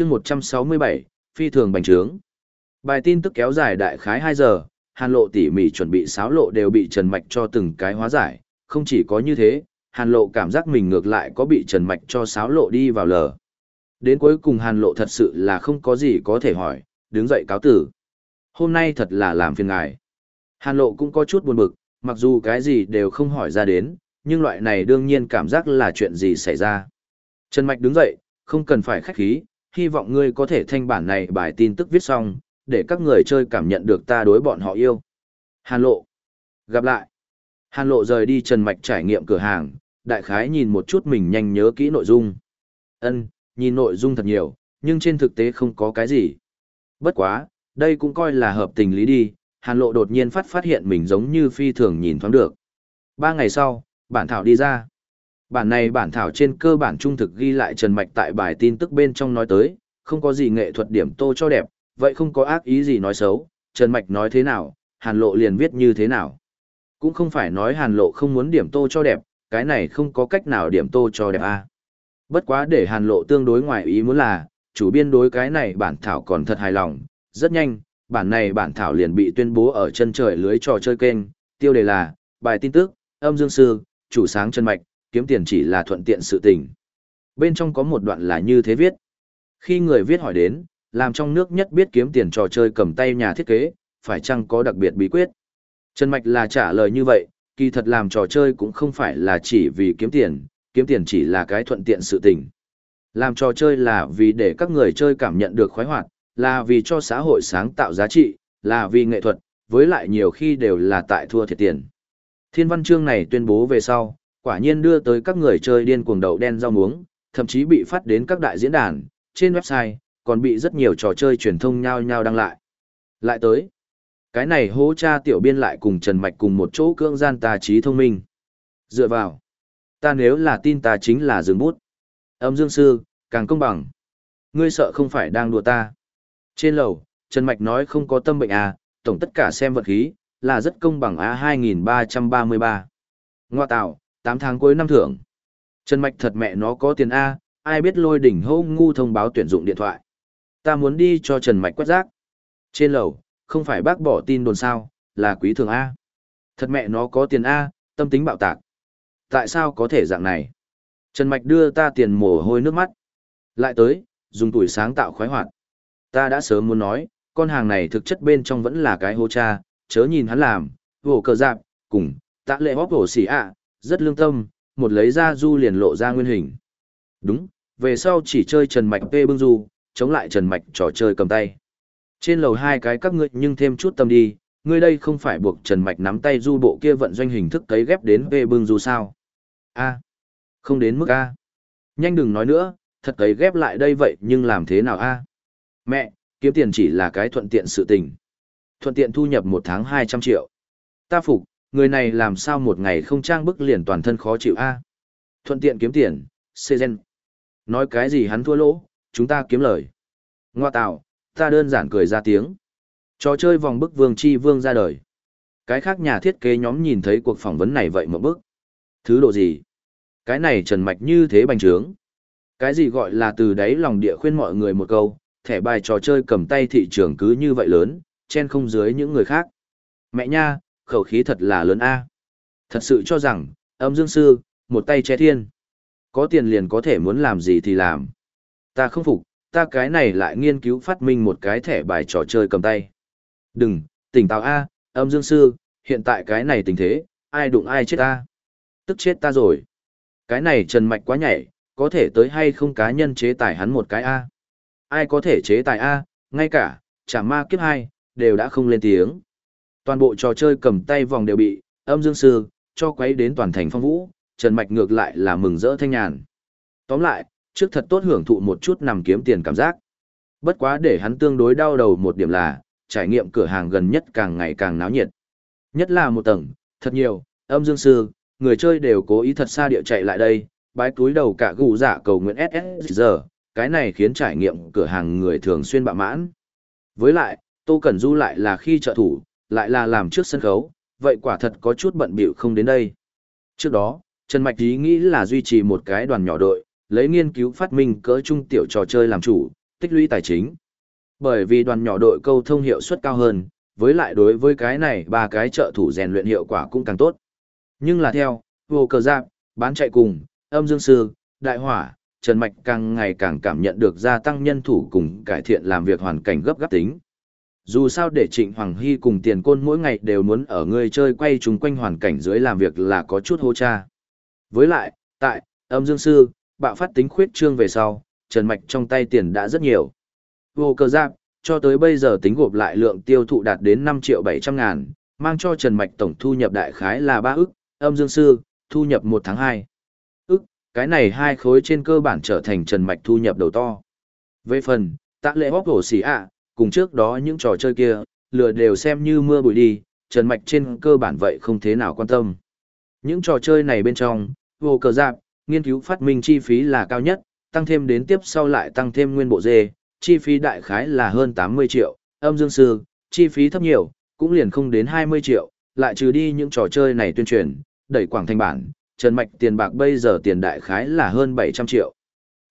chương 167, phi thường bành trướng. Bài tin tức kéo dài đại khái 2 giờ, Hàn Lộ tỉ mỉ chuẩn bị sáo lộ đều bị Trần Mạch cho từng cái hóa giải, không chỉ có như thế, Hàn Lộ cảm giác mình ngược lại có bị Trần Mạch cho sáo lộ đi vào lờ. Đến cuối cùng Hàn Lộ thật sự là không có gì có thể hỏi, đứng dậy cáo tử. Hôm nay thật là làm phiền ngài. Hàn Lộ cũng có chút buồn bực, mặc dù cái gì đều không hỏi ra đến, nhưng loại này đương nhiên cảm giác là chuyện gì xảy ra. Trần Mạch đứng dậy, không cần phải khách khí, hy vọng ngươi có thể thanh bản này bài tin tức viết xong, để các người chơi cảm nhận được ta đối bọn họ yêu. Hàn Lộ. Gặp lại. Hàn Lộ rời đi Trần Mạch trải nghiệm cửa hàng, đại khái nhìn một chút mình nhanh nhớ kỹ nội dung. Ân, nhìn nội dung thật nhiều, nhưng trên thực tế không có cái gì. Bất quá, đây cũng coi là hợp tình lý đi, Hàn Lộ đột nhiên phát phát hiện mình giống như phi thường nhìn thoáng được. Ba ngày sau, bản thảo đi ra. Bản này bản thảo trên cơ bản trung thực ghi lại Trần Mạch tại bài tin tức bên trong nói tới, không có gì nghệ thuật điểm tô cho đẹp, vậy không có ác ý gì nói xấu, Trần Mạch nói thế nào, Hàn Lộ liền viết như thế nào. Cũng không phải nói Hàn Lộ không muốn điểm tô cho đẹp, cái này không có cách nào điểm tô cho đẹp a à. Bất quá để Hàn Lộ tương đối ngoài ý muốn là, chủ biên đối cái này bản thảo còn thật hài lòng, rất nhanh, bản này bản thảo liền bị tuyên bố ở chân trời lưới trò chơi kênh, tiêu đề là, bài tin tức, âm dương sư, chủ sáng chân mạch, kiếm tiền chỉ là thuận tiện sự tình. Bên trong có một đoạn là như thế viết. Khi người viết hỏi đến, làm trong nước nhất biết kiếm tiền trò chơi cầm tay nhà thiết kế, phải chăng có đặc biệt bí quyết? Trần Mạch là trả lời như vậy, kỳ thật làm trò chơi cũng không phải là chỉ vì kiếm tiền, kiếm tiền chỉ là cái thuận tiện sự tình. Làm trò chơi là vì để các người chơi cảm nhận được khoái hoạt, là vì cho xã hội sáng tạo giá trị, là vì nghệ thuật, với lại nhiều khi đều là tại thua thiệt tiền. Thiên văn chương này tuyên bố về sau, quả nhiên đưa tới các người chơi điên cuồng đậu đen rau muống, thậm chí bị phát đến các đại diễn đàn, trên website, còn bị rất nhiều trò chơi truyền thông nhau nhau đăng lại. Lại tới, cái này hố cha tiểu biên lại cùng Trần Mạch cùng một chỗ cưỡng gian tà trí thông minh. Dựa vào, ta nếu là tin ta chính là dừng bút. Âm dương sư, càng công bằng. Ngươi sợ không phải đang đùa ta. Trên lầu, Trần Mạch nói không có tâm bệnh à, tổng tất cả xem vật khí, là rất công bằng A 2333. Ngoa tạo, Tám tháng cuối năm thưởng. Trần Mạch thật mẹ nó có tiền A, ai biết lôi đỉnh hô ngu thông báo tuyển dụng điện thoại. Ta muốn đi cho Trần Mạch quét rác. Trên lầu, không phải bác bỏ tin đồn sao, là quý thường A. Thật mẹ nó có tiền A, tâm tính bạo tạc. Tại sao có thể dạng này? Trần Mạch đưa ta tiền mồ hôi nước mắt. Lại tới, dùng tuổi sáng tạo khoái hoạt. Ta đã sớm muốn nói, con hàng này thực chất bên trong vẫn là cái hô cha, chớ nhìn hắn làm, vổ cờ dạp, cùng, tạ lệ hóp hổ xỉ ạ, rất lương tâm, một lấy ra du liền lộ ra nguyên hình. Đúng, về sau chỉ chơi Trần Mạch P bưng du, chống lại Trần Mạch trò chơi cầm tay. Trên lầu hai cái các ngươi nhưng thêm chút tâm đi, ngươi đây không phải buộc Trần Mạch nắm tay du bộ kia vận doanh hình thức cấy ghép đến P bưng du sao? A. Không đến mức A. Nhanh đừng nói nữa, thật cấy ghép lại đây vậy nhưng làm thế nào A? Mẹ, kiếm tiền chỉ là cái thuận tiện sự tình. Thuận tiện thu nhập một tháng 200 triệu. Ta phục, người này làm sao một ngày không trang bức liền toàn thân khó chịu a Thuận tiện kiếm tiền, xê gen. Nói cái gì hắn thua lỗ, chúng ta kiếm lời. Ngoa tạo, ta đơn giản cười ra tiếng. Trò chơi vòng bức vương chi vương ra đời. Cái khác nhà thiết kế nhóm nhìn thấy cuộc phỏng vấn này vậy một bức. Thứ độ gì? Cái này trần mạch như thế bành trướng. Cái gì gọi là từ đáy lòng địa khuyên mọi người một câu, thẻ bài trò chơi cầm tay thị trường cứ như vậy lớn, chen không dưới những người khác. Mẹ nha, khẩu khí thật là lớn a. Thật sự cho rằng, âm dương sư, một tay che thiên. Có tiền liền có thể muốn làm gì thì làm. Ta không phục, ta cái này lại nghiên cứu phát minh một cái thẻ bài trò chơi cầm tay. Đừng, tỉnh táo a, âm dương sư, hiện tại cái này tình thế, ai đụng ai chết ta. Tức chết ta rồi. Cái này trần mạch quá nhảy, có thể tới hay không cá nhân chế tài hắn một cái a ai có thể chế tài A, ngay cả, chả ma kiếp hai đều đã không lên tiếng. Toàn bộ trò chơi cầm tay vòng đều bị, âm dương sư, cho quấy đến toàn thành phong vũ, Trần Mạch ngược lại là mừng rỡ thanh nhàn. Tóm lại, trước thật tốt hưởng thụ một chút nằm kiếm tiền cảm giác. Bất quá để hắn tương đối đau đầu một điểm là, trải nghiệm cửa hàng gần nhất càng ngày càng náo nhiệt. Nhất là một tầng, thật nhiều, âm dương sư, người chơi đều cố ý thật xa địa chạy lại đây, bái túi đầu cả gù giả cầu nguyện SS giờ, cái này khiến trải nghiệm cửa hàng người thường xuyên bạ mãn. Với lại, Tô Cẩn Du lại là khi trợ thủ, lại là làm trước sân khấu, vậy quả thật có chút bận bịu không đến đây. Trước đó, Trần Mạch ý nghĩ là duy trì một cái đoàn nhỏ đội, lấy nghiên cứu phát minh cỡ trung tiểu trò chơi làm chủ, tích lũy tài chính. Bởi vì đoàn nhỏ đội câu thông hiệu suất cao hơn, với lại đối với cái này ba cái trợ thủ rèn luyện hiệu quả cũng càng tốt. Nhưng là theo, vô cờ giáp, bán chạy cùng, âm dương sư, đại hỏa, Trần Mạch càng ngày càng cảm nhận được gia tăng nhân thủ cùng cải thiện làm việc hoàn cảnh gấp gáp tính. Dù sao để Trịnh Hoàng Hy cùng tiền côn mỗi ngày đều muốn ở người chơi quay chung quanh hoàn cảnh dưới làm việc là có chút hô cha. Với lại, tại, âm dương sư, bạo phát tính khuyết trương về sau, Trần Mạch trong tay tiền đã rất nhiều. Vô Cơ giáp, cho tới bây giờ tính gộp lại lượng tiêu thụ đạt đến 5 triệu 700 ngàn, mang cho Trần Mạch tổng thu nhập đại khái là 3 ức, âm dương sư, thu nhập 1 tháng 2. Ức, cái này hai khối trên cơ bản trở thành Trần Mạch thu nhập đầu to. Về phần, tạ lệ hóc hổ xỉ ạ, cùng trước đó những trò chơi kia, lừa đều xem như mưa bụi đi, Trần Mạch trên cơ bản vậy không thế nào quan tâm. Những trò chơi này bên trong, vô cờ giạc, nghiên cứu phát minh chi phí là cao nhất, tăng thêm đến tiếp sau lại tăng thêm nguyên bộ dê, chi phí đại khái là hơn 80 triệu, âm dương sư, chi phí thấp nhiều, cũng liền không đến 20 triệu, lại trừ đi những trò chơi này tuyên truyền, đẩy quảng thành bản, Trần Mạch tiền bạc bây giờ tiền đại khái là hơn 700 triệu.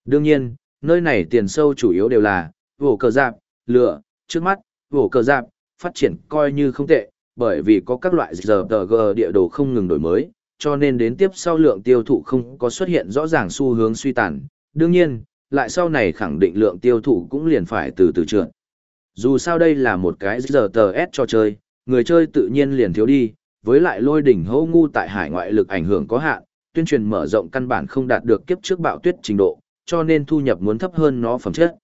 Đương nhiên, nơi này tiền sâu chủ yếu đều là, vô cờ giạc, lửa, trước mắt, vổ cờ giáp, phát triển coi như không tệ, bởi vì có các loại giờ g địa đồ không ngừng đổi mới, cho nên đến tiếp sau lượng tiêu thụ không có xuất hiện rõ ràng xu hướng suy tàn. Đương nhiên, lại sau này khẳng định lượng tiêu thụ cũng liền phải từ từ trượt. Dù sao đây là một cái giờ tờ S cho chơi, người chơi tự nhiên liền thiếu đi, với lại lôi đỉnh hô ngu tại hải ngoại lực ảnh hưởng có hạn, tuyên truyền mở rộng căn bản không đạt được kiếp trước bạo tuyết trình độ, cho nên thu nhập muốn thấp hơn nó phẩm chất.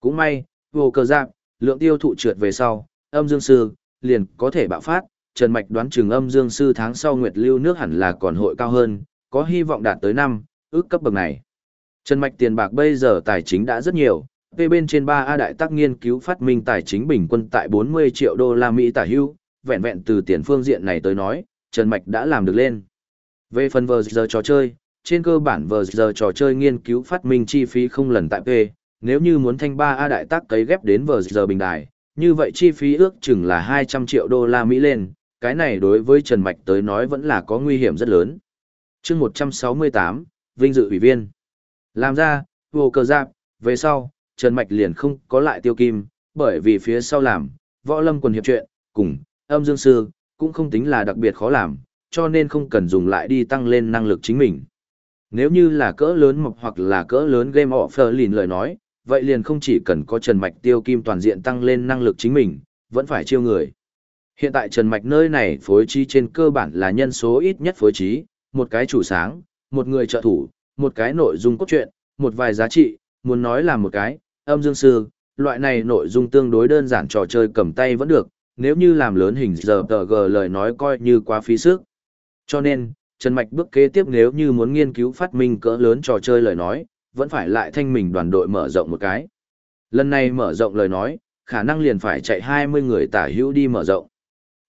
Cũng may, vô cơ giáp, lượng tiêu thụ trượt về sau, âm dương sư, liền có thể bạo phát, Trần Mạch đoán chừng âm dương sư tháng sau nguyệt lưu nước hẳn là còn hội cao hơn, có hy vọng đạt tới năm ước cấp bậc này. Trần Mạch tiền bạc bây giờ tài chính đã rất nhiều, về bên trên 3A đại tác nghiên cứu phát minh tài chính bình quân tại 40 triệu đô la Mỹ tả hưu, vẹn vẹn từ tiền phương diện này tới nói, Trần Mạch đã làm được lên. Về phần vờ giờ trò chơi, trên cơ bản vờ giờ trò chơi nghiên cứu phát minh chi phí không lần tại P, nếu như muốn thanh ba a đại tác cấy ghép đến vờ giờ bình đài, như vậy chi phí ước chừng là 200 triệu đô la Mỹ lên, cái này đối với Trần Mạch tới nói vẫn là có nguy hiểm rất lớn. chương 168, Vinh dự ủy viên. Làm ra, vô cờ giáp, về sau, Trần Mạch liền không có lại tiêu kim, bởi vì phía sau làm, võ lâm quần hiệp chuyện, cùng, âm dương sư, cũng không tính là đặc biệt khó làm, cho nên không cần dùng lại đi tăng lên năng lực chính mình. Nếu như là cỡ lớn mộc hoặc là cỡ lớn game offer lìn lời nói, vậy liền không chỉ cần có Trần Mạch tiêu kim toàn diện tăng lên năng lực chính mình, vẫn phải chiêu người. Hiện tại Trần Mạch nơi này phối trí trên cơ bản là nhân số ít nhất phối trí, một cái chủ sáng, một người trợ thủ, một cái nội dung cốt truyện, một vài giá trị, muốn nói là một cái, âm dương sư, loại này nội dung tương đối đơn giản trò chơi cầm tay vẫn được, nếu như làm lớn hình giờ tờ g lời nói coi như quá phí sức. Cho nên, Trần Mạch bước kế tiếp nếu như muốn nghiên cứu phát minh cỡ lớn trò chơi lời nói, vẫn phải lại thanh mình đoàn đội mở rộng một cái. Lần này mở rộng lời nói, khả năng liền phải chạy 20 người tả hữu đi mở rộng.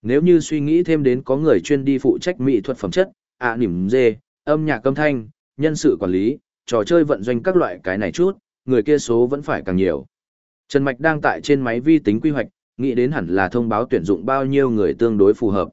Nếu như suy nghĩ thêm đến có người chuyên đi phụ trách mỹ thuật phẩm chất, ạ à, nỉm dê, âm nhạc âm thanh, nhân sự quản lý, trò chơi vận doanh các loại cái này chút, người kia số vẫn phải càng nhiều. Trần Mạch đang tại trên máy vi tính quy hoạch, nghĩ đến hẳn là thông báo tuyển dụng bao nhiêu người tương đối phù hợp.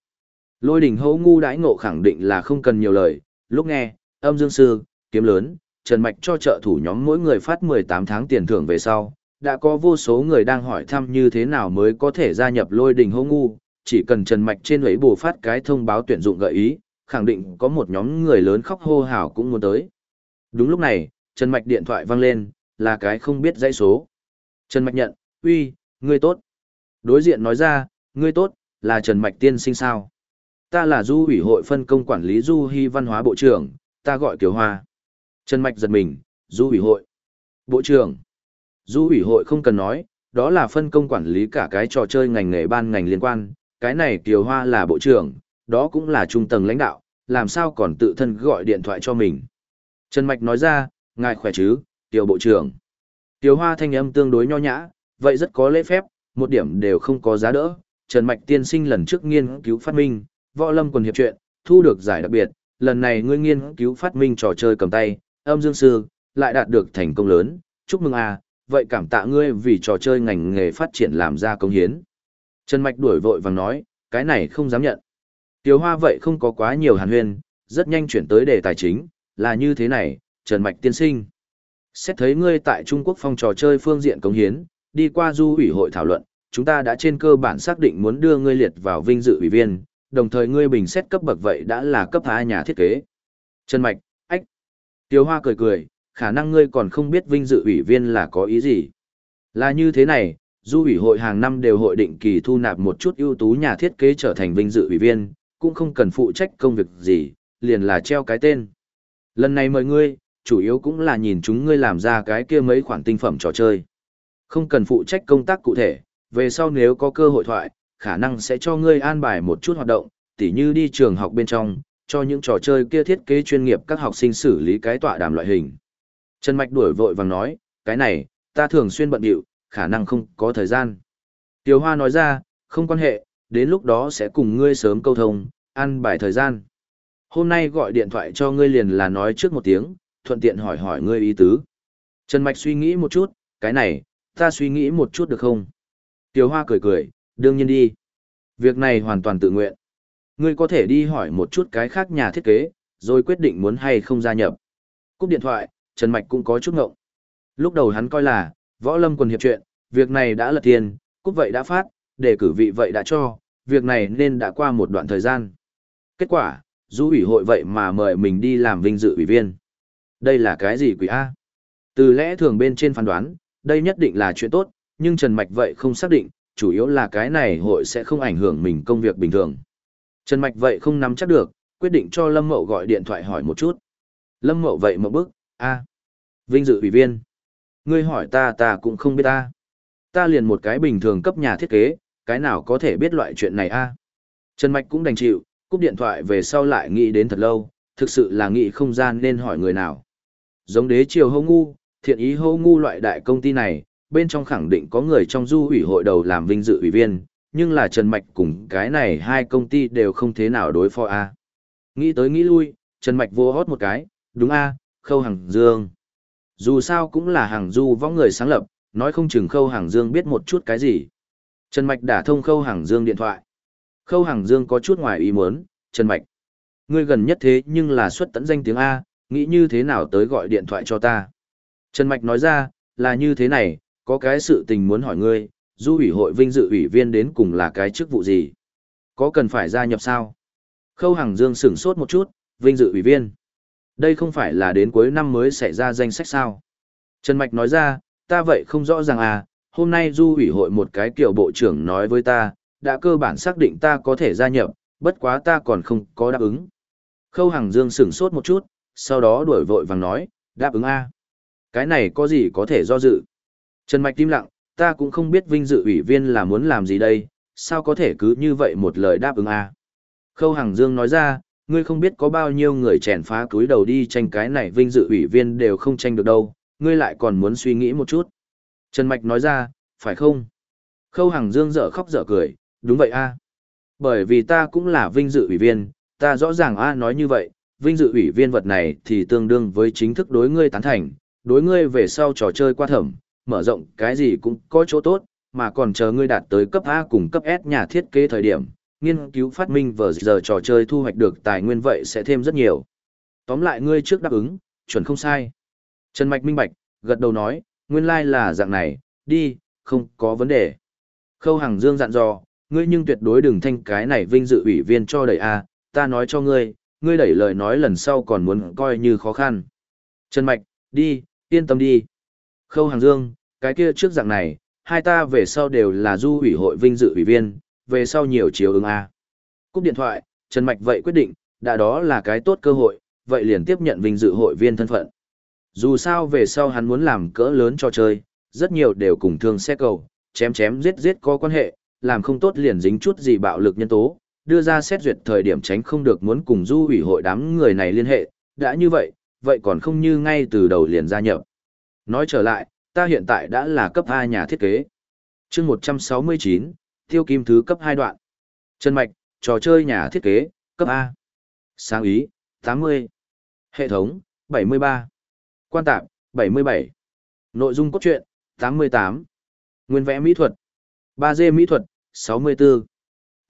Lôi đỉnh hấu ngu đãi ngộ khẳng định là không cần nhiều lời, lúc nghe, âm dương sư, kiếm lớn, Trần Mạch cho trợ thủ nhóm mỗi người phát 18 tháng tiền thưởng về sau, đã có vô số người đang hỏi thăm như thế nào mới có thể gia nhập lôi đình hô ngu, chỉ cần Trần Mạch trên ấy bù phát cái thông báo tuyển dụng gợi ý, khẳng định có một nhóm người lớn khóc hô hào cũng muốn tới. Đúng lúc này, Trần Mạch điện thoại vang lên, là cái không biết dãy số. Trần Mạch nhận, uy, ngươi tốt. Đối diện nói ra, ngươi tốt, là Trần Mạch tiên sinh sao. Ta là du ủy hội phân công quản lý du hy văn hóa bộ trưởng, ta gọi Kiều Hoa. Trần Mạch giật mình, du ủy hội. Bộ trưởng. Du ủy hội không cần nói, đó là phân công quản lý cả cái trò chơi ngành nghề ban ngành liên quan, cái này Kiều Hoa là bộ trưởng, đó cũng là trung tầng lãnh đạo, làm sao còn tự thân gọi điện thoại cho mình. Trần Mạch nói ra, ngài khỏe chứ, Kiều Bộ trưởng. Kiều Hoa thanh âm tương đối nho nhã, vậy rất có lễ phép, một điểm đều không có giá đỡ. Trần Mạch tiên sinh lần trước nghiên cứu phát minh, võ lâm quần hiệp chuyện, thu được giải đặc biệt, lần này ngươi nghiên cứu phát minh trò chơi cầm tay, âm dương sư, lại đạt được thành công lớn, chúc mừng à, vậy cảm tạ ngươi vì trò chơi ngành nghề phát triển làm ra công hiến. Trần Mạch đuổi vội vàng nói, cái này không dám nhận. Tiểu Hoa vậy không có quá nhiều hàn huyên, rất nhanh chuyển tới đề tài chính, là như thế này, Trần Mạch tiên sinh. Xét thấy ngươi tại Trung Quốc phong trò chơi phương diện công hiến, đi qua du ủy hội thảo luận, chúng ta đã trên cơ bản xác định muốn đưa ngươi liệt vào vinh dự ủy viên, đồng thời ngươi bình xét cấp bậc vậy đã là cấp hai nhà thiết kế. Trần Mạch. Tiêu Hoa cười cười, khả năng ngươi còn không biết vinh dự ủy viên là có ý gì. Là như thế này, du ủy hội hàng năm đều hội định kỳ thu nạp một chút ưu tú nhà thiết kế trở thành vinh dự ủy viên, cũng không cần phụ trách công việc gì, liền là treo cái tên. Lần này mời ngươi, chủ yếu cũng là nhìn chúng ngươi làm ra cái kia mấy khoản tinh phẩm trò chơi. Không cần phụ trách công tác cụ thể, về sau nếu có cơ hội thoại, khả năng sẽ cho ngươi an bài một chút hoạt động, tỉ như đi trường học bên trong, cho những trò chơi kia thiết kế chuyên nghiệp các học sinh xử lý cái tọa đàm loại hình. Trần Mạch đuổi vội vàng nói, cái này, ta thường xuyên bận điệu, khả năng không có thời gian. Tiểu Hoa nói ra, không quan hệ, đến lúc đó sẽ cùng ngươi sớm câu thông, ăn bài thời gian. Hôm nay gọi điện thoại cho ngươi liền là nói trước một tiếng, thuận tiện hỏi hỏi ngươi ý tứ. Trần Mạch suy nghĩ một chút, cái này, ta suy nghĩ một chút được không? Tiểu Hoa cười cười, đương nhiên đi. Việc này hoàn toàn tự nguyện. Ngươi có thể đi hỏi một chút cái khác nhà thiết kế, rồi quyết định muốn hay không gia nhập. Cúp điện thoại, Trần Mạch cũng có chút ngộng. Lúc đầu hắn coi là, võ lâm quần hiệp chuyện, việc này đã lật tiền, cúp vậy đã phát, để cử vị vậy đã cho, việc này nên đã qua một đoạn thời gian. Kết quả, du ủy hội vậy mà mời mình đi làm vinh dự ủy viên. Đây là cái gì quỷ A? Từ lẽ thường bên trên phán đoán, đây nhất định là chuyện tốt, nhưng Trần Mạch vậy không xác định, chủ yếu là cái này hội sẽ không ảnh hưởng mình công việc bình thường. Trần Mạch vậy không nắm chắc được, quyết định cho Lâm Mậu gọi điện thoại hỏi một chút. Lâm Mậu vậy một bước, a Vinh dự ủy viên. Ngươi hỏi ta ta cũng không biết ta. Ta liền một cái bình thường cấp nhà thiết kế, cái nào có thể biết loại chuyện này a Trần Mạch cũng đành chịu, cúp điện thoại về sau lại nghĩ đến thật lâu, thực sự là nghĩ không gian nên hỏi người nào. Giống đế triều hô ngu, thiện ý hô ngu loại đại công ty này, bên trong khẳng định có người trong du ủy hội đầu làm vinh dự ủy viên, nhưng là Trần Mạch cùng cái này hai công ty đều không thế nào đối phó A. Nghĩ tới nghĩ lui, Trần Mạch vô hót một cái, đúng A, khâu Hằng dương. Dù sao cũng là hàng du võng người sáng lập, nói không chừng khâu Hằng dương biết một chút cái gì. Trần Mạch đã thông khâu Hằng dương điện thoại. Khâu Hằng dương có chút ngoài ý muốn, Trần Mạch. Ngươi gần nhất thế nhưng là xuất tận danh tiếng A, nghĩ như thế nào tới gọi điện thoại cho ta. Trần Mạch nói ra, là như thế này, có cái sự tình muốn hỏi ngươi, du ủy hội vinh dự ủy viên đến cùng là cái chức vụ gì? Có cần phải gia nhập sao? Khâu Hằng Dương sửng sốt một chút, vinh dự ủy viên. Đây không phải là đến cuối năm mới xảy ra danh sách sao? Trần Mạch nói ra, ta vậy không rõ ràng à, hôm nay du ủy hội một cái kiểu bộ trưởng nói với ta, đã cơ bản xác định ta có thể gia nhập, bất quá ta còn không có đáp ứng. Khâu Hằng Dương sửng sốt một chút, sau đó đuổi vội vàng nói, đáp ứng A. Cái này có gì có thể do dự? Trần Mạch tim lặng, ta cũng không biết vinh dự ủy viên là muốn làm gì đây, sao có thể cứ như vậy một lời đáp ứng A. Khâu Hằng Dương nói ra, ngươi không biết có bao nhiêu người chèn phá túi đầu đi tranh cái này vinh dự ủy viên đều không tranh được đâu, ngươi lại còn muốn suy nghĩ một chút. Trần Mạch nói ra, phải không? Khâu Hằng Dương dở khóc dở cười, đúng vậy a Bởi vì ta cũng là vinh dự ủy viên, ta rõ ràng a nói như vậy, vinh dự ủy viên vật này thì tương đương với chính thức đối ngươi tán thành, đối ngươi về sau trò chơi qua thẩm, mở rộng cái gì cũng có chỗ tốt, mà còn chờ ngươi đạt tới cấp A cùng cấp S nhà thiết kế thời điểm, nghiên cứu phát minh vở giờ trò chơi thu hoạch được tài nguyên vậy sẽ thêm rất nhiều. Tóm lại ngươi trước đáp ứng, chuẩn không sai. Trần Mạch minh bạch, gật đầu nói, nguyên lai like là dạng này, đi, không có vấn đề. Khâu Hằng Dương dặn dò, ngươi nhưng tuyệt đối đừng thanh cái này vinh dự ủy viên cho đẩy A, ta nói cho ngươi, ngươi đẩy lời nói lần sau còn muốn coi như khó khăn. Trần Mạch, đi, yên tâm đi. Khâu Hàng Dương, cái kia trước dạng này, hai ta về sau đều là du ủy hội vinh dự ủy viên, về sau nhiều chiếu ứng A. Cúp điện thoại, Trần Mạch vậy quyết định, đã đó là cái tốt cơ hội, vậy liền tiếp nhận vinh dự hội viên thân phận. Dù sao về sau hắn muốn làm cỡ lớn cho chơi, rất nhiều đều cùng thương xe cầu, chém chém giết giết có quan hệ, làm không tốt liền dính chút gì bạo lực nhân tố, đưa ra xét duyệt thời điểm tránh không được muốn cùng du ủy hội đám người này liên hệ, đã như vậy, vậy còn không như ngay từ đầu liền gia nhập. Nói trở lại, ta hiện tại đã là cấp 2 nhà thiết kế. chương 169, tiêu kim thứ cấp 2 đoạn. Trần Mạch, trò chơi nhà thiết kế, cấp A. Sáng ý, 80. Hệ thống, 73. Quan tạp, 77. Nội dung cốt truyện, 88. Nguyên vẽ mỹ thuật, 3D mỹ thuật, 64.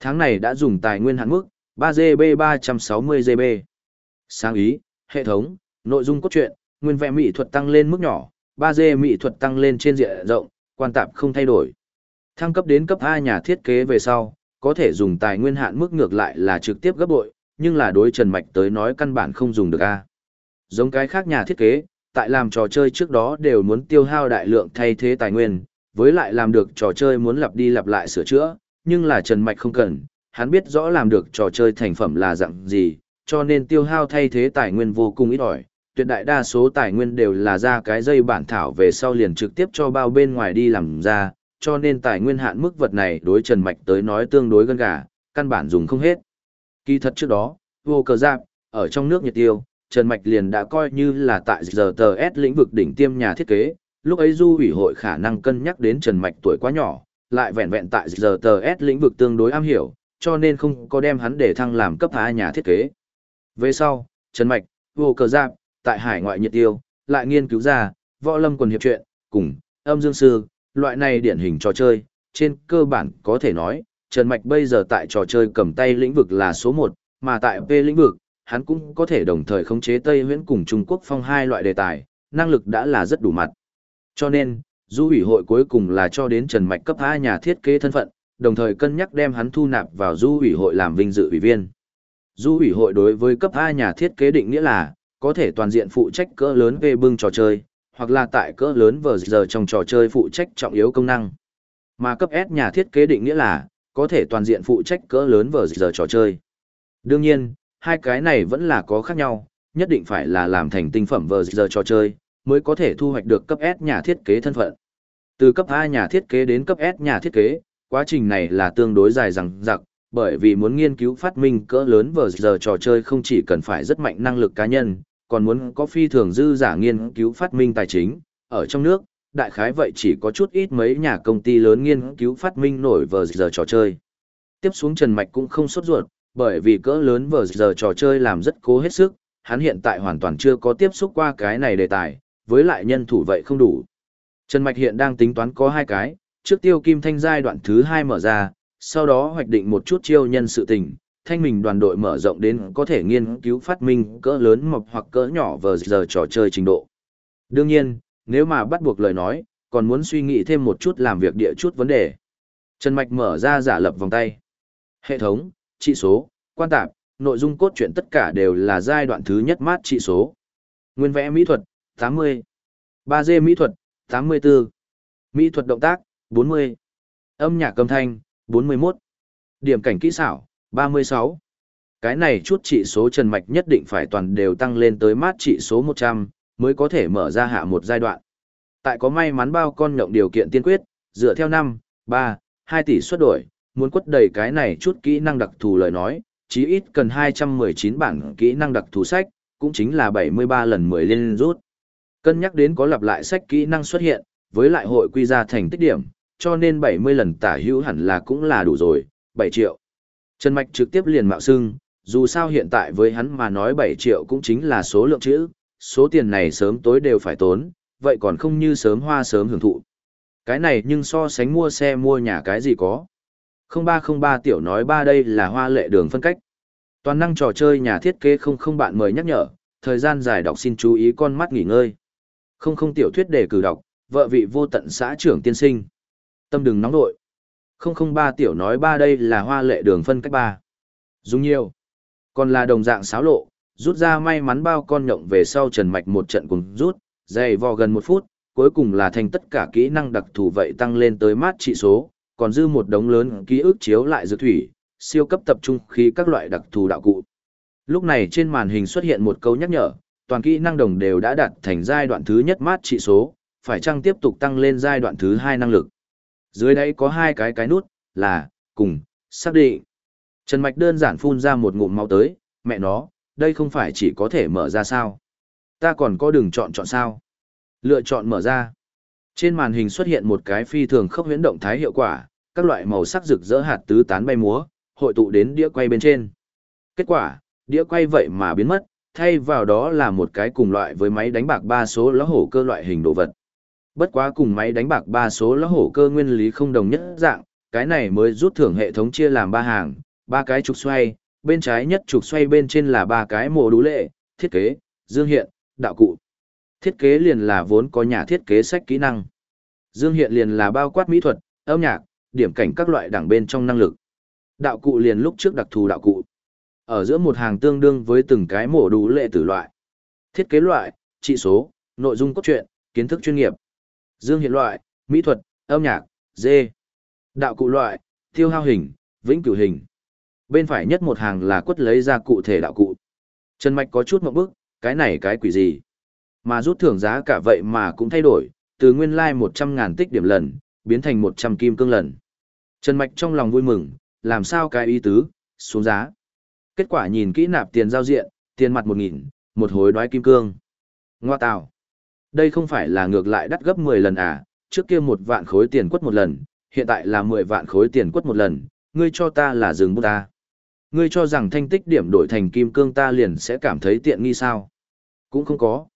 Tháng này đã dùng tài nguyên hạn mức, 3GB 360GB. Sáng ý, hệ thống, nội dung cốt truyện, nguyên vẽ mỹ thuật tăng lên mức nhỏ, Ba d mỹ thuật tăng lên trên diện rộng, quan tạp không thay đổi. Thăng cấp đến cấp A nhà thiết kế về sau, có thể dùng tài nguyên hạn mức ngược lại là trực tiếp gấp bội, nhưng là đối Trần Mạch tới nói căn bản không dùng được A. Giống cái khác nhà thiết kế, tại làm trò chơi trước đó đều muốn tiêu hao đại lượng thay thế tài nguyên, với lại làm được trò chơi muốn lặp đi lặp lại sửa chữa, nhưng là Trần Mạch không cần, hắn biết rõ làm được trò chơi thành phẩm là dạng gì, cho nên tiêu hao thay thế tài nguyên vô cùng ít ỏi. Tuyệt đại đa số tài nguyên đều là ra cái dây bản thảo về sau liền trực tiếp cho bao bên ngoài đi làm ra, cho nên tài nguyên hạn mức vật này đối Trần Mạch tới nói tương đối gân gà, căn bản dùng không hết. Kỳ thật trước đó, vô cờ giáp, ở trong nước nhiệt tiêu, Trần Mạch liền đã coi như là tại giờ tờ S lĩnh vực đỉnh tiêm nhà thiết kế, lúc ấy du ủy hội khả năng cân nhắc đến Trần Mạch tuổi quá nhỏ, lại vẹn vẹn tại giờ tờ S lĩnh vực tương đối am hiểu, cho nên không có đem hắn để thăng làm cấp A nhà thiết kế. Về sau, Trần Mạch, vô cờ giáp, tại hải ngoại nhiệt tiêu, lại nghiên cứu ra, võ lâm quần hiệp truyện, cùng, âm dương sư, loại này điển hình trò chơi, trên cơ bản có thể nói, Trần Mạch bây giờ tại trò chơi cầm tay lĩnh vực là số 1, mà tại P lĩnh vực, hắn cũng có thể đồng thời khống chế Tây Huyễn cùng Trung Quốc phong hai loại đề tài, năng lực đã là rất đủ mặt. Cho nên, du ủy hội cuối cùng là cho đến Trần Mạch cấp A nhà thiết kế thân phận, đồng thời cân nhắc đem hắn thu nạp vào du ủy hội làm vinh dự ủy viên. Du ủy hội đối với cấp A nhà thiết kế định nghĩa là, có thể toàn diện phụ trách cỡ lớn về bưng trò chơi, hoặc là tại cỡ lớn vờ giờ trong trò chơi phụ trách trọng yếu công năng. Mà cấp S nhà thiết kế định nghĩa là, có thể toàn diện phụ trách cỡ lớn vờ giờ trò chơi. Đương nhiên, hai cái này vẫn là có khác nhau, nhất định phải là làm thành tinh phẩm vờ giờ trò chơi, mới có thể thu hoạch được cấp S nhà thiết kế thân phận. Từ cấp A nhà thiết kế đến cấp S nhà thiết kế, quá trình này là tương đối dài dằng dặc, bởi vì muốn nghiên cứu phát minh cỡ lớn vờ giờ trò chơi không chỉ cần phải rất mạnh năng lực cá nhân, còn muốn có phi thường dư giả nghiên cứu phát minh tài chính, ở trong nước, đại khái vậy chỉ có chút ít mấy nhà công ty lớn nghiên cứu phát minh nổi vờ giờ trò chơi. Tiếp xuống Trần Mạch cũng không sốt ruột, bởi vì cỡ lớn vờ giờ trò chơi làm rất cố hết sức, hắn hiện tại hoàn toàn chưa có tiếp xúc qua cái này đề tài, với lại nhân thủ vậy không đủ. Trần Mạch hiện đang tính toán có hai cái, trước tiêu kim thanh giai đoạn thứ hai mở ra, sau đó hoạch định một chút chiêu nhân sự tình, thanh mình đoàn đội mở rộng đến có thể nghiên cứu phát minh cỡ lớn mập hoặc cỡ nhỏ vờ giờ trò chơi trình độ. Đương nhiên, nếu mà bắt buộc lời nói, còn muốn suy nghĩ thêm một chút làm việc địa chút vấn đề. Trần Mạch mở ra giả lập vòng tay. Hệ thống, trị số, quan tạp, nội dung cốt truyện tất cả đều là giai đoạn thứ nhất mát trị số. Nguyên vẽ mỹ thuật, 80. 3D mỹ thuật, 84. Mỹ thuật động tác, 40. Âm nhạc âm thanh, 41. Điểm cảnh kỹ xảo, 36. Cái này chút trị số Trần Mạch nhất định phải toàn đều tăng lên tới mát trị số 100, mới có thể mở ra hạ một giai đoạn. Tại có may mắn bao con nhộng điều kiện tiên quyết, dựa theo 5, 3, 2 tỷ suất đổi, muốn quất đầy cái này chút kỹ năng đặc thù lời nói, chí ít cần 219 bản kỹ năng đặc thù sách, cũng chính là 73 lần 10 lên rút. Cân nhắc đến có lặp lại sách kỹ năng xuất hiện, với lại hội quy ra thành tích điểm, cho nên 70 lần tả hữu hẳn là cũng là đủ rồi, 7 triệu. Trần Mạch trực tiếp liền mạo xưng, dù sao hiện tại với hắn mà nói 7 triệu cũng chính là số lượng chữ, số tiền này sớm tối đều phải tốn, vậy còn không như sớm hoa sớm hưởng thụ. Cái này nhưng so sánh mua xe mua nhà cái gì có. 0303 tiểu nói ba đây là hoa lệ đường phân cách. Toàn năng trò chơi nhà thiết kế không không bạn mời nhắc nhở, thời gian dài đọc xin chú ý con mắt nghỉ ngơi. Không không tiểu thuyết để cử đọc, vợ vị vô tận xã trưởng tiên sinh. Tâm đừng nóng nội. 003 tiểu nói ba đây là hoa lệ đường phân cách ba. Dùng nhiều. Còn là đồng dạng xáo lộ, rút ra may mắn bao con nhộng về sau trần mạch một trận cùng rút, dày vò gần một phút, cuối cùng là thành tất cả kỹ năng đặc thù vậy tăng lên tới mát trị số, còn dư một đống lớn ký ức chiếu lại dược thủy, siêu cấp tập trung khí các loại đặc thù đạo cụ. Lúc này trên màn hình xuất hiện một câu nhắc nhở, toàn kỹ năng đồng đều đã đạt thành giai đoạn thứ nhất mát trị số, phải chăng tiếp tục tăng lên giai đoạn thứ hai năng lực. Dưới đây có hai cái cái nút, là, cùng, xác định. Trần Mạch đơn giản phun ra một ngụm máu tới, mẹ nó, đây không phải chỉ có thể mở ra sao. Ta còn có đường chọn chọn sao. Lựa chọn mở ra. Trên màn hình xuất hiện một cái phi thường khốc huyễn động thái hiệu quả, các loại màu sắc rực rỡ hạt tứ tán bay múa, hội tụ đến đĩa quay bên trên. Kết quả, đĩa quay vậy mà biến mất, thay vào đó là một cái cùng loại với máy đánh bạc ba số lá hổ cơ loại hình đồ vật. Bất quá cùng máy đánh bạc ba số lá hổ cơ nguyên lý không đồng nhất dạng, cái này mới rút thưởng hệ thống chia làm ba hàng, ba cái trục xoay, bên trái nhất trục xoay bên trên là ba cái mồ đủ lệ, thiết kế, dương hiện, đạo cụ. Thiết kế liền là vốn có nhà thiết kế sách kỹ năng. Dương hiện liền là bao quát mỹ thuật, âm nhạc, điểm cảnh các loại đẳng bên trong năng lực. Đạo cụ liền lúc trước đặc thù đạo cụ. Ở giữa một hàng tương đương với từng cái mổ đủ lệ tử loại. Thiết kế loại, trị số, nội dung cốt truyện, kiến thức chuyên nghiệp. Dương hiện loại, mỹ thuật, âm nhạc, dê. Đạo cụ loại, tiêu hao hình, vĩnh cửu hình. Bên phải nhất một hàng là quất lấy ra cụ thể đạo cụ. Trần Mạch có chút một bước, cái này cái quỷ gì? Mà rút thưởng giá cả vậy mà cũng thay đổi, từ nguyên lai like 100 ngàn tích điểm lần, biến thành 100 kim cương lần. Trần Mạch trong lòng vui mừng, làm sao cái ý tứ, xuống giá. Kết quả nhìn kỹ nạp tiền giao diện, tiền mặt 1.000, một hối đoái kim cương. Ngoa tào. Đây không phải là ngược lại đắt gấp 10 lần à, trước kia một vạn khối tiền quất một lần, hiện tại là 10 vạn khối tiền quất một lần, ngươi cho ta là dừng bút ta. Ngươi cho rằng thanh tích điểm đổi thành kim cương ta liền sẽ cảm thấy tiện nghi sao? Cũng không có.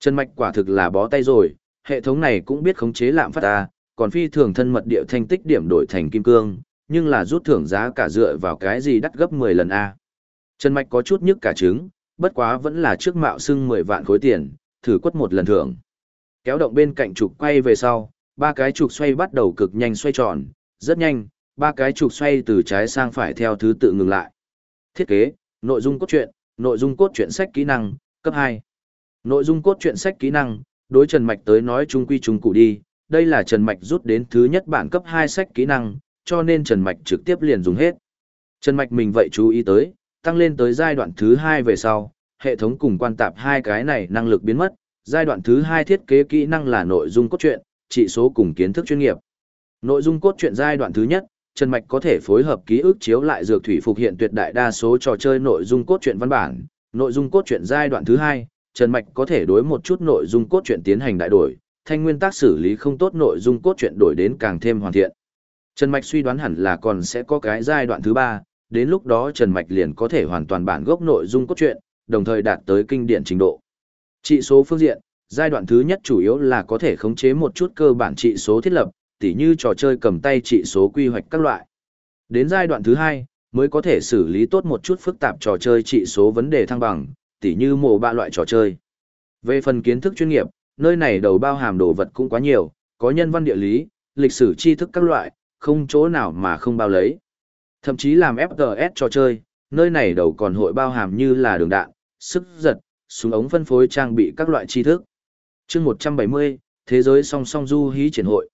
Trần Mạch quả thực là bó tay rồi, hệ thống này cũng biết khống chế lạm phát ta, còn phi thường thân mật địa thanh tích điểm đổi thành kim cương, nhưng là rút thưởng giá cả dựa vào cái gì đắt gấp 10 lần A. Trần Mạch có chút nhức cả trứng, bất quá vẫn là trước mạo xưng 10 vạn khối tiền, thử quất một lần thưởng. Kéo động bên cạnh trục quay về sau, ba cái trục xoay bắt đầu cực nhanh xoay tròn, rất nhanh, ba cái trục xoay từ trái sang phải theo thứ tự ngừng lại. Thiết kế, nội dung cốt truyện, nội dung cốt truyện sách kỹ năng, cấp 2. Nội dung cốt truyện sách kỹ năng, đối Trần Mạch tới nói chung quy chung cụ đi, đây là Trần Mạch rút đến thứ nhất bản cấp 2 sách kỹ năng, cho nên Trần Mạch trực tiếp liền dùng hết. Trần Mạch mình vậy chú ý tới, tăng lên tới giai đoạn thứ 2 về sau, hệ thống cùng quan tạp hai cái này năng lực biến mất, giai đoạn thứ hai thiết kế kỹ năng là nội dung cốt truyện, chỉ số cùng kiến thức chuyên nghiệp. Nội dung cốt truyện giai đoạn thứ nhất, Trần Mạch có thể phối hợp ký ức chiếu lại dược thủy phục hiện tuyệt đại đa số trò chơi nội dung cốt truyện văn bản, nội dung cốt truyện giai đoạn thứ hai Trần Mạch có thể đối một chút nội dung cốt truyện tiến hành đại đổi, thanh nguyên tác xử lý không tốt nội dung cốt truyện đổi đến càng thêm hoàn thiện. Trần Mạch suy đoán hẳn là còn sẽ có cái giai đoạn thứ ba, đến lúc đó Trần Mạch liền có thể hoàn toàn bản gốc nội dung cốt truyện, đồng thời đạt tới kinh điển trình độ. Trị số phương diện, giai đoạn thứ nhất chủ yếu là có thể khống chế một chút cơ bản trị số thiết lập, tỉ như trò chơi cầm tay trị số quy hoạch các loại. Đến giai đoạn thứ hai, mới có thể xử lý tốt một chút phức tạp trò chơi trị số vấn đề thăng bằng, tỉ như mổ ba loại trò chơi. Về phần kiến thức chuyên nghiệp, nơi này đầu bao hàm đồ vật cũng quá nhiều, có nhân văn địa lý, lịch sử tri thức các loại, không chỗ nào mà không bao lấy. Thậm chí làm FPS trò chơi, nơi này đầu còn hội bao hàm như là đường đạn, sức giật, súng ống phân phối trang bị các loại tri thức. chương 170, Thế giới song song du hí triển hội.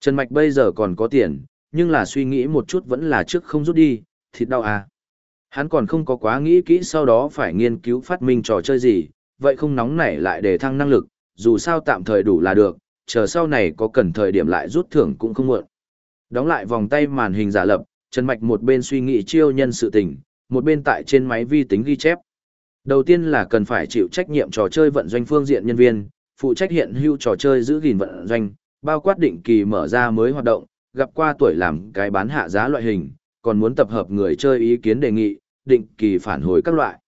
Trần Mạch bây giờ còn có tiền, nhưng là suy nghĩ một chút vẫn là trước không rút đi, thịt đau à. Hắn còn không có quá nghĩ kỹ sau đó phải nghiên cứu phát minh trò chơi gì, vậy không nóng nảy lại để thăng năng lực, dù sao tạm thời đủ là được, chờ sau này có cần thời điểm lại rút thưởng cũng không muộn. Đóng lại vòng tay màn hình giả lập, Trần Mạch một bên suy nghĩ chiêu nhân sự tình, một bên tại trên máy vi tính ghi chép. Đầu tiên là cần phải chịu trách nhiệm trò chơi vận doanh phương diện nhân viên, phụ trách hiện hữu trò chơi giữ gìn vận doanh, bao quát định kỳ mở ra mới hoạt động, gặp qua tuổi làm cái bán hạ giá loại hình, còn muốn tập hợp người chơi ý kiến đề nghị, định kỳ phản hồi các loại.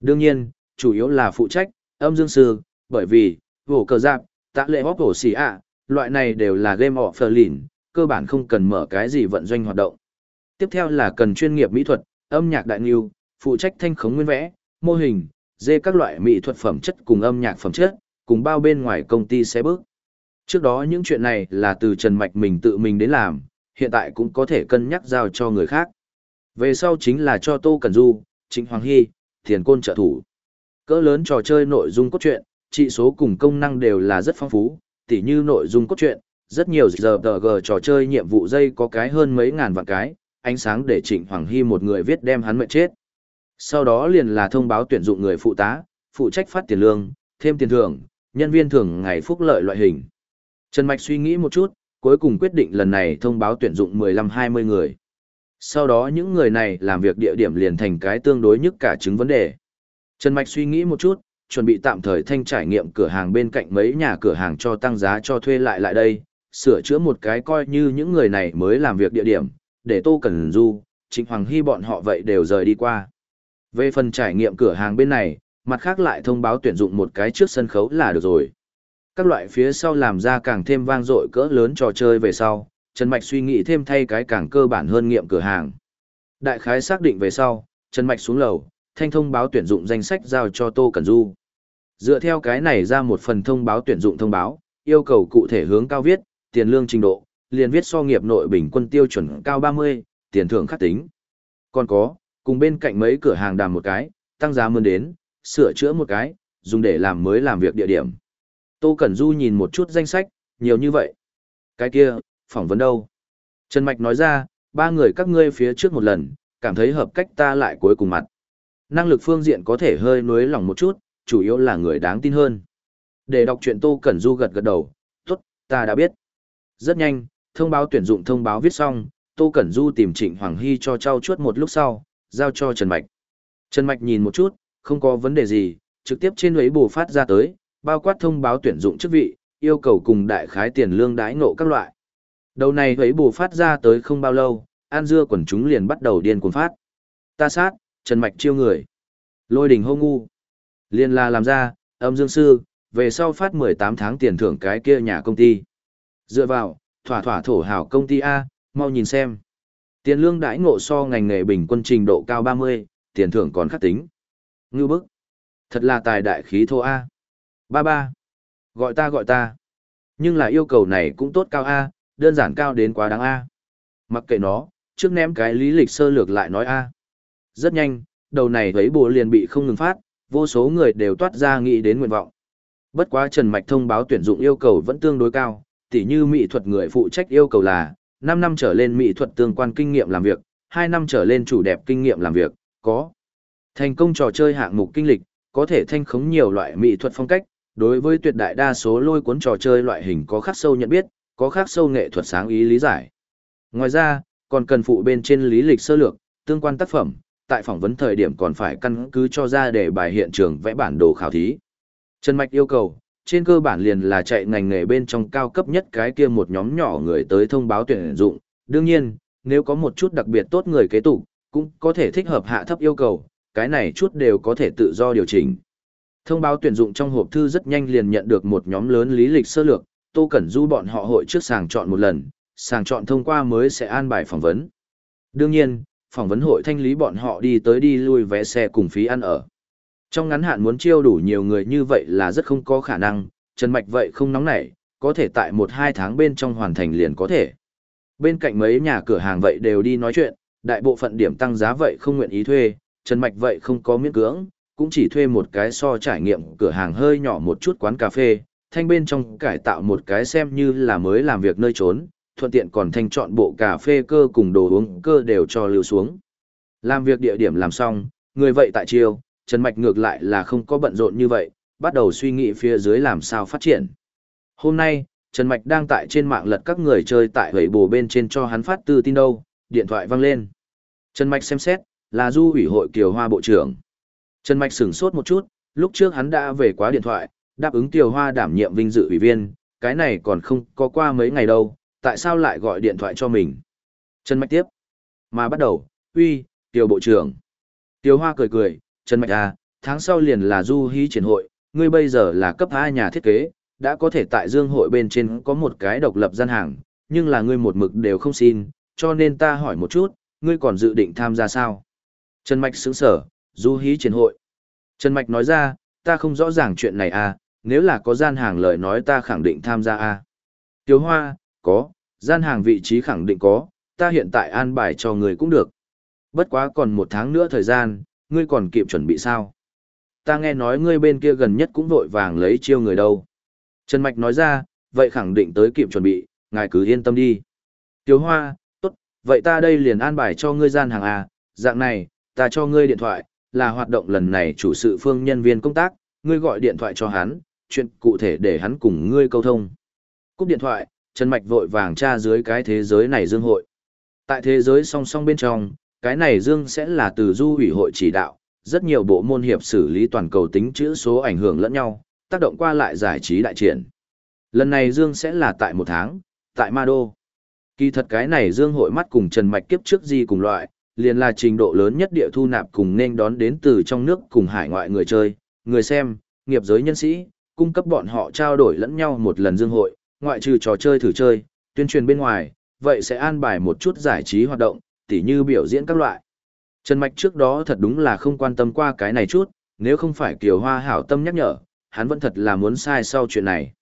Đương nhiên, chủ yếu là phụ trách, âm dương sư, bởi vì, vổ cờ giáp, tạ lệ hóc hổ xì ạ, loại này đều là game of lìn, cơ bản không cần mở cái gì vận doanh hoạt động. Tiếp theo là cần chuyên nghiệp mỹ thuật, âm nhạc đại nghiêu, phụ trách thanh khống nguyên vẽ, mô hình, dê các loại mỹ thuật phẩm chất cùng âm nhạc phẩm chất, cùng bao bên ngoài công ty sẽ bước. Trước đó những chuyện này là từ Trần Mạch mình tự mình đến làm, hiện tại cũng có thể cân nhắc giao cho người khác. Về sau chính là cho Tô Cẩn Du, Trịnh Hoàng Hy, Thiền Côn trợ thủ. Cỡ lớn trò chơi nội dung cốt truyện, trị số cùng công năng đều là rất phong phú, tỉ như nội dung cốt truyện, rất nhiều giờ g trò chơi nhiệm vụ dây có cái hơn mấy ngàn vạn cái, ánh sáng để Trịnh Hoàng Hy một người viết đem hắn mệt chết. Sau đó liền là thông báo tuyển dụng người phụ tá, phụ trách phát tiền lương, thêm tiền thưởng, nhân viên thưởng ngày phúc lợi loại hình. Trần Mạch suy nghĩ một chút, cuối cùng quyết định lần này thông báo tuyển dụng 15-20 người. Sau đó những người này làm việc địa điểm liền thành cái tương đối nhất cả chứng vấn đề. Trần Mạch suy nghĩ một chút, chuẩn bị tạm thời thanh trải nghiệm cửa hàng bên cạnh mấy nhà cửa hàng cho tăng giá cho thuê lại lại đây, sửa chữa một cái coi như những người này mới làm việc địa điểm, để Tô Cần Du, Trịnh Hoàng Hy bọn họ vậy đều rời đi qua. Về phần trải nghiệm cửa hàng bên này, mặt khác lại thông báo tuyển dụng một cái trước sân khấu là được rồi. Các loại phía sau làm ra càng thêm vang dội cỡ lớn trò chơi về sau, Trần Mạch suy nghĩ thêm thay cái càng cơ bản hơn nghiệm cửa hàng. Đại khái xác định về sau, Trần Mạch xuống lầu, thanh thông báo tuyển dụng danh sách giao cho Tô Cẩn Du. Dựa theo cái này ra một phần thông báo tuyển dụng thông báo, yêu cầu cụ thể hướng cao viết, tiền lương trình độ, liền viết so nghiệp nội bình quân tiêu chuẩn cao 30, tiền thưởng khắc tính. Còn có, cùng bên cạnh mấy cửa hàng đàm một cái, tăng giá mơn đến, sửa chữa một cái, dùng để làm mới làm việc địa điểm. Tô Cẩn Du nhìn một chút danh sách, nhiều như vậy. Cái kia, phỏng vấn đâu? Trần Mạch nói ra, ba người các ngươi phía trước một lần, cảm thấy hợp cách ta lại cuối cùng mặt. Năng lực phương diện có thể hơi nuối lòng một chút, chủ yếu là người đáng tin hơn. Để đọc chuyện Tô Cẩn Du gật gật đầu, tốt, ta đã biết. Rất nhanh, thông báo tuyển dụng thông báo viết xong, Tô Cẩn Du tìm Trịnh Hoàng Hy cho trao chuốt một lúc sau, giao cho Trần Mạch. Trần Mạch nhìn một chút, không có vấn đề gì, trực tiếp trên ấy bù phát ra tới, bao quát thông báo tuyển dụng chức vị, yêu cầu cùng đại khái tiền lương đãi ngộ các loại. Đầu này ấy bù phát ra tới không bao lâu, An Dưa quần chúng liền bắt đầu điên cuồng phát. Ta sát, Trần Mạch chiêu người. Lôi đình hô ngu. Liên la làm ra, âm dương sư, về sau phát 18 tháng tiền thưởng cái kia nhà công ty. Dựa vào, thỏa thỏa thổ hào công ty A, mau nhìn xem. Tiền lương đãi ngộ so ngành nghề bình quân trình độ cao 30, tiền thưởng còn khắc tính. Ngư bức. Thật là tài đại khí thô A. Ba ba. Gọi ta gọi ta. Nhưng là yêu cầu này cũng tốt cao A, đơn giản cao đến quá đáng A. Mặc kệ nó, trước ném cái lý lịch sơ lược lại nói A. Rất nhanh, đầu này thấy bộ liền bị không ngừng phát, vô số người đều toát ra nghĩ đến nguyện vọng. Bất quá Trần Mạch thông báo tuyển dụng yêu cầu vẫn tương đối cao, tỉ như mỹ thuật người phụ trách yêu cầu là 5 năm trở lên mỹ thuật tương quan kinh nghiệm làm việc, 2 năm trở lên chủ đẹp kinh nghiệm làm việc, có thành công trò chơi hạng mục kinh lịch, có thể thanh khống nhiều loại mỹ thuật phong cách, đối với tuyệt đại đa số lôi cuốn trò chơi loại hình có khắc sâu nhận biết, có khắc sâu nghệ thuật sáng ý lý giải. Ngoài ra, còn cần phụ bên trên lý lịch sơ lược, tương quan tác phẩm, tại phỏng vấn thời điểm còn phải căn cứ cho ra để bài hiện trường vẽ bản đồ khảo thí. Trần Mạch yêu cầu, trên cơ bản liền là chạy ngành nghề bên trong cao cấp nhất cái kia một nhóm nhỏ người tới thông báo tuyển dụng. Đương nhiên, nếu có một chút đặc biệt tốt người kế tục, cũng có thể thích hợp hạ thấp yêu cầu, cái này chút đều có thể tự do điều chỉnh. Thông báo tuyển dụng trong hộp thư rất nhanh liền nhận được một nhóm lớn lý lịch sơ lược, Tô Cẩn Du bọn họ hội trước sàng chọn một lần, sàng chọn thông qua mới sẽ an bài phỏng vấn. Đương nhiên, phỏng vấn hội thanh lý bọn họ đi tới đi lui vé xe cùng phí ăn ở. Trong ngắn hạn muốn chiêu đủ nhiều người như vậy là rất không có khả năng, Trần Mạch vậy không nóng nảy, có thể tại một hai tháng bên trong hoàn thành liền có thể. Bên cạnh mấy nhà cửa hàng vậy đều đi nói chuyện, đại bộ phận điểm tăng giá vậy không nguyện ý thuê, Trần Mạch vậy không có miễn cưỡng, cũng chỉ thuê một cái so trải nghiệm cửa hàng hơi nhỏ một chút quán cà phê, thanh bên trong cải tạo một cái xem như là mới làm việc nơi trốn, thuận tiện còn thanh chọn bộ cà phê cơ cùng đồ uống cơ đều cho lưu xuống. Làm việc địa điểm làm xong, người vậy tại chiều, Trần Mạch ngược lại là không có bận rộn như vậy, bắt đầu suy nghĩ phía dưới làm sao phát triển. Hôm nay, Trần Mạch đang tại trên mạng lật các người chơi tại hầy bồ bên trên cho hắn phát tư tin đâu, điện thoại văng lên. Trần Mạch xem xét, là du ủy hội Kiều Hoa Bộ trưởng. Trần Mạch sửng sốt một chút, lúc trước hắn đã về quá điện thoại, đáp ứng Kiều Hoa đảm nhiệm vinh dự ủy viên, cái này còn không có qua mấy ngày đâu, tại sao lại gọi điện thoại cho mình? Trần Mạch tiếp. Mà bắt đầu, uy, Kiều Bộ trưởng. Kiều Hoa cười cười, Trần Mạch à, tháng sau liền là du hí triển hội, ngươi bây giờ là cấp A nhà thiết kế, đã có thể tại dương hội bên trên có một cái độc lập gian hàng, nhưng là ngươi một mực đều không xin, cho nên ta hỏi một chút, ngươi còn dự định tham gia sao? Trần Mạch sững sở, du hí triển hội. Trần Mạch nói ra, ta không rõ ràng chuyện này à, nếu là có gian hàng lời nói ta khẳng định tham gia à. Tiểu Hoa, có, gian hàng vị trí khẳng định có, ta hiện tại an bài cho người cũng được. Bất quá còn một tháng nữa thời gian, ngươi còn kịp chuẩn bị sao? Ta nghe nói ngươi bên kia gần nhất cũng vội vàng lấy chiêu người đâu. Trần Mạch nói ra, vậy khẳng định tới kịp chuẩn bị, ngài cứ yên tâm đi. Tiếu Hoa, tốt, vậy ta đây liền an bài cho ngươi gian hàng à, dạng này, ta cho ngươi điện thoại, là hoạt động lần này chủ sự phương nhân viên công tác, ngươi gọi điện thoại cho hắn, chuyện cụ thể để hắn cùng ngươi câu thông. Cúp điện thoại, Trần Mạch vội vàng tra dưới cái thế giới này dương hội. Tại thế giới song song bên trong, cái này dương sẽ là từ du ủy hội chỉ đạo, rất nhiều bộ môn hiệp xử lý toàn cầu tính chữ số ảnh hưởng lẫn nhau, tác động qua lại giải trí đại triển. Lần này dương sẽ là tại một tháng, tại Ma Đô. Kỳ thật cái này dương hội mắt cùng Trần Mạch kiếp trước gì cùng loại, liền là trình độ lớn nhất địa thu nạp cùng nên đón đến từ trong nước cùng hải ngoại người chơi, người xem, nghiệp giới nhân sĩ, cung cấp bọn họ trao đổi lẫn nhau một lần dương hội, ngoại trừ trò chơi thử chơi, tuyên truyền bên ngoài, vậy sẽ an bài một chút giải trí hoạt động, tỉ như biểu diễn các loại. Trần Mạch trước đó thật đúng là không quan tâm qua cái này chút, nếu không phải Kiều Hoa hảo tâm nhắc nhở, hắn vẫn thật là muốn sai sau chuyện này.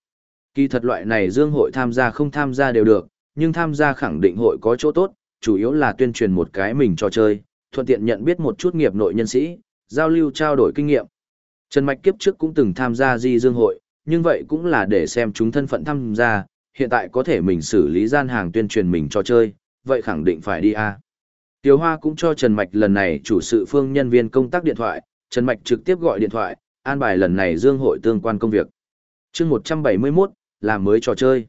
Kỳ thật loại này dương hội tham gia không tham gia đều được, nhưng tham gia khẳng định hội có chỗ tốt, chủ yếu là tuyên truyền một cái mình cho chơi, thuận tiện nhận biết một chút nghiệp nội nhân sĩ, giao lưu trao đổi kinh nghiệm. Trần Mạch kiếp trước cũng từng tham gia di dương hội, nhưng vậy cũng là để xem chúng thân phận tham gia, hiện tại có thể mình xử lý gian hàng tuyên truyền mình cho chơi, vậy khẳng định phải đi a. À. Tiểu Hoa cũng cho Trần Mạch lần này chủ sự phương nhân viên công tác điện thoại, Trần Mạch trực tiếp gọi điện thoại, an bài lần này Dương hội tương quan công việc. chương 171, là mới trò chơi.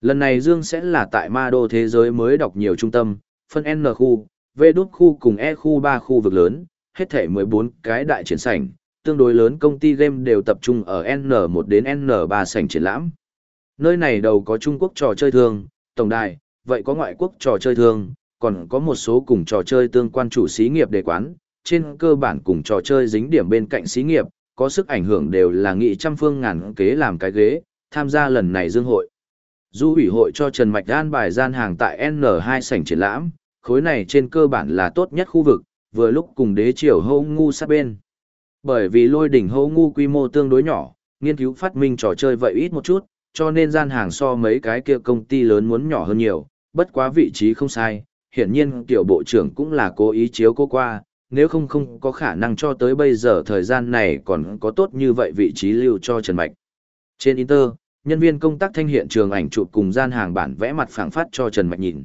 Lần này Dương sẽ là tại ma đô thế giới mới đọc nhiều trung tâm, phân N khu, V đút khu cùng E khu 3 khu vực lớn, hết thể 14 cái đại triển sảnh, tương đối lớn công ty game đều tập trung ở N1 đến N3 sảnh triển lãm. Nơi này đầu có Trung Quốc trò chơi thường, tổng đài, vậy có ngoại quốc trò chơi thường còn có một số cùng trò chơi tương quan chủ xí nghiệp đề quán, trên cơ bản cùng trò chơi dính điểm bên cạnh xí nghiệp, có sức ảnh hưởng đều là nghị trăm phương ngàn kế làm cái ghế, tham gia lần này dương hội. Du ủy hội cho Trần Mạch an bài gian hàng tại N2 sảnh triển lãm, khối này trên cơ bản là tốt nhất khu vực, vừa lúc cùng đế triều hô ngu sát bên. Bởi vì lôi đỉnh hô ngu quy mô tương đối nhỏ, nghiên cứu phát minh trò chơi vậy ít một chút, cho nên gian hàng so mấy cái kia công ty lớn muốn nhỏ hơn nhiều, bất quá vị trí không sai, hiển nhiên tiểu bộ trưởng cũng là cố ý chiếu cô qua, nếu không không có khả năng cho tới bây giờ thời gian này còn có tốt như vậy vị trí lưu cho Trần Mạch. Trên Inter, nhân viên công tác thanh hiện trường ảnh chụp cùng gian hàng bản vẽ mặt phẳng phát cho Trần Mạch nhìn.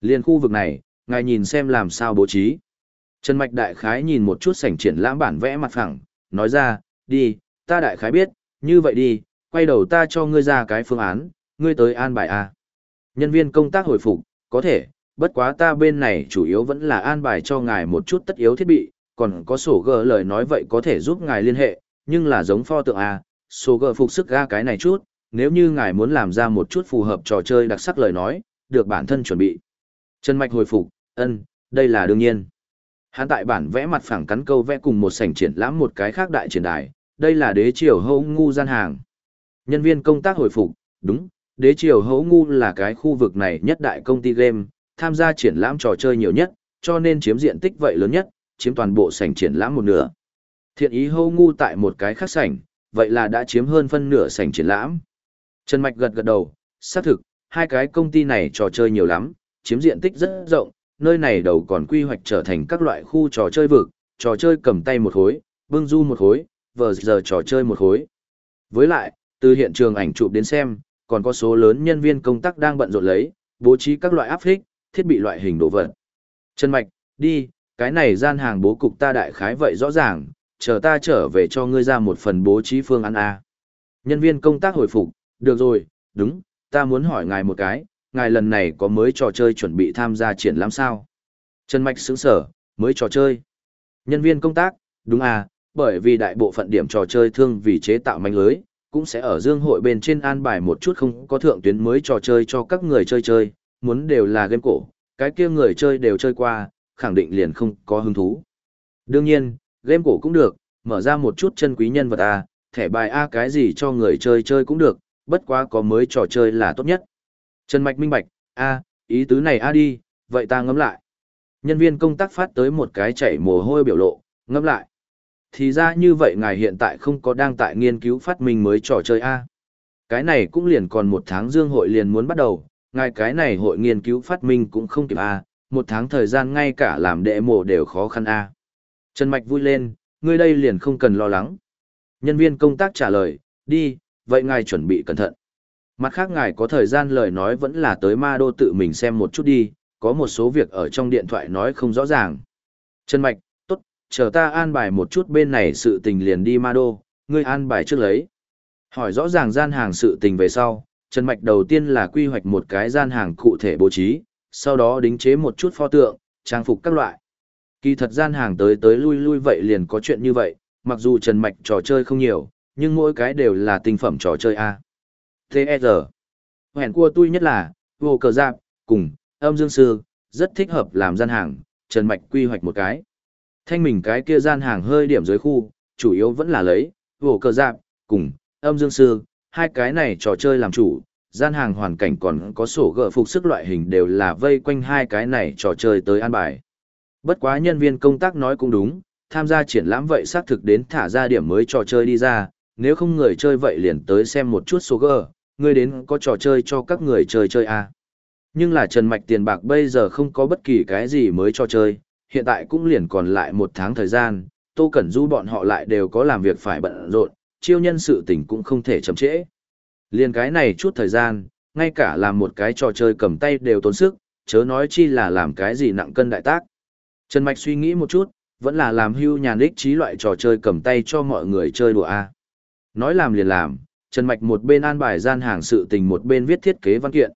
Liên khu vực này, ngài nhìn xem làm sao bố trí. Trần Mạch đại khái nhìn một chút sảnh triển lãm bản vẽ mặt phẳng, nói ra, đi, ta đại khái biết, như vậy đi, quay đầu ta cho ngươi ra cái phương án, ngươi tới an bài A. Nhân viên công tác hồi phục, có thể, bất quá ta bên này chủ yếu vẫn là an bài cho ngài một chút tất yếu thiết bị, còn có sổ gờ lời nói vậy có thể giúp ngài liên hệ, nhưng là giống pho tượng A, sổ gờ phục sức ra cái này chút, nếu như ngài muốn làm ra một chút phù hợp trò chơi đặc sắc lời nói, được bản thân chuẩn bị. Trần Mạch hồi phục, ân, đây là đương nhiên. Hắn tại bản vẽ mặt phẳng cắn câu vẽ cùng một sảnh triển lãm một cái khác đại triển đài, đây là đế triều hâu ngu gian hàng. Nhân viên công tác hồi phục, đúng, đế triều hâu ngu là cái khu vực này nhất đại công ty game, tham gia triển lãm trò chơi nhiều nhất, cho nên chiếm diện tích vậy lớn nhất, chiếm toàn bộ sảnh triển lãm một nửa. Thiện ý hô ngu tại một cái khác sảnh, vậy là đã chiếm hơn phân nửa sảnh triển lãm. Trần Mạch gật gật đầu, xác thực, hai cái công ty này trò chơi nhiều lắm, chiếm diện tích rất rộng, nơi này đầu còn quy hoạch trở thành các loại khu trò chơi vực, trò chơi cầm tay một khối, bưng du một khối, vờ giờ trò chơi một khối. Với lại, từ hiện trường ảnh chụp đến xem, còn có số lớn nhân viên công tác đang bận rộn lấy, bố trí các loại áp phích, thiết bị loại hình đồ vật. Trần Mạch, đi, cái này gian hàng bố cục ta đại khái vậy rõ ràng, chờ ta trở về cho ngươi ra một phần bố trí phương án A. Nhân viên công tác hồi phục, được rồi, đúng, ta muốn hỏi ngài một cái, ngài lần này có mới trò chơi chuẩn bị tham gia triển lãm sao? Trần Mạch sững sở, mới trò chơi. Nhân viên công tác, đúng à, bởi vì đại bộ phận điểm trò chơi thương vì chế tạo manh lưới, cũng sẽ ở dương hội bên trên an bài một chút không có thượng tuyến mới trò chơi cho các người chơi chơi, muốn đều là game cổ, cái kia người chơi đều chơi qua, khẳng định liền không có hứng thú. Đương nhiên, game cổ cũng được, mở ra một chút chân quý nhân vật A, thẻ bài A cái gì cho người chơi chơi cũng được, bất quá có mới trò chơi là tốt nhất. Trần Mạch minh bạch, A, ý tứ này A đi, vậy ta ngẫm lại. Nhân viên công tác phát tới một cái chảy mồ hôi biểu lộ, ngẫm lại. Thì ra như vậy ngài hiện tại không có đang tại nghiên cứu phát minh mới trò chơi A. Cái này cũng liền còn một tháng dương hội liền muốn bắt đầu, ngài cái này hội nghiên cứu phát minh cũng không kịp A, một tháng thời gian ngay cả làm đệ mộ đều khó khăn A. Trần Mạch vui lên, ngươi đây liền không cần lo lắng. Nhân viên công tác trả lời, đi, vậy ngài chuẩn bị cẩn thận. Mặt khác ngài có thời gian lời nói vẫn là tới ma đô tự mình xem một chút đi, có một số việc ở trong điện thoại nói không rõ ràng. Trần Mạch, tốt, chờ ta an bài một chút bên này sự tình liền đi ma đô, ngươi an bài trước lấy. Hỏi rõ ràng gian hàng sự tình về sau, Trần Mạch đầu tiên là quy hoạch một cái gian hàng cụ thể bố trí, sau đó đính chế một chút pho tượng, trang phục các loại. Kỳ thật gian hàng tới tới lui lui vậy liền có chuyện như vậy, mặc dù Trần Mạch trò chơi không nhiều, nhưng mỗi cái đều là tinh phẩm trò chơi A. T.E.R. Hẹn cua tôi nhất là, vô cờ giáp, cùng, âm dương sư, rất thích hợp làm gian hàng, Trần Mạch quy hoạch một cái. Thanh mình cái kia gian hàng hơi điểm dưới khu, chủ yếu vẫn là lấy, vô cờ giáp, cùng, âm dương sư, hai cái này trò chơi làm chủ, gian hàng hoàn cảnh còn có sổ gỡ phục sức loại hình đều là vây quanh hai cái này trò chơi tới an bài. Bất quá nhân viên công tác nói cũng đúng, tham gia triển lãm vậy xác thực đến thả ra điểm mới trò chơi đi ra, nếu không người chơi vậy liền tới xem một chút sổ gỡ. ngươi đến có trò chơi cho các người chơi chơi à. Nhưng là Trần Mạch tiền bạc bây giờ không có bất kỳ cái gì mới cho chơi, hiện tại cũng liền còn lại một tháng thời gian, Tô Cẩn Du bọn họ lại đều có làm việc phải bận rộn, chiêu nhân sự tình cũng không thể chậm trễ. Liên cái này chút thời gian, ngay cả làm một cái trò chơi cầm tay đều tốn sức, chớ nói chi là làm cái gì nặng cân đại tác. Trần Mạch suy nghĩ một chút, vẫn là làm hưu nhàn ích trí loại trò chơi cầm tay cho mọi người chơi đùa a. Nói làm liền làm, Trần Mạch một bên an bài gian hàng sự tình một bên viết thiết kế văn kiện.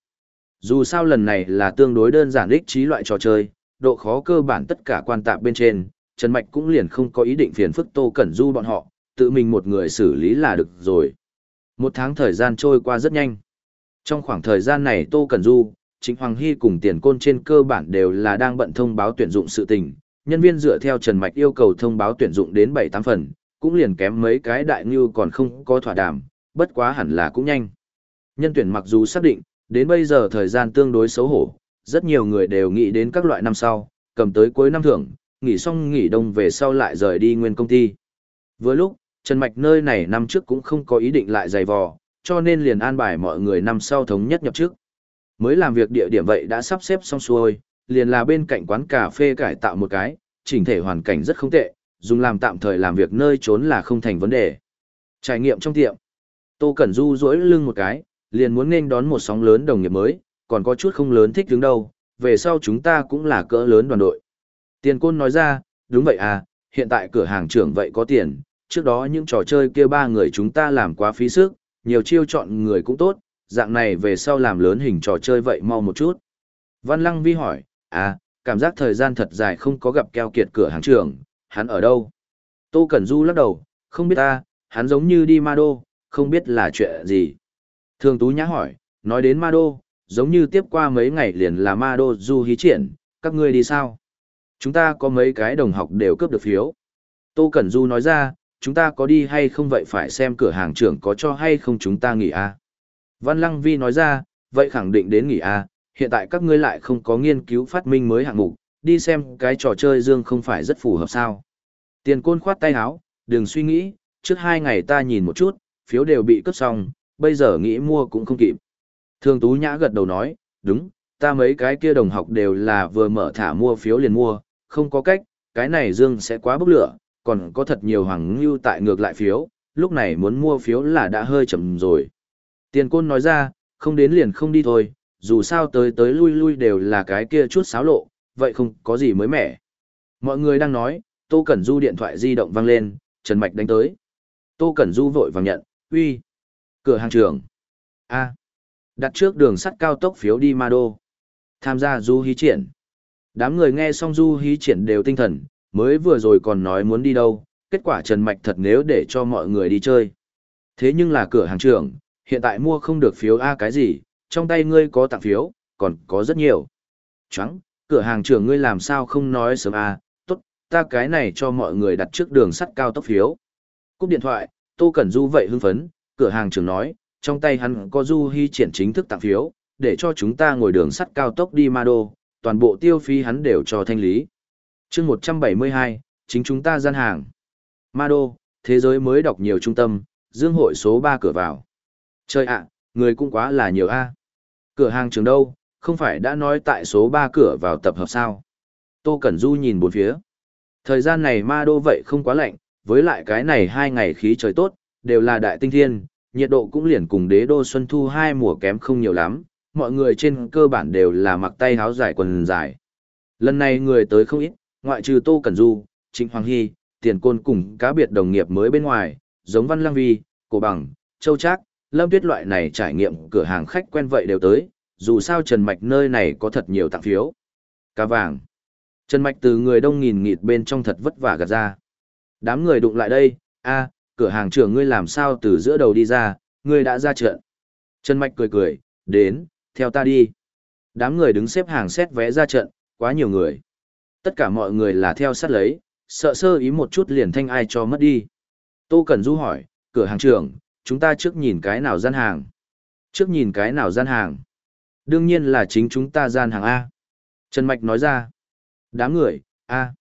Dù sao lần này là tương đối đơn giản ích trí loại trò chơi, độ khó cơ bản tất cả quan tạp bên trên, Trần Mạch cũng liền không có ý định phiền phức Tô Cẩn Du bọn họ, tự mình một người xử lý là được rồi. Một tháng thời gian trôi qua rất nhanh. Trong khoảng thời gian này Tô Cẩn Du, Trịnh Hoàng Hy cùng tiền côn trên cơ bản đều là đang bận thông báo tuyển dụng sự tình, nhân viên dựa theo Trần Mạch yêu cầu thông báo tuyển dụng đến 7-8 phần, cũng liền kém mấy cái đại ngưu còn không có thỏa đàm, bất quá hẳn là cũng nhanh. Nhân tuyển mặc dù xác định, đến bây giờ thời gian tương đối xấu hổ, rất nhiều người đều nghĩ đến các loại năm sau, cầm tới cuối năm thưởng, nghỉ xong nghỉ đông về sau lại rời đi nguyên công ty. Với lúc, Trần Mạch nơi này năm trước cũng không có ý định lại dày vò, cho nên liền an bài mọi người năm sau thống nhất nhập trước. Mới làm việc địa điểm vậy đã sắp xếp xong xuôi, liền là bên cạnh quán cà phê cải tạo một cái, chỉnh thể hoàn cảnh rất không tệ, dùng làm tạm thời làm việc nơi trốn là không thành vấn đề. Trải nghiệm trong tiệm. Tô Cẩn Du duỗi lưng một cái, liền muốn nên đón một sóng lớn đồng nghiệp mới, còn có chút không lớn thích đứng đâu, về sau chúng ta cũng là cỡ lớn đoàn đội. Tiền côn nói ra, đúng vậy à, hiện tại cửa hàng trưởng vậy có tiền, trước đó những trò chơi kia ba người chúng ta làm quá phí sức, nhiều chiêu chọn người cũng tốt, dạng này về sau làm lớn hình trò chơi vậy mau một chút. Văn Lăng Vi hỏi, à, cảm giác thời gian thật dài không có gặp keo kiệt cửa hàng trưởng, hắn ở đâu? Tô Cẩn Du lắc đầu, không biết ta, hắn giống như đi Ma Đô, không biết là chuyện gì. Thường Tú Nhã hỏi, nói đến Ma Đô, giống như tiếp qua mấy ngày liền là Ma Đô Du hí triển, các ngươi đi sao? Chúng ta có mấy cái đồng học đều cướp được phiếu. Tô Cẩn Du nói ra, chúng ta có đi hay không vậy phải xem cửa hàng trưởng có cho hay không chúng ta nghỉ à. Văn Lăng Vi nói ra, vậy khẳng định đến nghỉ à, hiện tại các ngươi lại không có nghiên cứu phát minh mới hạng mục, đi xem cái trò chơi dương không phải rất phù hợp sao. Tiền côn khoát tay áo, đừng suy nghĩ, trước hai ngày ta nhìn một chút, phiếu đều bị cướp xong, bây giờ nghĩ mua cũng không kịp. Thường Tú Nhã gật đầu nói, đúng, ta mấy cái kia đồng học đều là vừa mở thả mua phiếu liền mua, không có cách, cái này dương sẽ quá bốc lửa, còn có thật nhiều hoàng ngưu tại ngược lại phiếu, lúc này muốn mua phiếu là đã hơi chậm rồi. Tiền côn nói ra, không đến liền không đi thôi, dù sao tới tới lui lui đều là cái kia chút xáo lộ, vậy không có gì mới mẻ. Mọi người đang nói, Tô Cẩn Du điện thoại di động vang lên, Trần Mạch đánh tới. Tô Cẩn Du vội vàng nhận, uy, cửa hàng trưởng. a đặt trước đường sắt cao tốc phiếu đi Ma Đô. Tham gia du hí triển. Đám người nghe xong du hí triển đều tinh thần, mới vừa rồi còn nói muốn đi đâu, kết quả Trần Mạch thật nếu để cho mọi người đi chơi. Thế nhưng là cửa hàng trưởng, hiện tại mua không được phiếu A cái gì, trong tay ngươi có tặng phiếu, còn có rất nhiều. Chẳng, cửa hàng trưởng ngươi làm sao không nói sớm A, tốt, ta cái này cho mọi người đặt trước đường sắt cao tốc phiếu. Cúp điện thoại, Tô Cẩn Du vậy hưng phấn, cửa hàng trưởng nói, trong tay hắn có du hy triển chính thức tặng phiếu, để cho chúng ta ngồi đường sắt cao tốc đi Ma Đô, toàn bộ tiêu phí hắn đều cho thanh lý chương 172, chính chúng ta gian hàng. Ma Đô, thế giới mới đọc nhiều trung tâm, dương hội số 3 cửa vào. Trời ạ, người cũng quá là nhiều a. Cửa hàng trường đâu, không phải đã nói tại số 3 cửa vào tập hợp sao? Tô Cẩn Du nhìn bốn phía. Thời gian này ma đô vậy không quá lạnh, với lại cái này hai ngày khí trời tốt, đều là đại tinh thiên, nhiệt độ cũng liền cùng đế đô xuân thu hai mùa kém không nhiều lắm, mọi người trên cơ bản đều là mặc tay áo dài quần dài. Lần này người tới không ít, ngoại trừ Tô Cẩn Du, Trịnh Hoàng Hy, Tiền Côn cùng cá biệt đồng nghiệp mới bên ngoài, giống Văn Lăng Vi, Cổ Bằng, Châu Trác, Lâm Tuyết loại này trải nghiệm cửa hàng khách quen vậy đều tới, dù sao Trần Mạch nơi này có thật nhiều tặng phiếu. Cá vàng. Trần Mạch từ người đông nghìn nghịt bên trong thật vất vả gạt ra. Đám người đụng lại đây, a cửa hàng trưởng ngươi làm sao từ giữa đầu đi ra, ngươi đã ra trận. Trần Mạch cười cười, đến, theo ta đi. Đám người đứng xếp hàng xét vé ra trận, quá nhiều người. Tất cả mọi người là theo sát lấy, sợ sơ ý một chút liền thanh ai cho mất đi. Tô Cẩn Du hỏi, cửa hàng trưởng, chúng ta trước nhìn cái nào gian hàng. Trước nhìn cái nào gian hàng. Đương nhiên là chính chúng ta gian hàng A. Trần Mạch nói ra. Đám người, A.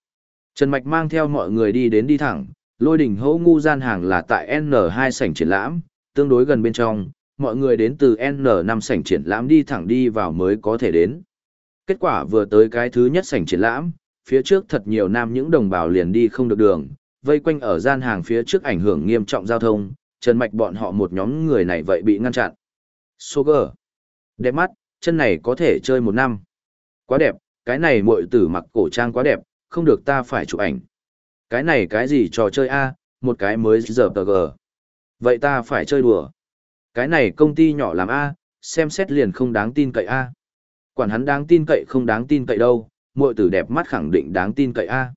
Trần Mạch mang theo mọi người đi đến đi thẳng, lôi đỉnh hỗ ngu gian hàng là tại N2 sảnh triển lãm, tương đối gần bên trong, mọi người đến từ N5 sảnh triển lãm đi thẳng đi vào mới có thể đến. Kết quả vừa tới cái thứ nhất sảnh triển lãm, phía trước thật nhiều nam những đồng bào liền đi không được đường, vây quanh ở gian hàng phía trước ảnh hưởng nghiêm trọng giao thông, Trần Mạch bọn họ một nhóm người này vậy bị ngăn chặn. Sugar. Đẹp mắt, chân này có thể chơi một năm. Quá đẹp, cái này muội tử mặc cổ trang quá đẹp, không được ta phải chụp ảnh. Cái này cái gì trò chơi a một cái mới giờ tờ gờ. Vậy ta phải chơi đùa. Cái này công ty nhỏ làm a xem xét liền không đáng tin cậy a Quản hắn đáng tin cậy không đáng tin cậy đâu, muội tử đẹp mắt khẳng định đáng tin cậy a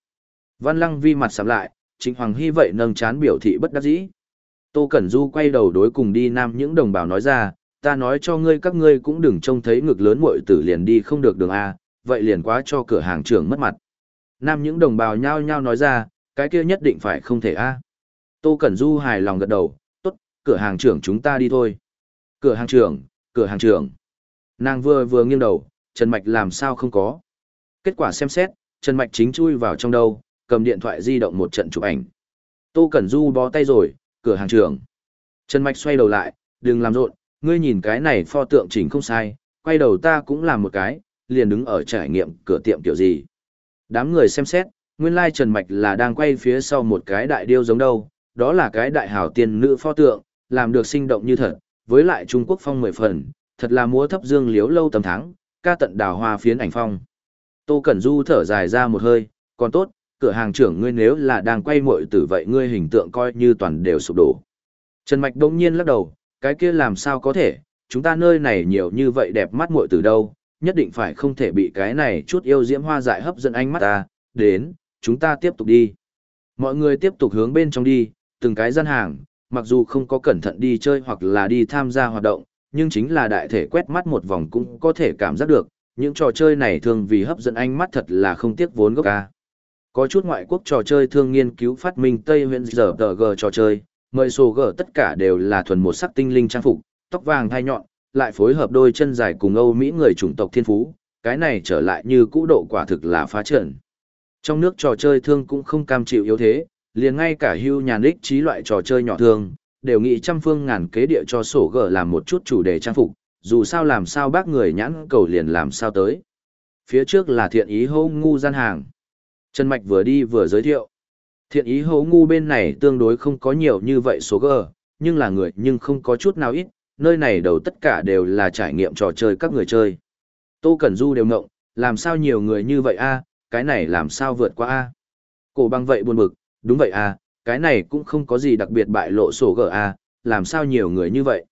Văn Lăng Vi mặt sầm lại, Trịnh Hoàng Hy vậy nâng chán biểu thị bất đắc dĩ. Tô Cẩn Du quay đầu đối cùng đi nam những đồng bào nói ra, ta nói cho ngươi các ngươi cũng đừng trông thấy ngực lớn muội tử liền đi không được đường A, vậy liền quá cho cửa hàng trưởng mất mặt. Nam những đồng bào nhao nhao nói ra, cái kia nhất định phải không thể A. Tô Cẩn Du hài lòng gật đầu, tốt, cửa hàng trưởng chúng ta đi thôi. Cửa hàng trưởng, cửa hàng trưởng. Nàng vừa vừa nghiêng đầu, Trần Mạch làm sao không có. Kết quả xem xét, Trần Mạch chính chui vào trong đâu, cầm điện thoại di động một trận chụp ảnh. Tô Cẩn Du bó tay rồi, cửa hàng trưởng. Trần Mạch xoay đầu lại, đừng làm rộn, ngươi nhìn cái này pho tượng chỉnh không sai, quay đầu ta cũng làm một cái, liền đứng ở trải nghiệm cửa tiệm kiểu gì. Đám người xem xét, nguyên lai Trần Mạch là đang quay phía sau một cái đại điêu giống đâu, đó là cái đại hào tiên nữ pho tượng, làm được sinh động như thật, với lại Trung Quốc phong mười phần, thật là múa thấp dương liếu lâu tầm tháng, ca tận đào hoa phiến ảnh phong. Tô Cẩn Du thở dài ra một hơi, còn tốt, cửa hàng trưởng ngươi nếu là đang quay muội tử vậy ngươi hình tượng coi như toàn đều sụp đổ. Trần Mạch đông nhiên lắc đầu, cái kia làm sao có thể, chúng ta nơi này nhiều như vậy đẹp mắt muội tử đâu, nhất định phải không thể bị cái này chút yêu diễm hoa dại hấp dẫn ánh mắt ta, đến, chúng ta tiếp tục đi. Mọi người tiếp tục hướng bên trong đi, từng cái gian hàng, mặc dù không có cẩn thận đi chơi hoặc là đi tham gia hoạt động, nhưng chính là đại thể quét mắt một vòng cũng có thể cảm giác được, những trò chơi này thường vì hấp dẫn ánh mắt thật là không tiếc vốn gốc ca. Có chút ngoại quốc trò chơi thương nghiên cứu phát minh Tây huyện giờ tờ g trò chơi, mời sổ g tất cả đều là thuần một sắc tinh linh trang phục, tóc vàng thai nhọn, lại phối hợp đôi chân dài cùng Âu Mỹ người chủng tộc thiên phú, cái này trở lại như cũ độ quả thực là phá trận. Trong nước trò chơi thương cũng không cam chịu yếu thế, liền ngay cả hưu nhà Nick trí loại trò chơi nhỏ thương, đều nghĩ trăm phương ngàn kế địa cho sổ g làm một chút chủ đề trang phục, dù sao làm sao bác người nhãn cầu liền làm sao tới. Phía trước là thiện ý hô ngu gian hàng. Trần Mạch vừa đi vừa giới thiệu. Thiện ý hô ngu bên này tương đối không có nhiều như vậy số gờ, nhưng là người nhưng không có chút nào ít, nơi này đầu tất cả đều là trải nghiệm trò chơi các người chơi. Tô Cẩn Du đều ngộng, làm sao nhiều người như vậy a cái này làm sao vượt qua a Cổ băng vậy buồn bực, đúng vậy a cái này cũng không có gì đặc biệt bại lộ sổ gờ a làm sao nhiều người như vậy.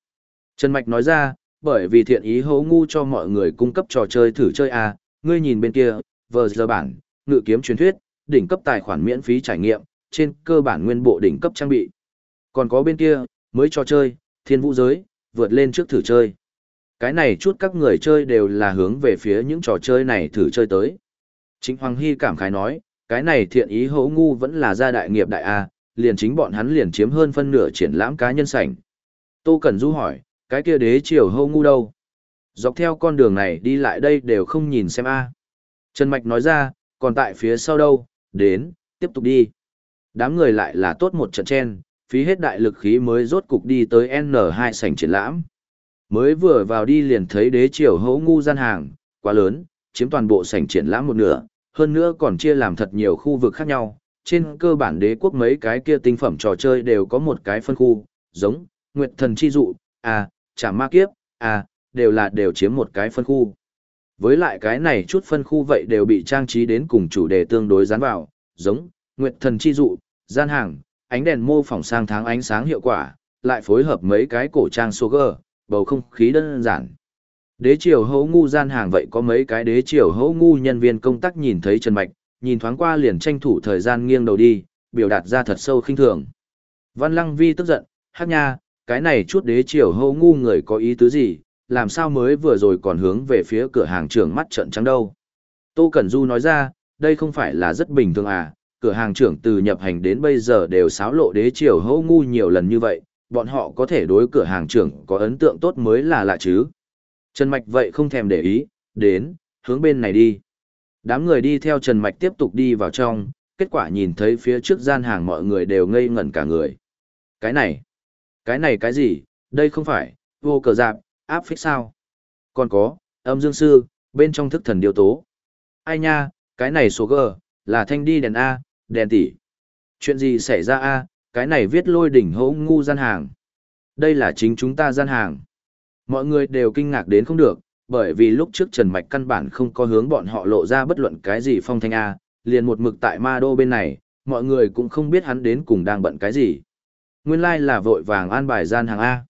Trần Mạch nói ra, bởi vì thiện ý hố ngu cho mọi người cung cấp trò chơi thử chơi a ngươi nhìn bên kia, vờ giờ bản, ngự kiếm truyền thuyết, đỉnh cấp tài khoản miễn phí trải nghiệm, trên cơ bản nguyên bộ đỉnh cấp trang bị. Còn có bên kia, mới trò chơi, thiên vũ giới, vượt lên trước thử chơi. Cái này chút các người chơi đều là hướng về phía những trò chơi này thử chơi tới. Chính Hoàng Hy cảm khái nói, cái này thiện ý hấu ngu vẫn là gia đại nghiệp đại A, liền chính bọn hắn liền chiếm hơn phân nửa triển lãm cá nhân sảnh. Tô Cẩn Du hỏi, cái kia đế triều hâu ngu đâu? Dọc theo con đường này đi lại đây đều không nhìn xem A. Trần Mạch nói ra, còn tại phía sau đâu, đến, tiếp tục đi. Đám người lại là tốt một trận chen, phí hết đại lực khí mới rốt cục đi tới N2 sảnh triển lãm. Mới vừa vào đi liền thấy đế triều hấu ngu gian hàng, quá lớn, chiếm toàn bộ sảnh triển lãm một nửa, hơn nữa còn chia làm thật nhiều khu vực khác nhau. Trên cơ bản đế quốc mấy cái kia tinh phẩm trò chơi đều có một cái phân khu, giống, Nguyệt Thần Chi Dụ, à, Chả Ma Kiếp, à, đều là đều chiếm một cái phân khu. Với lại cái này chút phân khu vậy đều bị trang trí đến cùng chủ đề tương đối dán vào, giống, Nguyệt Thần Chi Dụ, gian hàng, ánh đèn mô phỏng sang tháng ánh sáng hiệu quả, lại phối hợp mấy cái cổ trang sugar, bầu không khí đơn giản. Đế triều hấu ngu gian hàng vậy có mấy cái đế triều hấu ngu nhân viên công tác nhìn thấy Trần Mạch, nhìn thoáng qua liền tranh thủ thời gian nghiêng đầu đi, biểu đạt ra thật sâu khinh thường. Văn Lăng Vi tức giận, hát nha, cái này chút đế triều hấu ngu người có ý tứ gì, làm sao mới vừa rồi còn hướng về phía cửa hàng trưởng mắt trận trắng đâu. Tô Cẩn Du nói ra, đây không phải là rất bình thường à, cửa hàng trưởng từ nhập hành đến bây giờ đều xáo lộ đế triều hô ngu nhiều lần như vậy, bọn họ có thể đối cửa hàng trưởng có ấn tượng tốt mới là lạ chứ. Trần Mạch vậy không thèm để ý, đến, hướng bên này đi. Đám người đi theo Trần Mạch tiếp tục đi vào trong, kết quả nhìn thấy phía trước gian hàng mọi người đều ngây ngẩn cả người. Cái này, cái này cái gì, đây không phải, vô cờ dạp, áp phích sao? Còn có, âm dương sư, bên trong thức thần điều tố. Ai nha, cái này số G, là thanh đi đèn A, đèn tỷ. Chuyện gì xảy ra A, cái này viết lôi đỉnh hỗ ngu gian hàng. Đây là chính chúng ta gian hàng. Mọi người đều kinh ngạc đến không được, bởi vì lúc trước Trần Mạch căn bản không có hướng bọn họ lộ ra bất luận cái gì phong thanh A, liền một mực tại ma đô bên này, mọi người cũng không biết hắn đến cùng đang bận cái gì. Nguyên lai like là vội vàng an bài gian hàng A.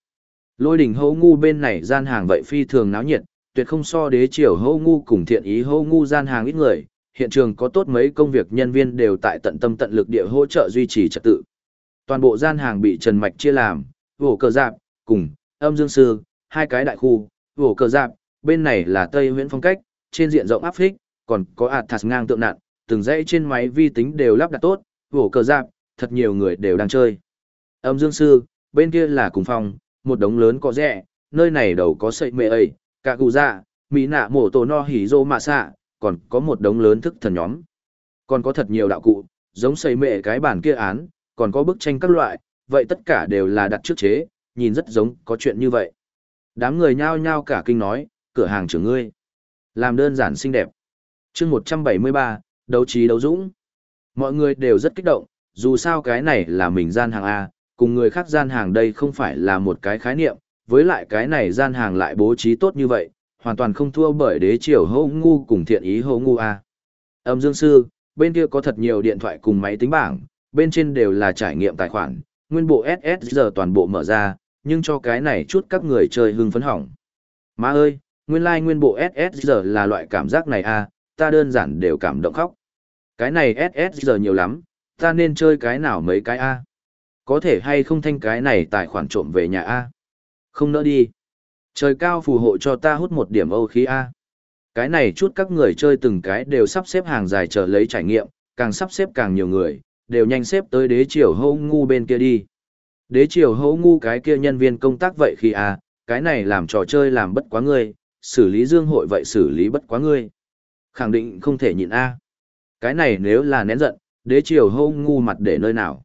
Lôi đỉnh hâu ngu bên này gian hàng vậy phi thường náo nhiệt, tuyệt không so đế triều hâu ngu cùng thiện ý hâu ngu gian hàng ít người, hiện trường có tốt mấy công việc nhân viên đều tại tận tâm tận lực địa hỗ trợ duy trì trật tự. Toàn bộ gian hàng bị Trần Mạch chia làm, vổ cờ dạp, cùng, âm dương sư, hai cái đại khu, vổ cờ dạp, bên này là Tây Nguyễn phong cách, trên diện rộng áp phích, còn có ạt thạt ngang tượng nạn, từng dãy trên máy vi tính đều lắp đặt tốt, vổ cờ dạp, thật nhiều người đều đang chơi. Âm dương sư, bên kia là cùng phòng, một đống lớn có rẻ, nơi này đầu có sợi mệ ấy, cả cụ dạ, mỹ nạ mổ tổ no hỉ rô mạ xạ, còn có một đống lớn thức thần nhóm. Còn có thật nhiều đạo cụ, giống sợi mệ cái bản kia án, còn có bức tranh các loại, vậy tất cả đều là đặt trước chế, nhìn rất giống có chuyện như vậy. Đám người nhao nhao cả kinh nói, cửa hàng trưởng ngươi. Làm đơn giản xinh đẹp. chương 173, đấu trí đấu dũng. Mọi người đều rất kích động, dù sao cái này là mình gian hàng A, cùng người khác gian hàng đây không phải là một cái khái niệm, với lại cái này gian hàng lại bố trí tốt như vậy, hoàn toàn không thua bởi đế triều hô ngu cùng thiện ý hô ngu A. Âm dương sư, bên kia có thật nhiều điện thoại cùng máy tính bảng, bên trên đều là trải nghiệm tài khoản, nguyên bộ SS giờ toàn bộ mở ra, nhưng cho cái này chút các người chơi hưng phấn hỏng. Má ơi, nguyên lai like nguyên bộ SS giờ là loại cảm giác này a, ta đơn giản đều cảm động khóc. Cái này SS giờ nhiều lắm, ta nên chơi cái nào mấy cái a? Có thể hay không thanh cái này tài khoản trộm về nhà a? Không nỡ đi. Trời cao phù hộ cho ta hút một điểm âu khí a. Cái này chút các người chơi từng cái đều sắp xếp hàng dài chờ lấy trải nghiệm, càng sắp xếp càng nhiều người, đều nhanh xếp tới đế triều hâu ngu bên kia đi. Đế triều hâu ngu cái kia nhân viên công tác vậy khi a cái này làm trò chơi làm bất quá ngươi, xử lý dương hội vậy xử lý bất quá ngươi. Khẳng định không thể nhịn a. Cái này nếu là nén giận, đế triều hâu ngu mặt để nơi nào.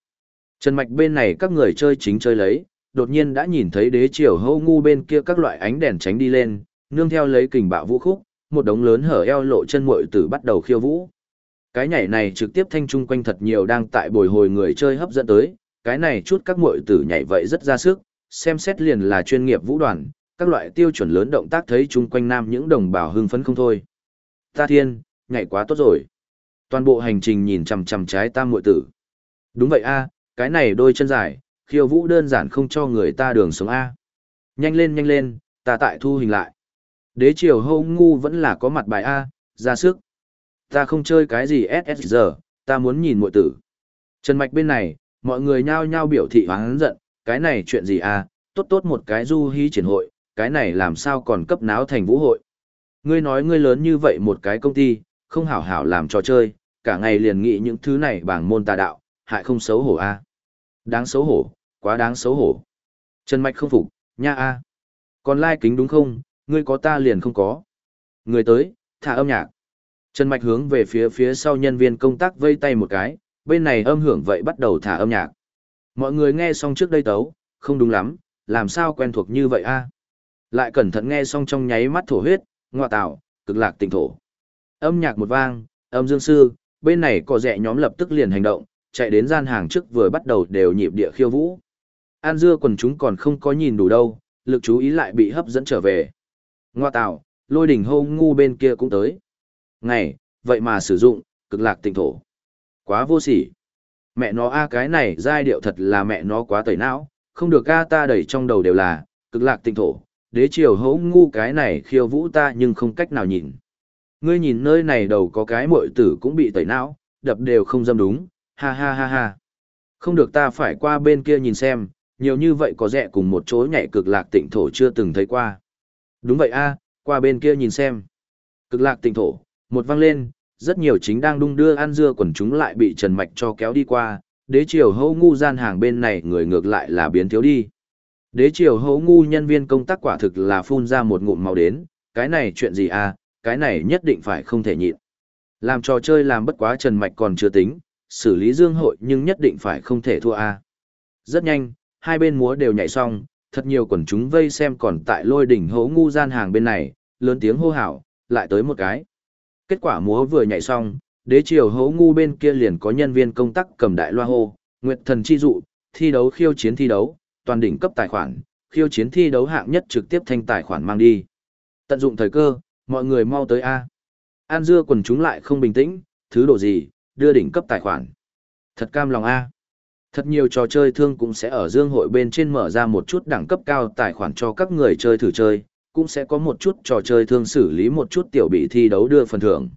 Trần mạch bên này các người chơi chính chơi lấy, đột nhiên đã nhìn thấy đế triều hô ngu bên kia các loại ánh đèn tránh đi lên, nương theo lấy kình bạo vũ khúc, một đống lớn hở eo lộ chân muội tử bắt đầu khiêu vũ. Cái nhảy này trực tiếp thanh trung quanh thật nhiều đang tại bồi hồi người chơi hấp dẫn tới, cái này chút các muội tử nhảy vậy rất ra sức, xem xét liền là chuyên nghiệp vũ đoàn, các loại tiêu chuẩn lớn động tác thấy chung quanh nam những đồng bào hưng phấn không thôi. Ta thiên, nhảy quá tốt rồi. Toàn bộ hành trình nhìn chằm chằm trái tam muội tử. Đúng vậy a, cái này đôi chân dài, khiêu vũ đơn giản không cho người ta đường sống a. Nhanh lên nhanh lên, ta tại thu hình lại. Đế triều hô ngu vẫn là có mặt bài a, ra sức. Ta không chơi cái gì SSG, ta muốn nhìn muội tử. Trần Mạch bên này, mọi người nhao nhao biểu thị hoáng giận, cái này chuyện gì à, tốt tốt một cái du hí triển hội, cái này làm sao còn cấp náo thành vũ hội. Ngươi nói ngươi lớn như vậy một cái công ty, không hảo hảo làm trò chơi, cả ngày liền nghĩ những thứ này bằng môn tà đạo, hại không xấu hổ a à. Đáng xấu hổ, quá đáng xấu hổ. Trần Mạch không phục, nha a Còn lai like kính đúng không, ngươi có ta liền không có. Người tới, thả âm nhạc. Trần Mạch hướng về phía phía sau nhân viên công tác vây tay một cái, bên này âm hưởng vậy bắt đầu thả âm nhạc. Mọi người nghe xong trước đây tấu, không đúng lắm, làm sao quen thuộc như vậy a? Lại cẩn thận nghe xong trong nháy mắt thổ huyết, ngọa tạo, cực lạc tỉnh thổ. Âm nhạc một vang, âm dương sư, bên này có rẻ nhóm lập tức liền hành động, chạy đến gian hàng trước vừa bắt đầu đều nhịp địa khiêu vũ. An dưa quần chúng còn không có nhìn đủ đâu, lực chú ý lại bị hấp dẫn trở về. Ngoa tạo, lôi đỉnh hô ngu bên kia cũng tới. Ngày, vậy mà sử dụng, cực lạc tịnh thổ. Quá vô sỉ. Mẹ nó a cái này giai điệu thật là mẹ nó quá tẩy não, không được ca ta đẩy trong đầu đều là, cực lạc tinh thổ, đế triều hấu ngu cái này khiêu vũ ta nhưng không cách nào nhìn. Ngươi nhìn nơi này đầu có cái muội tử cũng bị tẩy não, đập đều không dâm đúng, ha ha ha ha. Không được ta phải qua bên kia nhìn xem, nhiều như vậy có rẻ cùng một chỗ nhảy cực lạc tịnh thổ chưa từng thấy qua. Đúng vậy a, qua bên kia nhìn xem. Cực lạc tịnh thổ, một vang lên, rất nhiều chính đang đung đưa ăn dưa quần chúng lại bị Trần Mạch cho kéo đi qua, đế triều hâu ngu gian hàng bên này người ngược lại là biến thiếu đi. Đế triều hấu ngu nhân viên công tác quả thực là phun ra một ngụm màu đến, cái này chuyện gì à, cái này nhất định phải không thể nhịn. Làm trò chơi làm bất quá Trần Mạch còn chưa tính, xử lý dương hội nhưng nhất định phải không thể thua a. Rất nhanh, hai bên múa đều nhảy xong, thật nhiều quần chúng vây xem còn tại lôi đỉnh hố ngu gian hàng bên này, lớn tiếng hô hào, lại tới một cái. Kết quả múa vừa nhảy xong, đế triều hố ngu bên kia liền có nhân viên công tác cầm đại loa hô, nguyệt thần chi dụ, thi đấu khiêu chiến thi đấu, toàn đỉnh cấp tài khoản, khiêu chiến thi đấu hạng nhất trực tiếp thanh tài khoản mang đi. Tận dụng thời cơ, mọi người mau tới A. An dưa quần chúng lại không bình tĩnh, thứ đồ gì, đưa đỉnh cấp tài khoản. Thật cam lòng A. Thật nhiều trò chơi thương cũng sẽ ở dương hội bên trên mở ra một chút đẳng cấp cao tài khoản cho các người chơi thử chơi, cũng sẽ có một chút trò chơi thương xử lý một chút tiểu bị thi đấu đưa phần thưởng.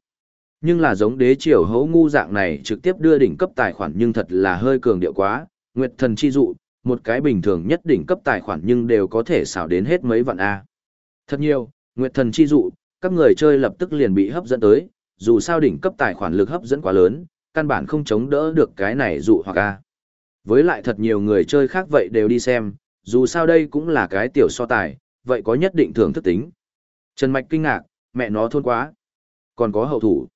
Nhưng là giống đế triều hấu ngu dạng này trực tiếp đưa đỉnh cấp tài khoản nhưng thật là hơi cường điệu quá, nguyệt thần chi dụ, một cái bình thường nhất đỉnh cấp tài khoản nhưng đều có thể xảo đến hết mấy vạn A. Thật nhiều, nguyệt thần chi dụ, các người chơi lập tức liền bị hấp dẫn tới, dù sao đỉnh cấp tài khoản lực hấp dẫn quá lớn, căn bản không chống đỡ được cái này dụ hoặc A. Với lại thật nhiều người chơi khác vậy đều đi xem, dù sao đây cũng là cái tiểu so tài, vậy có nhất định thưởng thức tính. Trần Mạch kinh ngạc, mẹ nó thôn quá. Còn có hậu thủ.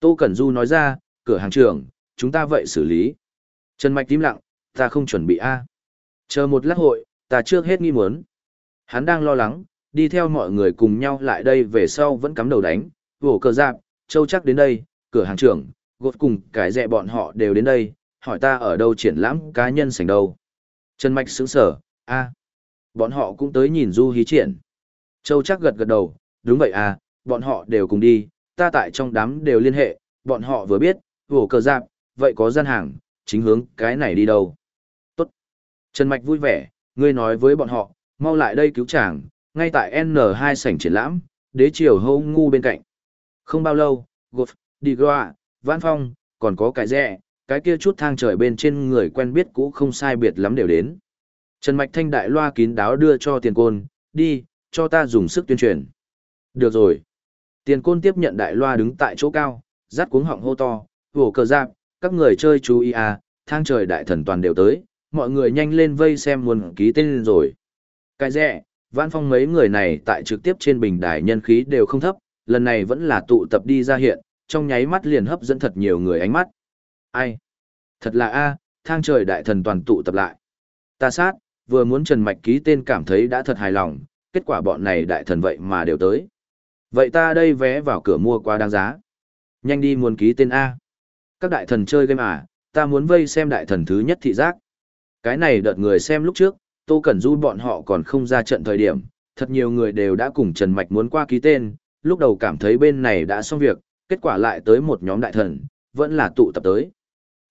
Tô Cẩn Du nói ra, cửa hàng trưởng, chúng ta vậy xử lý. Trần Mạch tím lặng, ta không chuẩn bị A. Chờ một lát hội, ta trước hết nghi muốn. Hắn đang lo lắng, đi theo mọi người cùng nhau lại đây về sau vẫn cắm đầu đánh, vổ cờ giáp, châu chắc đến đây, cửa hàng trưởng, gột cùng cái dẹ bọn họ đều đến đây, hỏi ta ở đâu triển lãm cá nhân sảnh đâu. Trần Mạch sững sở, a bọn họ cũng tới nhìn du hí triển. Châu chắc gật gật đầu, đúng vậy à, bọn họ đều cùng đi, ta tại trong đám đều liên hệ, bọn họ vừa biết, vổ cờ giáp, vậy có gian hàng, chính hướng cái này đi đâu. Tốt. Trần Mạch vui vẻ, ngươi nói với bọn họ, mau lại đây cứu chàng, ngay tại N2 sảnh triển lãm, đế triều hô ngu bên cạnh. Không bao lâu, Goff, Digoa, Văn Phong, còn có cái rẻ, cái kia chút thang trời bên trên người quen biết cũ không sai biệt lắm đều đến. Trần Mạch Thanh đại loa kín đáo đưa cho tiền côn, đi, cho ta dùng sức tuyên truyền. Được rồi. Tiền côn tiếp nhận đại loa đứng tại chỗ cao, rát cuống họng hô to, vổ cờ giáp, các người chơi chú ý à, thang trời đại thần toàn đều tới, mọi người nhanh lên vây xem muốn ký tên rồi. Cái rẻ, Văn Phong mấy người này tại trực tiếp trên bình đài nhân khí đều không thấp, lần này vẫn là tụ tập đi ra hiện, trong nháy mắt liền hấp dẫn thật nhiều người ánh mắt. Ai? Thật là a, thang trời đại thần toàn tụ tập lại. Ta sát, vừa muốn Trần Mạch ký tên cảm thấy đã thật hài lòng, kết quả bọn này đại thần vậy mà đều tới. Vậy ta đây vé vào cửa mua quá đáng giá. Nhanh đi muốn ký tên A. Các đại thần chơi game à, ta muốn vây xem đại thần thứ nhất thị giác. Cái này đợt người xem lúc trước, Tô Cẩn Du bọn họ còn không ra trận thời điểm, thật nhiều người đều đã cùng Trần Mạch muốn qua ký tên, lúc đầu cảm thấy bên này đã xong việc, kết quả lại tới một nhóm đại thần, vẫn là tụ tập tới.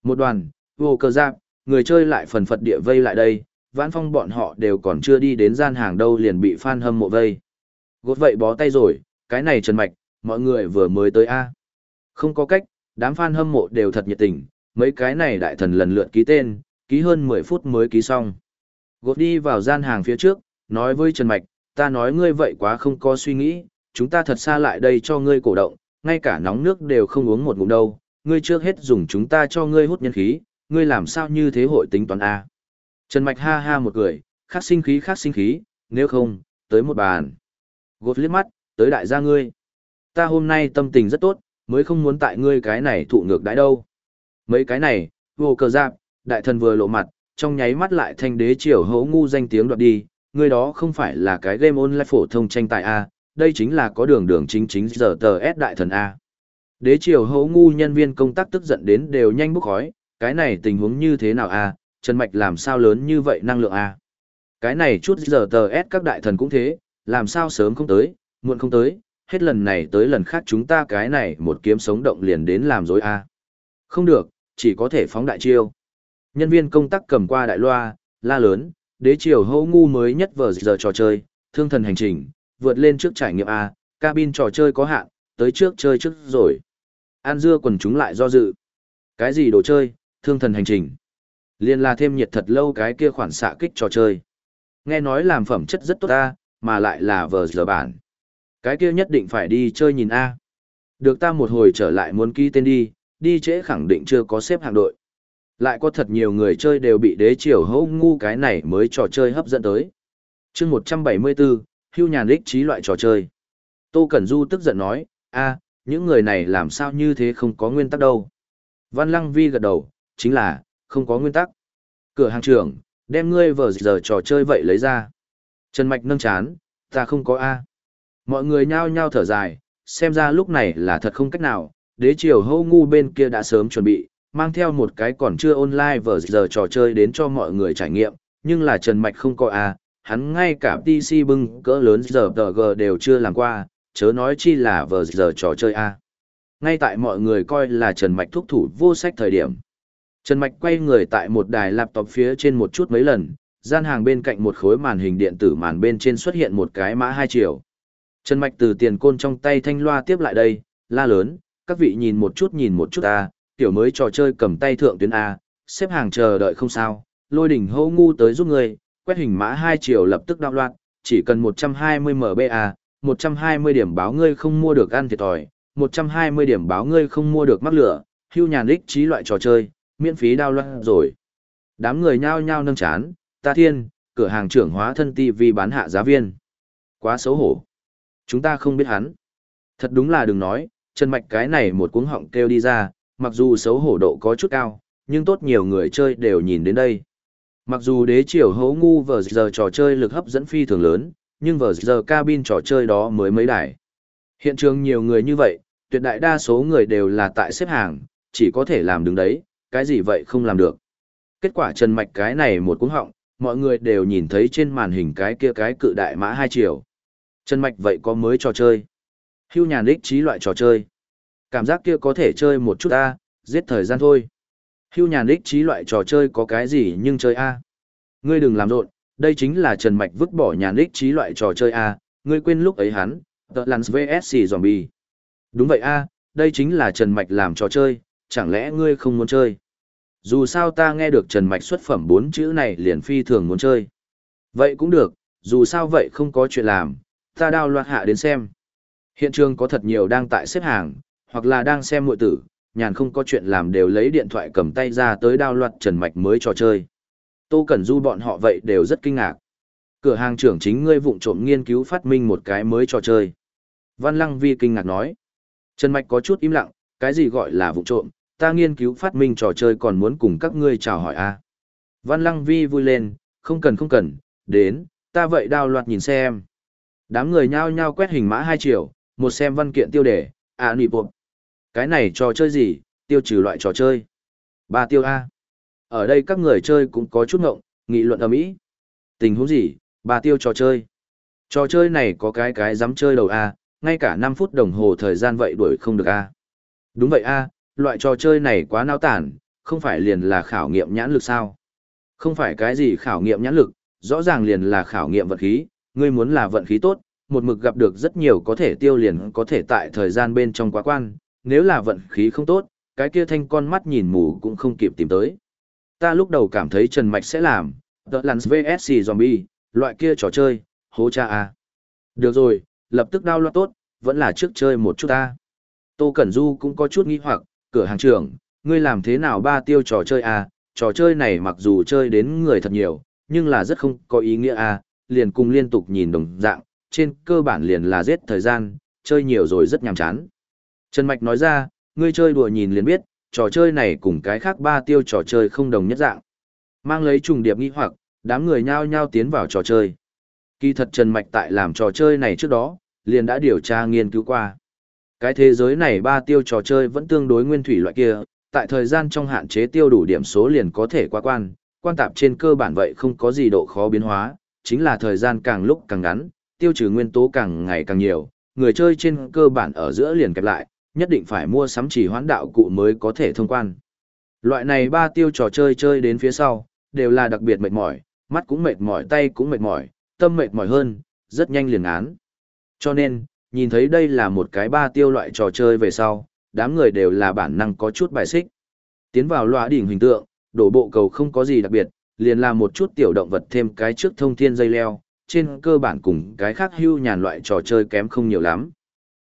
Một đoàn, vô cơ giáp, người chơi lại phần phật địa vây lại đây, vãn phong bọn họ đều còn chưa đi đến gian hàng đâu liền bị fan hâm mộ vây. Gốt vậy bó tay rồi, cái này Trần Mạch, mọi người vừa mới tới A. Không có cách, đám fan hâm mộ đều thật nhiệt tình, mấy cái này đại thần lần lượt ký tên, ký hơn 10 phút mới ký xong. Gột đi vào gian hàng phía trước, nói với Trần Mạch, ta nói ngươi vậy quá không có suy nghĩ, chúng ta thật xa lại đây cho ngươi cổ động, ngay cả nóng nước đều không uống một ngụm đâu, ngươi trước hết dùng chúng ta cho ngươi hút nhân khí, ngươi làm sao như thế hội tính toán A. Trần Mạch ha ha một cười, khác sinh khí khác sinh khí, nếu không, tới một bàn. Gột liếc mắt, tới đại gia ngươi. Ta hôm nay tâm tình rất tốt, mới không muốn tại ngươi cái này thụ ngược đãi đâu. Mấy cái này, vô cờ giáp, đại thần vừa lộ mặt, trong nháy mắt lại thanh đế triều hấu ngu danh tiếng đoạt đi, ngươi đó không phải là cái game online phổ thông tranh tài A, đây chính là có đường đường chính chính giờ tờ S đại thần A. Đế triều hấu ngu nhân viên công tác tức giận đến đều nhanh bốc khói, cái này tình huống như thế nào A, Trần Mạch làm sao lớn như vậy năng lượng A. Cái này chút giờ tờ S các đại thần cũng thế, làm sao sớm không tới, muộn không tới, hết lần này tới lần khác chúng ta cái này một kiếm sống động liền đến làm dối A. Không được, chỉ có thể phóng đại chiêu. Nhân viên công tác cầm qua đại loa, la lớn, đế triều hô ngu mới nhất vở giờ trò chơi, thương thần hành trình, vượt lên trước trải nghiệm A, cabin trò chơi có hạn, tới trước chơi trước rồi. An dưa quần chúng lại do dự. Cái gì đồ chơi, thương thần hành trình. Liên là thêm nhiệt thật lâu cái kia khoản xạ kích trò chơi. Nghe nói làm phẩm chất rất tốt ta, mà lại là vờ giờ bản. Cái kia nhất định phải đi chơi nhìn A. Được ta một hồi trở lại muốn ký tên đi, đi trễ khẳng định chưa có xếp hạng đội. Lại có thật nhiều người chơi đều bị đế triều hâu ngu cái này mới trò chơi hấp dẫn tới. chương 174, hưu nhàn đích trí loại trò chơi. Tô Cẩn Du tức giận nói, a những người này làm sao như thế không có nguyên tắc đâu. Văn Lăng Vi gật đầu, chính là, không có nguyên tắc. Cửa hàng trưởng, đem ngươi vờ giờ trò chơi vậy lấy ra. Trần Mạch nâng chán, ta không có A. Mọi người nhao nhao thở dài, xem ra lúc này là thật không cách nào, đế triều hâu ngu bên kia đã sớm chuẩn bị, mang theo một cái còn chưa online vờ giờ trò chơi đến cho mọi người trải nghiệm, nhưng là Trần Mạch không có A, hắn ngay cả PC bưng cỡ lớn giờ g đều chưa làm qua, chớ nói chi là vờ giờ trò chơi A. Ngay tại mọi người coi là Trần Mạch thúc thủ vô sách thời điểm. Trần Mạch quay người tại một đài laptop phía trên một chút mấy lần, gian hàng bên cạnh một khối màn hình điện tử màn bên trên xuất hiện một cái mã hai chiều. Trần Mạch từ tiền côn trong tay thanh loa tiếp lại đây, la lớn, các vị nhìn một chút nhìn một chút a, tiểu mới trò chơi cầm tay thượng tuyến A, xếp hàng chờ đợi không sao, lôi đỉnh hô ngu tới giúp người, quét hình mã hai chiều lập tức đạo loạn, chỉ cần 120 MBA, 120 điểm báo ngươi không mua được ăn thiệt thòi, 120 điểm báo ngươi không mua được mắc lửa, hưu nhàn đích trí loại trò chơi, miễn phí đao loạn rồi. Đám người nhao nhao nâng chán, ta thiên, cửa hàng trưởng hóa thân TV bán hạ giá viên. Quá xấu hổ. Chúng ta không biết hắn. Thật đúng là đừng nói, chân mạch cái này một cuống họng kêu đi ra, mặc dù xấu hổ độ có chút cao, nhưng tốt nhiều người chơi đều nhìn đến đây. Mặc dù đế triều hấu ngu vờ giờ trò chơi lực hấp dẫn phi thường lớn, nhưng vờ giờ cabin trò chơi đó mới mấy đài. Hiện trường nhiều người như vậy, tuyệt đại đa số người đều là tại xếp hàng, chỉ có thể làm đứng đấy, cái gì vậy không làm được. Kết quả Trần Mạch cái này một cuống họng, mọi người đều nhìn thấy trên màn hình cái kia cái cự đại mã hai chiều. Trần Mạch vậy có mới trò chơi. Hưu nhàn đích trí loại trò chơi. Cảm giác kia có thể chơi một chút a giết thời gian thôi. Hưu nhàn ích trí loại trò chơi có cái gì nhưng chơi a Ngươi đừng làm rộn, đây chính là Trần Mạch vứt bỏ nhàn ích trí loại trò chơi a ngươi quên lúc ấy hắn, The Lance VSC Zombie. Đúng vậy a đây chính là Trần Mạch làm trò chơi, chẳng lẽ ngươi không muốn chơi? Dù sao ta nghe được Trần Mạch xuất phẩm bốn chữ này liền phi thường muốn chơi. Vậy cũng được, dù sao vậy không có chuyện làm, ta đao loạt hạ đến xem. Hiện trường có thật nhiều đang tại xếp hàng, hoặc là đang xem muội tử, nhàn không có chuyện làm đều lấy điện thoại cầm tay ra tới đao loạt Trần Mạch mới trò chơi. Tô Cẩn Du bọn họ vậy đều rất kinh ngạc. Cửa hàng trưởng chính ngươi vụng trộm nghiên cứu phát minh một cái mới trò chơi. Văn Lăng Vi kinh ngạc nói. Trần Mạch có chút im lặng, cái gì gọi là vụng trộm, ta nghiên cứu phát minh trò chơi còn muốn cùng các ngươi chào hỏi a à? Văn Lăng Vi vui lên, không cần không cần, đến, ta vậy đào loạt nhìn xem. Đám người nhao nhao quét hình mã hai triệu, một xem văn kiện tiêu đề, à nị bộp, cái này trò chơi gì, tiêu trừ loại trò chơi. Ba tiêu A. Ở đây các người chơi cũng có chút ngộng, nghị luận ở mỹ. Tình huống gì, ba tiêu trò chơi. Trò chơi này có cái cái dám chơi đầu A, ngay cả 5 phút đồng hồ thời gian vậy đuổi không được A. Đúng vậy A, loại trò chơi này quá náo tản, không phải liền là khảo nghiệm nhãn lực sao? Không phải cái gì khảo nghiệm nhãn lực, rõ ràng liền là khảo nghiệm vận khí, ngươi muốn là vận khí tốt, một mực gặp được rất nhiều có thể tiêu liền có thể tại thời gian bên trong quá quan, nếu là vận khí không tốt, cái kia thanh con mắt nhìn mù cũng không kịp tìm tới. Ta lúc đầu cảm thấy Trần Mạch sẽ làm, The Lance VSC Zombie, loại kia trò chơi, hố cha à. Được rồi, lập tức đao loạt tốt, vẫn là trước chơi một chút ta. Tô Cẩn Du cũng có chút nghi hoặc, cửa hàng trưởng, ngươi làm thế nào ba tiêu trò chơi à, trò chơi này mặc dù chơi đến người thật nhiều, nhưng là rất không có ý nghĩa à, liền cùng liên tục nhìn đồng dạng, trên cơ bản liền là giết thời gian, chơi nhiều rồi rất nhàm chán. Trần Mạch nói ra, ngươi chơi đùa nhìn liền biết, trò chơi này cùng cái khác ba tiêu trò chơi không đồng nhất dạng. Mang lấy trùng điệp nghi hoặc, đám người nhao nhao tiến vào trò chơi. Kỳ thật Trần Mạch tại làm trò chơi này trước đó, liền đã điều tra nghiên cứu qua. Cái thế giới này ba tiêu trò chơi vẫn tương đối nguyên thủy loại kia, tại thời gian trong hạn chế tiêu đủ điểm số liền có thể qua quan, quan tạp trên cơ bản vậy không có gì độ khó biến hóa, chính là thời gian càng lúc càng ngắn, tiêu trừ nguyên tố càng ngày càng nhiều, người chơi trên cơ bản ở giữa liền kẹp lại, nhất định phải mua sắm chỉ hoán đạo cụ mới có thể thông quan. Loại này ba tiêu trò chơi chơi đến phía sau, đều là đặc biệt mệt mỏi, mắt cũng mệt mỏi tay cũng mệt mỏi, tâm mệt mỏi hơn, rất nhanh liền án. Cho nên, nhìn thấy đây là một cái ba tiêu loại trò chơi về sau, đám người đều là bản năng có chút bài xích. Tiến vào loa đỉnh hình tượng, đổ bộ cầu không có gì đặc biệt, liền là một chút tiểu động vật thêm cái trước thông thiên dây leo, trên cơ bản cùng cái khác hưu nhàn loại trò chơi kém không nhiều lắm.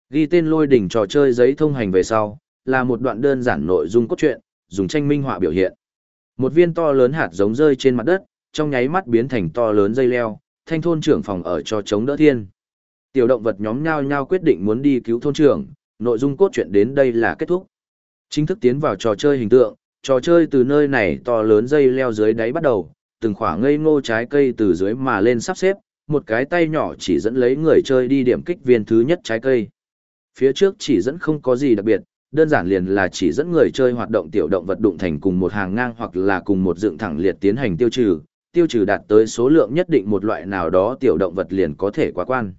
Ghi tên lôi đỉnh trò chơi giấy thông hành về sau, là một đoạn đơn giản nội dung cốt truyện, dùng tranh minh họa biểu hiện. Một viên to lớn hạt giống rơi trên mặt đất, trong nháy mắt biến thành to lớn dây leo, thanh thôn trưởng phòng ở cho chống đỡ thiên. Tiểu động vật nhóm nhau nhau quyết định muốn đi cứu thôn trưởng, nội dung cốt truyện đến đây là kết thúc. Chính thức tiến vào trò chơi hình tượng, trò chơi từ nơi này to lớn dây leo dưới đáy bắt đầu, từng khoảng ngây ngô trái cây từ dưới mà lên sắp xếp, một cái tay nhỏ chỉ dẫn lấy người chơi đi điểm kích viên thứ nhất trái cây. Phía trước chỉ dẫn không có gì đặc biệt, đơn giản liền là chỉ dẫn người chơi hoạt động tiểu động vật đụng thành cùng một hàng ngang hoặc là cùng một dựng thẳng liệt tiến hành tiêu trừ, tiêu trừ đạt tới số lượng nhất định một loại nào đó tiểu động vật liền có thể quá quan.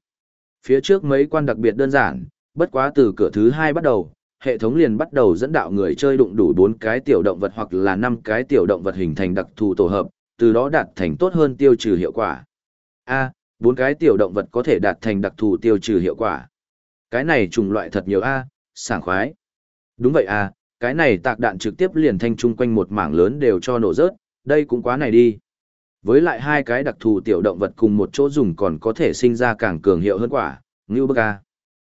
Phía trước mấy quan đặc biệt đơn giản, bất quá từ cửa thứ hai bắt đầu, hệ thống liền bắt đầu dẫn đạo người chơi đụng đủ bốn cái tiểu động vật hoặc là năm cái tiểu động vật hình thành đặc thù tổ hợp, từ đó đạt thành tốt hơn tiêu trừ hiệu quả. A, bốn cái tiểu động vật có thể đạt thành đặc thù tiêu trừ hiệu quả. Cái này trùng loại thật nhiều A, sảng khoái. Đúng vậy A, cái này tạc đạn trực tiếp liền thanh chung quanh một mảng lớn đều cho nổ rớt, đây cũng quá này đi. Với lại hai cái đặc thù tiểu động vật cùng một chỗ dùng còn có thể sinh ra càng cường hiệu hơn quả, ngưu bức A.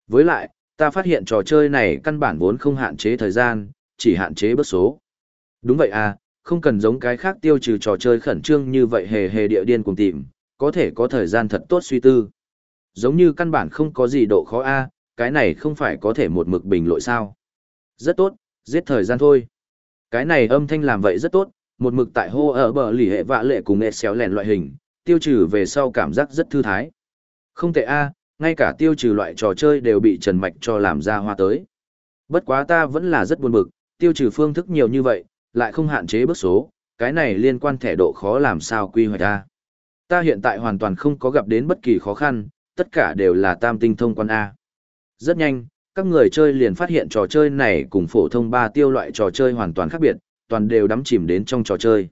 Với lại, ta phát hiện trò chơi này căn bản vốn không hạn chế thời gian, chỉ hạn chế bước số. Đúng vậy à, không cần giống cái khác tiêu trừ trò chơi khẩn trương như vậy hề hề địa điên cùng tìm, có thể có thời gian thật tốt suy tư. Giống như căn bản không có gì độ khó a, cái này không phải có thể một mực bình lội sao. Rất tốt, giết thời gian thôi. Cái này âm thanh làm vậy rất tốt, một mực tại hô ở bờ lì hệ vạ lệ cùng nghệ xéo lèn loại hình, tiêu trừ về sau cảm giác rất thư thái. Không tệ a, ngay cả tiêu trừ loại trò chơi đều bị Trần Mạch cho làm ra hoa tới. Bất quá ta vẫn là rất buồn bực, tiêu trừ phương thức nhiều như vậy, lại không hạn chế bước số, cái này liên quan thẻ độ khó làm sao quy hoạch a? Ta hiện tại hoàn toàn không có gặp đến bất kỳ khó khăn, tất cả đều là tam tinh thông quan A. Rất nhanh, các người chơi liền phát hiện trò chơi này cùng phổ thông ba tiêu loại trò chơi hoàn toàn khác biệt, toàn đều đắm chìm đến trong trò chơi.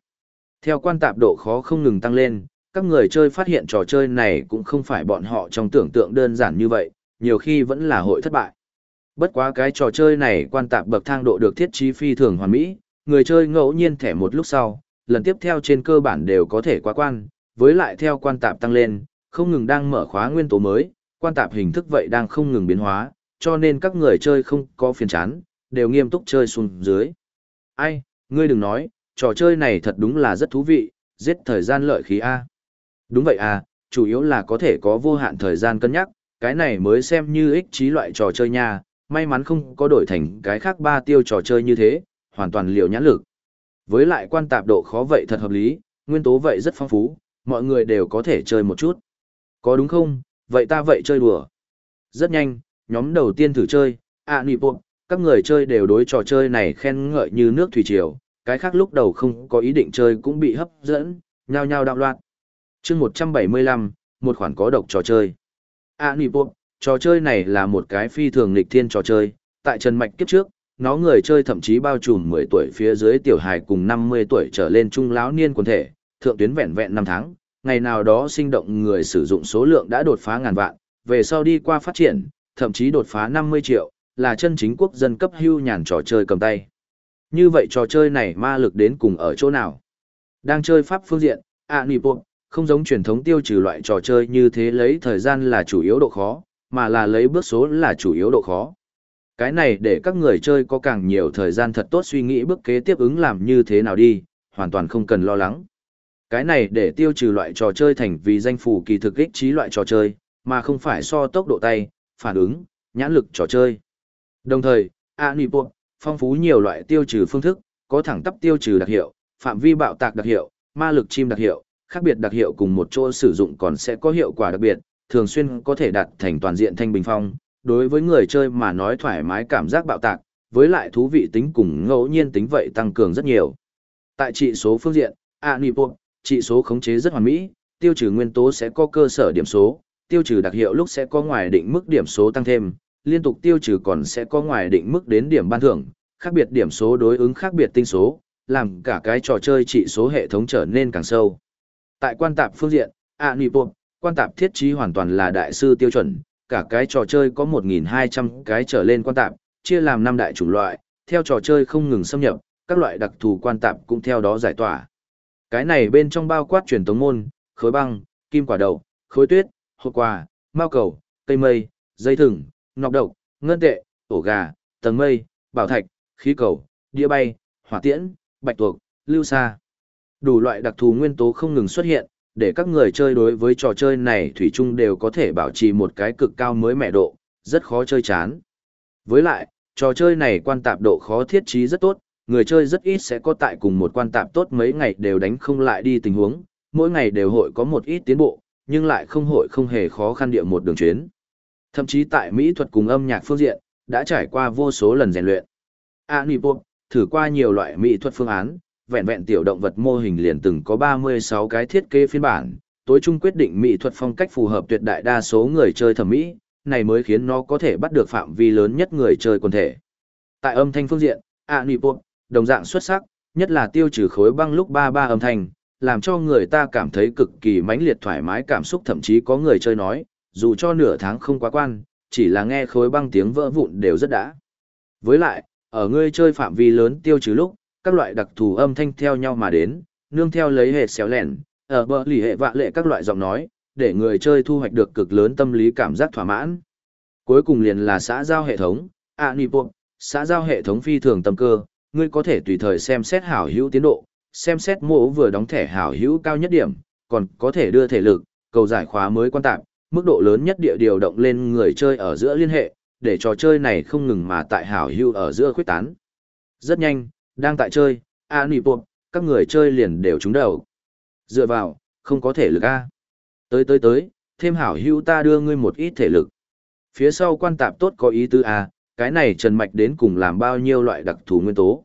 Theo quan tạp độ khó không ngừng tăng lên, các người chơi phát hiện trò chơi này cũng không phải bọn họ trong tưởng tượng đơn giản như vậy, nhiều khi vẫn là hội thất bại. Bất quá cái trò chơi này quan tạp bậc thang độ được thiết trí phi thường hoàn mỹ, người chơi ngẫu nhiên thẻ một lúc sau, lần tiếp theo trên cơ bản đều có thể qua quan, với lại theo quan tạp tăng lên, không ngừng đang mở khóa nguyên tố mới, quan tạp hình thức vậy đang không ngừng biến hóa, cho nên các người chơi không có phiền chán, đều nghiêm túc chơi xuống dưới. Ai, ngươi đừng nói, trò chơi này thật đúng là rất thú vị, giết thời gian lợi khí A. Đúng vậy à, chủ yếu là có thể có vô hạn thời gian cân nhắc, cái này mới xem như ích trí loại trò chơi nha, may mắn không có đổi thành cái khác ba tiêu trò chơi như thế, hoàn toàn liều nhãn lực. Với lại quan tạp độ khó vậy thật hợp lý, nguyên tố vậy rất phong phú, mọi người đều có thể chơi một chút. Có đúng không? Vậy ta vậy chơi đùa. Rất nhanh, nhóm đầu tiên thử chơi, ạ nị bộ, các người chơi đều đối trò chơi này khen ngợi như nước thủy triều, cái khác lúc đầu không có ý định chơi cũng bị hấp dẫn, nhao nhao đạo loạn chương 175, một khoản có độc trò chơi. ạ nì bộ, trò chơi này là một cái phi thường lịch thiên trò chơi, tại Trần Mạch kiếp trước, nó người chơi thậm chí bao trùm 10 tuổi phía dưới tiểu hài cùng 50 tuổi trở lên trung lão niên quần thể, thượng tuyến vẹn vẹn 5 tháng, ngày nào đó sinh động người sử dụng số lượng đã đột phá ngàn vạn, về sau đi qua phát triển, thậm chí đột phá 50 triệu, là chân chính quốc dân cấp hưu nhàn trò chơi cầm tay. Như vậy trò chơi này ma lực đến cùng ở chỗ nào? Đang chơi pháp phương diện, ạ nì bộ, không giống truyền thống tiêu trừ loại trò chơi như thế lấy thời gian là chủ yếu độ khó, mà là lấy bước số là chủ yếu độ khó. Cái này để các người chơi có càng nhiều thời gian thật tốt suy nghĩ bước kế tiếp ứng làm như thế nào đi, hoàn toàn không cần lo lắng. Cái này để tiêu trừ loại trò chơi thành vì danh phủ kỳ thực ích trí loại trò chơi, mà không phải so tốc độ tay, phản ứng, nhãn lực trò chơi. Đồng thời, Anipop, phong phú nhiều loại tiêu trừ phương thức, có thẳng tắp tiêu trừ đặc hiệu, phạm vi bạo tạc đặc hiệu, ma lực chim đặc hiệu, khác biệt đặc hiệu cùng một chỗ sử dụng còn sẽ có hiệu quả đặc biệt, thường xuyên có thể đạt thành toàn diện thanh bình phong, đối với người chơi mà nói thoải mái cảm giác bạo tạc, với lại thú vị tính cùng ngẫu nhiên tính vậy tăng cường rất nhiều. Tại trị số phương diện, Anipo, trị số khống chế rất hoàn mỹ, tiêu trừ nguyên tố sẽ có cơ sở điểm số, tiêu trừ đặc hiệu lúc sẽ có ngoài định mức điểm số tăng thêm, liên tục tiêu trừ còn sẽ có ngoài định mức đến điểm ban thưởng, khác biệt điểm số đối ứng khác biệt tinh số, làm cả cái trò chơi trị số hệ thống trở nên càng sâu. Tại quan tạp phương diện, ạ nị bộ, quan tạp thiết trí hoàn toàn là đại sư tiêu chuẩn, cả cái trò chơi có 1.200 cái trở lên quan tạp, chia làm năm đại chủng loại, theo trò chơi không ngừng xâm nhập, các loại đặc thù quan tạp cũng theo đó giải tỏa. Cái này bên trong bao quát truyền tống môn, khối băng, kim quả đậu, khối tuyết, hộp quà, mao cầu, cây mây, dây thừng, nọc độc, ngân tệ, ổ gà, tầng mây, bảo thạch, khí cầu, đĩa bay, hỏa tiễn, bạch tuộc, lưu sa. Đủ loại đặc thù nguyên tố không ngừng xuất hiện, để các người chơi đối với trò chơi này thủy chung đều có thể bảo trì một cái cực cao mới mẹ độ, rất khó chơi chán. Với lại, Trò chơi này quan tạp độ khó thiết trí rất tốt, người chơi rất ít sẽ có tại cùng một quan tạp tốt mấy ngày đều đánh không lại đi tình huống, mỗi ngày đều hội có một ít tiến bộ, nhưng lại không hội không hề khó khăn địa một đường chuyến. Thậm chí tại mỹ thuật cùng âm nhạc phương diện, đã trải qua vô số lần rèn luyện. Anipop, thử qua nhiều loại mỹ thuật phương án, vẹn vẹn tiểu động vật mô hình liền từng có 36 cái thiết kế phiên bản, tối trung quyết định mỹ thuật phong cách phù hợp tuyệt đại đa số người chơi thẩm mỹ, này mới khiến nó có thể bắt được phạm vi lớn nhất người chơi quần thể. Tại âm thanh phương diện, Anipop, đồng dạng xuất sắc, nhất là tiêu trừ khối băng lúc ba ba âm thanh, làm cho người ta cảm thấy cực kỳ mãnh liệt thoải mái cảm xúc thậm chí có người chơi nói, dù cho nửa tháng không quá quan, chỉ là nghe khối băng tiếng vỡ vụn đều rất đã. Với lại, ở ngươi chơi phạm vi lớn tiêu trừ lúc, các loại đặc thù âm thanh theo nhau mà đến, nương theo lấy hệ xéo lẻn, ở bờ lì hệ vạ lệ các loại giọng nói, để người chơi thu hoạch được cực lớn tâm lý cảm giác thỏa mãn. Cuối cùng liền là xã giao hệ thống, Anipop, xã giao hệ thống phi thường tâm cơ, ngươi có thể tùy thời xem xét hảo hữu tiến độ, xem xét mỗ vừa đóng thẻ hảo hữu cao nhất điểm, còn có thể đưa thể lực, cầu giải khóa mới quan tạp, mức độ lớn nhất địa điều động lên người chơi ở giữa liên hệ, để trò chơi này không ngừng mà tại hảo hữu ở giữa khuyết tán. Rất nhanh, đang tại chơi, Anipop, các người chơi liền đều trúng đầu. Dựa vào, không có thể lực A. Tới tới tới, thêm hảo hữu ta đưa ngươi một ít thể lực. Phía sau quan tạp tốt có ý tư A, cái này Trần Mạch đến cùng làm bao nhiêu loại đặc thù nguyên tố.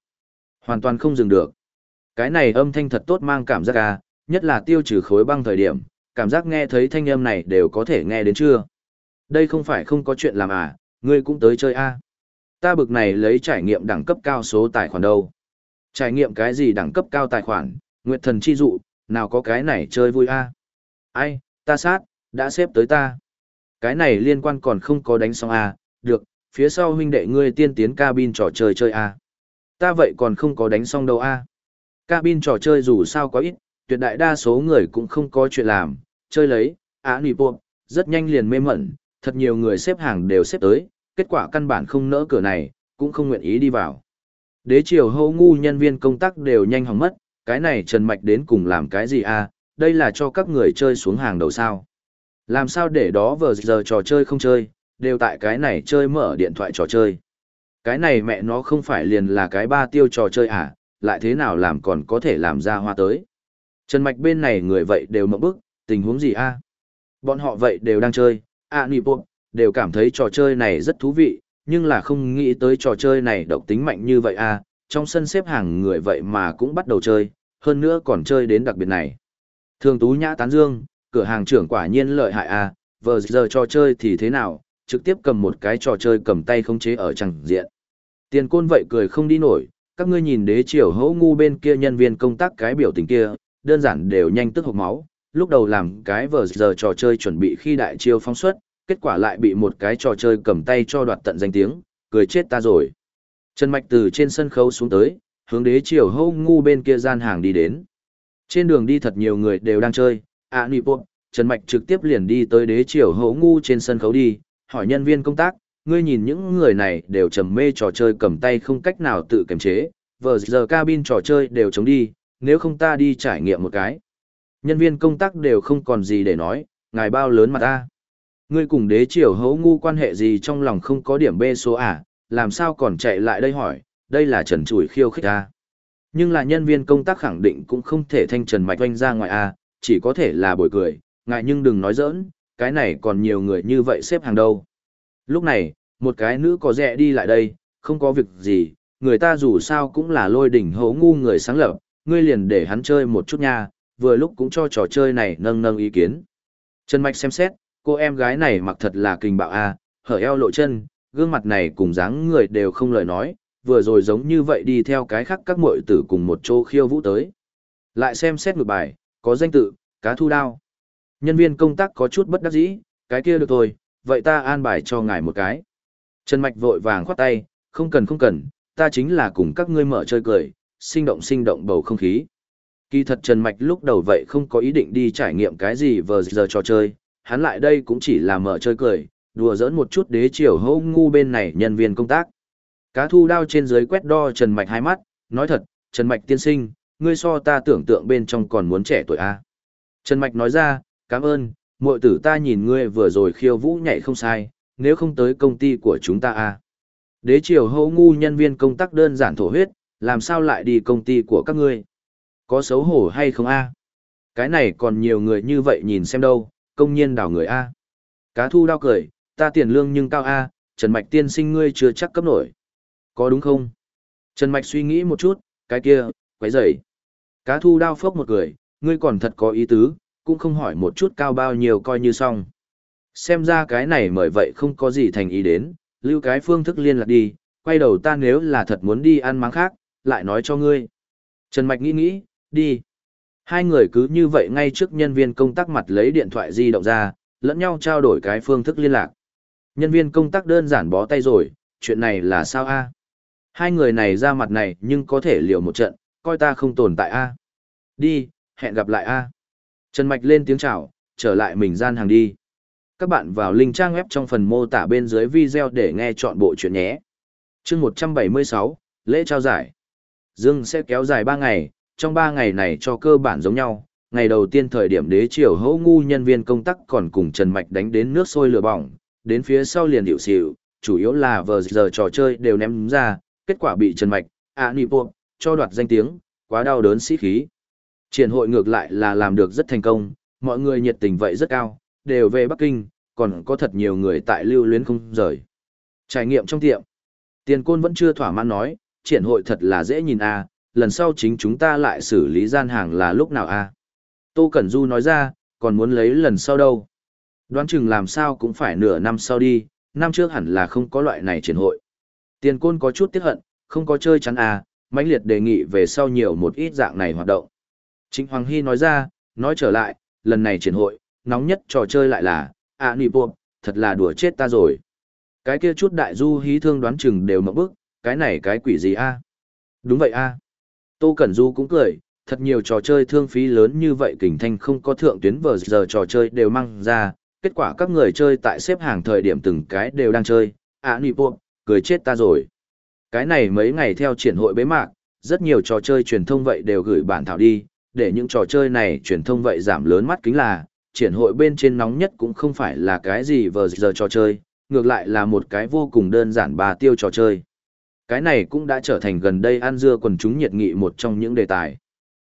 Hoàn toàn không dừng được. Cái này âm thanh thật tốt mang cảm giác A, nhất là tiêu trừ khối băng thời điểm, cảm giác nghe thấy thanh âm này đều có thể nghe đến chưa. Đây không phải không có chuyện làm à, ngươi cũng tới chơi A. Ta bực này lấy trải nghiệm đẳng cấp cao số tài khoản đâu. Trải nghiệm cái gì đẳng cấp cao tài khoản, nguyệt thần chi dụ, nào có cái này chơi vui A. Ai, ta sát, đã xếp tới ta. Cái này liên quan còn không có đánh xong A, được, phía sau huynh đệ ngươi tiên tiến cabin trò chơi chơi A. Ta vậy còn không có đánh xong đâu A. Cabin trò chơi dù sao có ít, tuyệt đại đa số người cũng không có chuyện làm, chơi lấy, á nì bộ, rất nhanh liền mê mẩn, thật nhiều người xếp hàng đều xếp tới, kết quả căn bản không nỡ cửa này, cũng không nguyện ý đi vào. Đế triều hô ngu nhân viên công tác đều nhanh hỏng mất, cái này Trần Mạch đến cùng làm cái gì à, đây là cho các người chơi xuống hàng đầu sao. Làm sao để đó vờ giờ trò chơi không chơi, đều tại cái này chơi mở điện thoại trò chơi. Cái này mẹ nó không phải liền là cái ba tiêu trò chơi à, lại thế nào làm còn có thể làm ra hoa tới. Trần Mạch bên này người vậy đều mộng bức, tình huống gì a? Bọn họ vậy đều đang chơi, à nì bộ, đều cảm thấy trò chơi này rất thú vị, nhưng là không nghĩ tới trò chơi này độc tính mạnh như vậy a. trong sân xếp hàng người vậy mà cũng bắt đầu chơi, hơn nữa còn chơi đến đặc biệt này. Thường Tú Nhã tán dương, cửa hàng trưởng quả nhiên lợi hại a, vờ giờ trò chơi thì thế nào, trực tiếp cầm một cái trò chơi cầm tay không chế ở chẳng diện. Tiền côn vậy cười không đi nổi, các ngươi nhìn đế triều hỗ ngu bên kia nhân viên công tác cái biểu tình kia, đơn giản đều nhanh tức hộc máu, lúc đầu làm cái vờ giờ trò chơi chuẩn bị khi đại chiêu phóng xuất, kết quả lại bị một cái trò chơi cầm tay cho đoạt tận danh tiếng, cười chết ta rồi. Trần Mạch từ trên sân khấu xuống tới, hướng đế triều hô ngu bên kia gian hàng đi đến. Trên đường đi thật nhiều người đều đang chơi, à nì bộ, Trần Mạch trực tiếp liền đi tới đế triều hô ngu trên sân khấu đi, hỏi nhân viên công tác, ngươi nhìn những người này đều trầm mê trò chơi cầm tay không cách nào tự kiềm chế, vờ giờ cabin trò chơi đều chống đi, nếu không ta đi trải nghiệm một cái. Nhân viên công tác đều không còn gì để nói, ngài bao lớn mà ta. Ngươi cùng đế triều hấu ngu quan hệ gì trong lòng không có điểm bê số à, làm sao còn chạy lại đây hỏi, đây là trần chủi khiêu khích ta. Nhưng là nhân viên công tác khẳng định cũng không thể thanh trần mạch oanh ra ngoài à, chỉ có thể là bồi cười, ngại nhưng đừng nói giỡn, cái này còn nhiều người như vậy xếp hàng đâu. Lúc này, một cái nữ có rẻ đi lại đây, không có việc gì, người ta dù sao cũng là lôi đỉnh hấu ngu người sáng lập, ngươi liền để hắn chơi một chút nha, vừa lúc cũng cho trò chơi này nâng nâng ý kiến. Trần Mạch xem xét, cô em gái này mặc thật là kinh bạo a, hở eo lộ chân, gương mặt này cùng dáng người đều không lời nói, vừa rồi giống như vậy đi theo cái khác các muội tử cùng một chỗ khiêu vũ tới. Lại xem xét ngược bài, có danh tự, cá thu đao. Nhân viên công tác có chút bất đắc dĩ, cái kia được thôi, vậy ta an bài cho ngài một cái. Trần Mạch vội vàng khoát tay, không cần không cần, ta chính là cùng các ngươi mở chơi cười, sinh động sinh động bầu không khí. Kỳ thật Trần Mạch lúc đầu vậy không có ý định đi trải nghiệm cái gì vờ giờ trò chơi, hắn lại đây cũng chỉ là mở chơi cười, đùa giỡn một chút đế chiều hô ngu bên này nhân viên công tác. Cá thu đao trên dưới quét đo Trần Mạch hai mắt, nói thật, Trần Mạch tiên sinh, ngươi so ta tưởng tượng bên trong còn muốn trẻ tuổi A. Trần Mạch nói ra, cảm ơn, muội tử ta nhìn ngươi vừa rồi khiêu vũ nhảy không sai, nếu không tới công ty của chúng ta à? Đế triều hô ngu nhân viên công tác đơn giản thổ huyết, làm sao lại đi công ty của các ngươi? Có xấu hổ hay không a? Cái này còn nhiều người như vậy nhìn xem đâu, công nhiên đảo người a. Cá thu đau cười, ta tiền lương nhưng cao a, Trần Mạch tiên sinh ngươi chưa chắc cấp nổi. Có đúng không? Trần Mạch suy nghĩ một chút, cái kia, quấy rầy. Cá thu đau phốc một cười, ngươi còn thật có ý tứ, cũng không hỏi một chút cao bao nhiêu coi như xong. Xem ra cái này mời vậy không có gì thành ý đến, lưu cái phương thức liên lạc đi, quay đầu ta nếu là thật muốn đi ăn máng khác, lại nói cho ngươi. Trần Mạch nghĩ nghĩ, đi. Hai người cứ như vậy ngay trước nhân viên công tác mặt lấy điện thoại di động ra, lẫn nhau trao đổi cái phương thức liên lạc. Nhân viên công tác đơn giản bó tay rồi, chuyện này là sao a? Hai người này ra mặt này nhưng có thể liều một trận, coi ta không tồn tại a. Đi, hẹn gặp lại a. Trần Mạch lên tiếng chào, trở lại mình gian hàng đi. Các bạn vào link trang web trong phần mô tả bên dưới video để nghe chọn bộ chuyện nhé. chương 176, lễ trao giải. Dương sẽ kéo dài 3 ngày, trong 3 ngày này cho cơ bản giống nhau. Ngày đầu tiên thời điểm đế triều hấu ngu nhân viên công tác còn cùng Trần Mạch đánh đến nước sôi lửa bỏng, đến phía sau liền hiệu xịu, chủ yếu là vờ giờ trò chơi đều ném ra, kết quả bị Trần Mạch, à nị bộ, cho đoạt danh tiếng, quá đau đớn sĩ khí. Triển hội ngược lại là làm được rất thành công, mọi người nhiệt tình vậy rất cao, đều về Bắc Kinh, còn có thật nhiều người tại lưu luyến không rời. Trải nghiệm trong tiệm. Tiền côn vẫn chưa thỏa mãn nói, triển hội thật là dễ nhìn a lần sau chính chúng ta lại xử lý gian hàng là lúc nào a Tô Cẩn Du nói ra, còn muốn lấy lần sau đâu. Đoán chừng làm sao cũng phải nửa năm sau đi, năm trước hẳn là không có loại này triển hội. Tiền côn có chút tiếc hận, không có chơi chắn à, mãnh liệt đề nghị về sau nhiều một ít dạng này hoạt động. Trịnh Hoàng Hy nói ra, nói trở lại, lần này triển hội, nóng nhất trò chơi lại là, à nì buộc, thật là đùa chết ta rồi. Cái kia chút đại du hí thương đoán chừng đều mộng bức, cái này cái quỷ gì a? Đúng vậy a. Tô Cẩn Du cũng cười, thật nhiều trò chơi thương phí lớn như vậy kình thanh không có thượng tuyến vờ giờ trò chơi đều mang ra, kết quả các người chơi tại xếp hàng thời điểm từng cái đều đang chơi, à nì buộc, cười chết ta rồi. Cái này mấy ngày theo triển hội bế mạc, rất nhiều trò chơi truyền thông vậy đều gửi bản thảo đi, để những trò chơi này truyền thông vậy giảm lớn mắt kính là, triển hội bên trên nóng nhất cũng không phải là cái gì vờ giờ trò chơi, ngược lại là một cái vô cùng đơn giản bà tiêu trò chơi. Cái này cũng đã trở thành gần đây ăn dưa quần chúng nhiệt nghị một trong những đề tài.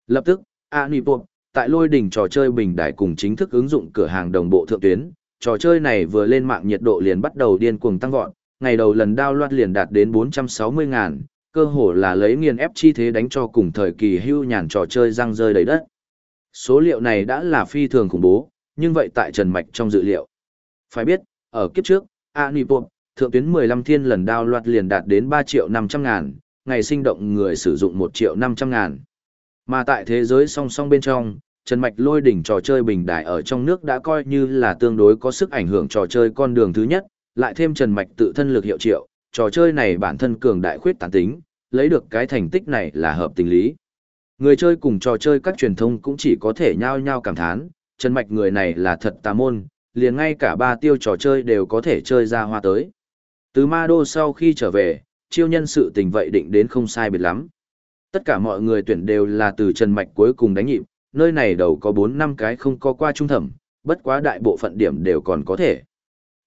Lập tức, Anipop, tại lôi đỉnh trò chơi bình đại cùng chính thức ứng dụng cửa hàng đồng bộ thượng tuyến, trò chơi này vừa lên mạng nhiệt độ liền bắt đầu điên cuồng tăng vọt, ngày đầu lần đao loạt liền đạt đến 460 ngàn, cơ hồ là lấy nghiền ép chi thế đánh cho cùng thời kỳ hưu nhàn trò chơi răng rơi đầy đất. Số liệu này đã là phi thường khủng bố, nhưng vậy tại Trần Mạch trong dự liệu. Phải biết, ở kiếp trước, Anipop, thượng tuyến 15 thiên lần đao loạt liền đạt đến 3 triệu 500 ngàn, ngày sinh động người sử dụng 1 triệu 500 ngàn. Mà tại thế giới song song bên trong, Trần Mạch lôi đỉnh trò chơi bình đại ở trong nước đã coi như là tương đối có sức ảnh hưởng trò chơi con đường thứ nhất, lại thêm Trần Mạch tự thân lực hiệu triệu, trò chơi này bản thân cường đại khuyết tán tính, lấy được cái thành tích này là hợp tình lý. Người chơi cùng trò chơi các truyền thông cũng chỉ có thể nhao nhao cảm thán, Trần Mạch người này là thật tà môn, liền ngay cả ba tiêu trò chơi đều có thể chơi ra hoa tới. Từ ma đô sau khi trở về, chiêu nhân sự tình vậy định đến không sai biệt lắm. Tất cả mọi người tuyển đều là từ Trần Mạch cuối cùng đánh nhịp, nơi này đầu có 4 năm cái không có qua trung thẩm, bất quá đại bộ phận điểm đều còn có thể.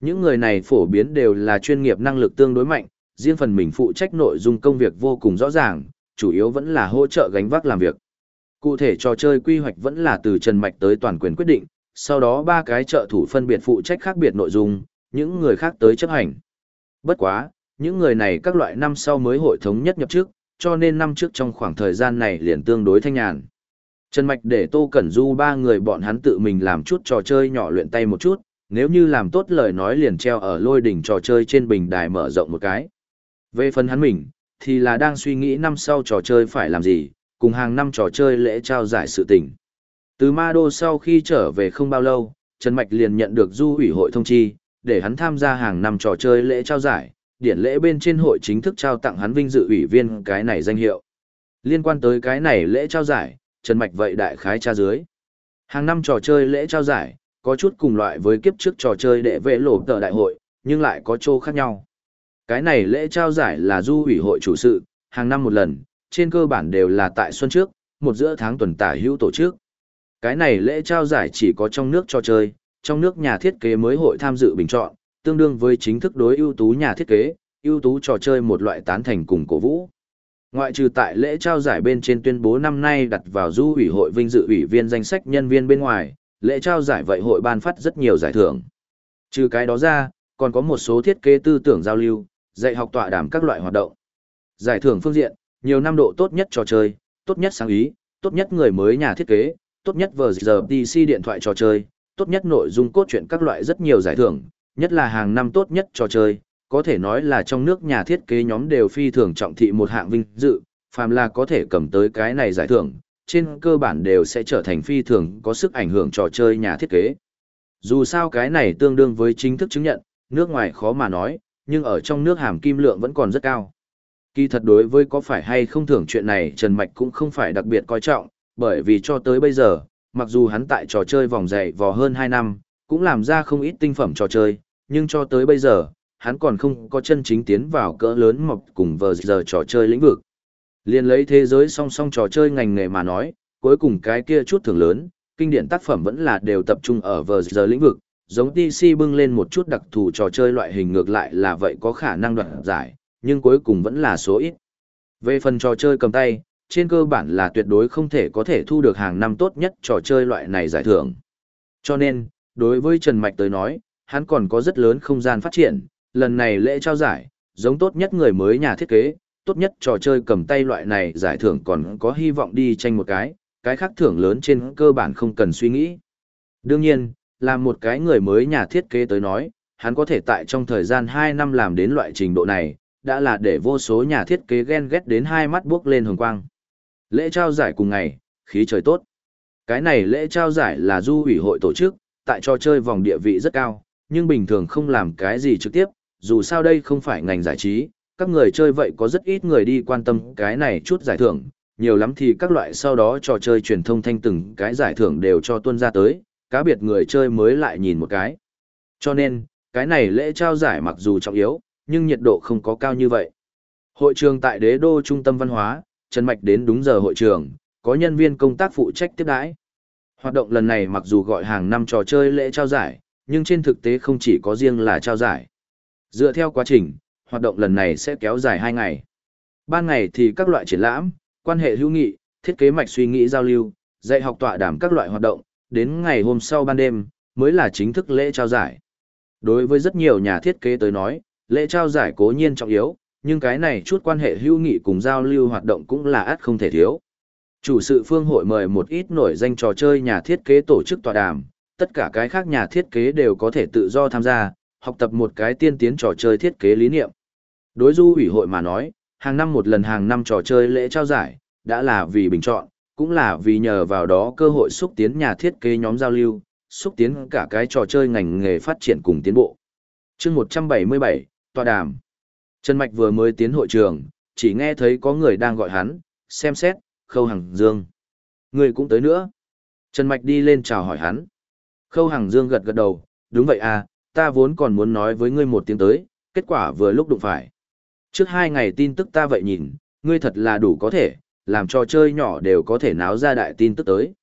Những người này phổ biến đều là chuyên nghiệp năng lực tương đối mạnh, riêng phần mình phụ trách nội dung công việc vô cùng rõ ràng, chủ yếu vẫn là hỗ trợ gánh vác làm việc. Cụ thể trò chơi quy hoạch vẫn là từ Trần Mạch tới toàn quyền quyết định, sau đó ba cái trợ thủ phân biệt phụ trách khác biệt nội dung, những người khác tới chấp hành. Bất quá, những người này các loại năm sau mới hội thống nhất nhập trước, cho nên năm trước trong khoảng thời gian này liền tương đối thanh nhàn. Trần Mạch để Tô Cẩn Du ba người bọn hắn tự mình làm chút trò chơi nhỏ luyện tay một chút, nếu như làm tốt lời nói liền treo ở lôi đỉnh trò chơi trên bình đài mở rộng một cái. Về phần hắn mình, thì là đang suy nghĩ năm sau trò chơi phải làm gì, cùng hàng năm trò chơi lễ trao giải sự tình. Từ Ma Đô sau khi trở về không bao lâu, Trần Mạch liền nhận được du ủy hội thông chi, để hắn tham gia hàng năm trò chơi lễ trao giải, điển lễ bên trên hội chính thức trao tặng hắn vinh dự ủy viên cái này danh hiệu. Liên quan tới cái này lễ trao giải, Trần Mạch vậy đại khái tra dưới. Hàng năm trò chơi lễ trao giải, có chút cùng loại với kiếp trước trò chơi đệ vệ lộ tờ đại hội, nhưng lại có chỗ khác nhau. Cái này lễ trao giải là du ủy hội chủ sự, hàng năm một lần, trên cơ bản đều là tại xuân trước, một giữa tháng tuần tả hữu tổ chức. Cái này lễ trao giải chỉ có trong nước trò chơi, trong nước nhà thiết kế mới hội tham dự bình chọn, tương đương với chính thức đối ưu tú nhà thiết kế, ưu tú trò chơi một loại tán thành cùng cổ vũ. Ngoại trừ tại lễ trao giải bên trên tuyên bố năm nay đặt vào du ủy hội vinh dự ủy viên danh sách nhân viên bên ngoài, lễ trao giải vậy hội ban phát rất nhiều giải thưởng. Trừ cái đó ra, còn có một số thiết kế tư tưởng giao lưu, dạy học tọa đàm các loại hoạt động. Giải thưởng phương diện, nhiều năm độ tốt nhất trò chơi, tốt nhất sáng ý, tốt nhất người mới nhà thiết kế, tốt nhất vở giờ PC điện thoại trò chơi, tốt nhất nội dung cốt truyện các loại rất nhiều giải thưởng, nhất là hàng năm tốt nhất trò chơi, có thể nói là trong nước nhà thiết kế nhóm đều phi thường trọng thị một hạng vinh dự, phàm là có thể cầm tới cái này giải thưởng, trên cơ bản đều sẽ trở thành phi thường có sức ảnh hưởng trò chơi nhà thiết kế. Dù sao cái này tương đương với chính thức chứng nhận, nước ngoài khó mà nói, nhưng ở trong nước hàm kim lượng vẫn còn rất cao. Kỳ thật đối với có phải hay không thưởng chuyện này Trần Mạch cũng không phải đặc biệt coi trọng, bởi vì cho tới bây giờ, mặc dù hắn tại trò chơi vòng dạy vò hơn 2 năm, cũng làm ra không ít tinh phẩm trò chơi, nhưng cho tới bây giờ, hắn còn không có chân chính tiến vào cỡ lớn mọc cùng vờ giờ trò chơi lĩnh vực. Liên lấy thế giới song song trò chơi ngành nghề mà nói, cuối cùng cái kia chút thưởng lớn, kinh điển tác phẩm vẫn là đều tập trung ở vờ giờ lĩnh vực, giống DC bưng lên một chút đặc thù trò chơi loại hình ngược lại là vậy có khả năng đoạt giải, nhưng cuối cùng vẫn là số ít. Về phần trò chơi cầm tay, trên cơ bản là tuyệt đối không thể có thể thu được hàng năm tốt nhất trò chơi loại này giải thưởng. Cho nên, đối với Trần Mạch tới nói, hắn còn có rất lớn không gian phát triển, lần này lễ trao giải, giống tốt nhất người mới nhà thiết kế, tốt nhất trò chơi cầm tay loại này giải thưởng còn có hy vọng đi tranh một cái, cái khác thưởng lớn trên cơ bản không cần suy nghĩ. Đương nhiên, là một cái người mới nhà thiết kế tới nói, hắn có thể tại trong thời gian 2 năm làm đến loại trình độ này, đã là để vô số nhà thiết kế ghen ghét đến hai mắt bước lên hồng quang. Lễ trao giải cùng ngày, khí trời tốt. Cái này lễ trao giải là du ủy hội tổ chức, tại trò chơi vòng địa vị rất cao, nhưng bình thường không làm cái gì trực tiếp, dù sao đây không phải ngành giải trí, các người chơi vậy có rất ít người đi quan tâm cái này chút giải thưởng, nhiều lắm thì các loại sau đó trò chơi truyền thông thanh từng cái giải thưởng đều cho tuân ra tới, cá biệt người chơi mới lại nhìn một cái. Cho nên, cái này lễ trao giải mặc dù trọng yếu, nhưng nhiệt độ không có cao như vậy. Hội trường tại đế đô trung tâm văn hóa, Trần Mạch đến đúng giờ hội trường, có nhân viên công tác phụ trách tiếp đãi. Hoạt động lần này mặc dù gọi hàng năm trò chơi lễ trao giải, nhưng trên thực tế không chỉ có riêng là trao giải. Dựa theo quá trình, hoạt động lần này sẽ kéo dài 2 ngày. Ban ngày thì các loại triển lãm, quan hệ hữu nghị, thiết kế mạch suy nghĩ giao lưu, dạy học tọa đàm các loại hoạt động, đến ngày hôm sau ban đêm, mới là chính thức lễ trao giải. Đối với rất nhiều nhà thiết kế tới nói, lễ trao giải cố nhiên trọng yếu, nhưng cái này chút quan hệ hữu nghị cùng giao lưu hoạt động cũng là át không thể thiếu. Chủ sự phương hội mời một ít nổi danh trò chơi nhà thiết kế tổ chức tọa đàm, tất cả cái khác nhà thiết kế đều có thể tự do tham gia, học tập một cái tiên tiến trò chơi thiết kế lý niệm. Đối du ủy hội mà nói, hàng năm một lần hàng năm trò chơi lễ trao giải, đã là vì bình chọn, cũng là vì nhờ vào đó cơ hội xúc tiến nhà thiết kế nhóm giao lưu, xúc tiến cả cái trò chơi ngành nghề phát triển cùng tiến bộ. chương 177, tọa đàm. Trần Mạch vừa mới tiến hội trường, chỉ nghe thấy có người đang gọi hắn, xem xét, khâu Hằng dương. Người cũng tới nữa. Trần Mạch đi lên chào hỏi hắn. Khâu Hằng dương gật gật đầu, đúng vậy à, ta vốn còn muốn nói với ngươi một tiếng tới, kết quả vừa lúc đụng phải. Trước hai ngày tin tức ta vậy nhìn, ngươi thật là đủ có thể, làm trò chơi nhỏ đều có thể náo ra đại tin tức tới.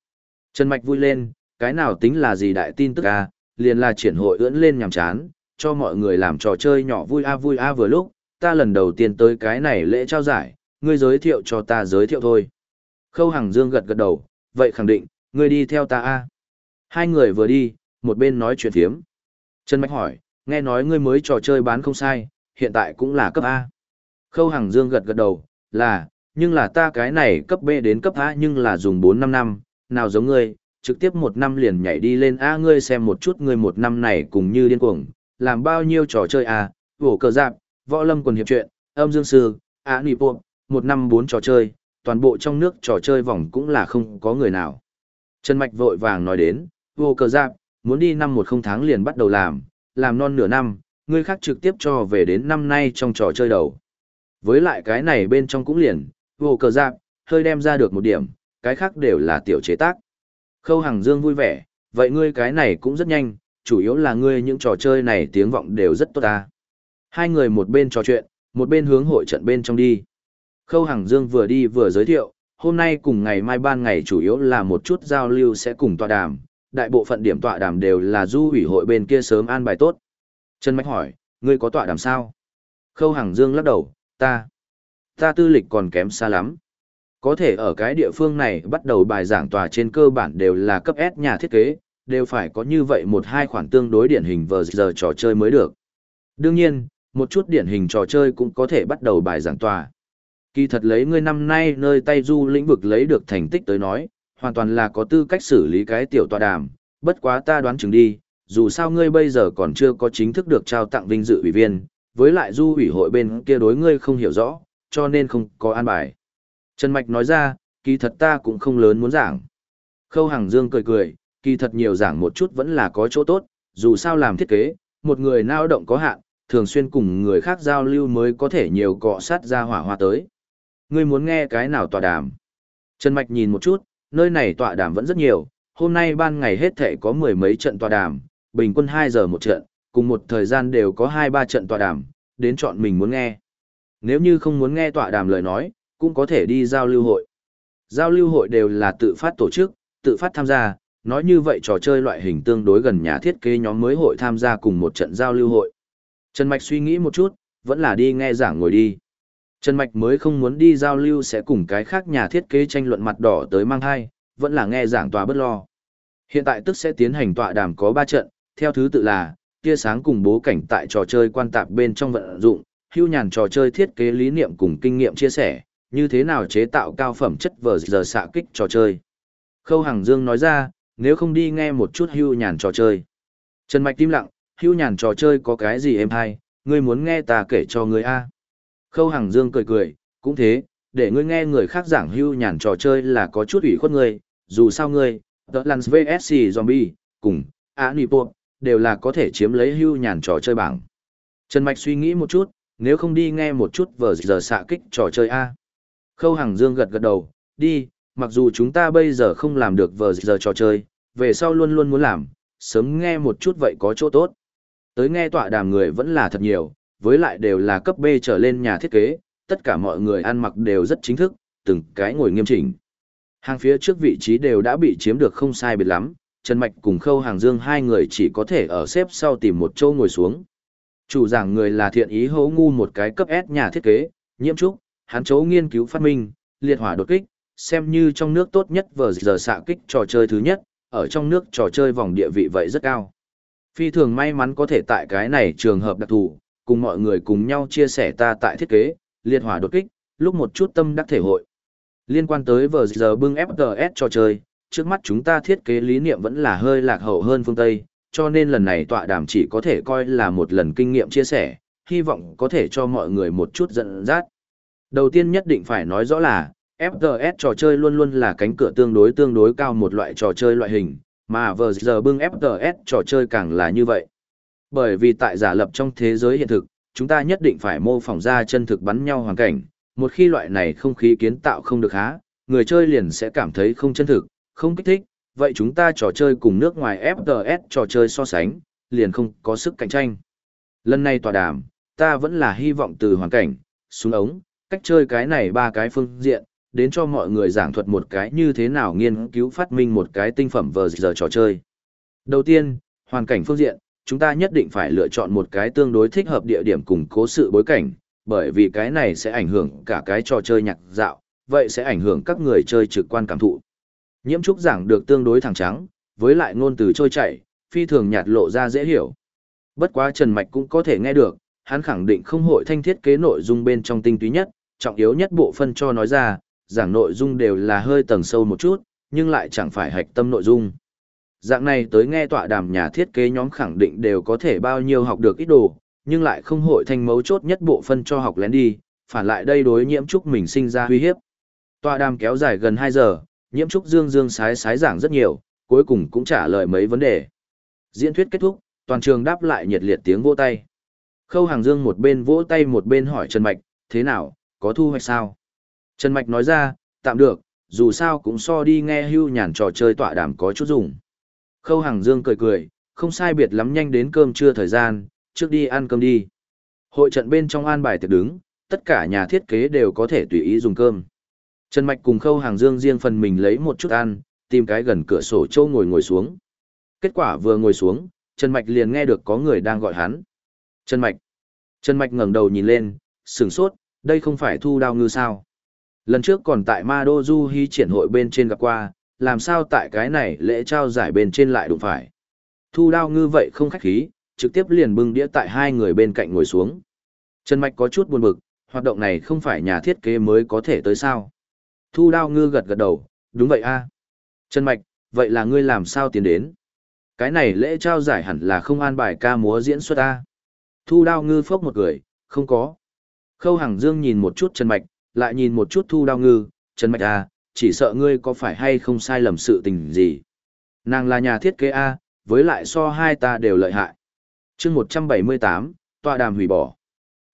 Trần Mạch vui lên, cái nào tính là gì đại tin tức à, liền là triển hội ưỡn lên nhằm chán, cho mọi người làm trò chơi nhỏ vui a vui a vừa lúc, ta lần đầu tiên tới cái này lễ trao giải, ngươi giới thiệu cho ta giới thiệu thôi. Khâu Hằng Dương gật gật đầu, vậy khẳng định, ngươi đi theo ta a. Hai người vừa đi, một bên nói chuyện thiếm. Trần Mạch hỏi, nghe nói ngươi mới trò chơi bán không sai, hiện tại cũng là cấp A. Khâu Hằng Dương gật gật đầu, là, nhưng là ta cái này cấp B đến cấp A nhưng là dùng 4-5 năm, nào giống ngươi, trực tiếp một năm liền nhảy đi lên A ngươi xem một chút ngươi một năm này cùng như điên cuồng, làm bao nhiêu trò chơi A, vổ cờ giạc, võ lâm quần hiệp truyện, âm dương sư, á nị bộ, một năm bốn trò chơi, toàn bộ trong nước trò chơi vòng cũng là không có người nào. Trần Mạch vội vàng nói đến, vô cờ giạc, muốn đi năm một không tháng liền bắt đầu làm, làm non nửa năm, người khác trực tiếp cho về đến năm nay trong trò chơi đầu. Với lại cái này bên trong cũng liền, vô cờ giáp, hơi đem ra được một điểm, cái khác đều là tiểu chế tác. Khâu Hằng Dương vui vẻ, vậy ngươi cái này cũng rất nhanh, chủ yếu là ngươi những trò chơi này tiếng vọng đều rất tốt ta. Hai người một bên trò chuyện, một bên hướng hội trận bên trong đi. Khâu Hằng Dương vừa đi vừa giới thiệu, hôm nay cùng ngày mai ban ngày chủ yếu là một chút giao lưu sẽ cùng tọa đàm, đại bộ phận điểm tọa đàm đều là du ủy hội bên kia sớm an bài tốt. Trần Mạch hỏi, ngươi có tọa đàm sao? Khâu Hằng Dương lắc đầu, ta, ta tư lịch còn kém xa lắm. Có thể ở cái địa phương này bắt đầu bài giảng tòa trên cơ bản đều là cấp S nhà thiết kế, đều phải có như vậy một hai khoản tương đối điển hình vờ giờ trò chơi mới được. Đương nhiên, một chút điển hình trò chơi cũng có thể bắt đầu bài giảng tòa. Kỳ thật lấy ngươi năm nay nơi tay du lĩnh vực lấy được thành tích tới nói, hoàn toàn là có tư cách xử lý cái tiểu tọa đàm, bất quá ta đoán chừng đi, dù sao ngươi bây giờ còn chưa có chính thức được trao tặng vinh dự ủy viên, với lại du ủy hội bên kia đối ngươi không hiểu rõ, cho nên không có an bài. Trần Mạch nói ra, kỳ thật ta cũng không lớn muốn giảng. Khâu Hằng Dương cười cười, kỳ thật nhiều giảng một chút vẫn là có chỗ tốt, dù sao làm thiết kế, một người lao động có hạn, thường xuyên cùng người khác giao lưu mới có thể nhiều cọ sát ra hỏa hoa tới. Ngươi muốn nghe cái nào tọa đàm? Trần Mạch nhìn một chút, nơi này tọa đàm vẫn rất nhiều, hôm nay ban ngày hết thể có mười mấy trận tọa đàm, bình quân 2 giờ một trận, cùng một thời gian đều có 2-3 trận tọa đàm, đến chọn mình muốn nghe. Nếu như không muốn nghe tọa đàm lời nói, cũng có thể đi giao lưu hội. Giao lưu hội đều là tự phát tổ chức, tự phát tham gia, nói như vậy trò chơi loại hình tương đối gần nhà thiết kế nhóm mới hội tham gia cùng một trận giao lưu hội. Trần Mạch suy nghĩ một chút, vẫn là đi nghe giảng ngồi đi. Trần Mạch mới không muốn đi giao lưu sẽ cùng cái khác nhà thiết kế tranh luận mặt đỏ tới mang hai, vẫn là nghe giảng tòa bất lo. Hiện tại tức sẽ tiến hành tọa đàm có 3 trận, theo thứ tự là, tia sáng cùng bố cảnh tại trò chơi quan tạp bên trong vận dụng, hưu nhàn trò chơi thiết kế lý niệm cùng kinh nghiệm chia sẻ, như thế nào chế tạo cao phẩm chất vờ giờ xạ kích trò chơi. Khâu Hằng Dương nói ra, nếu không đi nghe một chút hưu nhàn trò chơi. Trần Mạch tim lặng, hưu nhàn trò chơi có cái gì em hay, ngươi muốn nghe ta kể cho ngươi a Khâu Hằng Dương cười cười, cũng thế, để ngươi nghe người khác giảng hưu nhàn trò chơi là có chút ủy khuất ngươi, dù sao ngươi, The Lance VSC Zombie, cùng, Anipop, đều là có thể chiếm lấy hưu nhàn trò chơi bảng. Trần Mạch suy nghĩ một chút, nếu không đi nghe một chút vờ giờ xạ kích trò chơi A. Khâu Hằng Dương gật gật đầu, đi, mặc dù chúng ta bây giờ không làm được vờ giờ trò chơi, về sau luôn luôn muốn làm, sớm nghe một chút vậy có chỗ tốt. Tới nghe tọa đàm người vẫn là thật nhiều, với lại đều là cấp B trở lên nhà thiết kế, tất cả mọi người ăn mặc đều rất chính thức, từng cái ngồi nghiêm chỉnh. Hàng phía trước vị trí đều đã bị chiếm được không sai biệt lắm, Trần Mạch cùng Khâu Hàng Dương hai người chỉ có thể ở xếp sau tìm một chỗ ngồi xuống. Chủ giảng người là thiện ý hấu ngu một cái cấp S nhà thiết kế, nhiễm trúc, hắn chấu nghiên cứu phát minh, liệt hỏa đột kích, xem như trong nước tốt nhất vờ giờ xạ kích trò chơi thứ nhất, ở trong nước trò chơi vòng địa vị vậy rất cao. Phi thường may mắn có thể tại cái này trường hợp đặc thù, cùng mọi người cùng nhau chia sẻ ta tại thiết kế, liệt hỏa đột kích, lúc một chút tâm đắc thể hội. Liên quan tới vờ giờ bưng FTS trò chơi, trước mắt chúng ta thiết kế lý niệm vẫn là hơi lạc hậu hơn phương Tây, cho nên lần này tọa đàm chỉ có thể coi là một lần kinh nghiệm chia sẻ, hy vọng có thể cho mọi người một chút dẫn dắt. Đầu tiên nhất định phải nói rõ là, FTS trò chơi luôn luôn là cánh cửa tương đối tương đối cao một loại trò chơi loại hình, mà vờ giờ bưng FTS trò chơi càng là như vậy. Bởi vì tại giả lập trong thế giới hiện thực, chúng ta nhất định phải mô phỏng ra chân thực bắn nhau hoàn cảnh, một khi loại này không khí kiến tạo không được há, người chơi liền sẽ cảm thấy không chân thực, không kích thích, vậy chúng ta trò chơi cùng nước ngoài FTS trò chơi so sánh, liền không có sức cạnh tranh. Lần này tòa đàm, ta vẫn là hy vọng từ hoàn cảnh, xuống ống, cách chơi cái này ba cái phương diện, đến cho mọi người giảng thuật một cái như thế nào nghiên cứu phát minh một cái tinh phẩm vờ giờ trò chơi. Đầu tiên, hoàn cảnh phương diện, chúng ta nhất định phải lựa chọn một cái tương đối thích hợp địa điểm cùng cố sự bối cảnh, bởi vì cái này sẽ ảnh hưởng cả cái trò chơi nhạc dạo, vậy sẽ ảnh hưởng các người chơi trực quan cảm thụ. Nhiễm trúc giảng được tương đối thẳng trắng, với lại ngôn từ trôi chảy, phi thường nhạt lộ ra dễ hiểu. Bất quá Trần Mạch cũng có thể nghe được, hắn khẳng định không hội thanh thiết kế nội dung bên trong tinh túy nhất, trọng yếu nhất bộ phân cho nói ra, giảng nội dung đều là hơi tầng sâu một chút, nhưng lại chẳng phải hạch tâm nội dung. Dạng này tới nghe tọa đàm nhà thiết kế nhóm khẳng định đều có thể bao nhiêu học được ít đồ, nhưng lại không hội thành mấu chốt nhất bộ phân cho học lén đi, phản lại đây đối nhiễm trúc mình sinh ra uy hiếp. Tọa đàm kéo dài gần 2 giờ, nhiễm trúc dương dương sái sái giảng rất nhiều, cuối cùng cũng trả lời mấy vấn đề. Diễn thuyết kết thúc, toàn trường đáp lại nhiệt liệt tiếng vỗ tay. Khâu Hàng Dương một bên vỗ tay một bên hỏi Trần Mạch, thế nào, có thu hoạch sao? Trần Mạch nói ra, tạm được, dù sao cũng so đi nghe hưu nhàn trò chơi tọa đàm có chút dùng. Khâu Hàng Dương cười cười, không sai biệt lắm nhanh đến cơm trưa thời gian, trước đi ăn cơm đi. Hội trận bên trong an bài tiệc đứng, tất cả nhà thiết kế đều có thể tùy ý dùng cơm. Trần Mạch cùng Khâu Hàng Dương riêng phần mình lấy một chút ăn, tìm cái gần cửa sổ châu ngồi ngồi xuống. Kết quả vừa ngồi xuống, Trần Mạch liền nghe được có người đang gọi hắn. Trần Mạch. Trần Mạch ngẩng đầu nhìn lên, sửng sốt, đây không phải thu đao ngư sao. Lần trước còn tại Ma Đô Du Hy triển hội bên trên gặp qua, làm sao tại cái này lễ trao giải bên trên lại đụng phải. Thu đao ngư vậy không khách khí, trực tiếp liền bưng đĩa tại hai người bên cạnh ngồi xuống. Trần Mạch có chút buồn bực, hoạt động này không phải nhà thiết kế mới có thể tới sao. Thu đao ngư gật gật đầu, đúng vậy a à. Trần Mạch, vậy là ngươi làm sao tiến đến? Cái này lễ trao giải hẳn là không an bài ca múa diễn xuất a Thu đao ngư phốc một cười, không có. Khâu Hằng Dương nhìn một chút Trần Mạch, lại nhìn một chút Thu đao ngư, Trần Mạch a chỉ sợ ngươi có phải hay không sai lầm sự tình gì. Nàng là nhà thiết kế A, với lại so hai ta đều lợi hại. chương 178, tọa đàm hủy bỏ.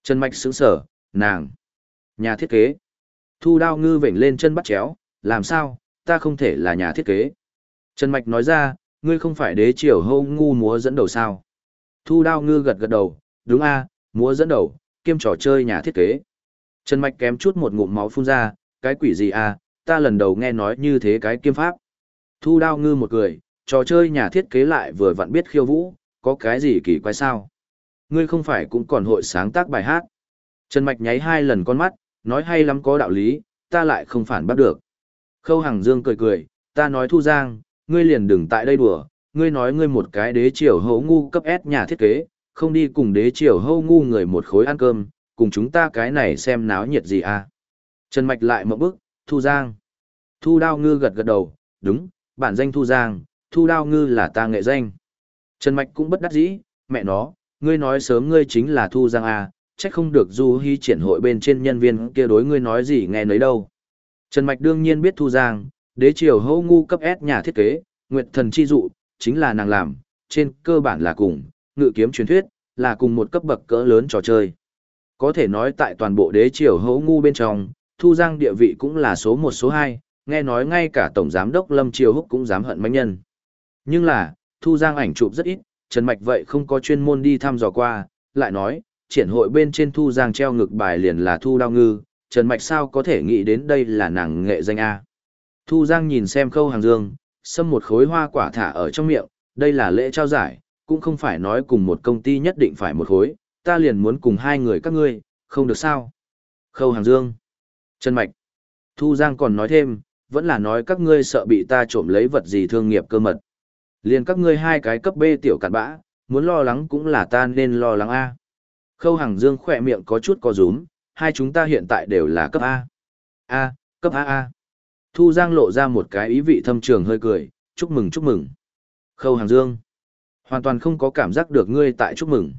Trần Mạch sững sở, nàng. Nhà thiết kế. Thu đao ngư vểnh lên chân bắt chéo, làm sao, ta không thể là nhà thiết kế. Trần Mạch nói ra, ngươi không phải đế triều hâu ngu múa dẫn đầu sao. Thu đao ngư gật gật đầu, đúng a múa dẫn đầu, kiêm trò chơi nhà thiết kế. Trần Mạch kém chút một ngụm máu phun ra, cái quỷ gì a ta lần đầu nghe nói như thế cái kiếm pháp. Thu đao ngư một cười, trò chơi nhà thiết kế lại vừa vặn biết khiêu vũ, có cái gì kỳ quái sao. Ngươi không phải cũng còn hội sáng tác bài hát. Trần Mạch nháy hai lần con mắt, nói hay lắm có đạo lý, ta lại không phản bắt được. Khâu Hằng Dương cười cười, ta nói Thu Giang, ngươi liền đừng tại đây đùa, ngươi nói ngươi một cái đế triều hấu ngu cấp S nhà thiết kế, không đi cùng đế triều hâu ngu người một khối ăn cơm, cùng chúng ta cái này xem náo nhiệt gì à. Trần Mạch lại một bức, Thu Giang. Thu Đao Ngư gật gật đầu, đúng, bản danh Thu Giang, Thu Đao Ngư là ta nghệ danh. Trần Mạch cũng bất đắc dĩ, mẹ nó, ngươi nói sớm ngươi chính là Thu Giang à, chắc không được Du Hy triển hội bên trên nhân viên kia đối ngươi nói gì nghe nấy đâu. Trần Mạch đương nhiên biết Thu Giang, đế triều hâu ngu cấp S nhà thiết kế, Nguyệt Thần Chi Dụ, chính là nàng làm, trên cơ bản là cùng, ngự kiếm truyền thuyết, là cùng một cấp bậc cỡ lớn trò chơi. Có thể nói tại toàn bộ đế triều hấu ngu bên trong, Thu Giang địa vị cũng là số một số hai, nghe nói ngay cả Tổng Giám đốc Lâm Triều Húc cũng dám hận mánh nhân. Nhưng là, Thu Giang ảnh chụp rất ít, Trần Mạch vậy không có chuyên môn đi thăm dò qua, lại nói, triển hội bên trên Thu Giang treo ngực bài liền là Thu Đao Ngư, Trần Mạch sao có thể nghĩ đến đây là nàng nghệ danh A. Thu Giang nhìn xem khâu hàng dương, xâm một khối hoa quả thả ở trong miệng, đây là lễ trao giải, cũng không phải nói cùng một công ty nhất định phải một khối, ta liền muốn cùng hai người các ngươi, không được sao. Khâu hàng dương. Trần Mạch. Thu Giang còn nói thêm, vẫn là nói các ngươi sợ bị ta trộm lấy vật gì thương nghiệp cơ mật. Liền các ngươi hai cái cấp B tiểu cặn bã, muốn lo lắng cũng là ta nên lo lắng A. Khâu Hằng Dương khỏe miệng có chút co rúm, hai chúng ta hiện tại đều là cấp A. A, cấp A A. Thu Giang lộ ra một cái ý vị thâm trường hơi cười, chúc mừng chúc mừng. Khâu Hằng Dương. Hoàn toàn không có cảm giác được ngươi tại chúc mừng.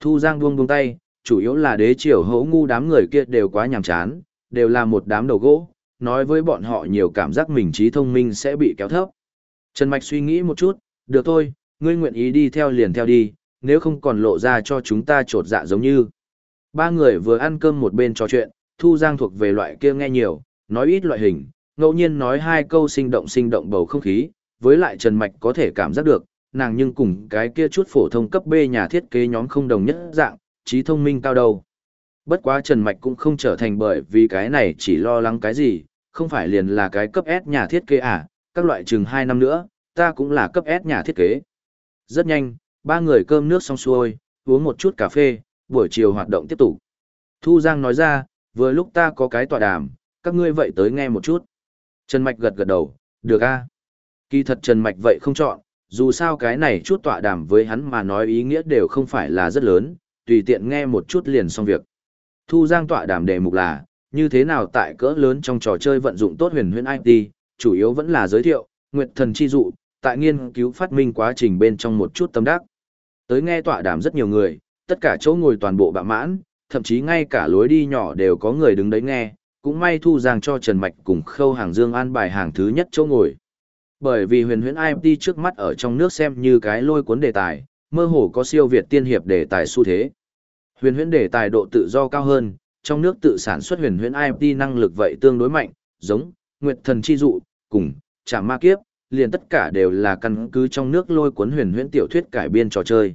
Thu Giang buông buông tay, chủ yếu là đế triều hỗ ngu đám người kia đều quá nhàm chán, đều là một đám đầu gỗ, nói với bọn họ nhiều cảm giác mình trí thông minh sẽ bị kéo thấp. Trần Mạch suy nghĩ một chút, được thôi, ngươi nguyện ý đi theo liền theo đi, nếu không còn lộ ra cho chúng ta trột dạ giống như. Ba người vừa ăn cơm một bên trò chuyện, Thu Giang thuộc về loại kia nghe nhiều, nói ít loại hình, ngẫu nhiên nói hai câu sinh động sinh động bầu không khí, với lại Trần Mạch có thể cảm giác được, nàng nhưng cùng cái kia chút phổ thông cấp B nhà thiết kế nhóm không đồng nhất dạng, trí thông minh cao đầu. Bất quá Trần Mạch cũng không trở thành bởi vì cái này chỉ lo lắng cái gì, không phải liền là cái cấp S nhà thiết kế à, các loại chừng 2 năm nữa, ta cũng là cấp S nhà thiết kế. Rất nhanh, ba người cơm nước xong xuôi, uống một chút cà phê, buổi chiều hoạt động tiếp tục. Thu Giang nói ra, vừa lúc ta có cái tọa đàm, các ngươi vậy tới nghe một chút. Trần Mạch gật gật đầu, được a Kỳ thật Trần Mạch vậy không chọn, dù sao cái này chút tọa đàm với hắn mà nói ý nghĩa đều không phải là rất lớn, tùy tiện nghe một chút liền xong việc. Thu Giang tọa đàm đề mục là, như thế nào tại cỡ lớn trong trò chơi vận dụng tốt huyền huyền IT, chủ yếu vẫn là giới thiệu, nguyệt thần chi dụ, tại nghiên cứu phát minh quá trình bên trong một chút tâm đắc. Tới nghe tọa đàm rất nhiều người, tất cả chỗ ngồi toàn bộ bạ mãn, thậm chí ngay cả lối đi nhỏ đều có người đứng đấy nghe, cũng may Thu Giang cho Trần Mạch cùng Khâu Hàng Dương an bài hàng thứ nhất chỗ ngồi. Bởi vì huyền huyễn IMT trước mắt ở trong nước xem như cái lôi cuốn đề tài, mơ hồ có siêu việt tiên hiệp đề tài xu thế. Huyền huyễn đề tài độ tự do cao hơn, trong nước tự sản xuất huyền huyễn IMT năng lực vậy tương đối mạnh, giống Nguyệt Thần chi dụ, cùng Trảm Ma Kiếp, liền tất cả đều là căn cứ trong nước lôi cuốn huyền huyễn tiểu thuyết cải biên trò chơi.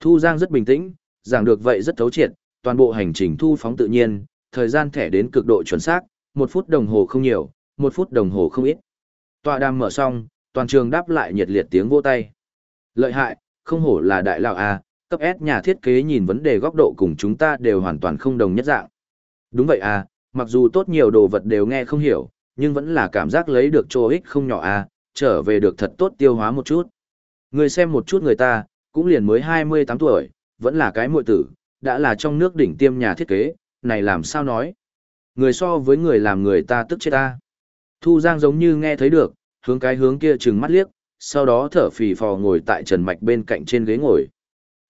Thu Giang rất bình tĩnh, giảng được vậy rất thấu triệt, toàn bộ hành trình thu phóng tự nhiên, thời gian thẻ đến cực độ chuẩn xác, một phút đồng hồ không nhiều, một phút đồng hồ không ít. Tọa đàm mở xong, toàn trường đáp lại nhiệt liệt tiếng vỗ tay. Lợi hại, không hổ là đại lão a, Cấp S nhà thiết kế nhìn vấn đề góc độ cùng chúng ta đều hoàn toàn không đồng nhất dạng. Đúng vậy à, mặc dù tốt nhiều đồ vật đều nghe không hiểu, nhưng vẫn là cảm giác lấy được chỗ ích không nhỏ à, trở về được thật tốt tiêu hóa một chút. Người xem một chút người ta, cũng liền mới 28 tuổi, vẫn là cái muội tử, đã là trong nước đỉnh tiêm nhà thiết kế, này làm sao nói. Người so với người làm người ta tức chết ta. Thu Giang giống như nghe thấy được, hướng cái hướng kia trừng mắt liếc, sau đó thở phì phò ngồi tại Trần Mạch bên cạnh trên ghế ngồi.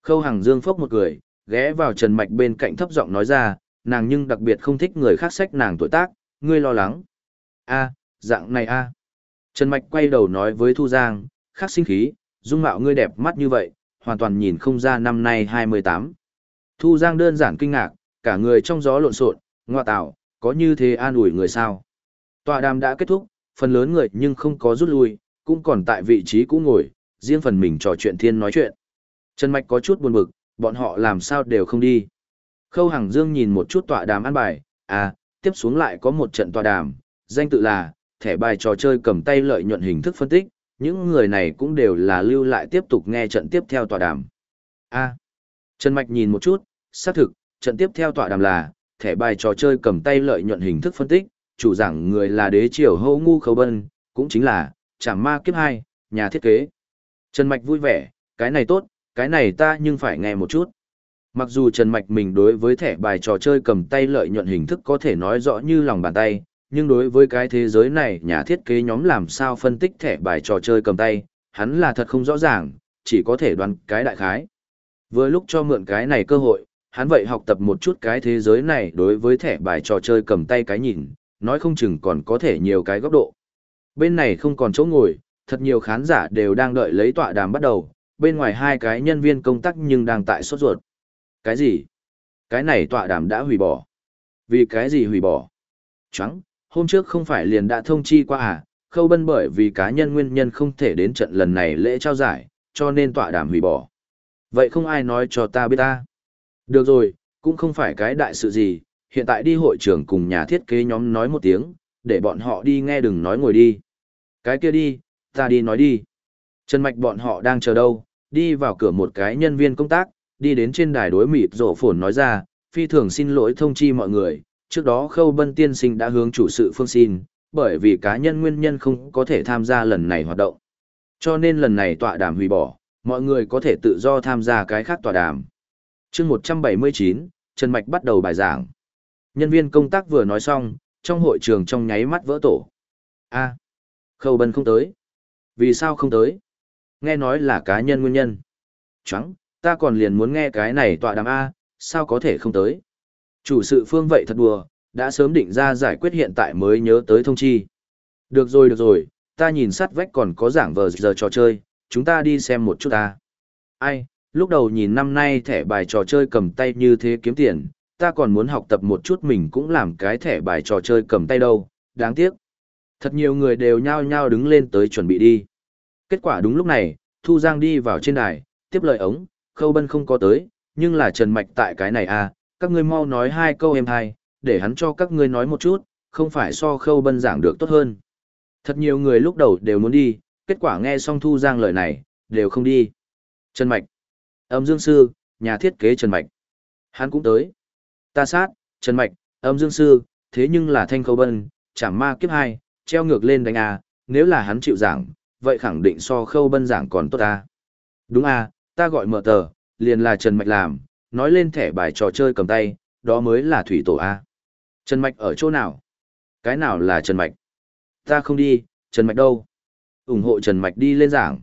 Khâu Hằng Dương phốc một cười, ghé vào Trần Mạch bên cạnh thấp giọng nói ra, nàng nhưng đặc biệt không thích người khác sách nàng tuổi tác, ngươi lo lắng. a dạng này a Trần Mạch quay đầu nói với Thu Giang, khác sinh khí, dung mạo ngươi đẹp mắt như vậy, hoàn toàn nhìn không ra năm nay 28. Thu Giang đơn giản kinh ngạc, cả người trong gió lộn xộn, ngoa tạo, có như thế an ủi người sao. Tọa đàm đã kết thúc, phần lớn người nhưng không có rút lui, cũng còn tại vị trí cũ ngồi, riêng phần mình trò chuyện thiên nói chuyện. Trần Mạch có chút buồn bực, bọn họ làm sao đều không đi. Khâu Hằng Dương nhìn một chút tọa đàm ăn bài, à, tiếp xuống lại có một trận tọa đàm, danh tự là, thẻ bài trò chơi cầm tay lợi nhuận hình thức phân tích, những người này cũng đều là lưu lại tiếp tục nghe trận tiếp theo tọa đàm. A. À, Trần Mạch nhìn một chút, xác thực, trận tiếp theo tọa đàm là, thẻ bài trò chơi cầm tay lợi nhuận hình thức phân tích, chủ giảng người là đế triều hô ngu khâu bân, cũng chính là, chảm ma kiếp hai, nhà thiết kế. Trần Mạch vui vẻ, cái này tốt, cái này ta nhưng phải nghe một chút. Mặc dù Trần Mạch mình đối với thẻ bài trò chơi cầm tay lợi nhuận hình thức có thể nói rõ như lòng bàn tay, nhưng đối với cái thế giới này nhà thiết kế nhóm làm sao phân tích thẻ bài trò chơi cầm tay, hắn là thật không rõ ràng, chỉ có thể đoán cái đại khái. Vừa lúc cho mượn cái này cơ hội, hắn vậy học tập một chút cái thế giới này đối với thẻ bài trò chơi cầm tay cái nhìn, nói không chừng còn có thể nhiều cái góc độ. Bên này không còn chỗ ngồi, thật nhiều khán giả đều đang đợi lấy tọa đàm bắt đầu, bên ngoài hai cái nhân viên công tác nhưng đang tại sốt ruột. Cái gì? Cái này tọa đàm đã hủy bỏ. Vì cái gì hủy bỏ? chẳng hôm trước không phải liền đã thông chi qua à, khâu bân bởi vì cá nhân nguyên nhân không thể đến trận lần này lễ trao giải, cho nên tọa đàm hủy bỏ. Vậy không ai nói cho ta biết ta. Được rồi, cũng không phải cái đại sự gì, hiện tại đi hội trưởng cùng nhà thiết kế nhóm nói một tiếng, để bọn họ đi nghe đừng nói ngồi đi. Cái kia đi, ta đi nói đi. Trần Mạch bọn họ đang chờ đâu, đi vào cửa một cái nhân viên công tác, đi đến trên đài đối mịt rổ phồn nói ra, phi thường xin lỗi thông chi mọi người, trước đó khâu bân tiên sinh đã hướng chủ sự phương xin, bởi vì cá nhân nguyên nhân không có thể tham gia lần này hoạt động. Cho nên lần này tọa đàm hủy bỏ, mọi người có thể tự do tham gia cái khác tọa đàm. chương 179, Trần Mạch bắt đầu bài giảng. Nhân viên công tác vừa nói xong, trong hội trường trong nháy mắt vỡ tổ. a khâu bân không tới. Vì sao không tới? Nghe nói là cá nhân nguyên nhân. Chẳng, ta còn liền muốn nghe cái này tọa đàm A, sao có thể không tới? Chủ sự phương vậy thật đùa, đã sớm định ra giải quyết hiện tại mới nhớ tới thông chi. Được rồi được rồi, ta nhìn sát vách còn có giảng vờ giờ trò chơi, chúng ta đi xem một chút ta. Ai, lúc đầu nhìn năm nay thẻ bài trò chơi cầm tay như thế kiếm tiền, ta còn muốn học tập một chút mình cũng làm cái thẻ bài trò chơi cầm tay đâu, đáng tiếc. Thật nhiều người đều nhao nhao đứng lên tới chuẩn bị đi. Kết quả đúng lúc này, Thu Giang đi vào trên đài, tiếp lời ống, Khâu Bân không có tới, nhưng là Trần Mạch tại cái này à, các ngươi mau nói hai câu em hai, để hắn cho các ngươi nói một chút, không phải so Khâu Bân giảng được tốt hơn. Thật nhiều người lúc đầu đều muốn đi, kết quả nghe xong Thu Giang lời này, đều không đi. Trần Mạch, âm dương sư, nhà thiết kế Trần Mạch. Hắn cũng tới. Ta sát, Trần Mạch, âm dương sư, thế nhưng là thanh khâu bân, chẳng ma kiếp hai, treo ngược lên đánh à? nếu là hắn chịu giảng, vậy khẳng định so khâu bân giảng còn tốt ta. Đúng à, ta gọi mở tờ, liền là Trần Mạch làm, nói lên thẻ bài trò chơi cầm tay, đó mới là thủy tổ A. Trần Mạch ở chỗ nào? Cái nào là Trần Mạch? Ta không đi, Trần Mạch đâu? ủng hộ Trần Mạch đi lên giảng.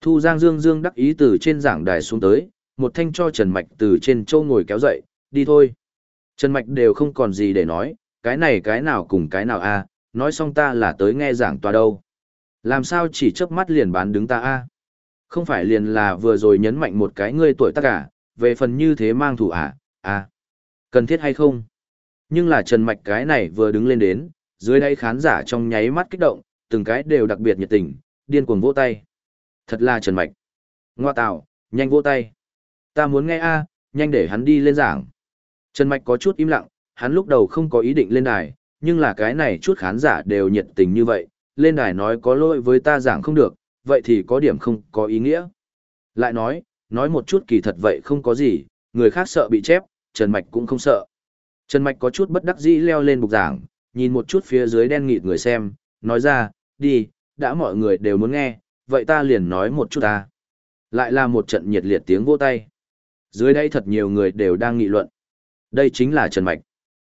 Thu Giang Dương Dương đắc ý từ trên giảng đài xuống tới, một thanh cho Trần Mạch từ trên châu ngồi kéo dậy, đi thôi. Trần Mạch đều không còn gì để nói, cái này cái nào cùng cái nào a nói xong ta là tới nghe giảng tòa đâu. Làm sao chỉ chớp mắt liền bán đứng ta a Không phải liền là vừa rồi nhấn mạnh một cái ngươi tuổi tác cả, về phần như thế mang thủ à, a cần thiết hay không? Nhưng là Trần Mạch cái này vừa đứng lên đến, dưới đây khán giả trong nháy mắt kích động, từng cái đều đặc biệt nhiệt tình, điên cuồng vỗ tay. Thật là Trần Mạch. Ngoa tạo, nhanh vỗ tay. Ta muốn nghe a nhanh để hắn đi lên giảng. Trần Mạch có chút im lặng, hắn lúc đầu không có ý định lên đài, nhưng là cái này chút khán giả đều nhiệt tình như vậy, lên đài nói có lỗi với ta giảng không được, vậy thì có điểm không có ý nghĩa. Lại nói, nói một chút kỳ thật vậy không có gì, người khác sợ bị chép, Trần Mạch cũng không sợ. Trần Mạch có chút bất đắc dĩ leo lên bục giảng, nhìn một chút phía dưới đen nghịt người xem, nói ra, đi, đã mọi người đều muốn nghe, vậy ta liền nói một chút ta. Lại là một trận nhiệt liệt tiếng vô tay. Dưới đây thật nhiều người đều đang nghị luận. Đây chính là Trần Mạch.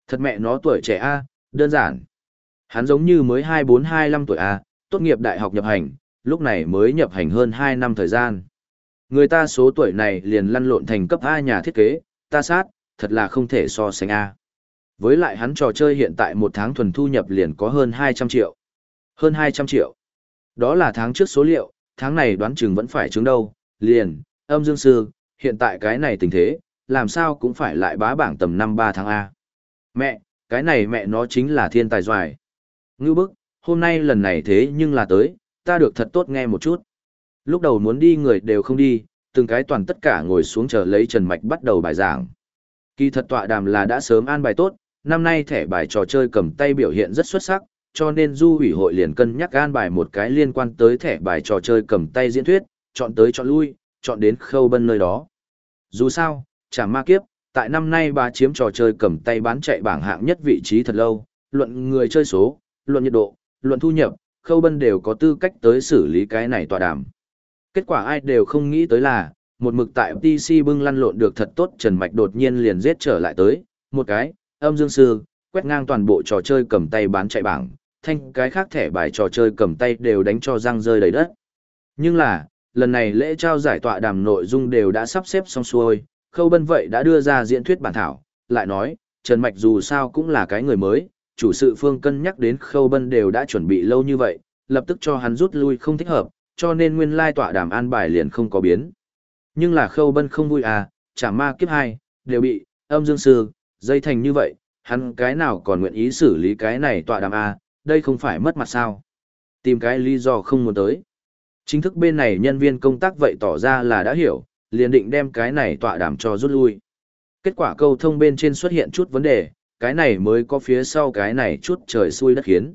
Thật mẹ nó tuổi trẻ A, đơn giản. Hắn giống như mới 24-25 tuổi A, tốt nghiệp đại học nhập hành, lúc này mới nhập hành hơn 2 năm thời gian. Người ta số tuổi này liền lăn lộn thành cấp A nhà thiết kế, ta sát, thật là không thể so sánh A. Với lại hắn trò chơi hiện tại một tháng thuần thu nhập liền có hơn 200 triệu. Hơn 200 triệu. Đó là tháng trước số liệu, tháng này đoán chừng vẫn phải chứng đâu, liền, âm dương sư, hiện tại cái này tình thế, làm sao cũng phải lại bá bảng tầm năm ba tháng A. Mẹ, cái này mẹ nó chính là thiên tài doài. Ngưu bức, hôm nay lần này thế nhưng là tới, ta được thật tốt nghe một chút. Lúc đầu muốn đi người đều không đi, từng cái toàn tất cả ngồi xuống chờ lấy Trần Mạch bắt đầu bài giảng. Kỳ thật tọa đàm là đã sớm an bài tốt, năm nay thẻ bài trò chơi cầm tay biểu hiện rất xuất sắc, cho nên du ủy hội liền cân nhắc an bài một cái liên quan tới thẻ bài trò chơi cầm tay diễn thuyết, chọn tới chọn lui, chọn đến khâu bân nơi đó. Dù sao, chả ma kiếp, tại năm nay bà chiếm trò chơi cầm tay bán chạy bảng hạng nhất vị trí thật lâu, luận người chơi số, luận nhiệt độ, luận thu nhập, khâu bân đều có tư cách tới xử lý cái này tọa đàm. Kết quả ai đều không nghĩ tới là, một mực tại TC bưng lăn lộn được thật tốt Trần Mạch đột nhiên liền giết trở lại tới, một cái, âm dương sư, quét ngang toàn bộ trò chơi cầm tay bán chạy bảng, thanh cái khác thẻ bài trò chơi cầm tay đều đánh cho răng rơi đầy đất. Nhưng là, lần này lễ trao giải tọa đàm nội dung đều đã sắp xếp xong xuôi, khâu bân vậy đã đưa ra diễn thuyết bản thảo, lại nói, Trần Mạch dù sao cũng là cái người mới, chủ sự phương cân nhắc đến khâu bân đều đã chuẩn bị lâu như vậy, lập tức cho hắn rút lui không thích hợp, cho nên nguyên lai tọa đàm an bài liền không có biến. Nhưng là khâu bân không vui à, chả ma kiếp hai, đều bị, âm dương sư, dây thành như vậy, hắn cái nào còn nguyện ý xử lý cái này tọa đàm à, đây không phải mất mặt sao. Tìm cái lý do không muốn tới. Chính thức bên này nhân viên công tác vậy tỏ ra là đã hiểu, liền định đem cái này tọa đàm cho rút lui. Kết quả câu thông bên trên xuất hiện chút vấn đề, cái này mới có phía sau cái này chút trời xui đất khiến.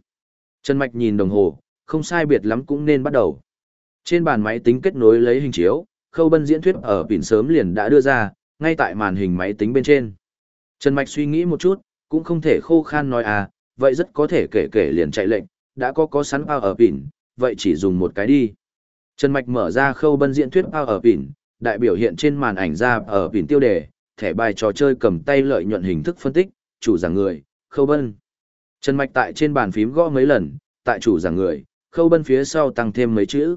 Trần Mạch nhìn đồng hồ, không sai biệt lắm cũng nên bắt đầu. Trên bàn máy tính kết nối lấy hình chiếu, khâu bân diễn thuyết ở biển sớm liền đã đưa ra, ngay tại màn hình máy tính bên trên. Trần Mạch suy nghĩ một chút, cũng không thể khô khan nói à, vậy rất có thể kể kể liền chạy lệnh, đã có có sẵn bao ở biển, vậy chỉ dùng một cái đi. Trần Mạch mở ra khâu bân diễn thuyết bao ở biển, đại biểu hiện trên màn ảnh ra ở biển tiêu đề, thẻ bài trò chơi cầm tay lợi nhuận hình thức phân tích, chủ giảng người, khâu bân. Trần Mạch tại trên bàn phím gõ mấy lần, tại chủ giảng người, khâu bân phía sau tăng thêm mấy chữ.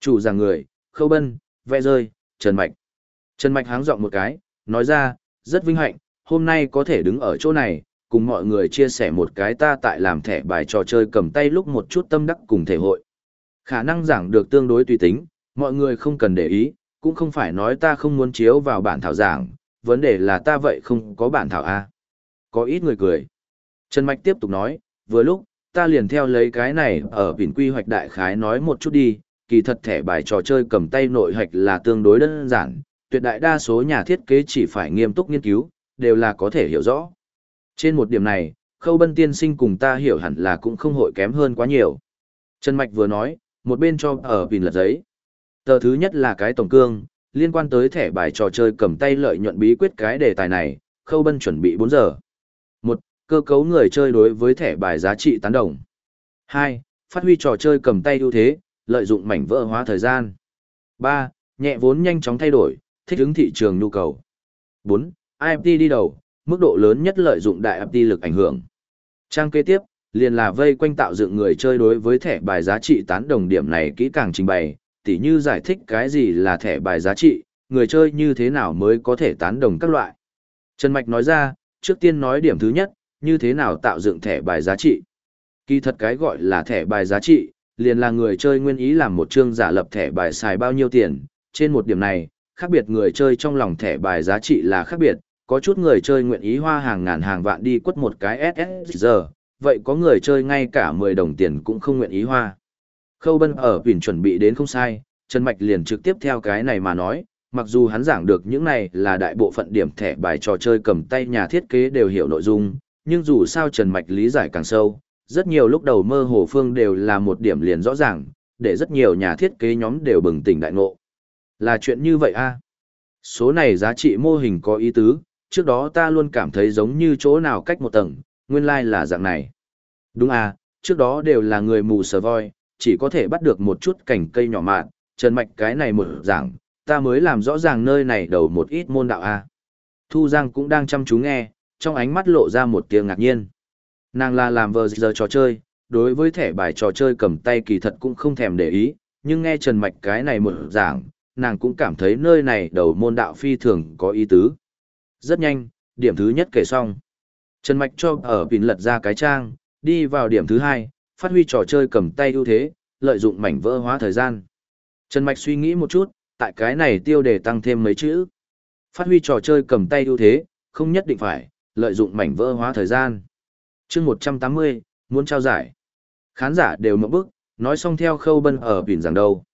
Chủ giảng người, khâu bân, vẽ rơi, Trần Mạch. Trần Mạch háng giọng một cái, nói ra, rất vinh hạnh, hôm nay có thể đứng ở chỗ này, cùng mọi người chia sẻ một cái ta tại làm thẻ bài trò chơi cầm tay lúc một chút tâm đắc cùng thể hội. Khả năng giảng được tương đối tùy tính, mọi người không cần để ý, cũng không phải nói ta không muốn chiếu vào bản thảo giảng, vấn đề là ta vậy không có bản thảo A. Có ít người cười. Trần Mạch tiếp tục nói, vừa lúc, ta liền theo lấy cái này ở biển quy hoạch đại khái nói một chút đi, kỳ thật thẻ bài trò chơi cầm tay nội hoạch là tương đối đơn giản, tuyệt đại đa số nhà thiết kế chỉ phải nghiêm túc nghiên cứu, đều là có thể hiểu rõ. Trên một điểm này, khâu bân tiên sinh cùng ta hiểu hẳn là cũng không hội kém hơn quá nhiều. Trần Mạch vừa nói, một bên cho ở bình lật giấy. Tờ thứ nhất là cái tổng cương, liên quan tới thẻ bài trò chơi cầm tay lợi nhuận bí quyết cái đề tài này, khâu bân chuẩn bị 4 giờ. 1. Cơ cấu người chơi đối với thẻ bài giá trị tán đồng. 2. Phát huy trò chơi cầm tay ưu thế, lợi dụng mảnh vỡ hóa thời gian. 3. Nhẹ vốn nhanh chóng thay đổi, thích ứng thị trường nhu cầu. 4. IFT đi đầu, mức độ lớn nhất lợi dụng đại FT lực ảnh hưởng. Trang kế tiếp, liền là vây quanh tạo dựng người chơi đối với thẻ bài giá trị tán đồng điểm này kỹ càng trình bày, tỉ như giải thích cái gì là thẻ bài giá trị, người chơi như thế nào mới có thể tán đồng các loại. Trần Mạch nói ra, trước tiên nói điểm thứ nhất, như thế nào tạo dựng thẻ bài giá trị. Kỳ thật cái gọi là thẻ bài giá trị, liền là người chơi nguyên ý làm một chương giả lập thẻ bài xài bao nhiêu tiền. Trên một điểm này, khác biệt người chơi trong lòng thẻ bài giá trị là khác biệt, có chút người chơi nguyện ý hoa hàng ngàn hàng vạn đi quất một cái SSG, vậy có người chơi ngay cả 10 đồng tiền cũng không nguyện ý hoa. Khâu Bân ở Vịnh chuẩn bị đến không sai, Trần Mạch liền trực tiếp theo cái này mà nói, mặc dù hắn giảng được những này là đại bộ phận điểm thẻ bài trò chơi cầm tay nhà thiết kế đều hiểu nội dung, nhưng dù sao Trần Mạch lý giải càng sâu, rất nhiều lúc đầu mơ hồ phương đều là một điểm liền rõ ràng, để rất nhiều nhà thiết kế nhóm đều bừng tỉnh đại ngộ. Là chuyện như vậy a Số này giá trị mô hình có ý tứ, trước đó ta luôn cảm thấy giống như chỗ nào cách một tầng, nguyên lai like là dạng này. Đúng à, trước đó đều là người mù sờ voi, chỉ có thể bắt được một chút cảnh cây nhỏ mạn, trần mạch cái này một giảng, ta mới làm rõ ràng nơi này đầu một ít môn đạo a. Thu Giang cũng đang chăm chú nghe, trong ánh mắt lộ ra một tiếng ngạc nhiên. Nàng là làm vờ giờ trò chơi, đối với thẻ bài trò chơi cầm tay kỳ thật cũng không thèm để ý, nhưng nghe Trần Mạch cái này một giảng, nàng cũng cảm thấy nơi này đầu môn đạo phi thường có ý tứ. Rất nhanh, điểm thứ nhất kể xong. Trần Mạch cho ở bình lật ra cái trang, đi vào điểm thứ hai, phát huy trò chơi cầm tay ưu thế, lợi dụng mảnh vỡ hóa thời gian. Trần Mạch suy nghĩ một chút, tại cái này tiêu đề tăng thêm mấy chữ. Phát huy trò chơi cầm tay ưu thế, không nhất định phải, lợi dụng mảnh vỡ hóa thời gian. chương 180, muốn trao giải. Khán giả đều mộng bức, nói xong theo khâu bân ở biển rằng đâu.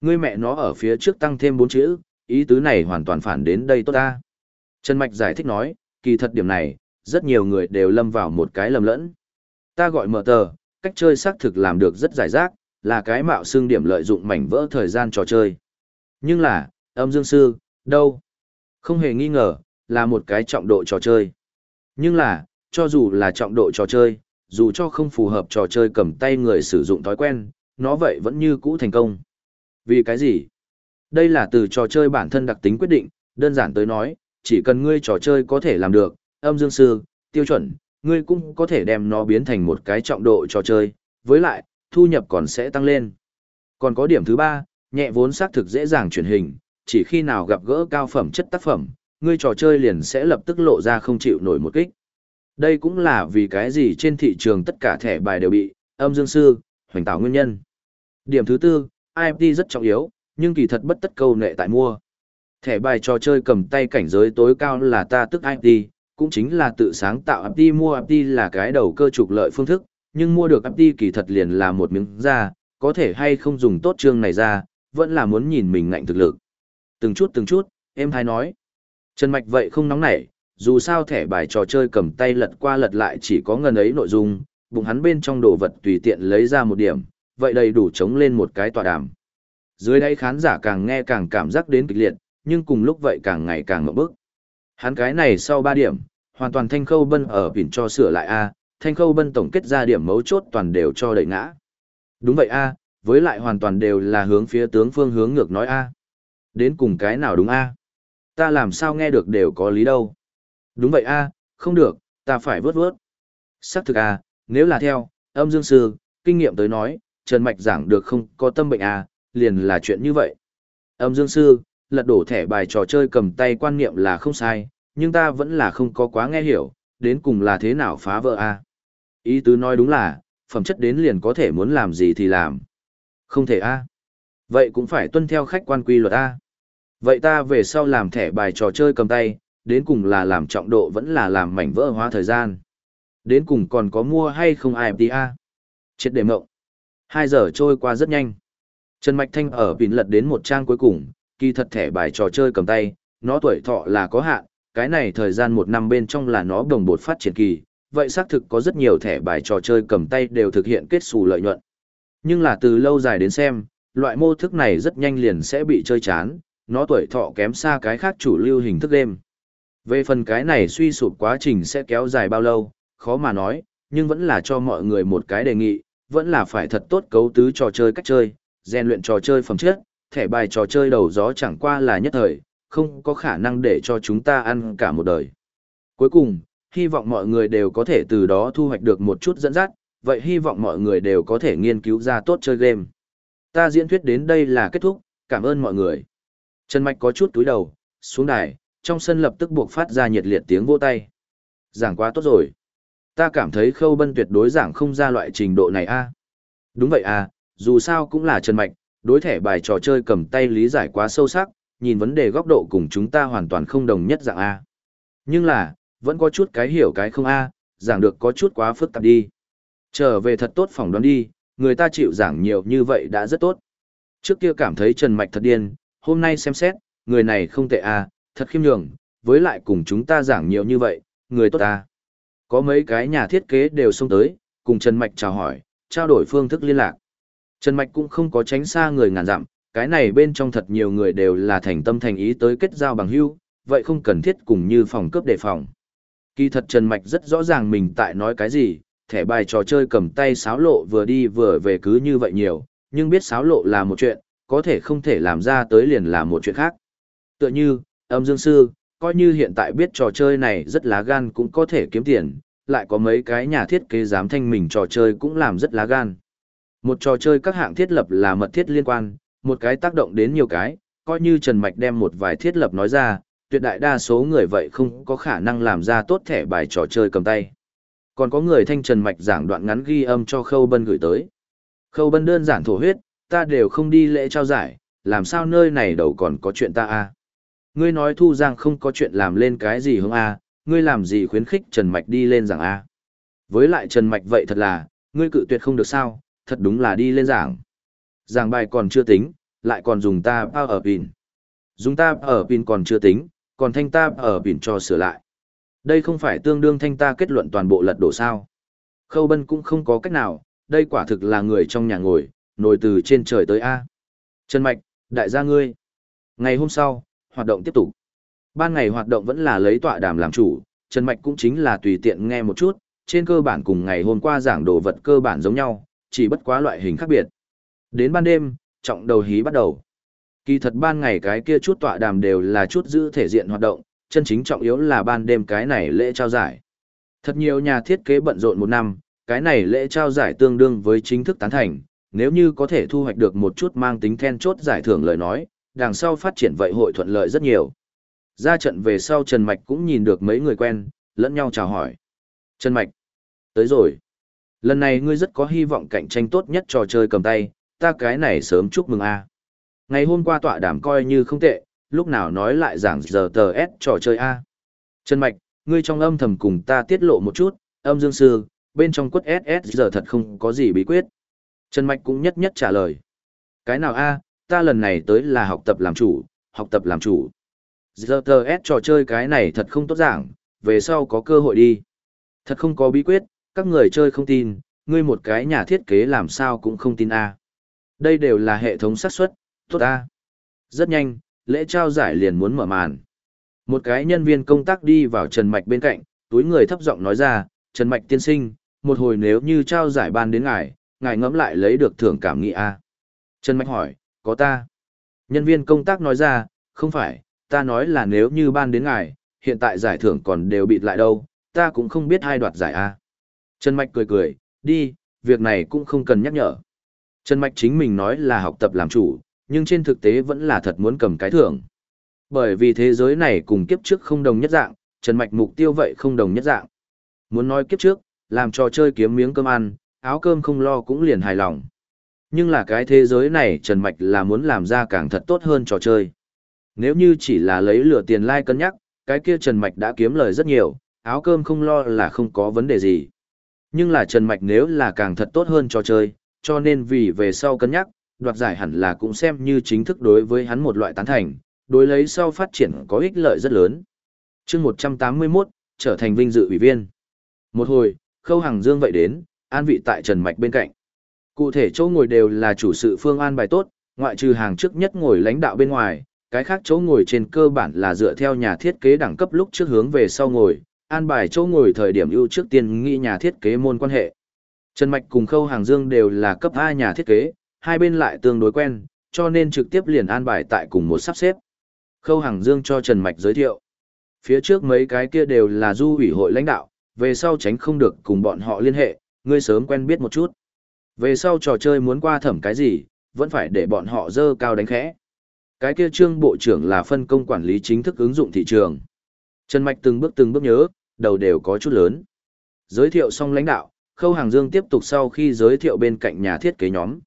Ngươi mẹ nó ở phía trước tăng thêm bốn chữ, ý tứ này hoàn toàn phản đến đây tốt ta. Trần Mạch giải thích nói, kỳ thật điểm này, rất nhiều người đều lâm vào một cái lầm lẫn. Ta gọi mở tờ, cách chơi xác thực làm được rất giải rác, là cái mạo xương điểm lợi dụng mảnh vỡ thời gian trò chơi. Nhưng là, âm dương sư, đâu? Không hề nghi ngờ, là một cái trọng độ trò chơi. Nhưng là, cho dù là trọng độ trò chơi, dù cho không phù hợp trò chơi cầm tay người sử dụng thói quen, nó vậy vẫn như cũ thành công. Vì cái gì? Đây là từ trò chơi bản thân đặc tính quyết định, đơn giản tới nói, chỉ cần ngươi trò chơi có thể làm được, âm dương sư, tiêu chuẩn, ngươi cũng có thể đem nó biến thành một cái trọng độ trò chơi, với lại, thu nhập còn sẽ tăng lên. Còn có điểm thứ ba, nhẹ vốn xác thực dễ dàng chuyển hình, chỉ khi nào gặp gỡ cao phẩm chất tác phẩm, ngươi trò chơi liền sẽ lập tức lộ ra không chịu nổi một kích. Đây cũng là vì cái gì trên thị trường tất cả thẻ bài đều bị, âm dương sư, hoành tạo nguyên nhân. Điểm thứ tư, IMT rất trọng yếu, nhưng kỳ thật bất tất câu nệ tại mua. Thẻ bài trò chơi cầm tay cảnh giới tối cao là ta tức IMT, cũng chính là tự sáng tạo IMT mua IMT là cái đầu cơ trục lợi phương thức, nhưng mua được IMT kỳ thật liền là một miếng da, có thể hay không dùng tốt chương này ra, vẫn là muốn nhìn mình ngạnh thực lực. Từng chút từng chút, em hay nói. Trần Mạch vậy không nóng nảy, dù sao thẻ bài trò chơi cầm tay lật qua lật lại chỉ có ngần ấy nội dung, bụng hắn bên trong đồ vật tùy tiện lấy ra một điểm, vậy đầy đủ chống lên một cái tòa đàm. Dưới đây khán giả càng nghe càng cảm giác đến kịch liệt, nhưng cùng lúc vậy càng ngày càng ngậm bức. Hắn cái này sau 3 điểm, hoàn toàn thanh khâu bân ở biển cho sửa lại A, thanh khâu bân tổng kết ra điểm mấu chốt toàn đều cho đẩy ngã. Đúng vậy A, với lại hoàn toàn đều là hướng phía tướng phương hướng ngược nói A. Đến cùng cái nào đúng A? Ta làm sao nghe được đều có lý đâu. Đúng vậy A, không được, ta phải vớt vớt. Sắc thực A, nếu là theo, âm dương sư, kinh nghiệm tới nói, Trần Mạch giảng được không có tâm bệnh A, liền là chuyện như vậy. Âm dương sư, lật đổ thẻ bài trò chơi cầm tay quan niệm là không sai, nhưng ta vẫn là không có quá nghe hiểu, đến cùng là thế nào phá vỡ A. Ý tứ nói đúng là, phẩm chất đến liền có thể muốn làm gì thì làm. Không thể A. Vậy cũng phải tuân theo khách quan quy luật A. Vậy ta về sau làm thẻ bài trò chơi cầm tay, đến cùng là làm trọng độ vẫn là làm mảnh vỡ hóa thời gian. Đến cùng còn có mua hay không IFTA. Chết để mộng. Hai giờ trôi qua rất nhanh. Trần Mạch Thanh ở bình lật đến một trang cuối cùng, kỳ thật thẻ bài trò chơi cầm tay, nó tuổi thọ là có hạn, cái này thời gian một năm bên trong là nó đồng bột phát triển kỳ, vậy xác thực có rất nhiều thẻ bài trò chơi cầm tay đều thực hiện kết xù lợi nhuận. Nhưng là từ lâu dài đến xem, loại mô thức này rất nhanh liền sẽ bị chơi chán, nó tuổi thọ kém xa cái khác chủ lưu hình thức game. Về phần cái này suy sụp quá trình sẽ kéo dài bao lâu, khó mà nói, nhưng vẫn là cho mọi người một cái đề nghị, vẫn là phải thật tốt cấu tứ trò chơi cách chơi, rèn luyện trò chơi phẩm chất, thẻ bài trò chơi đầu gió chẳng qua là nhất thời, không có khả năng để cho chúng ta ăn cả một đời. Cuối cùng, hy vọng mọi người đều có thể từ đó thu hoạch được một chút dẫn dắt, vậy hy vọng mọi người đều có thể nghiên cứu ra tốt chơi game. Ta diễn thuyết đến đây là kết thúc, cảm ơn mọi người. Trần Mạch có chút túi đầu, xuống đài, trong sân lập tức buộc phát ra nhiệt liệt tiếng vỗ tay. Giảng quá tốt rồi. Ta cảm thấy khâu bân tuyệt đối giảng không ra loại trình độ này a à? Đúng vậy à, dù sao cũng là Trần Mạch, đối thẻ bài trò chơi cầm tay lý giải quá sâu sắc, nhìn vấn đề góc độ cùng chúng ta hoàn toàn không đồng nhất dạng A. Nhưng là, vẫn có chút cái hiểu cái không A, giảng được có chút quá phức tạp đi. Trở về thật tốt phỏng đoán đi, người ta chịu giảng nhiều như vậy đã rất tốt. Trước kia cảm thấy Trần Mạch thật điên, hôm nay xem xét, người này không tệ à thật khiêm nhường, với lại cùng chúng ta giảng nhiều như vậy, người tốt à. Có mấy cái nhà thiết kế đều xông tới, cùng Trần Mạch chào hỏi, trao đổi phương thức liên lạc. Trần Mạch cũng không có tránh xa người ngàn dặm, cái này bên trong thật nhiều người đều là thành tâm thành ý tới kết giao bằng hữu, vậy không cần thiết cùng như phòng cướp đề phòng. Kỳ thật Trần Mạch rất rõ ràng mình tại nói cái gì, thẻ bài trò chơi cầm tay sáo lộ vừa đi vừa về cứ như vậy nhiều, nhưng biết sáo lộ là một chuyện, có thể không thể làm ra tới liền là một chuyện khác. Tựa như, âm dương sư, coi như hiện tại biết trò chơi này rất lá gan cũng có thể kiếm tiền, lại có mấy cái nhà thiết kế dám thanh mình trò chơi cũng làm rất lá gan. Một trò chơi các hạng thiết lập là mật thiết liên quan, một cái tác động đến nhiều cái, coi như Trần Mạch đem một vài thiết lập nói ra, tuyệt đại đa số người vậy không có khả năng làm ra tốt thẻ bài trò chơi cầm tay. Còn có người thanh Trần Mạch giảng đoạn ngắn ghi âm cho Khâu Bân gửi tới. Khâu Bân đơn giản thổ huyết, ta đều không đi lễ trao giải, làm sao nơi này đầu còn có chuyện ta a Ngươi nói Thu Giang không có chuyện làm lên cái gì hướng a à? ngươi làm gì khuyến khích Trần Mạch đi lên giảng a Với lại Trần Mạch vậy thật là, ngươi cự tuyệt không được sao, thật đúng là đi lên giảng. Giảng bài còn chưa tính, lại còn dùng ta ở pin. Dùng ta ở pin còn chưa tính, còn thanh ta ở pin cho sửa lại. Đây không phải tương đương thanh ta kết luận toàn bộ lật đổ sao. Khâu Bân cũng không có cách nào, đây quả thực là người trong nhà ngồi, nổi từ trên trời tới A. Trần Mạch, đại gia ngươi. Ngày hôm sau, hoạt động tiếp tục. Ban ngày hoạt động vẫn là lấy tọa đàm làm chủ, Trần Mạch cũng chính là tùy tiện nghe một chút, trên cơ bản cùng ngày hôm qua giảng đồ vật cơ bản giống nhau, chỉ bất quá loại hình khác biệt. Đến ban đêm, trọng đầu hí bắt đầu. Kỳ thật ban ngày cái kia chút tọa đàm đều là chút giữ thể diện hoạt động, chân chính trọng yếu là ban đêm cái này lễ trao giải. Thật nhiều nhà thiết kế bận rộn một năm, cái này lễ trao giải tương đương với chính thức tán thành, nếu như có thể thu hoạch được một chút mang tính then chốt giải thưởng lời nói, đằng sau phát triển vậy hội thuận lợi rất nhiều. Ra trận về sau Trần Mạch cũng nhìn được mấy người quen, lẫn nhau chào hỏi. Trần Mạch, tới rồi. Lần này ngươi rất có hy vọng cạnh tranh tốt nhất trò chơi cầm tay, ta cái này sớm chúc mừng a. Ngày hôm qua tọa đàm coi như không tệ, lúc nào nói lại giảng giờ tờ S trò chơi a. Trần Mạch, ngươi trong âm thầm cùng ta tiết lộ một chút, âm dương sư, bên trong quất SS giờ thật không có gì bí quyết. Trần Mạch cũng nhất nhất trả lời. Cái nào a, ta lần này tới là học tập làm chủ, học tập làm chủ. Giờ tờ S trò chơi cái này thật không tốt giảng, về sau có cơ hội đi. Thật không có bí quyết, các người chơi không tin, ngươi một cái nhà thiết kế làm sao cũng không tin a. Đây đều là hệ thống xác suất, tốt a. Rất nhanh, lễ trao giải liền muốn mở màn. Một cái nhân viên công tác đi vào Trần Mạch bên cạnh, túi người thấp giọng nói ra, Trần Mạch tiên sinh, một hồi nếu như trao giải ban đến ngài, ngài ngẫm lại lấy được thưởng cảm nghị a. Trần Mạch hỏi, có ta. Nhân viên công tác nói ra, không phải, ta nói là nếu như ban đến ngài, hiện tại giải thưởng còn đều bịt lại đâu, ta cũng không biết hai đoạt giải a. Trần Mạch cười cười, đi, việc này cũng không cần nhắc nhở. Trần Mạch chính mình nói là học tập làm chủ, nhưng trên thực tế vẫn là thật muốn cầm cái thưởng. Bởi vì thế giới này cùng kiếp trước không đồng nhất dạng, Trần Mạch mục tiêu vậy không đồng nhất dạng. Muốn nói kiếp trước, làm trò chơi kiếm miếng cơm ăn, áo cơm không lo cũng liền hài lòng. Nhưng là cái thế giới này Trần Mạch là muốn làm ra càng thật tốt hơn trò chơi. Nếu như chỉ là lấy lửa tiền lai like cân nhắc, cái kia Trần Mạch đã kiếm lời rất nhiều, áo cơm không lo là không có vấn đề gì. Nhưng là Trần Mạch nếu là càng thật tốt hơn trò chơi, cho nên vì về sau cân nhắc, đoạt giải hẳn là cũng xem như chính thức đối với hắn một loại tán thành, đối lấy sau phát triển có ích lợi rất lớn. chương 181, trở thành vinh dự ủy viên. Một hồi, Khâu Hằng Dương vậy đến, an vị tại Trần Mạch bên cạnh. Cụ thể chỗ ngồi đều là chủ sự phương an bài tốt, ngoại trừ hàng trước nhất ngồi lãnh đạo bên ngoài, cái khác chỗ ngồi trên cơ bản là dựa theo nhà thiết kế đẳng cấp lúc trước hướng về sau ngồi, an bài chỗ ngồi thời điểm ưu trước tiên nghĩ nhà thiết kế môn quan hệ. Trần Mạch cùng Khâu Hàng Dương đều là cấp A nhà thiết kế, hai bên lại tương đối quen, cho nên trực tiếp liền an bài tại cùng một sắp xếp. Khâu Hằng Dương cho Trần Mạch giới thiệu. Phía trước mấy cái kia đều là du ủy hội lãnh đạo, về sau tránh không được cùng bọn họ liên hệ, ngươi sớm quen biết một chút. Về sau trò chơi muốn qua thẩm cái gì, vẫn phải để bọn họ dơ cao đánh khẽ. Cái kia trương bộ trưởng là phân công quản lý chính thức ứng dụng thị trường. Trần Mạch từng bước từng bước nhớ, đầu đều có chút lớn. Giới thiệu xong lãnh đạo, Khâu Hàng Dương tiếp tục sau khi giới thiệu bên cạnh nhà thiết kế nhóm.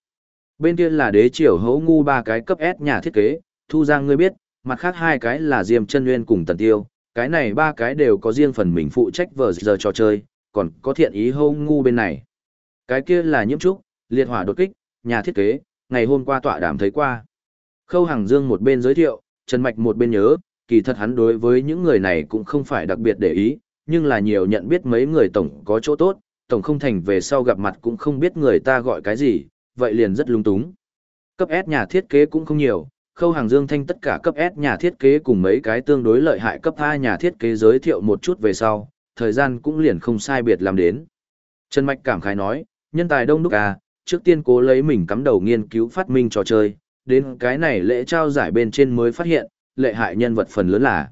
Bên kia là đế triều hấu ngu ba cái cấp S nhà thiết kế, thu giang ngươi biết, mặt khác hai cái là Diêm chân Nguyên cùng Tần Tiêu, cái này ba cái đều có riêng phần mình phụ trách vờ giờ trò chơi, còn có thiện ý hấu ngu bên này. Cái kia là nhiễm trúc, liệt hỏa đột kích, nhà thiết kế, ngày hôm qua tọa đàm thấy qua. Khâu Hằng Dương một bên giới thiệu, Trần Mạch một bên nhớ, kỳ thật hắn đối với những người này cũng không phải đặc biệt để ý, nhưng là nhiều nhận biết mấy người tổng có chỗ tốt, tổng không thành về sau gặp mặt cũng không biết người ta gọi cái gì, vậy liền rất lung túng. Cấp S nhà thiết kế cũng không nhiều, Khâu Hàng Dương Thanh tất cả cấp S nhà thiết kế cùng mấy cái tương đối lợi hại cấp A nhà thiết kế giới thiệu một chút về sau, thời gian cũng liền không sai biệt làm đến. Trần Mạch cảm khái nói, nhân tài đông đúc à, trước tiên cố lấy mình cắm đầu nghiên cứu phát minh trò chơi, đến cái này lễ trao giải bên trên mới phát hiện, lệ hại nhân vật phần lớn là.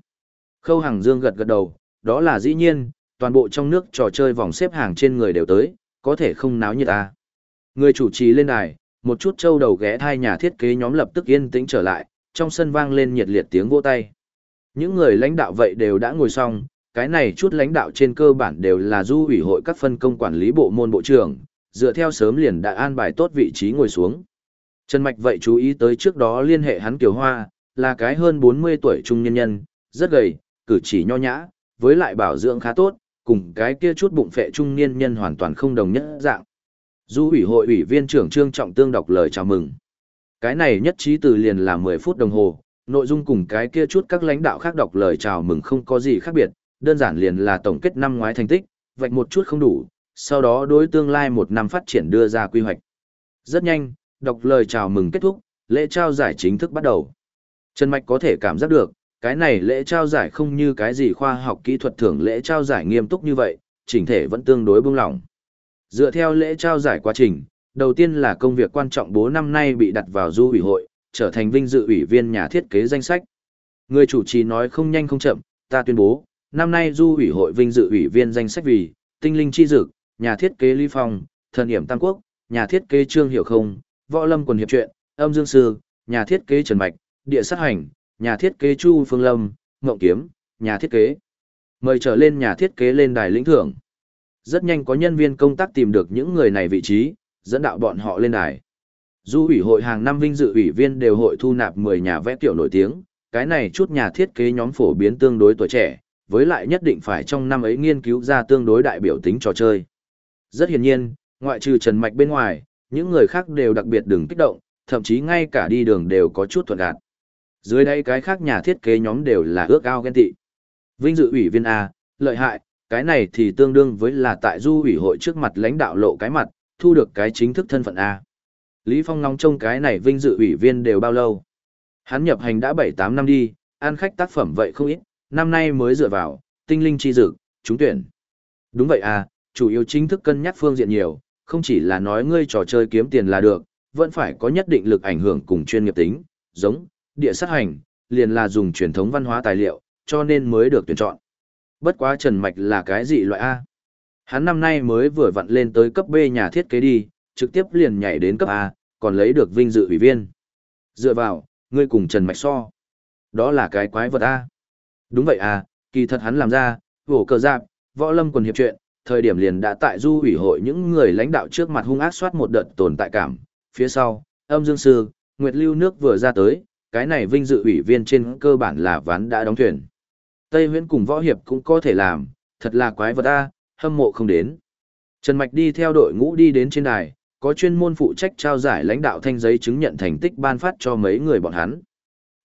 Khâu Hàng Dương gật gật đầu, đó là dĩ nhiên, toàn bộ trong nước trò chơi vòng xếp hàng trên người đều tới, có thể không náo như ta. À. Người chủ trì lên đài, một chút trâu đầu ghé thai nhà thiết kế nhóm lập tức yên tĩnh trở lại, trong sân vang lên nhiệt liệt tiếng vỗ tay. Những người lãnh đạo vậy đều đã ngồi xong, cái này chút lãnh đạo trên cơ bản đều là du ủy hội các phân công quản lý bộ môn bộ trưởng, dựa theo sớm liền đã an bài tốt vị trí ngồi xuống. Trần Mạch vậy chú ý tới trước đó liên hệ hắn Kiều Hoa, là cái hơn 40 tuổi trung nhân nhân, rất gầy, cử chỉ nho nhã, với lại bảo dưỡng khá tốt, cùng cái kia chút bụng phệ trung niên nhân hoàn toàn không đồng nhất dạng. Du ủy hội ủy viên trưởng Trương Trọng Tương đọc lời chào mừng. Cái này nhất trí từ liền là 10 phút đồng hồ, nội dung cùng cái kia chút các lãnh đạo khác đọc lời chào mừng không có gì khác biệt, đơn giản liền là tổng kết năm ngoái thành tích, vạch một chút không đủ, sau đó đối tương lai một năm phát triển đưa ra quy hoạch. Rất nhanh, đọc lời chào mừng kết thúc, lễ trao giải chính thức bắt đầu. Trần Mạch có thể cảm giác được, cái này lễ trao giải không như cái gì khoa học kỹ thuật thưởng lễ trao giải nghiêm túc như vậy, chỉnh thể vẫn tương đối buông lỏng. Dựa theo lễ trao giải quá trình, đầu tiên là công việc quan trọng bố năm nay bị đặt vào du ủy hội, trở thành vinh dự ủy viên nhà thiết kế danh sách. Người chủ trì nói không nhanh không chậm, ta tuyên bố, năm nay du ủy hội vinh dự ủy viên danh sách vì, tinh linh chi dực, nhà thiết kế Lý Phong, thần hiểm Tam Quốc, nhà thiết kế Trương Hiểu Không, võ lâm quần hiệp truyện, âm dương sư, nhà thiết kế Trần Mạch, địa sát hành, nhà thiết kế Chu Phương Lâm, Ngộng Kiếm, nhà thiết kế. Mời trở lên nhà thiết kế lên đài lĩnh thưởng. Rất nhanh có nhân viên công tác tìm được những người này vị trí, dẫn đạo bọn họ lên đài. Du ủy hội hàng năm vinh dự ủy viên đều hội thu nạp 10 nhà vẽ tiểu nổi tiếng, cái này chút nhà thiết kế nhóm phổ biến tương đối tuổi trẻ, với lại nhất định phải trong năm ấy nghiên cứu ra tương đối đại biểu tính trò chơi. Rất hiển nhiên, ngoại trừ Trần Mạch bên ngoài, những người khác đều đặc biệt đừng kích động, thậm chí ngay cả đi đường đều có chút thuận gạt. Dưới đây cái khác nhà thiết kế nhóm đều là ước ao ghen tị. Vinh dự ủy viên A, lợi hại, cái này thì tương đương với là tại du ủy hội trước mặt lãnh đạo lộ cái mặt, thu được cái chính thức thân phận A. Lý Phong ngóng trông cái này vinh dự ủy viên đều bao lâu. Hắn nhập hành đã 7-8 năm đi, ăn khách tác phẩm vậy không ít, năm nay mới dựa vào, tinh linh chi dự, trúng tuyển. Đúng vậy à, chủ yếu chính thức cân nhắc phương diện nhiều, không chỉ là nói ngươi trò chơi kiếm tiền là được, vẫn phải có nhất định lực ảnh hưởng cùng chuyên nghiệp tính, giống, địa sát hành, liền là dùng truyền thống văn hóa tài liệu, cho nên mới được tuyển chọn. Bất quá Trần Mạch là cái gì loại A? Hắn năm nay mới vừa vặn lên tới cấp B nhà thiết kế đi, trực tiếp liền nhảy đến cấp A, còn lấy được vinh dự ủy viên. Dựa vào, ngươi cùng Trần Mạch so. Đó là cái quái vật A. Đúng vậy à, kỳ thật hắn làm ra, vổ cờ giáp, võ lâm quần hiệp chuyện, thời điểm liền đã tại du ủy hội những người lãnh đạo trước mặt hung ác soát một đợt tồn tại cảm. Phía sau, âm dương sư, Nguyệt Lưu nước vừa ra tới, cái này vinh dự ủy viên trên cơ bản là ván đã đóng thuyền. Tây Huyễn cùng võ hiệp cũng có thể làm, thật là quái vật a, hâm mộ không đến. Trần Mạch đi theo đội ngũ đi đến trên đài, có chuyên môn phụ trách trao giải lãnh đạo thanh giấy chứng nhận thành tích ban phát cho mấy người bọn hắn.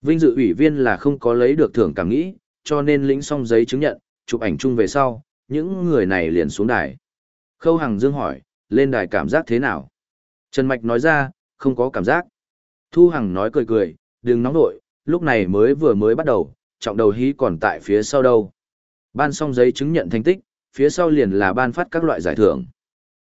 Vinh dự ủy viên là không có lấy được thưởng cảm nghĩ, cho nên lĩnh xong giấy chứng nhận, chụp ảnh chung về sau, những người này liền xuống đài. Khâu Hằng Dương hỏi, lên đài cảm giác thế nào? Trần Mạch nói ra, không có cảm giác. Thu Hằng nói cười cười, đừng nóng nội, lúc này mới vừa mới bắt đầu, trọng đầu hí còn tại phía sau đâu. Ban xong giấy chứng nhận thành tích, phía sau liền là ban phát các loại giải thưởng.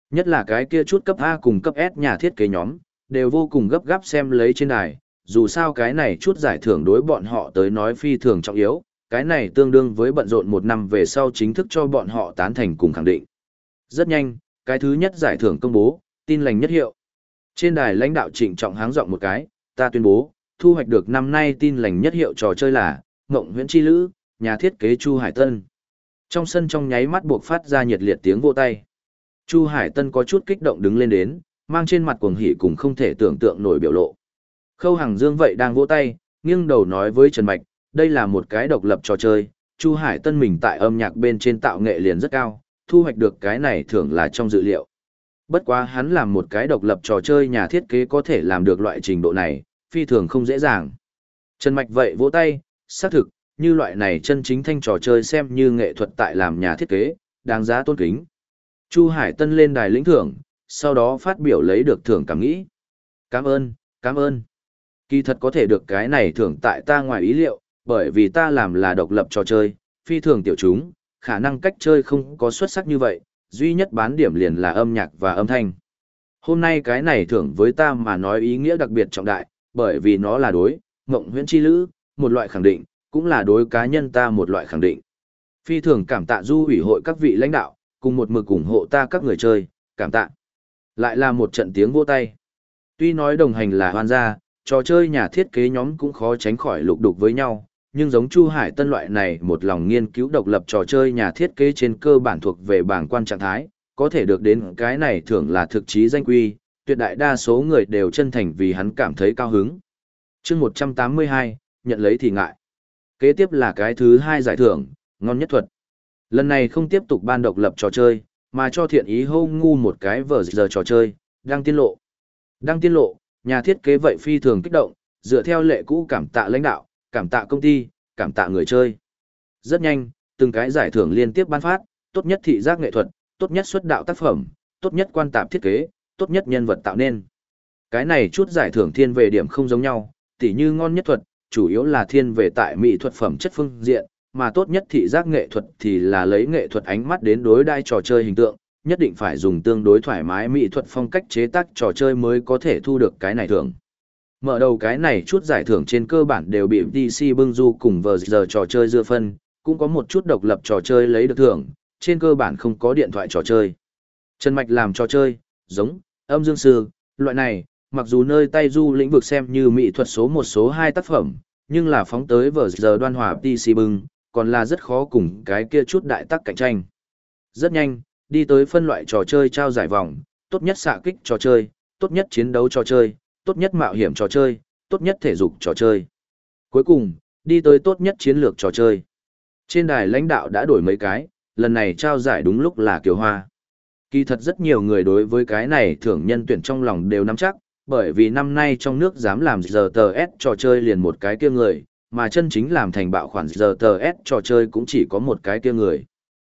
Nhất là cái kia chút cấp A cùng cấp S nhà thiết kế nhóm, đều vô cùng gấp gáp xem lấy trên đài, dù sao cái này chút giải thưởng đối bọn họ tới nói phi thường trọng yếu, cái này tương đương với bận rộn một năm về sau chính thức cho bọn họ tán thành cùng khẳng định. Rất nhanh, cái thứ nhất giải thưởng công bố, tin lành nhất hiệu. Trên đài lãnh đạo trịnh trọng háng giọng một cái, ta tuyên bố, thu hoạch được năm nay tin lành nhất hiệu trò chơi là, Ngộng Huyễn Chi Lữ, nhà thiết kế Chu Hải Tân. Trong sân trong nháy mắt buộc phát ra nhiệt liệt tiếng vô tay. Chu Hải Tân có chút kích động đứng lên đến, mang trên mặt cuồng hỉ cùng không thể tưởng tượng nổi biểu lộ. Khâu Hằng Dương vậy đang vỗ tay, nghiêng đầu nói với Trần Mạch, đây là một cái độc lập trò chơi, Chu Hải Tân mình tại âm nhạc bên trên tạo nghệ liền rất cao, thu hoạch được cái này thường là trong dự liệu. Bất quá hắn làm một cái độc lập trò chơi nhà thiết kế có thể làm được loại trình độ này, phi thường không dễ dàng. Trần Mạch vậy vỗ tay, xác thực, như loại này chân chính thanh trò chơi xem như nghệ thuật tại làm nhà thiết kế, đáng giá tôn kính. Chu Hải Tân lên đài lĩnh thưởng, sau đó phát biểu lấy được thưởng cảm nghĩ. Cảm ơn, Cảm ơn. Kỳ thật có thể được cái này thưởng tại ta ngoài ý liệu, bởi vì ta làm là độc lập trò chơi, phi thường tiểu chúng, khả năng cách chơi không có xuất sắc như vậy, duy nhất bán điểm liền là âm nhạc và âm thanh. Hôm nay cái này thưởng với ta mà nói ý nghĩa đặc biệt trọng đại, bởi vì nó là đối, mộng huyễn chi lữ, một loại khẳng định, cũng là đối cá nhân ta một loại khẳng định. Phi thường cảm tạ du ủy hội các vị lãnh đạo, cùng một mực ủng hộ ta các người chơi, cảm tạ. Lại là một trận tiếng vô tay. Tuy nói đồng hành là hoan gia, trò chơi nhà thiết kế nhóm cũng khó tránh khỏi lục đục với nhau, nhưng giống Chu Hải Tân loại này một lòng nghiên cứu độc lập trò chơi nhà thiết kế trên cơ bản thuộc về bảng quan trạng thái, có thể được đến cái này thường là thực chí danh quy, tuyệt đại đa số người đều chân thành vì hắn cảm thấy cao hứng. chương 182, nhận lấy thì ngại. Kế tiếp là cái thứ hai giải thưởng, ngon nhất thuật. Lần này không tiếp tục ban độc lập trò chơi, mà cho thiện ý hô ngu một cái vở giờ trò chơi, đang tiên lộ. Đang tiên lộ, nhà thiết kế vậy phi thường kích động, dựa theo lệ cũ cảm tạ lãnh đạo, cảm tạ công ty, cảm tạ người chơi. Rất nhanh, từng cái giải thưởng liên tiếp ban phát, tốt nhất thị giác nghệ thuật, tốt nhất xuất đạo tác phẩm, tốt nhất quan tạp thiết kế, tốt nhất nhân vật tạo nên. Cái này chút giải thưởng thiên về điểm không giống nhau, tỉ như ngon nhất thuật, chủ yếu là thiên về tại mỹ thuật phẩm chất phương diện, mà tốt nhất thị giác nghệ thuật thì là lấy nghệ thuật ánh mắt đến đối đai trò chơi hình tượng, nhất định phải dùng tương đối thoải mái mỹ thuật phong cách chế tác trò chơi mới có thể thu được cái này thưởng. Mở đầu cái này chút giải thưởng trên cơ bản đều bị DC bưng du cùng vờ giờ trò chơi dưa phân, cũng có một chút độc lập trò chơi lấy được thưởng, trên cơ bản không có điện thoại trò chơi. Trần Mạch làm trò chơi, giống, âm dương sư, loại này, mặc dù nơi tay du lĩnh vực xem như mỹ thuật số một số hai tác phẩm, nhưng là phóng tới vở giờ đoan hòa PC bưng, còn là rất khó cùng cái kia chút đại tác cạnh tranh. Rất nhanh, đi tới phân loại trò chơi trao giải vòng, tốt nhất xạ kích trò chơi, tốt nhất chiến đấu trò chơi, tốt nhất mạo hiểm trò chơi, tốt nhất thể dục trò chơi. Cuối cùng, đi tới tốt nhất chiến lược trò chơi. Trên đài lãnh đạo đã đổi mấy cái, lần này trao giải đúng lúc là Kiều Hoa. Kỳ thật rất nhiều người đối với cái này thưởng nhân tuyển trong lòng đều nắm chắc, bởi vì năm nay trong nước dám làm giờ tờ S trò chơi liền một cái kia người, mà chân chính làm thành bạo khoản giờ tờ S trò chơi cũng chỉ có một cái kia người.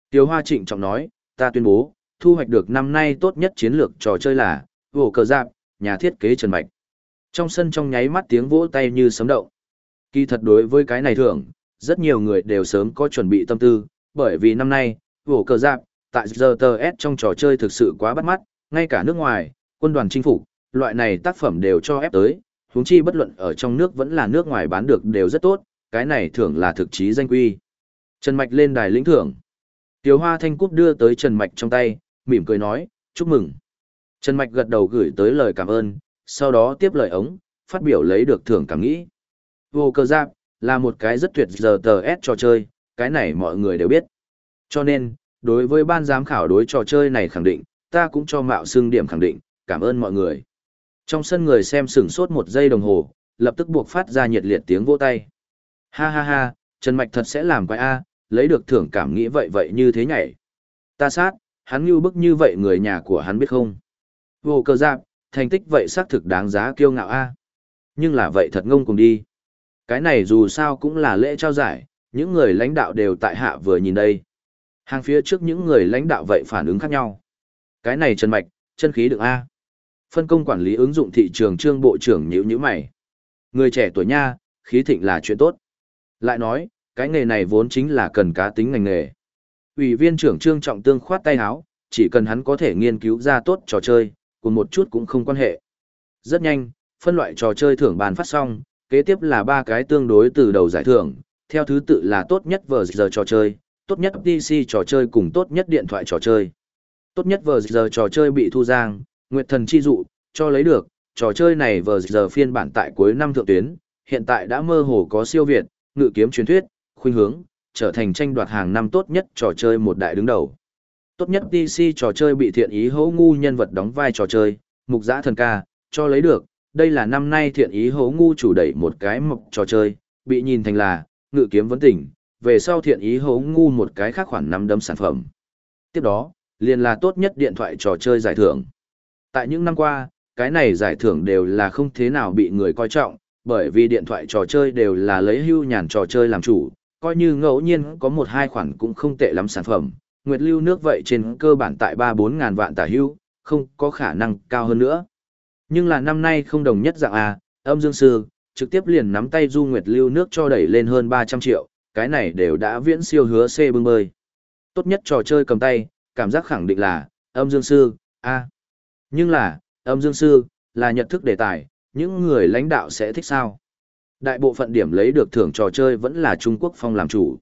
Tiêu Hoa trịnh trọng nói, ta tuyên bố, thu hoạch được năm nay tốt nhất chiến lược trò chơi là, vổ cờ giáp, nhà thiết kế Trần Mạch. Trong sân trong nháy mắt tiếng vỗ tay như sấm động. Kỳ thật đối với cái này thường, rất nhiều người đều sớm có chuẩn bị tâm tư, bởi vì năm nay, vổ cờ giáp, tại giờ tờ S trong trò chơi thực sự quá bắt mắt, ngay cả nước ngoài, quân đoàn chính phủ loại này tác phẩm đều cho ép tới, huống chi bất luận ở trong nước vẫn là nước ngoài bán được đều rất tốt, cái này thưởng là thực chí danh quy. Trần Mạch lên đài lĩnh thưởng. Tiểu Hoa Thanh Cúp đưa tới Trần Mạch trong tay, mỉm cười nói, chúc mừng. Trần Mạch gật đầu gửi tới lời cảm ơn, sau đó tiếp lời ống, phát biểu lấy được thưởng cảm nghĩ. Vô cơ giáp, là một cái rất tuyệt giờ tờ S trò chơi, cái này mọi người đều biết. Cho nên, đối với ban giám khảo đối trò chơi này khẳng định, ta cũng cho mạo xương điểm khẳng định, cảm ơn mọi người. Trong sân người xem sửng sốt một giây đồng hồ, lập tức buộc phát ra nhiệt liệt tiếng vỗ tay. Ha ha ha, Trần Mạch thật sẽ làm quái A, lấy được thưởng cảm nghĩ vậy vậy như thế nhảy. Ta sát, hắn như bức như vậy người nhà của hắn biết không? Vô cơ giáp, thành tích vậy xác thực đáng giá kiêu ngạo A. Nhưng là vậy thật ngông cùng đi. Cái này dù sao cũng là lễ trao giải, những người lãnh đạo đều tại hạ vừa nhìn đây. Hàng phía trước những người lãnh đạo vậy phản ứng khác nhau. Cái này Trần Mạch, chân khí được A. Phân công quản lý ứng dụng thị trường trương bộ trưởng nhữ nhữ mày. Người trẻ tuổi nha, khí thịnh là chuyện tốt. Lại nói, cái nghề này vốn chính là cần cá tính ngành nghề. Ủy viên trưởng trương trọng tương khoát tay áo, chỉ cần hắn có thể nghiên cứu ra tốt trò chơi, cùng một chút cũng không quan hệ. Rất nhanh, phân loại trò chơi thưởng bàn phát xong, kế tiếp là ba cái tương đối từ đầu giải thưởng, theo thứ tự là tốt nhất vờ giờ trò chơi, tốt nhất PC trò chơi cùng tốt nhất điện thoại trò chơi. Tốt nhất vờ giờ trò chơi bị thu giang, Nguyệt Thần Chi Dụ, cho lấy được, trò chơi này vờ giờ phiên bản tại cuối năm thượng tuyến, hiện tại đã mơ hồ có siêu việt, ngự kiếm truyền thuyết, khuynh hướng, trở thành tranh đoạt hàng năm tốt nhất trò chơi một đại đứng đầu. Tốt nhất DC trò chơi bị thiện ý hỗ ngu nhân vật đóng vai trò chơi, mục giã thần ca, cho lấy được, đây là năm nay thiện ý hỗ ngu chủ đẩy một cái mộc trò chơi, bị nhìn thành là, ngự kiếm vấn tỉnh, về sau thiện ý hỗ ngu một cái khác khoản năm đấm sản phẩm. Tiếp đó, liền là tốt nhất điện thoại trò chơi giải thưởng. Tại những năm qua, cái này giải thưởng đều là không thế nào bị người coi trọng, bởi vì điện thoại trò chơi đều là lấy hưu nhàn trò chơi làm chủ, coi như ngẫu nhiên có một hai khoản cũng không tệ lắm sản phẩm, nguyệt lưu nước vậy trên cơ bản tại 3-4 ngàn vạn tả hưu, không có khả năng cao hơn nữa. Nhưng là năm nay không đồng nhất dạng A, âm dương sư, trực tiếp liền nắm tay Du Nguyệt lưu nước cho đẩy lên hơn 300 triệu, cái này đều đã viễn siêu hứa C bưng bơi. Tốt nhất trò chơi cầm tay, cảm giác khẳng định là, âm dương sư, A. Nhưng là, âm dương sư, là nhận thức đề tài, những người lãnh đạo sẽ thích sao? Đại bộ phận điểm lấy được thưởng trò chơi vẫn là Trung Quốc phong làm chủ.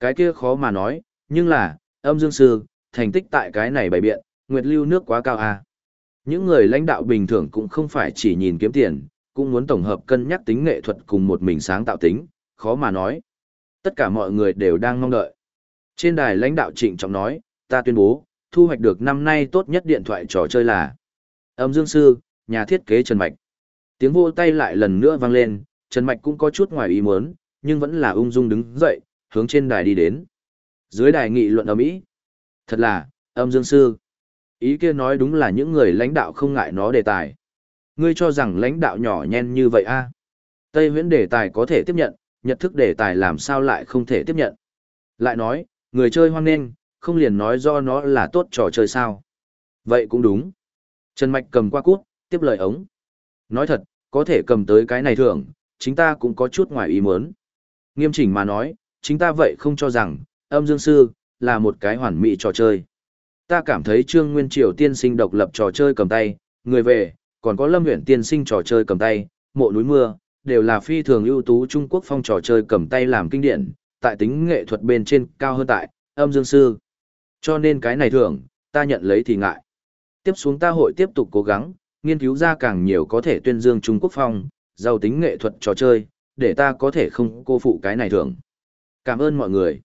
Cái kia khó mà nói, nhưng là, âm dương sư, thành tích tại cái này bày biện, nguyệt lưu nước quá cao à. Những người lãnh đạo bình thường cũng không phải chỉ nhìn kiếm tiền, cũng muốn tổng hợp cân nhắc tính nghệ thuật cùng một mình sáng tạo tính, khó mà nói. Tất cả mọi người đều đang mong đợi. Trên đài lãnh đạo trịnh trọng nói, ta tuyên bố, thu hoạch được năm nay tốt nhất điện thoại trò chơi là Âm Dương Sư, nhà thiết kế Trần Mạch. Tiếng vô tay lại lần nữa vang lên, Trần Mạch cũng có chút ngoài ý muốn, nhưng vẫn là ung dung đứng dậy, hướng trên đài đi đến. Dưới đài nghị luận ở Mỹ. Thật là, âm dương sư. Ý kia nói đúng là những người lãnh đạo không ngại nó đề tài. Ngươi cho rằng lãnh đạo nhỏ nhen như vậy a Tây huyễn đề tài có thể tiếp nhận, nhật thức đề tài làm sao lại không thể tiếp nhận. Lại nói, người chơi hoan nghênh, không liền nói do nó là tốt trò chơi sao. Vậy cũng đúng. Trần Mạch cầm qua cút, tiếp lời ống. Nói thật, có thể cầm tới cái này thưởng, chính ta cũng có chút ngoài ý muốn. Nghiêm chỉnh mà nói, chính ta vậy không cho rằng, âm dương sư, là một cái hoàn mỹ trò chơi. Ta cảm thấy Trương Nguyên Triều tiên sinh độc lập trò chơi cầm tay, người về, còn có Lâm Nguyễn tiên sinh trò chơi cầm tay, mộ núi mưa, đều là phi thường ưu tú Trung Quốc phong trò chơi cầm tay làm kinh điển, tại tính nghệ thuật bên trên cao hơn tại, âm dương sư. Cho nên cái này thường, ta nhận lấy thì ngại. Tiếp xuống ta hội tiếp tục cố gắng, nghiên cứu ra càng nhiều có thể tuyên dương Trung Quốc phong, giàu tính nghệ thuật trò chơi, để ta có thể không cô phụ cái này thường. Cảm ơn mọi người.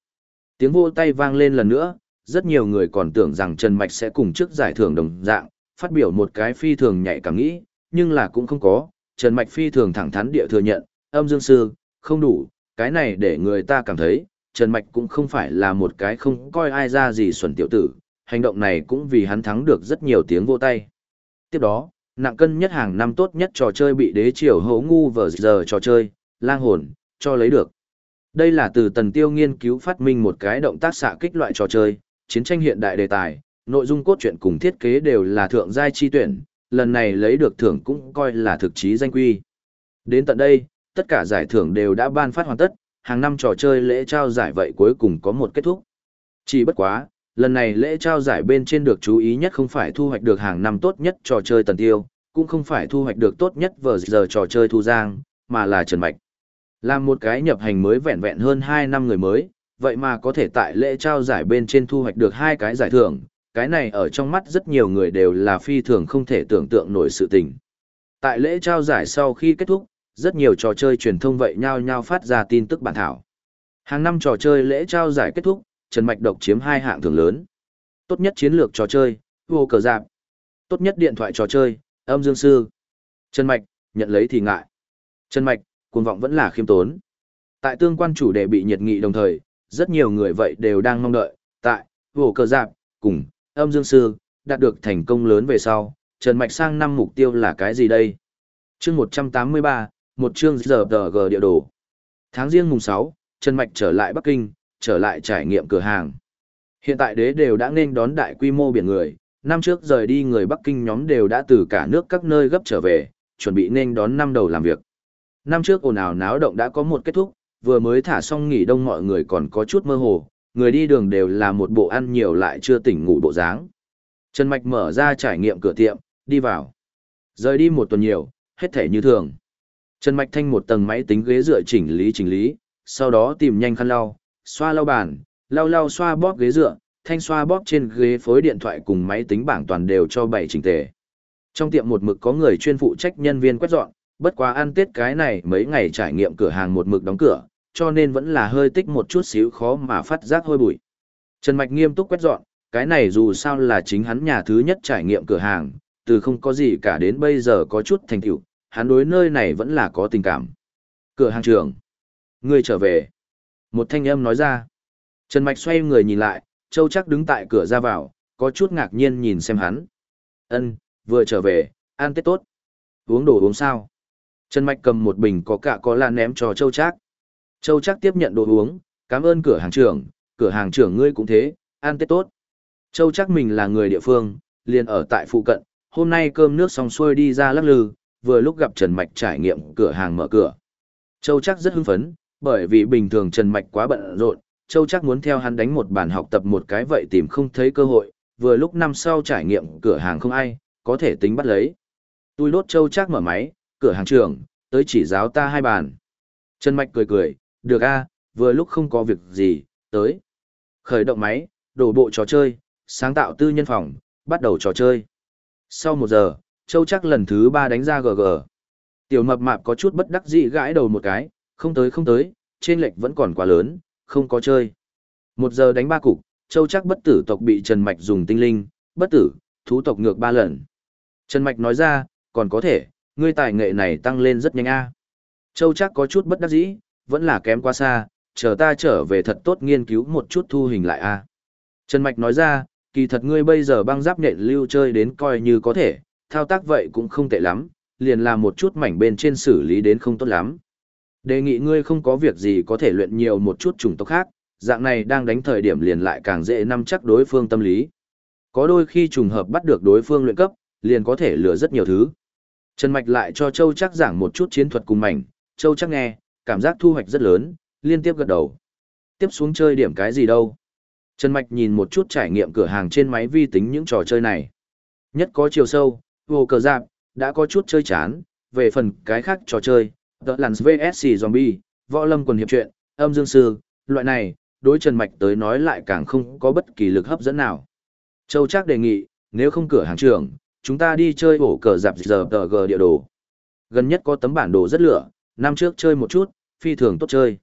Tiếng vô tay vang lên lần nữa, rất nhiều người còn tưởng rằng Trần Mạch sẽ cùng trước giải thưởng đồng dạng, phát biểu một cái phi thường nhạy cảm nghĩ, nhưng là cũng không có. Trần Mạch phi thường thẳng thắn địa thừa nhận, âm dương sư, không đủ, cái này để người ta cảm thấy, Trần Mạch cũng không phải là một cái không coi ai ra gì xuẩn tiểu tử, hành động này cũng vì hắn thắng được rất nhiều tiếng vô tay. Tiếp đó, nặng cân nhất hàng năm tốt nhất trò chơi bị đế triều hấu ngu vở giờ trò chơi, lang hồn, cho lấy được. Đây là từ tần tiêu nghiên cứu phát minh một cái động tác xạ kích loại trò chơi, chiến tranh hiện đại đề tài, nội dung cốt truyện cùng thiết kế đều là thượng giai chi tuyển, lần này lấy được thưởng cũng coi là thực chí danh quy. Đến tận đây, tất cả giải thưởng đều đã ban phát hoàn tất, hàng năm trò chơi lễ trao giải vậy cuối cùng có một kết thúc. Chỉ bất quá, lần này lễ trao giải bên trên được chú ý nhất không phải thu hoạch được hàng năm tốt nhất trò chơi tần tiêu, cũng không phải thu hoạch được tốt nhất vờ giờ trò chơi thu giang, mà là Trần Mạch. Làm một cái nhập hành mới vẹn vẹn hơn 2 năm người mới, vậy mà có thể tại lễ trao giải bên trên thu hoạch được hai cái giải thưởng, cái này ở trong mắt rất nhiều người đều là phi thường không thể tưởng tượng nổi sự tình. Tại lễ trao giải sau khi kết thúc, rất nhiều trò chơi truyền thông vậy nhau nhau phát ra tin tức bản thảo. Hàng năm trò chơi lễ trao giải kết thúc, Trần Mạch độc chiếm hai hạng thường lớn. Tốt nhất chiến lược trò chơi, vô cờ giáp. Tốt nhất điện thoại trò chơi, âm dương sư. Trần Mạch, nhận lấy thì ngại. Trần Mạch, cuồng vọng vẫn là khiêm tốn. Tại tương quan chủ đề bị nhiệt nghị đồng thời, rất nhiều người vậy đều đang mong đợi, tại, vô cờ giáp, cùng, âm dương sư, đạt được thành công lớn về sau, Trần Mạch sang năm mục tiêu là cái gì đây? chương 183, một chương giờ g địa đồ. Tháng riêng mùng 6, Trần Mạch trở lại Bắc Kinh, trở lại trải nghiệm cửa hàng. Hiện tại đế đều đã nên đón đại quy mô biển người, năm trước rời đi người Bắc Kinh nhóm đều đã từ cả nước các nơi gấp trở về, chuẩn bị nên đón năm đầu làm việc. Năm trước ồn ào náo động đã có một kết thúc, vừa mới thả xong nghỉ đông mọi người còn có chút mơ hồ, người đi đường đều là một bộ ăn nhiều lại chưa tỉnh ngủ bộ dáng. Trần Mạch mở ra trải nghiệm cửa tiệm, đi vào. Rời đi một tuần nhiều, hết thể như thường. Trần Mạch thanh một tầng máy tính ghế dựa chỉnh lý chỉnh lý, sau đó tìm nhanh khăn lau, xoa lau bàn, lau lau xoa bóp ghế dựa, thanh xoa bóp trên ghế phối điện thoại cùng máy tính bảng toàn đều cho bảy chỉnh tề. Trong tiệm một mực có người chuyên phụ trách nhân viên quét dọn, bất quá ăn tết cái này mấy ngày trải nghiệm cửa hàng một mực đóng cửa, cho nên vẫn là hơi tích một chút xíu khó mà phát giác hôi bụi. Trần Mạch nghiêm túc quét dọn, cái này dù sao là chính hắn nhà thứ nhất trải nghiệm cửa hàng, từ không có gì cả đến bây giờ có chút thành tựu, hắn đối nơi này vẫn là có tình cảm. Cửa hàng trưởng, người trở về. Một thanh âm nói ra. Trần Mạch xoay người nhìn lại, Châu chắc đứng tại cửa ra vào, có chút ngạc nhiên nhìn xem hắn. Ân, vừa trở về, ăn tết tốt. Uống đồ uống sao? Trần Mạch cầm một bình có cả có là ném cho Châu Trác. Châu Trác tiếp nhận đồ uống, cảm ơn cửa hàng trưởng, cửa hàng trưởng ngươi cũng thế, ăn tết tốt. Châu Trác mình là người địa phương, liền ở tại phụ cận, hôm nay cơm nước xong xuôi đi ra lắc lư, vừa lúc gặp Trần Mạch trải nghiệm cửa hàng mở cửa. Châu chắc rất hưng phấn, bởi vì bình thường Trần Mạch quá bận rộn, Châu chắc muốn theo hắn đánh một bản học tập một cái vậy tìm không thấy cơ hội, vừa lúc năm sau trải nghiệm cửa hàng không ai, có thể tính bắt lấy. Tôi đốt Châu chắc mở máy, cửa hàng trưởng, tới chỉ giáo ta hai bàn. Trần Mạch cười cười, được a vừa lúc không có việc gì, tới. Khởi động máy, đổ bộ trò chơi, sáng tạo tư nhân phòng, bắt đầu trò chơi. Sau một giờ, Châu chắc lần thứ ba đánh ra GG. Tiểu mập mạp có chút bất đắc dĩ gãi đầu một cái, không tới không tới, trên lệch vẫn còn quá lớn, không có chơi. Một giờ đánh ba cục, Châu chắc bất tử tộc bị Trần Mạch dùng tinh linh, bất tử, thú tộc ngược ba lần. Trần Mạch nói ra, còn có thể, ngươi tài nghệ này tăng lên rất nhanh a. Châu chắc có chút bất đắc dĩ, vẫn là kém quá xa, chờ ta trở về thật tốt nghiên cứu một chút thu hình lại a. Trần Mạch nói ra, kỳ thật ngươi bây giờ băng giáp nhện lưu chơi đến coi như có thể, thao tác vậy cũng không tệ lắm, liền làm một chút mảnh bên trên xử lý đến không tốt lắm. Đề nghị ngươi không có việc gì có thể luyện nhiều một chút chủng tộc khác, dạng này đang đánh thời điểm liền lại càng dễ nắm chắc đối phương tâm lý. Có đôi khi trùng hợp bắt được đối phương luyện cấp, liền có thể lừa rất nhiều thứ. Trần Mạch lại cho Châu chắc giảng một chút chiến thuật cùng mảnh, Châu chắc nghe, cảm giác thu hoạch rất lớn, liên tiếp gật đầu. Tiếp xuống chơi điểm cái gì đâu. Trần Mạch nhìn một chút trải nghiệm cửa hàng trên máy vi tính những trò chơi này. Nhất có chiều sâu, vô cờ giáp, đã có chút chơi chán, về phần cái khác trò chơi, The Lands VSC Zombie, võ lâm quần hiệp truyện, âm dương sư, loại này, đối Trần Mạch tới nói lại càng không có bất kỳ lực hấp dẫn nào. Châu Trác đề nghị, nếu không cửa hàng trưởng, chúng ta đi chơi ổ cờ dạp giờ tờ g địa đồ. Gần nhất có tấm bản đồ rất lửa, năm trước chơi một chút, phi thường tốt chơi.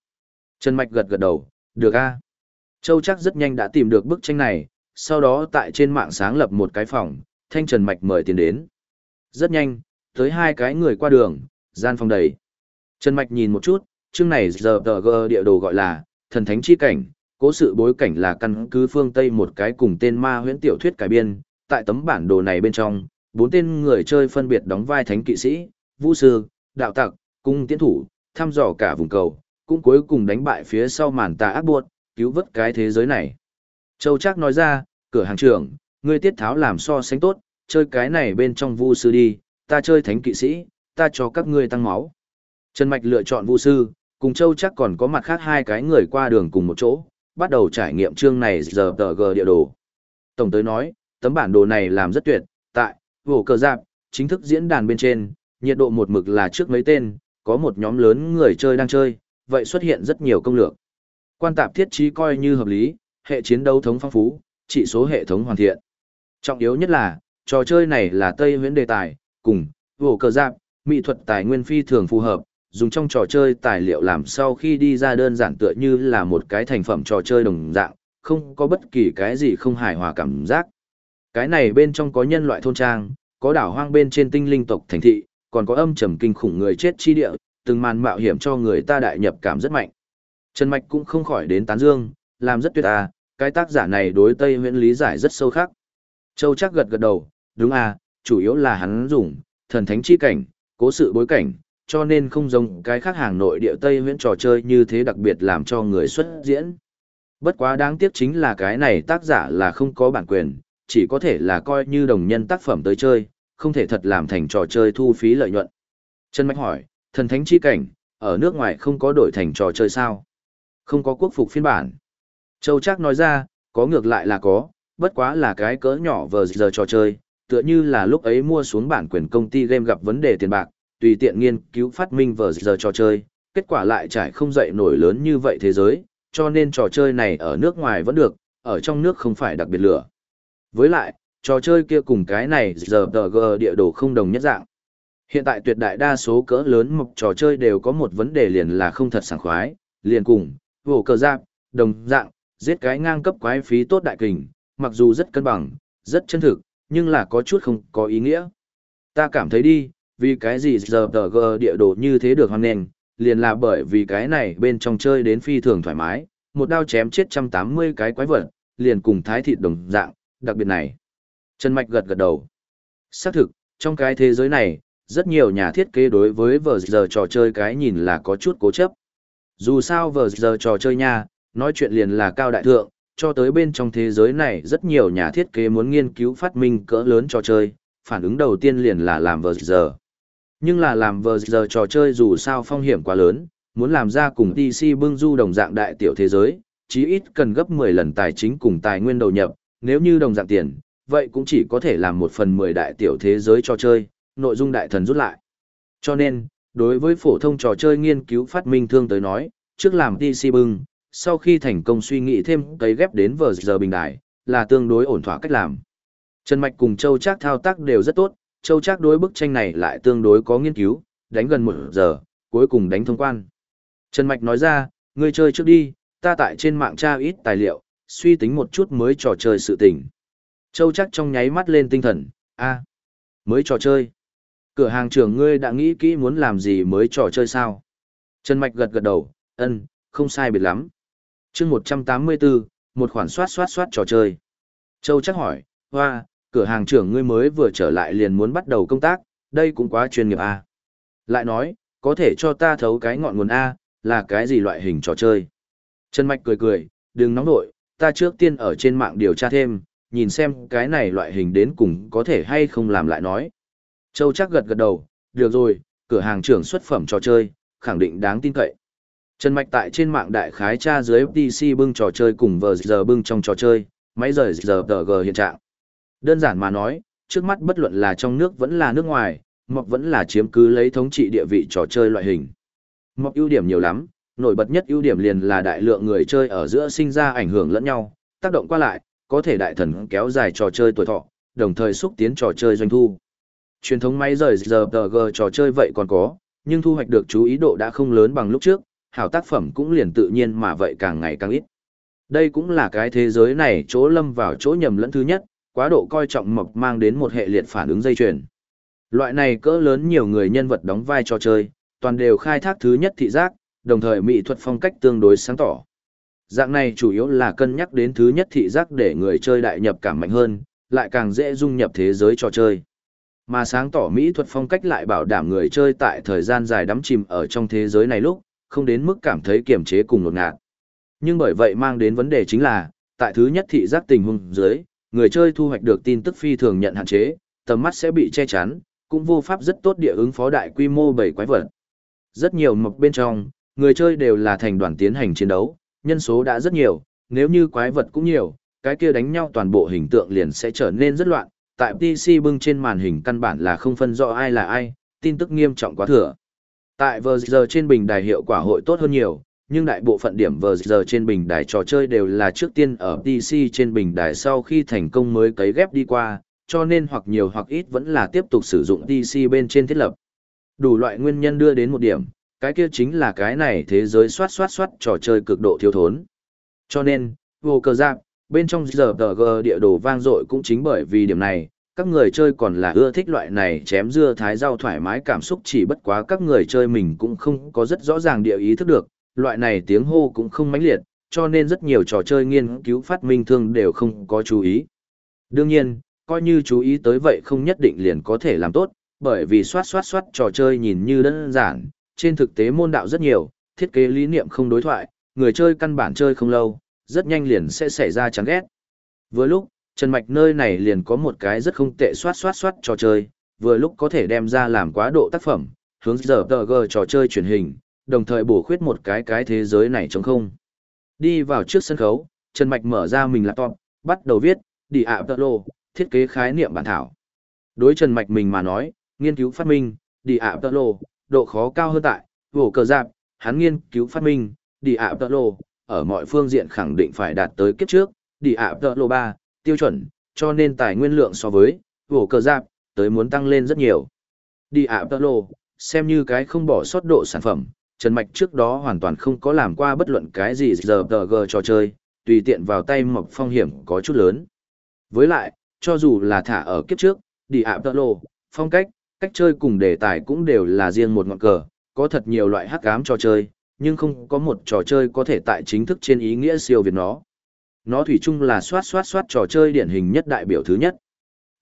Trần Mạch gật gật đầu, được a Châu trác rất nhanh đã tìm được bức tranh này, sau đó tại trên mạng sáng lập một cái phòng, thanh Trần Mạch mời tiền đến. Rất nhanh, tới hai cái người qua đường, gian phòng đầy. Trần Mạch nhìn một chút, chương này giờ tờ địa đồ gọi là thần thánh chi cảnh, cố sự bối cảnh là căn cứ phương Tây một cái cùng tên ma huyễn tiểu thuyết cải biên, tại tấm bản đồ này bên trong, bốn tên người chơi phân biệt đóng vai thánh kỵ sĩ, vũ sư, đạo tặc, cung tiến thủ, thăm dò cả vùng cầu, cũng cuối cùng đánh bại phía sau màn tà ác buộc, cứu vớt cái thế giới này. Châu Trác nói ra, cửa hàng trưởng, ngươi tiết tháo làm so sánh tốt, chơi cái này bên trong vu sư đi, ta chơi thánh kỵ sĩ, ta cho các ngươi tăng máu. Trần Mạch lựa chọn vu sư, cùng Châu Trác còn có mặt khác hai cái người qua đường cùng một chỗ, bắt đầu trải nghiệm chương này giờ tờ gờ địa đồ. Tổng tới nói, tấm bản đồ này làm rất tuyệt, tại, vổ cờ giạc, chính thức diễn đàn bên trên, nhiệt độ một mực là trước mấy tên, có một nhóm lớn người chơi đang chơi, vậy xuất hiện rất nhiều công lược. Quan tạp thiết trí coi như hợp lý, hệ chiến đấu thống phong phú, chỉ số hệ thống hoàn thiện. Trọng yếu nhất là, trò chơi này là Tây huyễn đề tài, cùng, vổ cờ giạc, mỹ thuật tài nguyên phi thường phù hợp, dùng trong trò chơi tài liệu làm sau khi đi ra đơn giản tựa như là một cái thành phẩm trò chơi đồng dạng, không có bất kỳ cái gì không hài hòa cảm giác. Cái này bên trong có nhân loại thôn trang, có đảo hoang bên trên tinh linh tộc thành thị, còn có âm trầm kinh khủng người chết chi địa, từng màn mạo hiểm cho người ta đại nhập cảm rất mạnh. Trần Mạch cũng không khỏi đến tán dương, làm rất tuyệt à, cái tác giả này đối Tây huyễn lý giải rất sâu khắc. Châu chắc gật gật đầu, đúng à, chủ yếu là hắn dùng, thần thánh chi cảnh, cố sự bối cảnh, cho nên không giống cái khác hàng nội địa Tây huyễn trò chơi như thế đặc biệt làm cho người xuất diễn. Bất quá đáng tiếc chính là cái này tác giả là không có bản quyền, chỉ có thể là coi như đồng nhân tác phẩm tới chơi, không thể thật làm thành trò chơi thu phí lợi nhuận. Trần Mạch hỏi, thần thánh chi cảnh, ở nước ngoài không có đổi thành trò chơi sao? Không có quốc phục phiên bản. Châu Trác nói ra, có ngược lại là có, bất quá là cái cỡ nhỏ vờ giờ trò chơi, tựa như là lúc ấy mua xuống bản quyền công ty game gặp vấn đề tiền bạc, tùy tiện nghiên cứu phát minh vờ giờ trò chơi, kết quả lại trải không dậy nổi lớn như vậy thế giới, cho nên trò chơi này ở nước ngoài vẫn được, ở trong nước không phải đặc biệt lửa. Với lại, trò chơi kia cùng cái này giờ tờ g địa đồ không đồng nhất dạng. Hiện tại tuyệt đại đa số cỡ lớn mộc trò chơi đều có một vấn đề liền là không thật sảng khoái, liền cùng, vổ cờ giáp, đồng dạng, giết cái ngang cấp quái phí tốt đại kình, mặc dù rất cân bằng, rất chân thực, nhưng là có chút không có ý nghĩa. Ta cảm thấy đi, vì cái gì giờ tờ g địa đồ như thế được hoan nền, liền là bởi vì cái này bên trong chơi đến phi thường thoải mái, một đao chém chết 180 cái quái vật, liền cùng thái thịt đồng dạng, đặc biệt này. Trần Mạch gật gật đầu. Xác thực, trong cái thế giới này, rất nhiều nhà thiết kế đối với vờ giờ trò chơi cái nhìn là có chút cố chấp. Dù sao vờ giờ trò chơi nha, nói chuyện liền là cao đại thượng, cho tới bên trong thế giới này rất nhiều nhà thiết kế muốn nghiên cứu phát minh cỡ lớn trò chơi, phản ứng đầu tiên liền là làm vờ giờ. Nhưng là làm vờ giờ trò chơi dù sao phong hiểm quá lớn, muốn làm ra cùng TC bưng du đồng dạng đại tiểu thế giới, chí ít cần gấp 10 lần tài chính cùng tài nguyên đầu nhập, nếu như đồng dạng tiền, vậy cũng chỉ có thể làm một phần 10 đại tiểu thế giới trò chơi, nội dung đại thần rút lại. Cho nên, đối với phổ thông trò chơi nghiên cứu phát minh thương tới nói, trước làm TC bưng, sau khi thành công suy nghĩ thêm cấy ghép đến vờ giờ bình đại, là tương đối ổn thỏa cách làm. Trần Mạch cùng Châu Trác thao tác đều rất tốt, Châu Trác đối bức tranh này lại tương đối có nghiên cứu, đánh gần một giờ, cuối cùng đánh thông quan. Trần Mạch nói ra, ngươi chơi trước đi, ta tại trên mạng tra ít tài liệu, suy tính một chút mới trò chơi sự tình. Châu Trác trong nháy mắt lên tinh thần, a mới trò chơi. Cửa hàng trưởng ngươi đã nghĩ kỹ muốn làm gì mới trò chơi sao? Trần Mạch gật gật đầu, ân, không sai biệt lắm. chương 184, một khoản soát soát soát trò chơi. Châu chắc hỏi, hoa, cửa hàng trưởng ngươi mới vừa trở lại liền muốn bắt đầu công tác, đây cũng quá chuyên nghiệp à. Lại nói, có thể cho ta thấu cái ngọn nguồn A, là cái gì loại hình trò chơi. Trần Mạch cười cười, đừng nóng nội, ta trước tiên ở trên mạng điều tra thêm, nhìn xem cái này loại hình đến cùng có thể hay không làm lại nói. Châu chắc gật gật đầu, được rồi, cửa hàng trưởng xuất phẩm trò chơi, khẳng định đáng tin cậy. Trần Mạch tại trên mạng đại khái tra dưới FTC bưng trò chơi cùng vờ giờ bưng trong trò chơi, máy rời giờ tờ g hiện trạng. Đơn giản mà nói, trước mắt bất luận là trong nước vẫn là nước ngoài, mọc vẫn là chiếm cứ lấy thống trị địa vị trò chơi loại hình. Mọc ưu điểm nhiều lắm, nổi bật nhất ưu điểm liền là đại lượng người chơi ở giữa sinh ra ảnh hưởng lẫn nhau, tác động qua lại, có thể đại thần kéo dài trò chơi tuổi thọ, đồng thời xúc tiến trò chơi doanh thu. Truyền thống máy rời giờ tờ g trò chơi vậy còn có, nhưng thu hoạch được chú ý độ đã không lớn bằng lúc trước, hảo tác phẩm cũng liền tự nhiên mà vậy càng ngày càng ít. Đây cũng là cái thế giới này chỗ lâm vào chỗ nhầm lẫn thứ nhất, quá độ coi trọng mộc mang đến một hệ liệt phản ứng dây chuyền. Loại này cỡ lớn nhiều người nhân vật đóng vai trò chơi, toàn đều khai thác thứ nhất thị giác, đồng thời mỹ thuật phong cách tương đối sáng tỏ. Dạng này chủ yếu là cân nhắc đến thứ nhất thị giác để người chơi đại nhập cảm mạnh hơn, lại càng dễ dung nhập thế giới trò chơi. Mà sáng tỏ mỹ thuật phong cách lại bảo đảm người chơi tại thời gian dài đắm chìm ở trong thế giới này lúc, không đến mức cảm thấy kiềm chế cùng nột ngạt. Nhưng bởi vậy mang đến vấn đề chính là, tại thứ nhất thị giác tình huống dưới, người chơi thu hoạch được tin tức phi thường nhận hạn chế, tầm mắt sẽ bị che chắn, cũng vô pháp rất tốt địa ứng phó đại quy mô bảy quái vật. Rất nhiều mộc bên trong, người chơi đều là thành đoàn tiến hành chiến đấu, nhân số đã rất nhiều, nếu như quái vật cũng nhiều, cái kia đánh nhau toàn bộ hình tượng liền sẽ trở nên rất loạn, tại PC bưng trên màn hình căn bản là không phân rõ ai là ai, tin tức nghiêm trọng quá thừa. Tại vờ giờ trên bình đài hiệu quả hội tốt hơn nhiều, nhưng đại bộ phận điểm vờ giờ trên bình đài trò chơi đều là trước tiên ở PC trên bình đài sau khi thành công mới cấy ghép đi qua, cho nên hoặc nhiều hoặc ít vẫn là tiếp tục sử dụng PC bên trên thiết lập. Đủ loại nguyên nhân đưa đến một điểm, cái kia chính là cái này thế giới soát soát soát trò chơi cực độ thiếu thốn. Cho nên, vô cờ giáp, bên trong giờ g địa đồ vang dội cũng chính bởi vì điểm này, các người chơi còn là ưa thích loại này chém dưa thái rau thoải mái cảm xúc chỉ bất quá các người chơi mình cũng không có rất rõ ràng địa ý thức được, loại này tiếng hô cũng không mãnh liệt, cho nên rất nhiều trò chơi nghiên cứu phát minh thương đều không có chú ý. Đương nhiên, coi như chú ý tới vậy không nhất định liền có thể làm tốt, bởi vì soát soát soát trò chơi nhìn như đơn giản, trên thực tế môn đạo rất nhiều, thiết kế lý niệm không đối thoại, người chơi căn bản chơi không lâu, rất nhanh liền sẽ xảy ra chán ghét. Vừa lúc, Trần Mạch nơi này liền có một cái rất không tệ soát soát soát trò chơi, vừa lúc có thể đem ra làm quá độ tác phẩm, hướng giờ tờ gờ trò chơi truyền hình, đồng thời bổ khuyết một cái cái thế giới này trống không. Đi vào trước sân khấu, Trần Mạch mở ra mình laptop, bắt đầu viết, đi ạ tợ lộ, thiết kế khái niệm bản thảo. Đối Trần Mạch mình mà nói, nghiên cứu phát minh, đi ạ tợ lộ, độ khó cao hơn tại, vổ cờ giạc, hắn nghiên cứu phát minh, đi ạ tợ lộ, ở mọi phương diện khẳng định phải đạt tới kiếp trước, đi ạ tợ lộ 3, tiêu chuẩn, cho nên tài nguyên lượng so với, vổ cờ giạc, tới muốn tăng lên rất nhiều. Đi ạ tợ lộ, xem như cái không bỏ sót độ sản phẩm, Trần Mạch trước đó hoàn toàn không có làm qua bất luận cái gì giờ tờ gờ trò chơi, tùy tiện vào tay mộc phong hiểm có chút lớn. Với lại, cho dù là thả ở kiếp trước, đi ạ tờ lô, phong cách, cách chơi cùng đề tài cũng đều là riêng một ngọn cờ, có thật nhiều loại hắc ám trò chơi, nhưng không có một trò chơi có thể tại chính thức trên ý nghĩa siêu việt nó. Nó thủy chung là soát soát soát trò chơi điển hình nhất đại biểu thứ nhất.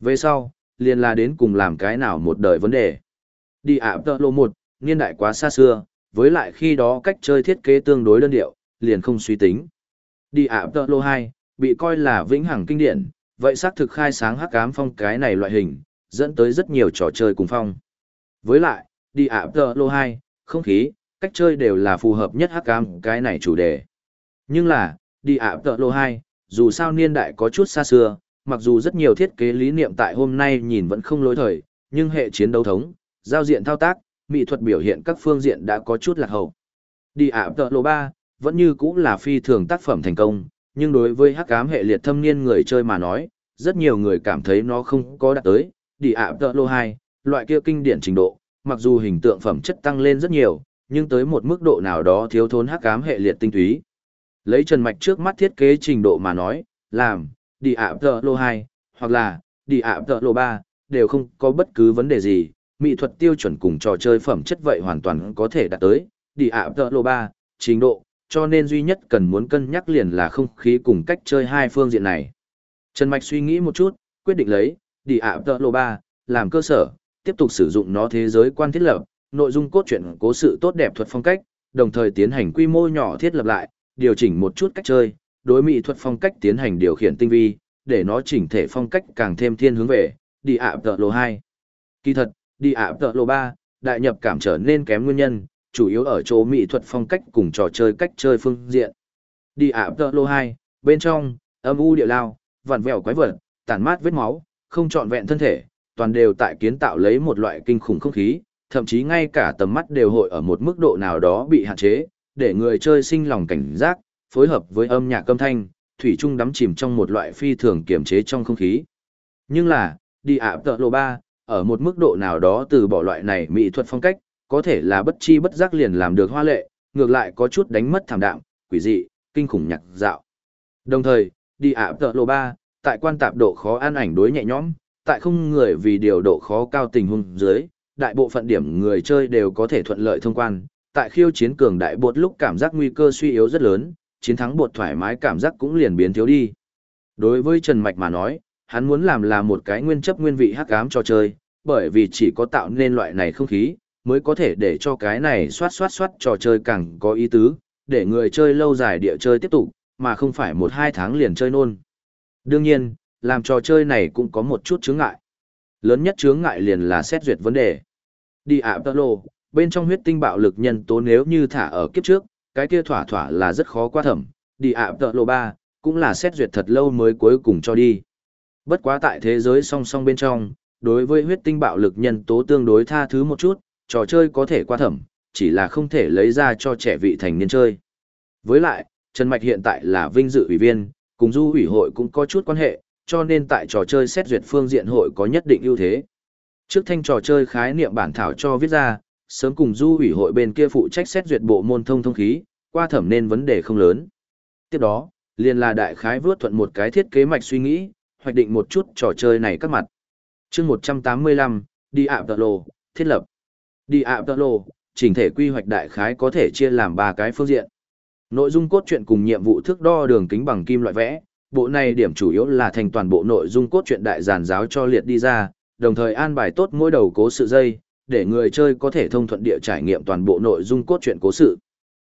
Về sau, liền là đến cùng làm cái nào một đời vấn đề. Đi ạ tờ lô một, niên đại quá xa xưa, với lại khi đó cách chơi thiết kế tương đối đơn điệu, liền không suy tính. Đi ạ tợ lô 2, bị coi là vĩnh hằng kinh điển, vậy xác thực khai sáng hắc ám phong cái này loại hình, dẫn tới rất nhiều trò chơi cùng phong. Với lại, đi ạ tợ lô 2, không khí, cách chơi đều là phù hợp nhất hắc cam cái này chủ đề. Nhưng là, đi ạ tợ lô 2, dù sao niên đại có chút xa xưa, mặc dù rất nhiều thiết kế lý niệm tại hôm nay nhìn vẫn không lối thời, nhưng hệ chiến đấu thống, giao diện thao tác, mỹ thuật biểu hiện các phương diện đã có chút lạc hậu. Đi ạ tợ lô 3, vẫn như cũng là phi thường tác phẩm thành công, nhưng đối với hắc ám hệ liệt thâm niên người chơi mà nói, rất nhiều người cảm thấy nó không có đạt tới. Đi ạ tợ lô 2, loại kia kinh điển trình độ, mặc dù hình tượng phẩm chất tăng lên rất nhiều, nhưng tới một mức độ nào đó thiếu thốn hắc ám hệ liệt tinh túy. Lấy Trần Mạch trước mắt thiết kế trình độ mà nói, làm, đi ạ tợ lô 2, hoặc là, đi ạ tợ lô 3, đều không có bất cứ vấn đề gì, mỹ thuật tiêu chuẩn cùng trò chơi phẩm chất vậy hoàn toàn có thể đạt tới, đi ạ tợ lô ba trình độ, cho nên duy nhất cần muốn cân nhắc liền là không khí cùng cách chơi hai phương diện này. Trần Mạch suy nghĩ một chút, quyết định lấy, đi ạ tợ lô ba làm cơ sở, tiếp tục sử dụng nó thế giới quan thiết lập, nội dung cốt truyện cố sự tốt đẹp thuật phong cách, đồng thời tiến hành quy mô nhỏ thiết lập lại, điều chỉnh một chút cách chơi, đối mỹ thuật phong cách tiến hành điều khiển tinh vi, để nó chỉnh thể phong cách càng thêm thiên hướng về, đi ạ tợ lô 2. Kỳ thật, đi ạ tợ lô ba, đại nhập cảm trở nên kém nguyên nhân, chủ yếu ở chỗ mỹ thuật phong cách cùng trò chơi cách chơi phương diện. Đi ạ tợ lô hai, bên trong, âm u địa lao, vằn vẹo quái vật, tàn mát vết máu, không trọn vẹn thân thể, toàn đều tại kiến tạo lấy một loại kinh khủng không khí, thậm chí ngay cả tầm mắt đều hội ở một mức độ nào đó bị hạn chế, để người chơi sinh lòng cảnh giác, phối hợp với âm nhạc âm thanh, thủy chung đắm chìm trong một loại phi thường kiểm chế trong không khí. Nhưng là, đi ạ tợ lô ba, ở một mức độ nào đó từ bỏ loại này mỹ thuật phong cách, có thể là bất chi bất giác liền làm được hoa lệ, ngược lại có chút đánh mất thảm đạm, quỷ dị, kinh khủng nhạc dạo. Đồng thời, đi ạ tợ lộ ba, tại quan tạp độ khó an ảnh đối nhẹ nhõm, tại không người vì điều độ khó cao tình huống dưới, đại bộ phận điểm người chơi đều có thể thuận lợi thông quan, tại khiêu chiến cường đại bột lúc cảm giác nguy cơ suy yếu rất lớn, chiến thắng bột thoải mái cảm giác cũng liền biến thiếu đi. Đối với Trần Mạch mà nói, hắn muốn làm là một cái nguyên chấp nguyên vị hắc ám cho chơi, bởi vì chỉ có tạo nên loại này không khí, mới có thể để cho cái này xoát xoát xoát trò chơi càng có ý tứ, để người chơi lâu dài địa chơi tiếp tục, mà không phải một hai tháng liền chơi nôn. Đương nhiên, làm trò chơi này cũng có một chút chướng ngại. Lớn nhất chướng ngại liền là xét duyệt vấn đề. Đi ạ tơ lô, bên trong huyết tinh bạo lực nhân tố nếu như thả ở kiếp trước, cái kia thỏa thỏa là rất khó qua thẩm. Đi ạ tơ lô 3, cũng là xét duyệt thật lâu mới cuối cùng cho đi. Bất quá tại thế giới song song bên trong, đối với huyết tinh bạo lực nhân tố tương đối tha thứ một chút, trò chơi có thể qua thẩm, chỉ là không thể lấy ra cho trẻ vị thành niên chơi. Với lại, Trần Mạch hiện tại là vinh dự ủy viên, cùng du ủy hội cũng có chút quan hệ, cho nên tại trò chơi xét duyệt phương diện hội có nhất định ưu thế. Trước thanh trò chơi khái niệm bản thảo cho viết ra, sớm cùng du ủy hội bên kia phụ trách xét duyệt bộ môn thông thông khí, qua thẩm nên vấn đề không lớn. Tiếp đó, liền là đại khái vướt thuận một cái thiết kế mạch suy nghĩ, hoạch định một chút trò chơi này các mặt chương 185, đi ạ tợ lô, thiết lập. Đi ạ tợ lô, chỉnh thể quy hoạch đại khái có thể chia làm ba cái phương diện. Nội dung cốt truyện cùng nhiệm vụ thước đo đường kính bằng kim loại vẽ, bộ này điểm chủ yếu là thành toàn bộ nội dung cốt truyện đại giản giáo cho liệt đi ra, đồng thời an bài tốt mỗi đầu cố sự dây, để người chơi có thể thông thuận địa trải nghiệm toàn bộ nội dung cốt truyện cố sự.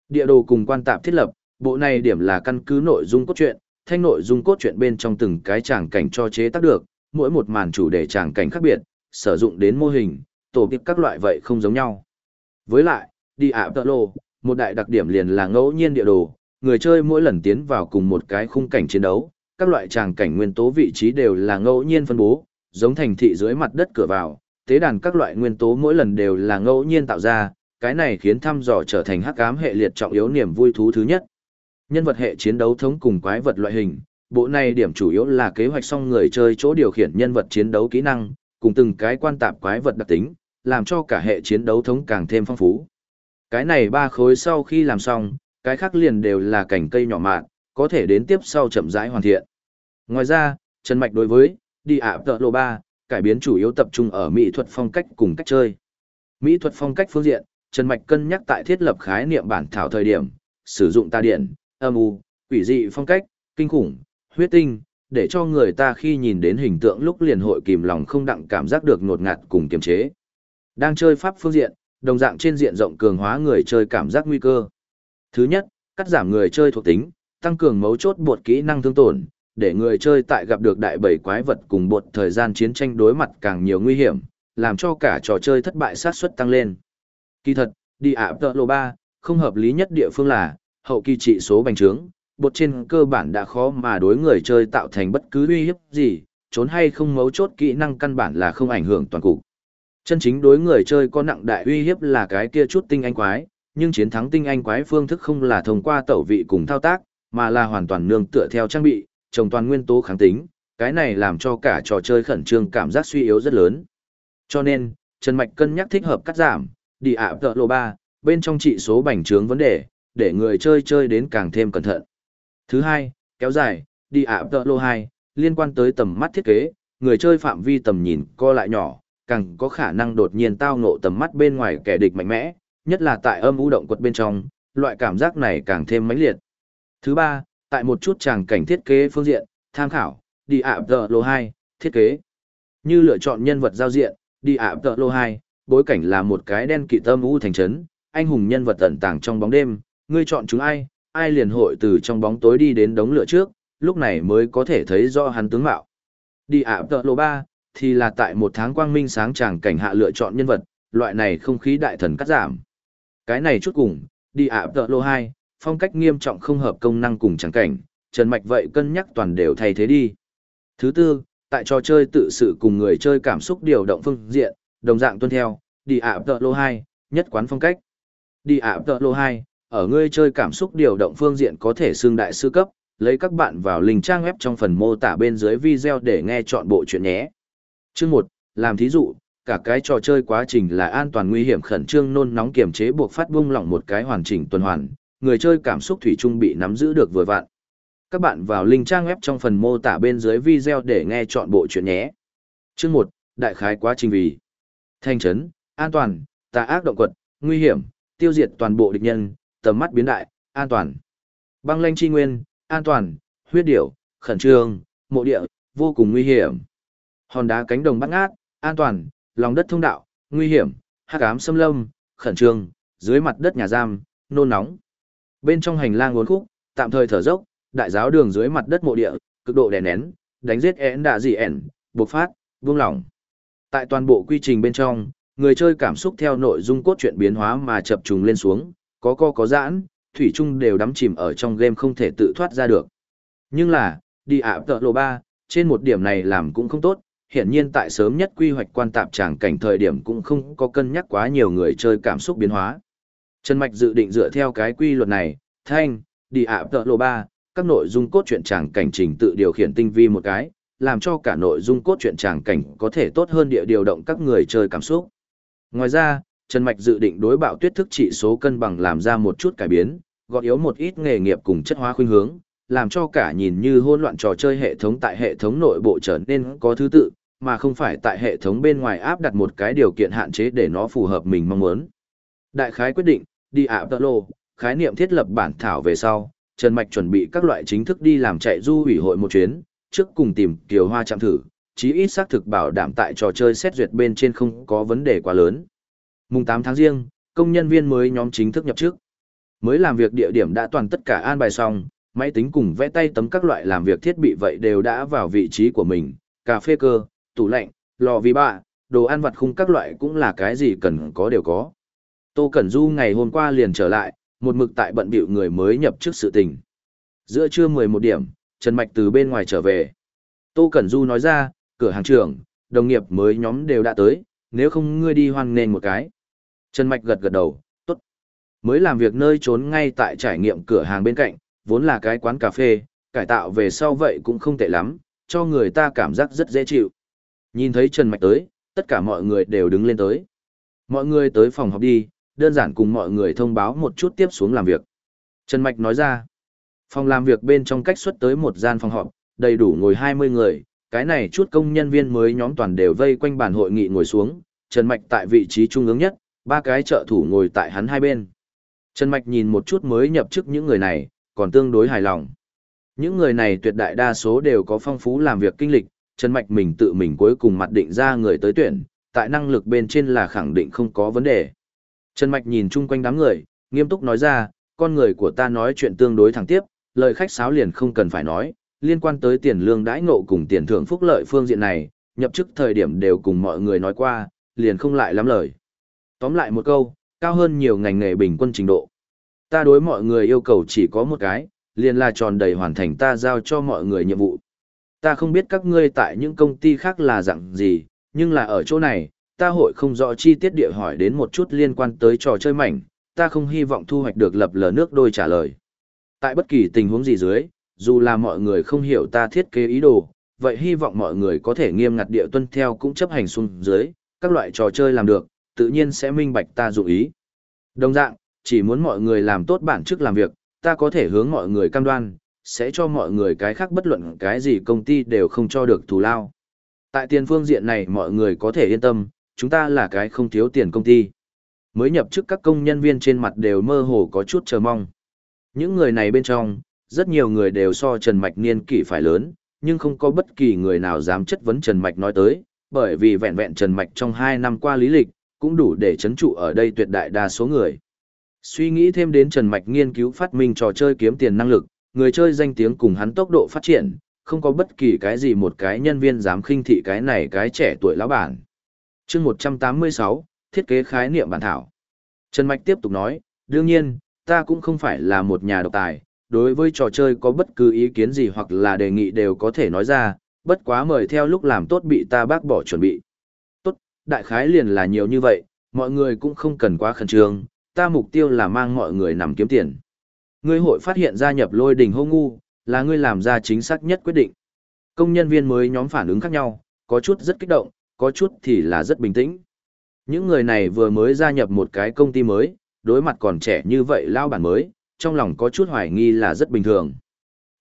Địa đồ cùng quan tạp thiết lập, bộ này điểm là căn cứ nội dung cốt truyện, thanh nội dung cốt truyện bên trong từng cái tràng cảnh cho chế tác được, mỗi một màn chủ đề tràng cảnh khác biệt, sử dụng đến mô hình, tổ chức các loại vậy không giống nhau. Với lại, đi ạ tợ lô, một đại đặc điểm liền là ngẫu nhiên địa đồ, người chơi mỗi lần tiến vào cùng một cái khung cảnh chiến đấu, các loại tràng cảnh nguyên tố vị trí đều là ngẫu nhiên phân bố, giống thành thị dưới mặt đất cửa vào, tế đàn các loại nguyên tố mỗi lần đều là ngẫu nhiên tạo ra, cái này khiến thăm dò trở thành hắc ám hệ liệt trọng yếu niềm vui thú thứ nhất. Nhân vật hệ chiến đấu thống cùng quái vật loại hình, bộ này điểm chủ yếu là kế hoạch xong người chơi chỗ điều khiển nhân vật chiến đấu kỹ năng, cùng từng cái quan tạp quái vật đặc tính, làm cho cả hệ chiến đấu thống càng thêm phong phú. Cái này ba khối sau khi làm xong, cái khác liền đều là cảnh cây nhỏ mạn, có thể đến tiếp sau chậm rãi hoàn thiện. Ngoài ra, Trần Mạch đối với đi ạ tợ lộ 3, cải biến chủ yếu tập trung ở mỹ thuật phong cách cùng cách chơi. Mỹ thuật phong cách phương diện, Trần Mạch cân nhắc tại thiết lập khái niệm bản thảo thời điểm, sử dụng ta điện, âm u, quỷ dị phong cách, kinh khủng, huyết tinh, để cho người ta khi nhìn đến hình tượng lúc liền hội kìm lòng không đặng cảm giác được ngột ngạt cùng kiềm chế. Đang chơi pháp phương diện, đồng dạng trên diện rộng cường hóa người chơi cảm giác nguy cơ. Thứ nhất, cắt giảm người chơi thuộc tính, tăng cường mấu chốt buộc kỹ năng thương tổn, để người chơi tại gặp được đại bầy quái vật cùng buộc thời gian chiến tranh đối mặt càng nhiều nguy hiểm, làm cho cả trò chơi thất bại sát suất tăng lên. Kỳ thật, đi ạ tợ lộ 3, không hợp lý nhất địa phương là, hậu kỳ trị số bành trướng, bột trên cơ bản đã khó mà đối người chơi tạo thành bất cứ uy hiếp gì, trốn hay không mấu chốt kỹ năng căn bản là không ảnh hưởng toàn cục. Chân chính đối người chơi có nặng đại uy hiếp là cái kia chút tinh anh quái, nhưng chiến thắng tinh anh quái phương thức không là thông qua tẩu vị cùng thao tác, mà là hoàn toàn nương tựa theo trang bị, trồng toàn nguyên tố kháng tính, cái này làm cho cả trò chơi khẩn trương cảm giác suy yếu rất lớn. Cho nên, Trần Mạch cân nhắc thích hợp cắt giảm, đi ạ tợ lộ 3, bên trong trị số bành trướng vấn đề, để người chơi chơi đến càng thêm cẩn thận. Thứ hai, kéo dài, đi ạ tợ lô 2, liên quan tới tầm mắt thiết kế, người chơi phạm vi tầm nhìn co lại nhỏ, càng có khả năng đột nhiên tao ngộ tầm mắt bên ngoài kẻ địch mạnh mẽ, nhất là tại âm u động quật bên trong, loại cảm giác này càng thêm mãnh liệt. Thứ ba, tại một chút tràng cảnh thiết kế phương diện, tham khảo, đi ạ tợ lô 2, thiết kế. Như lựa chọn nhân vật giao diện, đi ạ tợ lô 2, bối cảnh là một cái đen kỵ tâm u thành trấn, anh hùng nhân vật tẩn tàng trong bóng đêm, ngươi chọn chúng ai, ai liền hội từ trong bóng tối đi đến đống lửa trước, lúc này mới có thể thấy rõ hắn tướng mạo. Đi ạ tợ lộ ba, thì là tại một tháng quang minh sáng tràng cảnh hạ lựa chọn nhân vật, loại này không khí đại thần cắt giảm. Cái này chút cùng, đi ạ tợ lộ hai, phong cách nghiêm trọng không hợp công năng cùng tràng cảnh, Trần Mạch vậy cân nhắc toàn đều thay thế đi. Thứ tư, tại trò chơi tự sự cùng người chơi cảm xúc điều động phương diện, đồng dạng tuân theo, đi ạ tợ lô hai, nhất quán phong cách. Đi ạ tợ lô hai ở người chơi cảm xúc điều động phương diện có thể xương đại sư cấp, lấy các bạn vào link trang web trong phần mô tả bên dưới video để nghe chọn bộ chuyện nhé. Chương 1, làm thí dụ, cả cái trò chơi quá trình là an toàn nguy hiểm khẩn trương nôn nóng kiềm chế buộc phát bung lỏng một cái hoàn chỉnh tuần hoàn, người chơi cảm xúc thủy chung bị nắm giữ được vừa vặn. Các bạn vào link trang web trong phần mô tả bên dưới video để nghe chọn bộ chuyện nhé. Chương 1, đại khái quá trình vì thanh trấn, an toàn, tà ác động quật, nguy hiểm, tiêu diệt toàn bộ địch nhân, tầm mắt biến đại, an toàn. Băng lanh chi nguyên, an toàn, huyết điểu, khẩn trương, mộ địa, vô cùng nguy hiểm. Hòn đá cánh đồng bắt ngát, an toàn, lòng đất thông đạo, nguy hiểm, hắc ám xâm lâm, khẩn trương, dưới mặt đất nhà giam, nôn nóng. Bên trong hành lang uốn khúc, tạm thời thở dốc, đại giáo đường dưới mặt đất mộ địa, cực độ đè nén, đánh giết én đạ gì ẻn, bộc phát, buông lỏng. Tại toàn bộ quy trình bên trong, người chơi cảm xúc theo nội dung cốt truyện biến hóa mà chập trùng lên xuống, có co có giãn, thủy chung đều đắm chìm ở trong game không thể tự thoát ra được. Nhưng là, đi ạ tợ lộ 3, trên một điểm này làm cũng không tốt, hiện nhiên tại sớm nhất quy hoạch quan tạp tràng cảnh thời điểm cũng không có cân nhắc quá nhiều người chơi cảm xúc biến hóa. Trần Mạch dự định dựa theo cái quy luật này, thanh, đi ạ tợ lộ 3, các nội dung cốt truyện tràng cảnh trình tự điều khiển tinh vi một cái, làm cho cả nội dung cốt truyện tràng cảnh có thể tốt hơn địa điều động các người chơi cảm xúc. Ngoài ra, Trần Mạch dự định đối bạo tuyết thức trị số cân bằng làm ra một chút cải biến, gọt yếu một ít nghề nghiệp cùng chất hóa khuynh hướng, làm cho cả nhìn như hỗn loạn trò chơi hệ thống tại hệ thống nội bộ trở nên có thứ tự, mà không phải tại hệ thống bên ngoài áp đặt một cái điều kiện hạn chế để nó phù hợp mình mong muốn. Đại khái quyết định, đi ạ tợ lô, khái niệm thiết lập bản thảo về sau, Trần Mạch chuẩn bị các loại chính thức đi làm chạy du ủy hội một chuyến, trước cùng tìm Kiều Hoa chạm thử, chí ít xác thực bảo đảm tại trò chơi xét duyệt bên trên không có vấn đề quá lớn. Mùng 8 tháng riêng, công nhân viên mới nhóm chính thức nhập chức. Mới làm việc địa điểm đã toàn tất cả an bài xong, máy tính cùng vẽ tay tấm các loại làm việc thiết bị vậy đều đã vào vị trí của mình, cà phê cơ, tủ lạnh, lò vi ba, đồ ăn vặt khung các loại cũng là cái gì cần có đều có. Tô Cẩn Du ngày hôm qua liền trở lại, một mực tại bận bịu người mới nhập chức sự tình. Giữa trưa 11 điểm, Trần Mạch từ bên ngoài trở về. Tô Cẩn Du nói ra, cửa hàng trưởng, đồng nghiệp mới nhóm đều đã tới, nếu không ngươi đi hoan nền một cái. Trần Mạch gật gật đầu, tốt. Mới làm việc nơi trốn ngay tại trải nghiệm cửa hàng bên cạnh, vốn là cái quán cà phê, cải tạo về sau vậy cũng không tệ lắm, cho người ta cảm giác rất dễ chịu. Nhìn thấy Trần Mạch tới, tất cả mọi người đều đứng lên tới. Mọi người tới phòng họp đi, đơn giản cùng mọi người thông báo một chút tiếp xuống làm việc. Trần Mạch nói ra, phòng làm việc bên trong cách xuất tới một gian phòng họp, đầy đủ ngồi 20 người, cái này chút công nhân viên mới nhóm toàn đều vây quanh bàn hội nghị ngồi xuống, Trần Mạch tại vị trí trung ương nhất, ba cái trợ thủ ngồi tại hắn hai bên. Trần Mạch nhìn một chút mới nhập chức những người này, còn tương đối hài lòng. Những người này tuyệt đại đa số đều có phong phú làm việc kinh lịch, Trần Mạch mình tự mình cuối cùng mặt định ra người tới tuyển, tại năng lực bên trên là khẳng định không có vấn đề. Trần Mạch nhìn chung quanh đám người, nghiêm túc nói ra, con người của ta nói chuyện tương đối thẳng tiếp, lời khách sáo liền không cần phải nói, liên quan tới tiền lương đãi ngộ cùng tiền thưởng phúc lợi phương diện này, nhập chức thời điểm đều cùng mọi người nói qua, liền không lại lắm lời. Tóm lại một câu, cao hơn nhiều ngành nghề bình quân trình độ. Ta đối mọi người yêu cầu chỉ có một cái, liền là tròn đầy hoàn thành ta giao cho mọi người nhiệm vụ. Ta không biết các ngươi tại những công ty khác là dạng gì, nhưng là ở chỗ này, ta hội không rõ chi tiết địa hỏi đến một chút liên quan tới trò chơi mảnh, ta không hy vọng thu hoạch được lập lờ nước đôi trả lời. Tại bất kỳ tình huống gì dưới, dù là mọi người không hiểu ta thiết kế ý đồ, vậy hy vọng mọi người có thể nghiêm ngặt địa tuân theo cũng chấp hành xuống dưới, các loại trò chơi làm được, tự nhiên sẽ minh bạch ta dụng ý. Đồng dạng, chỉ muốn mọi người làm tốt bản chức làm việc, ta có thể hướng mọi người cam đoan, sẽ cho mọi người cái khác bất luận cái gì công ty đều không cho được thù lao. Tại tiền phương diện này mọi người có thể yên tâm, chúng ta là cái không thiếu tiền công ty. Mới nhập chức các công nhân viên trên mặt đều mơ hồ có chút chờ mong. Những người này bên trong, rất nhiều người đều so Trần Mạch niên kỷ phải lớn, nhưng không có bất kỳ người nào dám chất vấn Trần Mạch nói tới, bởi vì vẹn vẹn Trần Mạch trong 2 năm qua lý lịch, cũng đủ để chấn trụ ở đây tuyệt đại đa số người. Suy nghĩ thêm đến Trần Mạch nghiên cứu phát minh trò chơi kiếm tiền năng lực, người chơi danh tiếng cùng hắn tốc độ phát triển, không có bất kỳ cái gì một cái nhân viên dám khinh thị cái này cái trẻ tuổi lão bản. chương 186, thiết kế khái niệm bản thảo. Trần Mạch tiếp tục nói, đương nhiên, ta cũng không phải là một nhà độc tài, đối với trò chơi có bất cứ ý kiến gì hoặc là đề nghị đều có thể nói ra, bất quá mời theo lúc làm tốt bị ta bác bỏ chuẩn bị. Đại khái liền là nhiều như vậy, mọi người cũng không cần quá khẩn trương, ta mục tiêu là mang mọi người nằm kiếm tiền. Ngươi hội phát hiện gia nhập lôi đình hô ngu, là ngươi làm ra chính xác nhất quyết định. Công nhân viên mới nhóm phản ứng khác nhau, có chút rất kích động, có chút thì là rất bình tĩnh. Những người này vừa mới gia nhập một cái công ty mới, đối mặt còn trẻ như vậy lao bản mới, trong lòng có chút hoài nghi là rất bình thường.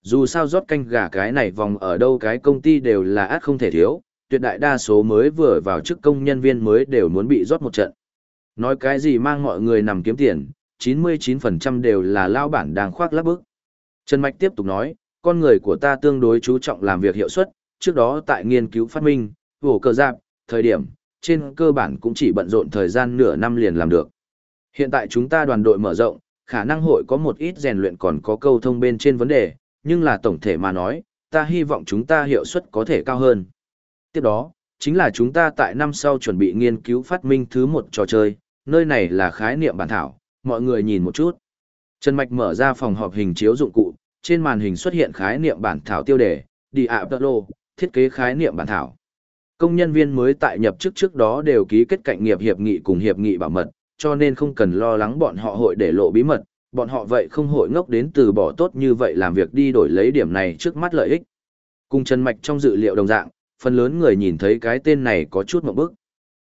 Dù sao rót canh gà cái này vòng ở đâu cái công ty đều là át không thể thiếu, tuyệt đại đa số mới vừa vào chức công nhân viên mới đều muốn bị rót một trận. Nói cái gì mang mọi người nằm kiếm tiền, 99% đều là lao bản đang khoác lác bức. Trần Mạch tiếp tục nói, con người của ta tương đối chú trọng làm việc hiệu suất, trước đó tại nghiên cứu phát minh, vổ cờ giáp, thời điểm, trên cơ bản cũng chỉ bận rộn thời gian nửa năm liền làm được. Hiện tại chúng ta đoàn đội mở rộng, khả năng hội có một ít rèn luyện còn có câu thông bên trên vấn đề, nhưng là tổng thể mà nói, ta hy vọng chúng ta hiệu suất có thể cao hơn. Tiếp đó, chính là chúng ta tại năm sau chuẩn bị nghiên cứu phát minh thứ một trò chơi, nơi này là khái niệm bản thảo, mọi người nhìn một chút. Trần Mạch mở ra phòng họp hình chiếu dụng cụ, trên màn hình xuất hiện khái niệm bản thảo tiêu đề, đi ạ lô, thiết kế khái niệm bản thảo. Công nhân viên mới tại nhập chức trước đó đều ký kết cạnh nghiệp hiệp nghị cùng hiệp nghị bảo mật, cho nên không cần lo lắng bọn họ hội để lộ bí mật, bọn họ vậy không hội ngốc đến từ bỏ tốt như vậy làm việc đi đổi lấy điểm này trước mắt lợi ích. Cùng Trần Mạch trong dự liệu đồng dạng, phần lớn người nhìn thấy cái tên này có chút mộng bức.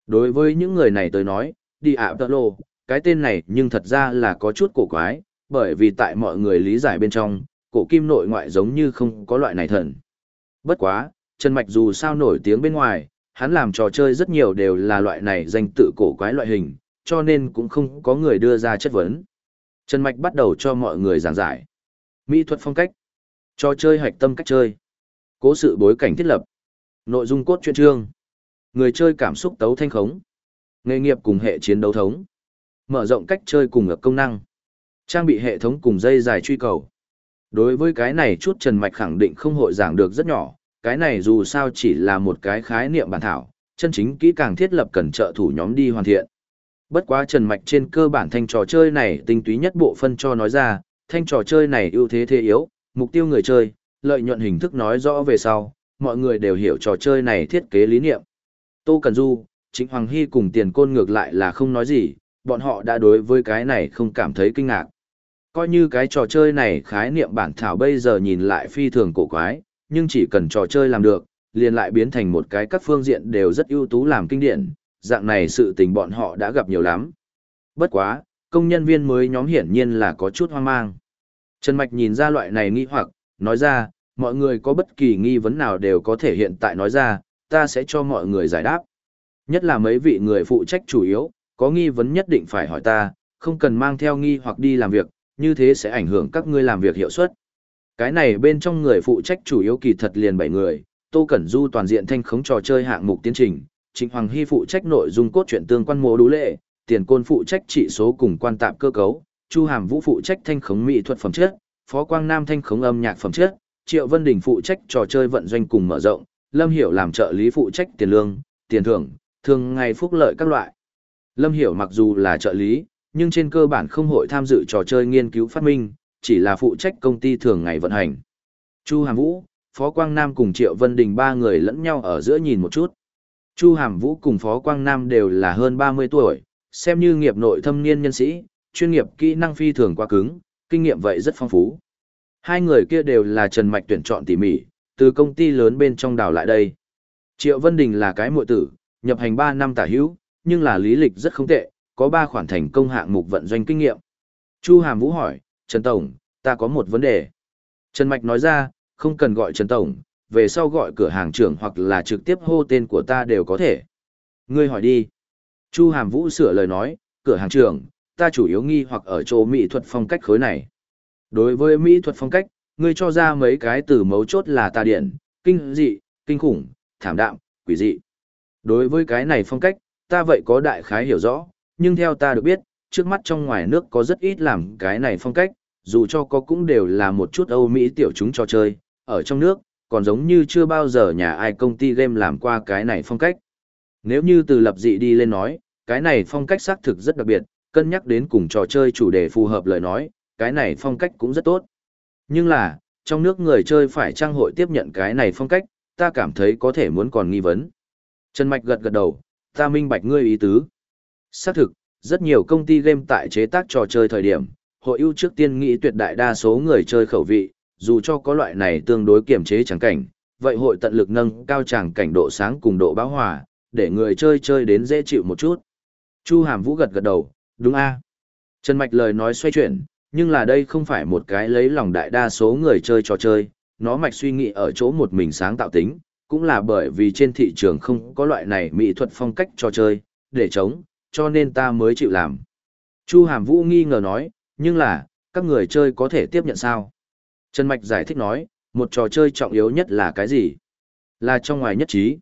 Đối với những người này tới nói, đi ạ tợ lộ, cái tên này nhưng thật ra là có chút cổ quái, bởi vì tại mọi người lý giải bên trong, cổ kim nội ngoại giống như không có loại này thần. Bất quá, Trần Mạch dù sao nổi tiếng bên ngoài, hắn làm trò chơi rất nhiều đều là loại này danh tự cổ quái loại hình, cho nên cũng không có người đưa ra chất vấn. Trần Mạch bắt đầu cho mọi người giảng giải. Mỹ thuật phong cách, trò chơi hạch tâm cách chơi, cố sự bối cảnh thiết lập, nội dung cốt truyện chương, người chơi cảm xúc tấu thanh khống, nghề nghiệp cùng hệ chiến đấu thống, mở rộng cách chơi cùng ngược công năng, trang bị hệ thống cùng dây dài truy cầu. Đối với cái này chút Trần Mạch khẳng định không hội giảng được rất nhỏ, cái này dù sao chỉ là một cái khái niệm bản thảo, chân chính kỹ càng thiết lập cần trợ thủ nhóm đi hoàn thiện. Bất quá Trần Mạch trên cơ bản thanh trò chơi này tinh túy nhất bộ phân cho nói ra, thanh trò chơi này ưu thế thế yếu, mục tiêu người chơi, lợi nhuận hình thức nói rõ về sau, mọi người đều hiểu trò chơi này thiết kế lý niệm. Tô Cần Du, Trịnh Hoàng Hy cùng tiền côn ngược lại là không nói gì, bọn họ đã đối với cái này không cảm thấy kinh ngạc. Coi như cái trò chơi này khái niệm bản thảo bây giờ nhìn lại phi thường cổ quái, nhưng chỉ cần trò chơi làm được, liền lại biến thành một cái các phương diện đều rất ưu tú làm kinh điển, dạng này sự tình bọn họ đã gặp nhiều lắm. Bất quá, công nhân viên mới nhóm hiển nhiên là có chút hoang mang. Trần Mạch nhìn ra loại này nghi hoặc, nói ra, mọi người có bất kỳ nghi vấn nào đều có thể hiện tại nói ra, ta sẽ cho mọi người giải đáp. Nhất là mấy vị người phụ trách chủ yếu, có nghi vấn nhất định phải hỏi ta, không cần mang theo nghi hoặc đi làm việc, như thế sẽ ảnh hưởng các ngươi làm việc hiệu suất. Cái này bên trong người phụ trách chủ yếu kỳ thật liền 7 người, Tô Cẩn Du toàn diện thanh khống trò chơi hạng mục tiến trình, Trịnh Hoàng Hy phụ trách nội dung cốt truyện tương quan mô đú lệ, Tiền Côn phụ trách trị số cùng quan tạm cơ cấu, Chu Hàm Vũ phụ trách thanh khống mỹ thuật phẩm chất, Phó Quang Nam thanh khống âm nhạc phẩm chất, Triệu Vân Đình phụ trách trò chơi vận doanh cùng mở rộng, Lâm Hiểu làm trợ lý phụ trách tiền lương, tiền thưởng, thường ngày phúc lợi các loại. Lâm Hiểu mặc dù là trợ lý, nhưng trên cơ bản không hội tham dự trò chơi nghiên cứu phát minh, chỉ là phụ trách công ty thường ngày vận hành. Chu Hàm Vũ, Phó Quang Nam cùng Triệu Vân Đình ba người lẫn nhau ở giữa nhìn một chút. Chu Hàm Vũ cùng Phó Quang Nam đều là hơn 30 tuổi, xem như nghiệp nội thâm niên nhân sĩ, chuyên nghiệp kỹ năng phi thường quá cứng, kinh nghiệm vậy rất phong phú. Hai người kia đều là Trần Mạch tuyển chọn tỉ mỉ, từ công ty lớn bên trong đảo lại đây. Triệu Vân Đình là cái muội tử, nhập hành 3 năm tả hữu, nhưng là lý lịch rất không tệ, có 3 khoản thành công hạng mục vận doanh kinh nghiệm. Chu Hàm Vũ hỏi, Trần Tổng, ta có một vấn đề. Trần Mạch nói ra, không cần gọi Trần Tổng, về sau gọi cửa hàng trưởng hoặc là trực tiếp hô tên của ta đều có thể. Ngươi hỏi đi. Chu Hàm Vũ sửa lời nói, cửa hàng trưởng, ta chủ yếu nghi hoặc ở chỗ mỹ thuật phong cách khối này. Đối với mỹ thuật phong cách, ngươi cho ra mấy cái từ mấu chốt là tà điện, kinh dị, kinh khủng, thảm đạm, quỷ dị. Đối với cái này phong cách, ta vậy có đại khái hiểu rõ, nhưng theo ta được biết, trước mắt trong ngoài nước có rất ít làm cái này phong cách, dù cho có cũng đều là một chút Âu Mỹ tiểu chúng cho chơi, ở trong nước, còn giống như chưa bao giờ nhà ai công ty game làm qua cái này phong cách. Nếu như từ lập dị đi lên nói, cái này phong cách xác thực rất đặc biệt, cân nhắc đến cùng trò chơi chủ đề phù hợp lời nói, cái này phong cách cũng rất tốt. Nhưng là, trong nước người chơi phải trang hội tiếp nhận cái này phong cách, ta cảm thấy có thể muốn còn nghi vấn. Trần Mạch gật gật đầu, ta minh bạch ngươi ý tứ. Xác thực, rất nhiều công ty game tại chế tác trò chơi thời điểm, hội ưu trước tiên nghĩ tuyệt đại đa số người chơi khẩu vị, dù cho có loại này tương đối kiểm chế chẳng cảnh, vậy hội tận lực nâng cao chẳng cảnh độ sáng cùng độ bão hòa, để người chơi chơi đến dễ chịu một chút. Chu Hàm Vũ gật gật đầu, đúng a. Trần Mạch lời nói xoay chuyển, nhưng là đây không phải một cái lấy lòng đại đa số người chơi trò chơi, nó mạch suy nghĩ ở chỗ một mình sáng tạo tính, cũng là bởi vì trên thị trường không có loại này mỹ thuật phong cách trò chơi, để chống, cho nên ta mới chịu làm. Chu Hàm Vũ nghi ngờ nói, nhưng là, các người chơi có thể tiếp nhận sao? Trần Mạch giải thích nói, một trò chơi trọng yếu nhất là cái gì? Là trong ngoài nhất trí.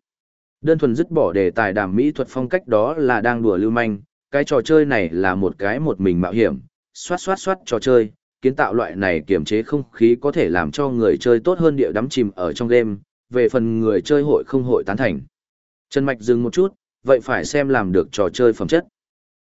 Đơn thuần dứt bỏ đề tài đàm mỹ thuật phong cách đó là đang đùa lưu manh, cái trò chơi này là một cái một mình mạo hiểm, xoát xoát xoát trò chơi, kiến tạo loại này kiểm chế không khí có thể làm cho người chơi tốt hơn địa đắm chìm ở trong game, về phần người chơi hội không hội tán thành. Trần Mạch dừng một chút, vậy phải xem làm được trò chơi phẩm chất.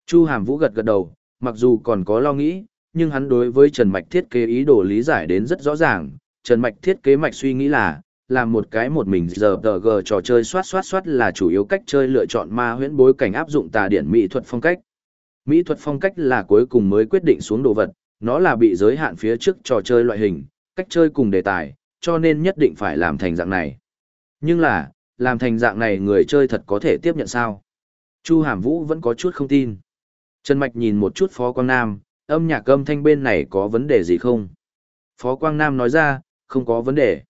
Chu Hàm Vũ gật gật đầu, mặc dù còn có lo nghĩ, nhưng hắn đối với Trần Mạch thiết kế ý đồ lý giải đến rất rõ ràng. Trần Mạch thiết kế mạch suy nghĩ là, làm một cái một mình giờ tờ gờ trò chơi soát soát soát là chủ yếu cách chơi lựa chọn ma huyễn bối cảnh áp dụng tà điển mỹ thuật phong cách. Mỹ thuật phong cách là cuối cùng mới quyết định xuống đồ vật, nó là bị giới hạn phía trước trò chơi loại hình, cách chơi cùng đề tài, cho nên nhất định phải làm thành dạng này. Nhưng là, làm thành dạng này người chơi thật có thể tiếp nhận sao? Chu Hàm Vũ vẫn có chút không tin. Trần Mạch nhìn một chút Phó Quang Nam, âm nhạc âm thanh bên này có vấn đề gì không? Phó Quang Nam nói ra, không có vấn đề.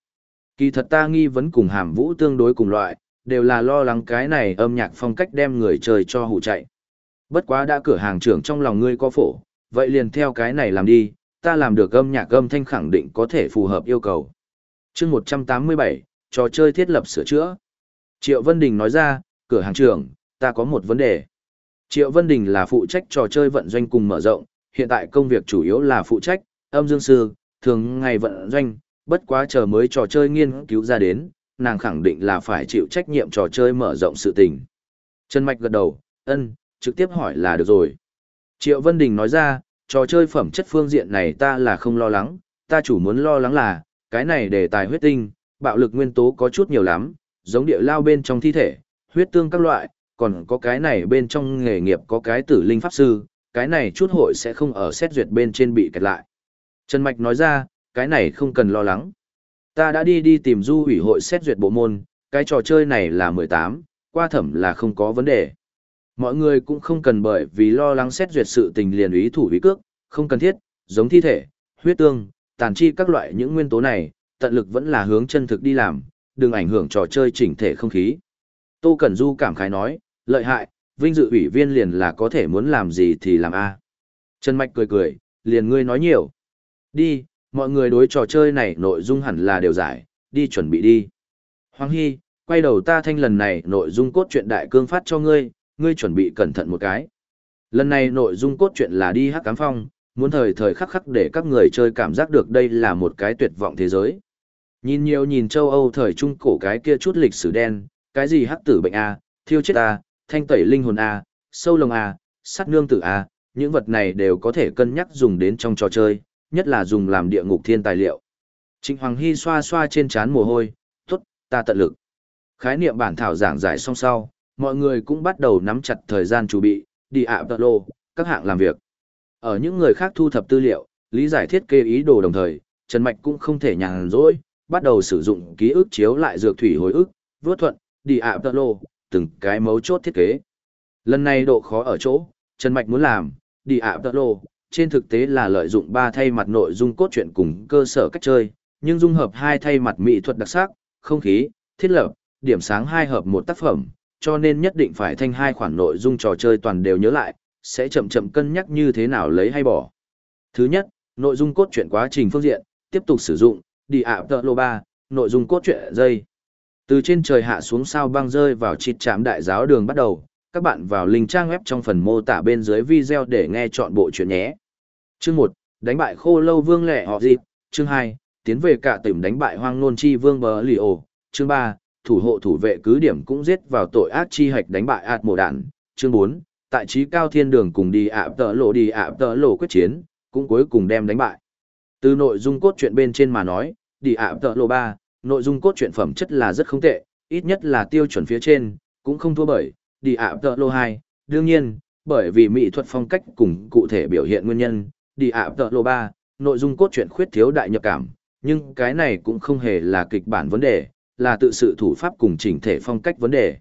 Kỳ thật ta nghi vấn cùng Hàm Vũ tương đối cùng loại, đều là lo lắng cái này âm nhạc phong cách đem người chơi cho hụ chạy. Bất quá đã cửa hàng trưởng trong lòng ngươi có phổ, vậy liền theo cái này làm đi, ta làm được âm nhạc âm thanh khẳng định có thể phù hợp yêu cầu. chương 187, trò chơi thiết lập sửa chữa. Triệu Vân Đình nói ra, cửa hàng trưởng, ta có một vấn đề. Triệu Vân Đình là phụ trách trò chơi vận doanh cùng mở rộng, hiện tại công việc chủ yếu là phụ trách, âm dương sư, thường ngày vận doanh, bất quá chờ mới trò chơi nghiên cứu ra đến, nàng khẳng định là phải chịu trách nhiệm trò chơi mở rộng sự tình. Trần Mạch gật đầu, ân, trực tiếp hỏi là được rồi. Triệu Vân Đình nói ra, trò chơi phẩm chất phương diện này ta là không lo lắng, ta chủ muốn lo lắng là, cái này đề tài huyết tinh, bạo lực nguyên tố có chút nhiều lắm, giống địa lao bên trong thi thể, huyết tương các loại, còn có cái này bên trong nghề nghiệp có cái tử linh pháp sư, cái này chút hội sẽ không ở xét duyệt bên trên bị kẹt lại. Trần Mạch nói ra, cái này không cần lo lắng. Ta đã đi đi tìm du ủy hội xét duyệt bộ môn, cái trò chơi này là 18, qua thẩm là không có vấn đề. Mọi người cũng không cần bởi vì lo lắng xét duyệt sự tình liền ý thủ ý cước, không cần thiết, giống thi thể, huyết tương, tàn chi các loại những nguyên tố này, tận lực vẫn là hướng chân thực đi làm, đừng ảnh hưởng trò chơi chỉnh thể không khí. Tô Cẩn Du cảm khái nói, lợi hại, vinh dự ủy viên liền là có thể muốn làm gì thì làm a. Trần Mạch cười cười, liền ngươi nói nhiều. Đi, mọi người đối trò chơi này nội dung hẳn là đều giải, đi chuẩn bị đi. Hoàng Hy, quay đầu ta thanh lần này nội dung cốt truyện đại cương phát cho ngươi, ngươi chuẩn bị cẩn thận một cái. Lần này nội dung cốt truyện là đi hắc cám phong, muốn thời thời khắc khắc để các người chơi cảm giác được đây là một cái tuyệt vọng thế giới. Nhìn nhiều nhìn châu Âu thời trung cổ cái kia chút lịch sử đen, cái gì hắc tử bệnh A, thiêu chết A, thanh tẩy linh hồn A, sâu lồng A, sắt nương tử A, những vật này đều có thể cân nhắc dùng đến trong trò chơi, nhất là dùng làm địa ngục thiên tài liệu. Trịnh Hoàng Hy xoa xoa trên trán mồ hôi, tốt, ta tận lực. Khái niệm bản thảo giảng giải xong sau, mọi người cũng bắt đầu nắm chặt thời gian chuẩn bị, đi ạ tợ lô, các hạng làm việc. Ở những người khác thu thập tư liệu, lý giải thiết kế ý đồ đồng thời, Trần Mạch cũng không thể nhàn rỗi, bắt đầu sử dụng ký ức chiếu lại dược thủy hồi ức, vớt thuận, đi ạ tợ lô, từng cái mấu chốt thiết kế. Lần này độ khó ở chỗ, Trần Mạch muốn làm, đi ạ tợ lô, trên thực tế là lợi dụng ba thay mặt nội dung cốt truyện cùng cơ sở cách chơi, nhưng dung hợp hai thay mặt mỹ thuật đặc sắc, không khí, thiết lập, điểm sáng hai hợp một tác phẩm, cho nên nhất định phải thanh hai khoản nội dung trò chơi toàn đều nhớ lại, sẽ chậm chậm cân nhắc như thế nào lấy hay bỏ. Thứ nhất, nội dung cốt truyện quá trình phương diện, tiếp tục sử dụng, đi ạ tợ lô 3, nội dung cốt truyện dây. Từ trên trời hạ xuống sao băng rơi vào chít chạm đại giáo đường bắt đầu, các bạn vào link trang web trong phần mô tả bên dưới video để nghe chọn bộ chuyện nhé. Chương 1, đánh bại khô lâu vương lẻ họ dịp. Chương 2, tiến về cả tỉnh đánh bại hoang nôn chi vương bờ lì ổ. Chương 3, thủ hộ thủ vệ cứ điểm cũng giết vào tội ác chi hạch đánh bại ạt mộ đạn. Chương 4, tại trí cao thiên đường cùng đi ạ tợ lộ đi ạ tợ lộ quyết chiến, cũng cuối cùng đem đánh bại. Từ nội dung cốt truyện bên trên mà nói, đi ạ tợ lộ 3, nội dung cốt truyện phẩm chất là rất không tệ, ít nhất là tiêu chuẩn phía trên, cũng không thua bởi, đi ạ tợ lộ 2, đương nhiên, bởi vì mỹ thuật phong cách cùng cụ thể biểu hiện nguyên nhân, đi ạ tợ lộ 3, nội dung cốt truyện khuyết thiếu đại nhập cảm, nhưng cái này cũng không hề là kịch bản vấn đề, là tự sự thủ pháp cùng chỉnh thể phong cách vấn đề.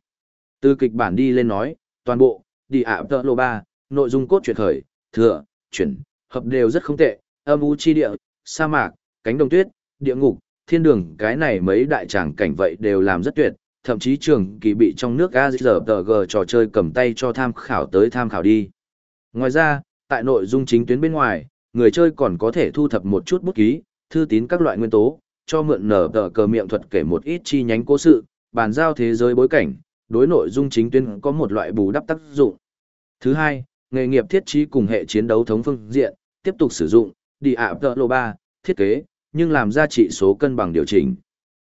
Từ kịch bản đi lên nói, toàn bộ, đi ạ tợ lộ ba, nội dung cốt truyện khởi, thừa, chuyển, hợp đều rất không tệ, âm u chi địa, sa mạc, cánh đồng tuyết, địa ngục, thiên đường cái này mấy đại tràng cảnh vậy đều làm rất tuyệt, thậm chí trường kỳ bị trong nước AZRG trò chơi cầm tay cho tham khảo tới tham khảo đi. Ngoài ra, tại nội dung chính tuyến bên ngoài, người chơi còn có thể thu thập một chút bút ký, thư tín các loại nguyên tố, cho mượn nở tờ cờ miệng thuật kể một ít chi nhánh cố sự, bàn giao thế giới bối cảnh, đối nội dung chính tuyến có một loại bù đắp tác dụng. Thứ hai, nghề nghiệp thiết trí cùng hệ chiến đấu thống phương diện, tiếp tục sử dụng, đi ạ tờ lô 3, thiết kế, nhưng làm ra trị số cân bằng điều chỉnh.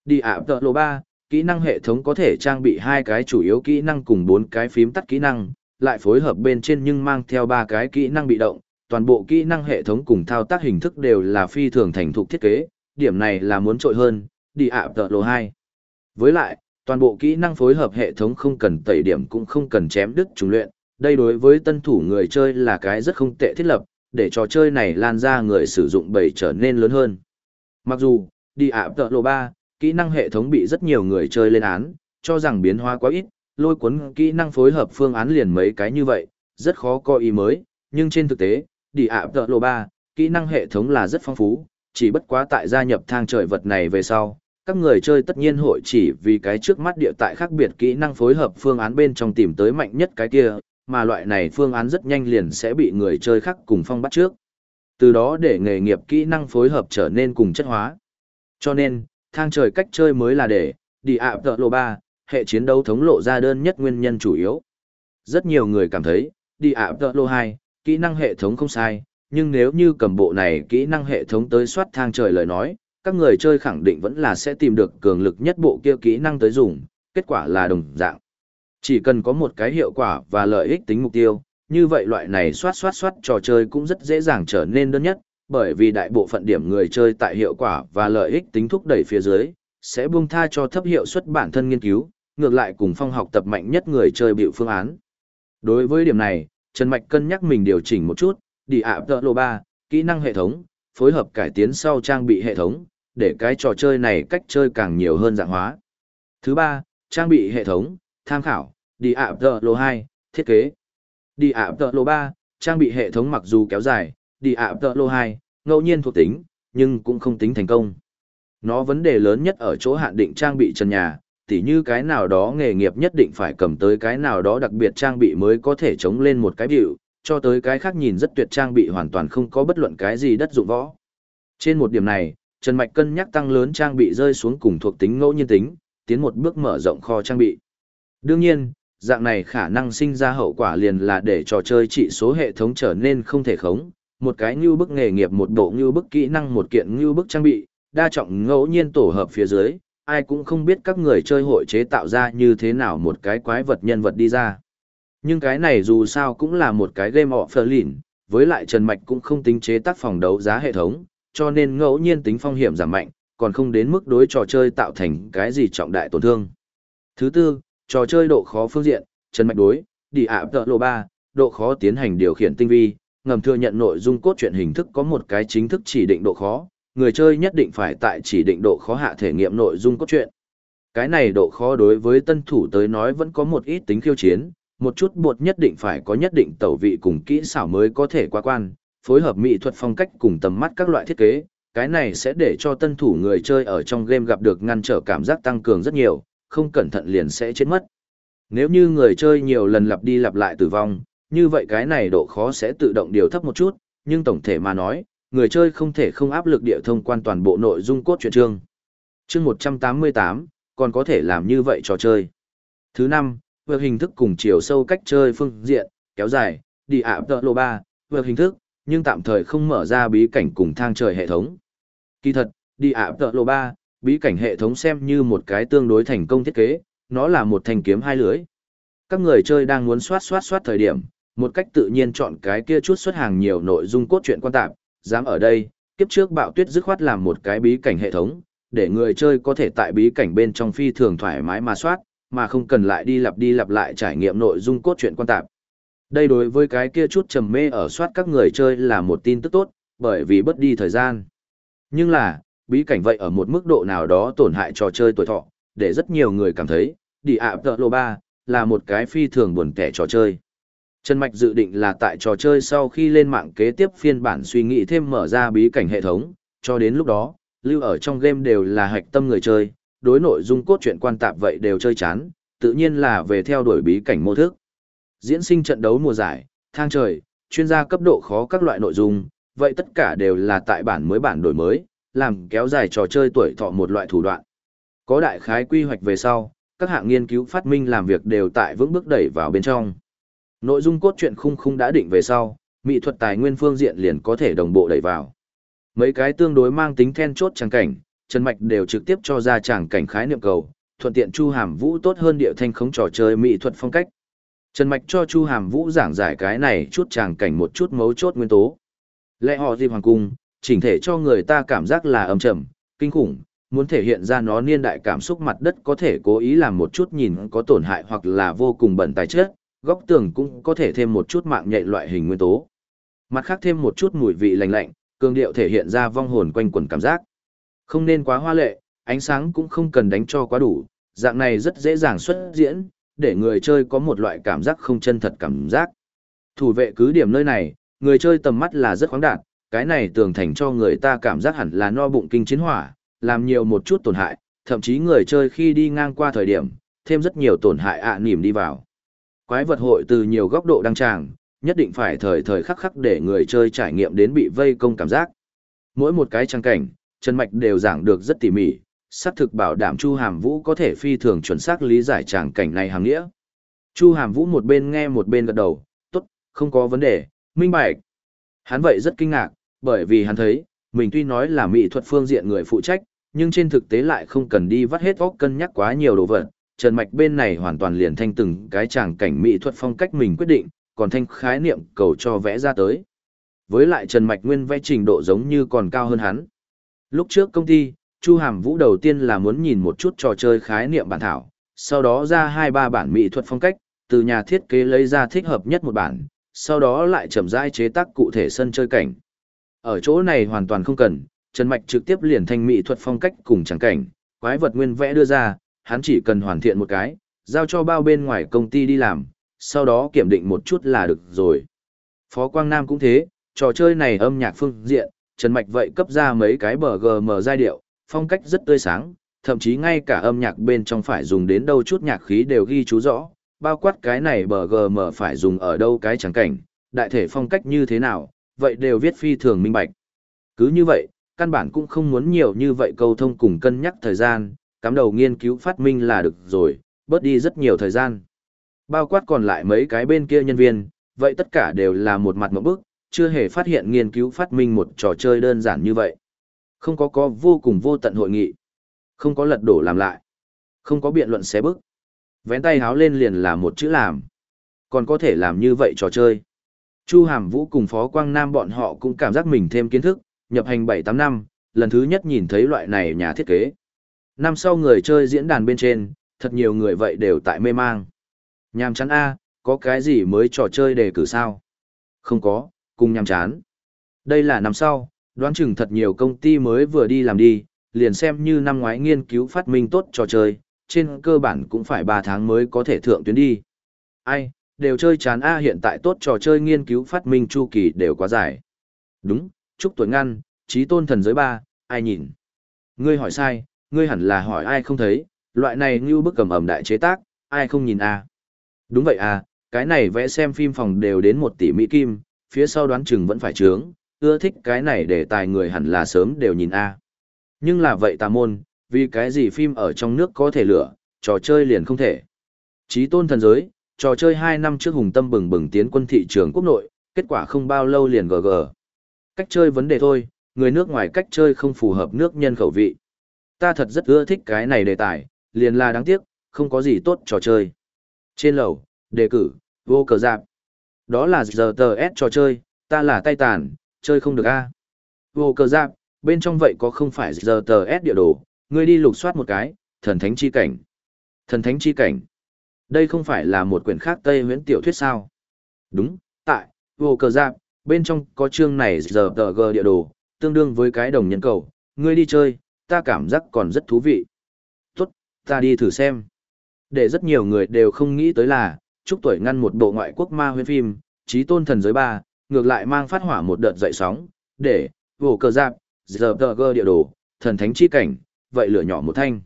Đi ạ tờ lô 3, kỹ năng hệ thống có thể trang bị hai cái chủ yếu kỹ năng cùng bốn cái phím tắt kỹ năng, lại phối hợp bên trên nhưng mang theo ba cái kỹ năng bị động, toàn bộ kỹ năng hệ thống cùng thao tác hình thức đều là phi thường thành thục thiết kế, điểm này là muốn trội hơn, đi ạ tợ lô 2. Với lại, toàn bộ kỹ năng phối hợp hệ thống không cần tẩy điểm cũng không cần chém đứt trùng luyện, đây đối với tân thủ người chơi là cái rất không tệ thiết lập, để trò chơi này lan ra người sử dụng bầy trở nên lớn hơn. Mặc dù, đi ạ tợ lộ 3, kỹ năng hệ thống bị rất nhiều người chơi lên án, cho rằng biến hóa quá ít, lôi cuốn kỹ năng phối hợp phương án liền mấy cái như vậy, rất khó coi ý mới, nhưng trên thực tế, đi ạ tợ lộ 3, kỹ năng hệ thống là rất phong phú, chỉ bất quá tại gia nhập thang trời vật này về sau, các người chơi tất nhiên hội chỉ vì cái trước mắt địa tại khác biệt kỹ năng phối hợp phương án bên trong tìm tới mạnh nhất cái kia, mà loại này phương án rất nhanh liền sẽ bị người chơi khác cùng phong bắt trước. Từ đó để nghề nghiệp kỹ năng phối hợp trở nên cùng chất hóa. Cho nên, thang trời cách chơi mới là để, đi ạ tợ lộ 3, hệ chiến đấu thống lộ ra đơn nhất nguyên nhân chủ yếu. Rất nhiều người cảm thấy, đi ạ tợ lộ 2, kỹ năng hệ thống không sai, nhưng nếu như cầm bộ này kỹ năng hệ thống tới soát thang trời lời nói, các người chơi khẳng định vẫn là sẽ tìm được cường lực nhất bộ kia kỹ năng tới dùng, kết quả là đồng dạng. Chỉ cần có một cái hiệu quả và lợi ích tính mục tiêu, như vậy loại này soát soát soát trò chơi cũng rất dễ dàng trở nên đơn nhất, bởi vì đại bộ phận điểm người chơi tại hiệu quả và lợi ích tính thúc đẩy phía dưới, sẽ buông tha cho thấp hiệu suất bản thân nghiên cứu, ngược lại cùng phong học tập mạnh nhất người chơi biểu phương án. Đối với điểm này, Trần Mạch cân nhắc mình điều chỉnh một chút, đi ạ tợ lộ ba kỹ năng hệ thống, phối hợp cải tiến sau trang bị hệ thống, để cái trò chơi này cách chơi càng nhiều hơn dạng hóa. Thứ ba, trang bị hệ thống, tham khảo, đi ạ tợ lộ hai thiết kế. Đi ạ tợ lộ ba trang bị hệ thống mặc dù kéo dài, đi ạ tợ lộ hai ngẫu nhiên thuộc tính, nhưng cũng không tính thành công. Nó vấn đề lớn nhất ở chỗ hạn định trang bị trần nhà, tỉ như cái nào đó nghề nghiệp nhất định phải cầm tới cái nào đó đặc biệt trang bị mới có thể chống lên một cái biểu, cho tới cái khác nhìn rất tuyệt trang bị hoàn toàn không có bất luận cái gì đất dụng võ. Trên một điểm này, Trần Mạch cân nhắc tăng lớn trang bị rơi xuống cùng thuộc tính ngẫu nhiên tính, tiến một bước mở rộng kho trang bị. Đương nhiên, dạng này khả năng sinh ra hậu quả liền là để trò chơi trị số hệ thống trở nên không thể khống, một cái như bức nghề nghiệp một bộ như bức kỹ năng một kiện như bức trang bị, đa trọng ngẫu nhiên tổ hợp phía dưới, ai cũng không biết các người chơi hội chế tạo ra như thế nào một cái quái vật nhân vật đi ra. Nhưng cái này dù sao cũng là một cái game offline, với lại Trần Mạch cũng không tính chế tác phòng đấu giá hệ thống, cho nên ngẫu nhiên tính phong hiểm giảm mạnh, còn không đến mức đối trò chơi tạo thành cái gì trọng đại tổn thương. Thứ tư, trò chơi độ khó phương diện, Trần Mạch đối, đi ạ tợ lộ 3, độ khó tiến hành điều khiển tinh vi, ngầm thừa nhận nội dung cốt truyện hình thức có một cái chính thức chỉ định độ khó, người chơi nhất định phải tại chỉ định độ khó hạ thể nghiệm nội dung cốt truyện. Cái này độ khó đối với tân thủ tới nói vẫn có một ít tính khiêu chiến, một chút bột nhất định phải có nhất định tẩu vị cùng kỹ xảo mới có thể qua quan, phối hợp mỹ thuật phong cách cùng tầm mắt các loại thiết kế, cái này sẽ để cho tân thủ người chơi ở trong game gặp được ngăn trở cảm giác tăng cường rất nhiều, không cẩn thận liền sẽ chết mất. Nếu như người chơi nhiều lần lặp đi lặp lại tử vong, như vậy cái này độ khó sẽ tự động điều thấp một chút, nhưng tổng thể mà nói, người chơi không thể không áp lực địa thông quan toàn bộ nội dung cốt truyện chương. Chương 188, còn có thể làm như vậy trò chơi. Thứ năm, vượt hình thức cùng chiều sâu cách chơi phương diện, kéo dài, đi ạ tợ lộ 3, vượt hình thức, nhưng tạm thời không mở ra bí cảnh cùng thang trời hệ thống. Kỳ thật, đi ạ tợ lộ 3, bí cảnh hệ thống xem như một cái tương đối thành công thiết kế, nó là một thành kiếm hai lưới. Các người chơi đang muốn soát soát soát thời điểm, một cách tự nhiên chọn cái kia chút xuất hàng nhiều nội dung cốt truyện quan tạp, dám ở đây, kiếp trước bạo tuyết dứt khoát làm một cái bí cảnh hệ thống, để người chơi có thể tại bí cảnh bên trong phi thường thoải mái mà soát, mà không cần lại đi lặp đi lặp lại trải nghiệm nội dung cốt truyện quan tạp. Đây đối với cái kia chút trầm mê ở soát các người chơi là một tin tức tốt, bởi vì bất đi thời gian. Nhưng là, bí cảnh vậy ở một mức độ nào đó tổn hại trò chơi tuổi thọ, để rất nhiều người cảm thấy, đi ạ tợ lô ba là một cái phi thường buồn kẻ trò chơi. Trần Mạch dự định là tại trò chơi sau khi lên mạng kế tiếp phiên bản suy nghĩ thêm mở ra bí cảnh hệ thống, cho đến lúc đó, lưu ở trong game đều là hạch tâm người chơi, đối nội dung cốt truyện quan tạp vậy đều chơi chán, tự nhiên là về theo đuổi bí cảnh mô thức. Diễn sinh trận đấu mùa giải, thang trời, chuyên gia cấp độ khó các loại nội dung, vậy tất cả đều là tại bản mới bản đổi mới, làm kéo dài trò chơi tuổi thọ một loại thủ đoạn. Có đại khái quy hoạch về sau, các hạng nghiên cứu phát minh làm việc đều tại vững bước đẩy vào bên trong. Nội dung cốt truyện khung khung đã định về sau, mỹ thuật tài nguyên phương diện liền có thể đồng bộ đẩy vào. Mấy cái tương đối mang tính then chốt trang cảnh, Trần Mạch đều trực tiếp cho ra tràng cảnh khái niệm cầu, thuận tiện Chu Hàm Vũ tốt hơn điệu thanh khống trò chơi mỹ thuật phong cách. Trần Mạch cho Chu Hàm Vũ giảng giải cái này chút tràng cảnh một chút mấu chốt nguyên tố. Lẽ họ di Hoàng Cung, chỉnh thể cho người ta cảm giác là âm trầm, kinh khủng, muốn thể hiện ra nó niên đại cảm xúc mặt đất có thể cố ý làm một chút nhìn có tổn hại hoặc là vô cùng bẩn tài chất, góc tường cũng có thể thêm một chút mạng nhạy loại hình nguyên tố. Mặt khác thêm một chút mùi vị lạnh lạnh, cường điệu thể hiện ra vong hồn quanh quẩn cảm giác. Không nên quá hoa lệ, ánh sáng cũng không cần đánh cho quá đủ, dạng này rất dễ dàng xuất diễn, để người chơi có một loại cảm giác không chân thật cảm giác. Thủ vệ cứ điểm nơi này, người chơi tầm mắt là rất khoáng đạt, cái này tường thành cho người ta cảm giác hẳn là no bụng kinh chiến hỏa, làm nhiều một chút tổn hại, thậm chí người chơi khi đi ngang qua thời điểm, thêm rất nhiều tổn hại ạ à nỉm đi vào. Quái vật hội từ nhiều góc độ đăng tràng, nhất định phải thời thời khắc khắc để người chơi trải nghiệm đến bị vây công cảm giác. Mỗi một cái trang cảnh, Trần Mạch đều giảng được rất tỉ mỉ, xác thực bảo đảm Chu Hàm Vũ có thể phi thường chuẩn xác lý giải tràng cảnh này hàng nghĩa. Chu Hàm Vũ một bên nghe một bên gật đầu, tốt, không có vấn đề, minh bạch. Hắn vậy rất kinh ngạc, bởi vì hắn thấy, mình tuy nói là mỹ thuật phương diện người phụ trách, nhưng trên thực tế lại không cần đi vắt hết óc cân nhắc quá nhiều đồ vật. Trần Mạch bên này hoàn toàn liền thanh từng cái tràng cảnh mỹ thuật phong cách mình quyết định, còn thanh khái niệm cầu cho vẽ ra tới. Với lại Trần Mạch nguyên vẽ trình độ giống như còn cao hơn hắn. Lúc trước công ty, Chu Hàm Vũ đầu tiên là muốn nhìn một chút trò chơi khái niệm bản thảo, sau đó ra hai ba bản mỹ thuật phong cách, từ nhà thiết kế lấy ra thích hợp nhất một bản, sau đó lại chậm rãi chế tác cụ thể sân chơi cảnh. Ở chỗ này hoàn toàn không cần, Trần Mạch trực tiếp liền thành mỹ thuật phong cách cùng chẳng cảnh, quái vật nguyên vẽ đưa ra, hắn chỉ cần hoàn thiện một cái, giao cho bao bên ngoài công ty đi làm, sau đó kiểm định một chút là được rồi. Phó Quang Nam cũng thế, trò chơi này âm nhạc phương diện, Trần Mạch vậy cấp ra mấy cái bờ GM giai điệu, phong cách rất tươi sáng, thậm chí ngay cả âm nhạc bên trong phải dùng đến đâu chút nhạc khí đều ghi chú rõ, bao quát cái này bờ GM phải dùng ở đâu cái chẳng cảnh, đại thể phong cách như thế nào, vậy đều viết phi thường minh bạch. Cứ như vậy, căn bản cũng không muốn nhiều như vậy câu thông cùng cân nhắc thời gian, cắm đầu nghiên cứu phát minh là được rồi, bớt đi rất nhiều thời gian. Bao quát còn lại mấy cái bên kia nhân viên, vậy tất cả đều là một mặt một bức, chưa hề phát hiện nghiên cứu phát minh một trò chơi đơn giản như vậy. Không có có vô cùng vô tận hội nghị. Không có lật đổ làm lại. Không có biện luận xé bức. Vén tay háo lên liền là một chữ làm. Còn có thể làm như vậy trò chơi. Chu Hàm Vũ cùng Phó Quang Nam bọn họ cũng cảm giác mình thêm kiến thức, nhập hành 7-8 năm, lần thứ nhất nhìn thấy loại này nhà thiết kế. Năm sau người chơi diễn đàn bên trên, thật nhiều người vậy đều tại mê mang. Nhàm chán A, có cái gì mới trò chơi đề cử sao? Không có, cùng nhằm chán. Đây là năm sau, đoán chừng thật nhiều công ty mới vừa đi làm đi, liền xem như năm ngoái nghiên cứu phát minh tốt trò chơi, trên cơ bản cũng phải 3 tháng mới có thể thượng tuyến đi. Ai, đều chơi chán A hiện tại tốt trò chơi nghiên cứu phát minh chu kỳ đều quá dài. Đúng, chúc tuổi ngăn, trí tôn thần giới ba, ai nhìn? Ngươi hỏi sai, ngươi hẳn là hỏi ai không thấy, loại này như bức cầm ẩm đại chế tác, ai không nhìn A. Đúng vậy à, cái này vẽ xem phim phòng đều đến một tỷ Mỹ Kim, phía sau đoán chừng vẫn phải trướng, ưa thích cái này để tài người hẳn là sớm đều nhìn A. Nhưng là vậy tà môn, vì cái gì phim ở trong nước có thể lửa, trò chơi liền không thể. Chí tôn thần giới, trò chơi 2 năm trước hùng tâm bừng bừng tiến quân thị trường quốc nội, kết quả không bao lâu liền GG. Cách chơi vấn đề thôi, người nước ngoài cách chơi không phù hợp nước nhân khẩu vị. Ta thật rất ưa thích cái này đề tài, liền là đáng tiếc, không có gì tốt trò chơi. Trên lầu, đề cử, vô cờ giạc, đó là giờ tờ S trò chơi, ta là tay tàn, chơi không được a. Vô cờ giáp, bên trong vậy có không phải giờ tờ S địa đồ, ngươi đi lục soát một cái, thần thánh chi cảnh. Thần thánh chi cảnh. Đây không phải là một quyển khác Tây huyễn tiểu thuyết sao? Đúng, tại, vô cờ giáp, bên trong có chương này giờ tờ G địa đồ, tương đương với cái đồng nhân cầu, ngươi đi chơi, ta cảm giác còn rất thú vị. Tốt, ta đi thử xem. Để rất nhiều người đều không nghĩ tới là, chúc tuổi ngăn một bộ ngoại quốc ma huyễn phim, trí tôn thần giới ba, ngược lại mang phát hỏa một đợt dậy sóng, để, vổ cờ giáp, giờ tờ gơ địa đồ, thần thánh chi cảnh, vậy lửa nhỏ một thanh.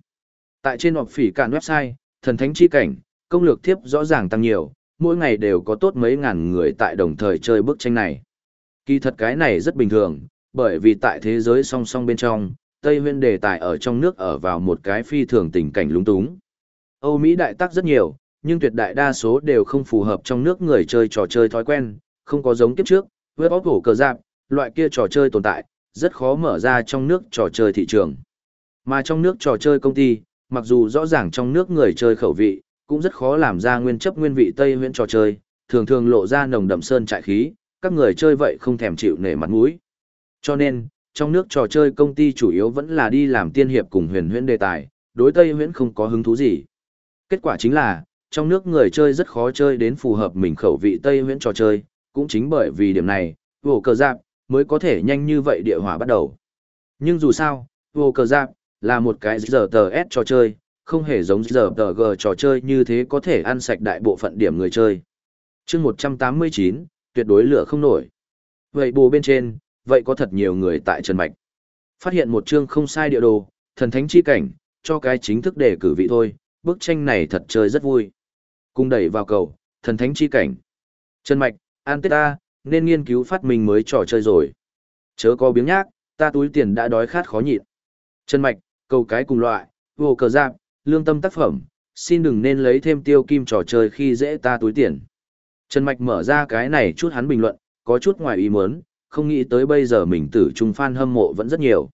Tại trên họp phỉ cạn website, thần thánh chi cảnh, công lược thiếp rõ ràng tăng nhiều, mỗi ngày đều có tốt mấy ngàn người tại đồng thời chơi bức tranh này. Kỳ thật cái này rất bình thường, bởi vì tại thế giới song song bên trong, Tây Huyên đề tài ở trong nước ở vào một cái phi thường tình cảnh lúng túng. Âu Mỹ đại tác rất nhiều, nhưng tuyệt đại đa số đều không phù hợp trong nước người chơi trò chơi thói quen, không có giống kiếp trước, với bóp hổ cờ giáp, loại kia trò chơi tồn tại, rất khó mở ra trong nước trò chơi thị trường. Mà trong nước trò chơi công ty, mặc dù rõ ràng trong nước người chơi khẩu vị, cũng rất khó làm ra nguyên chấp nguyên vị Tây huyễn trò chơi, thường thường lộ ra nồng đậm sơn trại khí, các người chơi vậy không thèm chịu nể mặt mũi. Cho nên, trong nước trò chơi công ty chủ yếu vẫn là đi làm tiên hiệp cùng huyền huyễn đề tài, đối Tây huyễn không có hứng thú gì. Kết quả chính là, trong nước người chơi rất khó chơi đến phù hợp mình khẩu vị Tây huyễn trò chơi, cũng chính bởi vì điểm này, vô cờ giáp, mới có thể nhanh như vậy địa hỏa bắt đầu. Nhưng dù sao, vô cờ giáp, là một cái giờ tờ S trò chơi, không hề giống giờ tờ G trò chơi như thế có thể ăn sạch đại bộ phận điểm người chơi. chương 189, tuyệt đối lửa không nổi. Vậy bù bên trên, vậy có thật nhiều người tại Trần Mạch. Phát hiện một chương không sai địa đồ, thần thánh chi cảnh, cho cái chính thức để cử vị thôi, bức tranh này thật chơi rất vui. Cung đẩy vào cầu, thần thánh chi cảnh. Trần Mạch, an tết ta, nên nghiên cứu phát minh mới trò chơi rồi. Chớ có biếng nhác, ta túi tiền đã đói khát khó nhịn. Trần Mạch, cầu cái cùng loại, vô cờ giáp, lương tâm tác phẩm, xin đừng nên lấy thêm tiêu kim trò chơi khi dễ ta túi tiền. Trần Mạch mở ra cái này chút hắn bình luận, có chút ngoài ý muốn, không nghĩ tới bây giờ mình tử trung fan hâm mộ vẫn rất nhiều.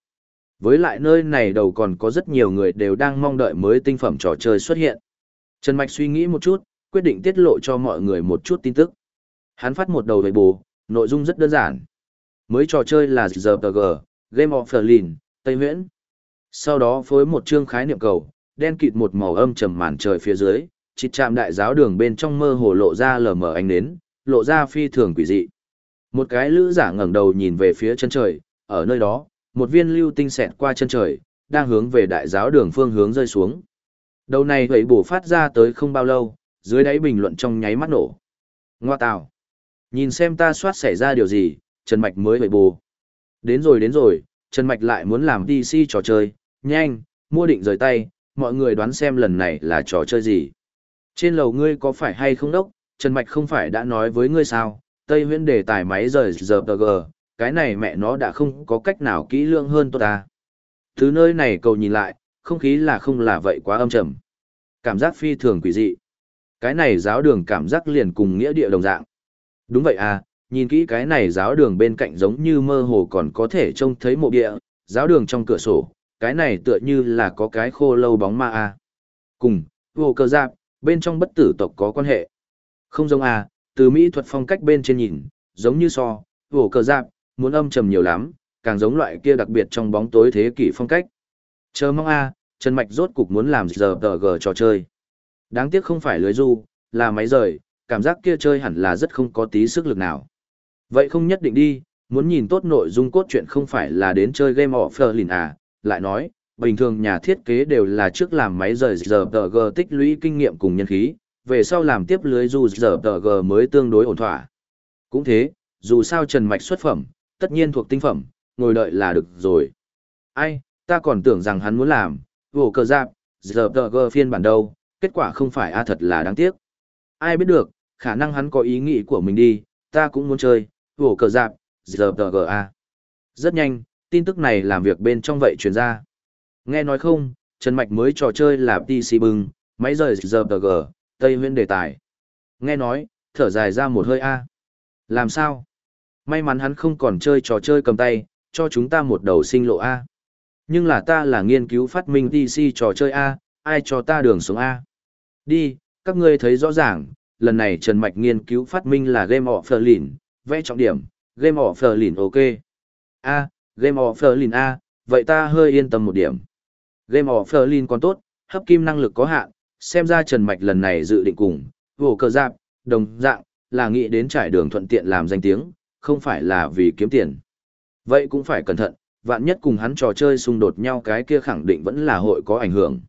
Với lại nơi này đầu còn có rất nhiều người đều đang mong đợi mới tinh phẩm trò chơi xuất hiện. Trần Mạch suy nghĩ một chút, quyết định tiết lộ cho mọi người một chút tin tức. Hắn phát một đầu về bù, nội dung rất đơn giản. Mới trò chơi là ZPG, Game of Berlin, Tây nguyễn. Sau đó phối một chương khái niệm cầu, đen kịt một màu âm trầm màn trời phía dưới, chít chạm đại giáo đường bên trong mơ hồ lộ ra lờ mờ ánh nến, lộ ra phi thường quỷ dị. Một cái lữ giả ngẩng đầu nhìn về phía chân trời, ở nơi đó, một viên lưu tinh xẹt qua chân trời, đang hướng về đại giáo đường phương hướng rơi xuống. Đầu này vậy bổ phát ra tới không bao lâu, dưới đáy bình luận trong nháy mắt nổ. Ngoa tào. Nhìn xem ta soát xảy ra điều gì, Trần Mạch mới vậy bù. Đến rồi đến rồi, Trần Mạch lại muốn làm DC trò chơi, nhanh, mua định rời tay, mọi người đoán xem lần này là trò chơi gì. Trên lầu ngươi có phải hay không đốc, Trần Mạch không phải đã nói với ngươi sao, Tây huyễn đề tài máy rời giờ tờ gờ, cái này mẹ nó đã không có cách nào kỹ lưỡng hơn tôi ta. Từ nơi này cầu nhìn lại, không khí là không là vậy quá âm trầm. Cảm giác phi thường quỷ dị. Cái này giáo đường cảm giác liền cùng nghĩa địa đồng dạng. Đúng vậy à, nhìn kỹ cái này giáo đường bên cạnh giống như mơ hồ còn có thể trông thấy mộ địa, Giáo đường trong cửa sổ, cái này tựa như là có cái khô lâu bóng ma à. Cùng, vô cơ giáp, bên trong bất tử tộc có quan hệ. Không giống à, từ mỹ thuật phong cách bên trên nhìn, giống như so, vô cơ giáp, muốn âm trầm nhiều lắm, càng giống loại kia đặc biệt trong bóng tối thế kỷ phong cách. Chờ mong a, Trần Mạch rốt cục muốn làm giờ tờ gờ trò chơi. Đáng tiếc không phải lưới du, là máy rời, cảm giác kia chơi hẳn là rất không có tí sức lực nào. Vậy không nhất định đi, muốn nhìn tốt nội dung cốt truyện không phải là đến chơi game offline à, lại nói, bình thường nhà thiết kế đều là trước làm máy rời giờ tờ g tích lũy kinh nghiệm cùng nhân khí, về sau làm tiếp lưới du giờ tờ g mới tương đối ổn thỏa. Cũng thế, dù sao trần mạch xuất phẩm, tất nhiên thuộc tinh phẩm, ngồi đợi là được rồi. Ai, ta còn tưởng rằng hắn muốn làm, vổ cờ giáp, giờ tờ g phiên bản đâu, kết quả không phải a thật là đáng tiếc. Ai biết được, khả năng hắn có ý nghĩ của mình đi, ta cũng muốn chơi, vổ cờ dạp, giờ tờ a. Rất nhanh, tin tức này làm việc bên trong vậy truyền ra. Nghe nói không, Trần Mạch mới trò chơi là PC bưng, máy rời giờ tờ Tây huyên đề tài. Nghe nói, thở dài ra một hơi A. Làm sao? May mắn hắn không còn chơi trò chơi cầm tay, cho chúng ta một đầu sinh lộ A. Nhưng là ta là nghiên cứu phát minh PC trò chơi A, ai cho ta đường xuống A. Đi, các ngươi thấy rõ ràng, lần này Trần Mạch nghiên cứu phát minh là Game of Berlin, vẽ trọng điểm, Game of Berlin ok. A, Game of Berlin A, vậy ta hơi yên tâm một điểm. Game of Berlin còn tốt, hấp kim năng lực có hạn, xem ra Trần Mạch lần này dự định cùng, vổ cờ giáp, đồng dạng, là nghĩ đến trải đường thuận tiện làm danh tiếng, không phải là vì kiếm tiền. Vậy cũng phải cẩn thận, vạn nhất cùng hắn trò chơi xung đột nhau cái kia khẳng định vẫn là hội có ảnh hưởng.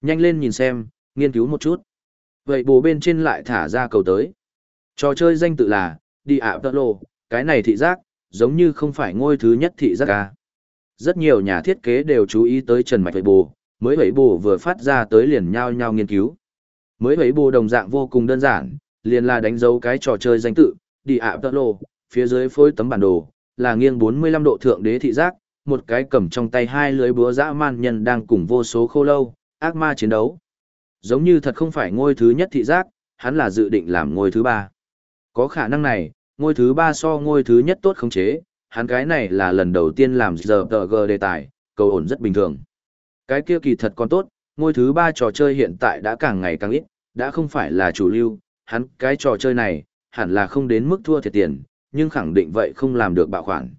Nhanh lên nhìn xem, nghiên cứu một chút. Vậy bố bên trên lại thả ra cầu tới. Trò chơi danh tự là, đi ạ tơ lô, cái này thị giác, giống như không phải ngôi thứ nhất thị giác ca. Rất nhiều nhà thiết kế đều chú ý tới Trần Mạch Vậy bồ, mới vậy bồ vừa phát ra tới liền nhau nhau nghiên cứu. Mới vậy bồ đồng dạng vô cùng đơn giản, liền là đánh dấu cái trò chơi danh tự, đi ạ tơ lô, phía dưới phối tấm bản đồ, là nghiêng 45 độ thượng đế thị giác, một cái cầm trong tay hai lưới búa dã man nhân đang cùng vô số khô lâu, ác ma chiến đấu. Giống như thật không phải ngôi thứ nhất thị giác, hắn là dự định làm ngôi thứ ba. Có khả năng này, ngôi thứ ba so ngôi thứ nhất tốt khống chế, hắn cái này là lần đầu tiên làm giờ tờ g đề tài, cầu ổn rất bình thường. Cái kia kỳ thật còn tốt, ngôi thứ ba trò chơi hiện tại đã càng ngày càng ít, đã không phải là chủ lưu, hắn cái trò chơi này, hẳn là không đến mức thua thiệt tiền, nhưng khẳng định vậy không làm được bạo khoản.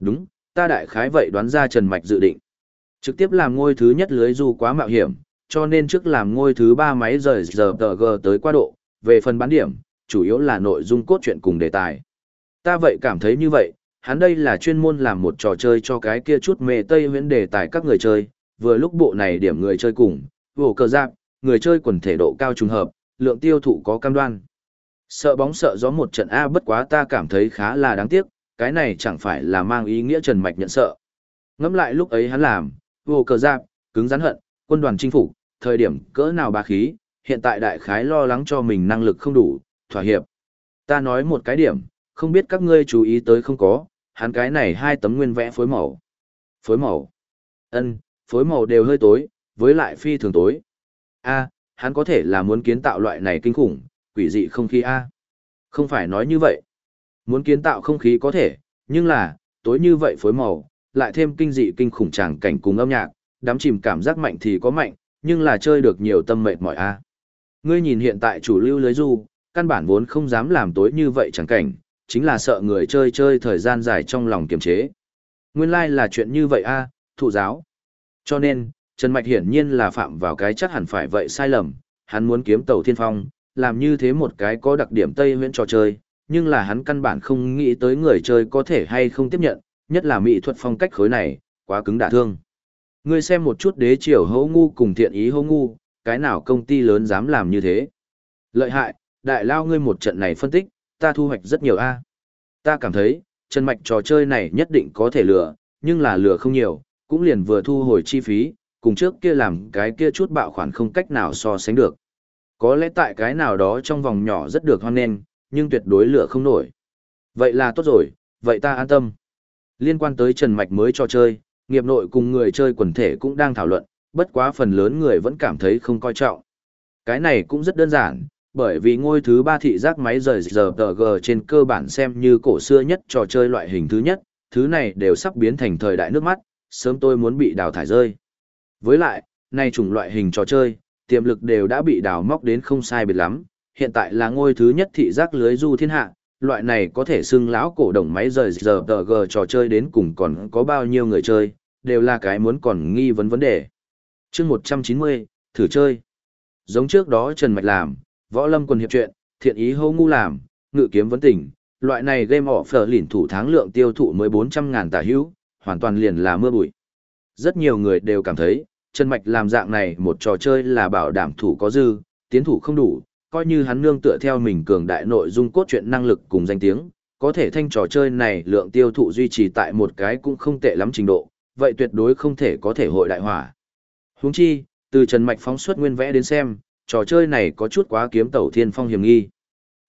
Đúng, ta đại khái vậy đoán ra Trần Mạch dự định. Trực tiếp làm ngôi thứ nhất lưới du quá mạo hiểm, cho nên trước làm ngôi thứ ba máy rời giờ tờ g tới qua độ, về phần bán điểm, chủ yếu là nội dung cốt truyện cùng đề tài. Ta vậy cảm thấy như vậy, hắn đây là chuyên môn làm một trò chơi cho cái kia chút mê tây huyễn đề tài các người chơi, vừa lúc bộ này điểm người chơi cùng, vổ cờ giáp, người chơi quần thể độ cao trùng hợp, lượng tiêu thụ có cam đoan. Sợ bóng sợ gió một trận A bất quá ta cảm thấy khá là đáng tiếc, cái này chẳng phải là mang ý nghĩa Trần Mạch nhận sợ. Ngẫm lại lúc ấy hắn làm, vô cờ giáp, cứng rắn hận, quân đoàn chinh phục, thời điểm cỡ nào bá khí, hiện tại đại khái lo lắng cho mình năng lực không đủ, thỏa hiệp. Ta nói một cái điểm, không biết các ngươi chú ý tới không có, hắn cái này hai tấm nguyên vẽ phối màu. Phối màu. ân phối màu đều hơi tối, với lại phi thường tối. A, hắn có thể là muốn kiến tạo loại này kinh khủng, quỷ dị không khí A. Không phải nói như vậy. Muốn kiến tạo không khí có thể, nhưng là, tối như vậy phối màu, lại thêm kinh dị kinh khủng tràng cảnh cùng âm nhạc, đám chìm cảm giác mạnh thì có mạnh, nhưng là chơi được nhiều tâm mệt mỏi a. Ngươi nhìn hiện tại chủ lưu lưới du, căn bản vốn không dám làm tối như vậy chẳng cảnh, chính là sợ người chơi chơi thời gian dài trong lòng kiềm chế. Nguyên lai like là chuyện như vậy a, thụ giáo. Cho nên, Trần Mạch hiển nhiên là phạm vào cái chắc hẳn phải vậy sai lầm, hắn muốn kiếm tàu thiên phong, làm như thế một cái có đặc điểm Tây huyễn trò chơi, nhưng là hắn căn bản không nghĩ tới người chơi có thể hay không tiếp nhận, nhất là mỹ thuật phong cách khối này, quá cứng đả thương. Ngươi xem một chút đế triều hấu ngu cùng thiện ý hấu ngu, cái nào công ty lớn dám làm như thế. Lợi hại, đại lao ngươi một trận này phân tích, ta thu hoạch rất nhiều A. Ta cảm thấy, chân mạch trò chơi này nhất định có thể lừa, nhưng là lừa không nhiều, cũng liền vừa thu hồi chi phí, cùng trước kia làm cái kia chút bạo khoản không cách nào so sánh được. Có lẽ tại cái nào đó trong vòng nhỏ rất được hoan nghênh, nhưng tuyệt đối lửa không nổi. Vậy là tốt rồi, vậy ta an tâm. Liên quan tới Trần Mạch mới trò chơi, nghiệp nội cùng người chơi quần thể cũng đang thảo luận, bất quá phần lớn người vẫn cảm thấy không coi trọng. Cái này cũng rất đơn giản, bởi vì ngôi thứ ba thị giác máy rời giờ tờ g trên cơ bản xem như cổ xưa nhất trò chơi loại hình thứ nhất, thứ này đều sắp biến thành thời đại nước mắt, sớm tôi muốn bị đào thải rơi. Với lại, nay chủng loại hình trò chơi, tiềm lực đều đã bị đào móc đến không sai biệt lắm, hiện tại là ngôi thứ nhất thị giác lưới du thiên hạ, loại này có thể xưng lão cổ đồng máy rời giờ tờ g trò chơi đến cùng còn có bao nhiêu người chơi, đều là cái muốn còn nghi vấn vấn đề. chương 190, thử chơi. Giống trước đó Trần Mạch làm, võ lâm quần hiệp chuyện thiện ý hô ngu làm, ngự kiếm vấn tỉnh, loại này game offer lỉn thủ tháng lượng tiêu thụ mới 400 ngàn tả hữu, hoàn toàn liền là mưa bụi. Rất nhiều người đều cảm thấy, Trần Mạch làm dạng này một trò chơi là bảo đảm thủ có dư, tiến thủ không đủ, coi như hắn nương tựa theo mình cường đại nội dung cốt truyện năng lực cùng danh tiếng, có thể thanh trò chơi này lượng tiêu thụ duy trì tại một cái cũng không tệ lắm trình độ, vậy tuyệt đối không thể có thể hội đại hỏa. Huống chi, từ Trần Mạch phóng xuất nguyên vẽ đến xem, trò chơi này có chút quá kiếm tẩu thiên phong hiểm nghi.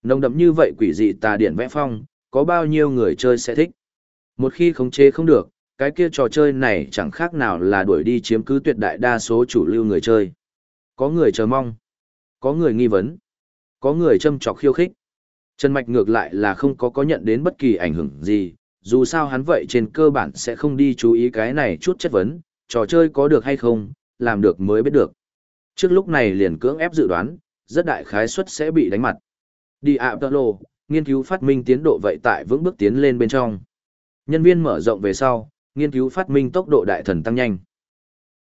Nồng đậm như vậy quỷ dị tà điện vẽ phong, có bao nhiêu người chơi sẽ thích. Một khi khống chế không được, cái kia trò chơi này chẳng khác nào là đuổi đi chiếm cứ tuyệt đại đa số chủ lưu người chơi. Có người chờ mong, có người nghi vấn, có người châm chọc khiêu khích. Trần Mạch ngược lại là không có có nhận đến bất kỳ ảnh hưởng gì, dù sao hắn vậy trên cơ bản sẽ không đi chú ý cái này chút chất vấn, trò chơi có được hay không, làm được mới biết được. Trước lúc này liền cưỡng ép dự đoán, rất đại khái suất sẽ bị đánh mặt. Đi ạ tơ lô, nghiên cứu phát minh tiến độ vậy tại vững bước tiến lên bên trong. Nhân viên mở rộng về sau, nghiên cứu phát minh tốc độ đại thần tăng nhanh.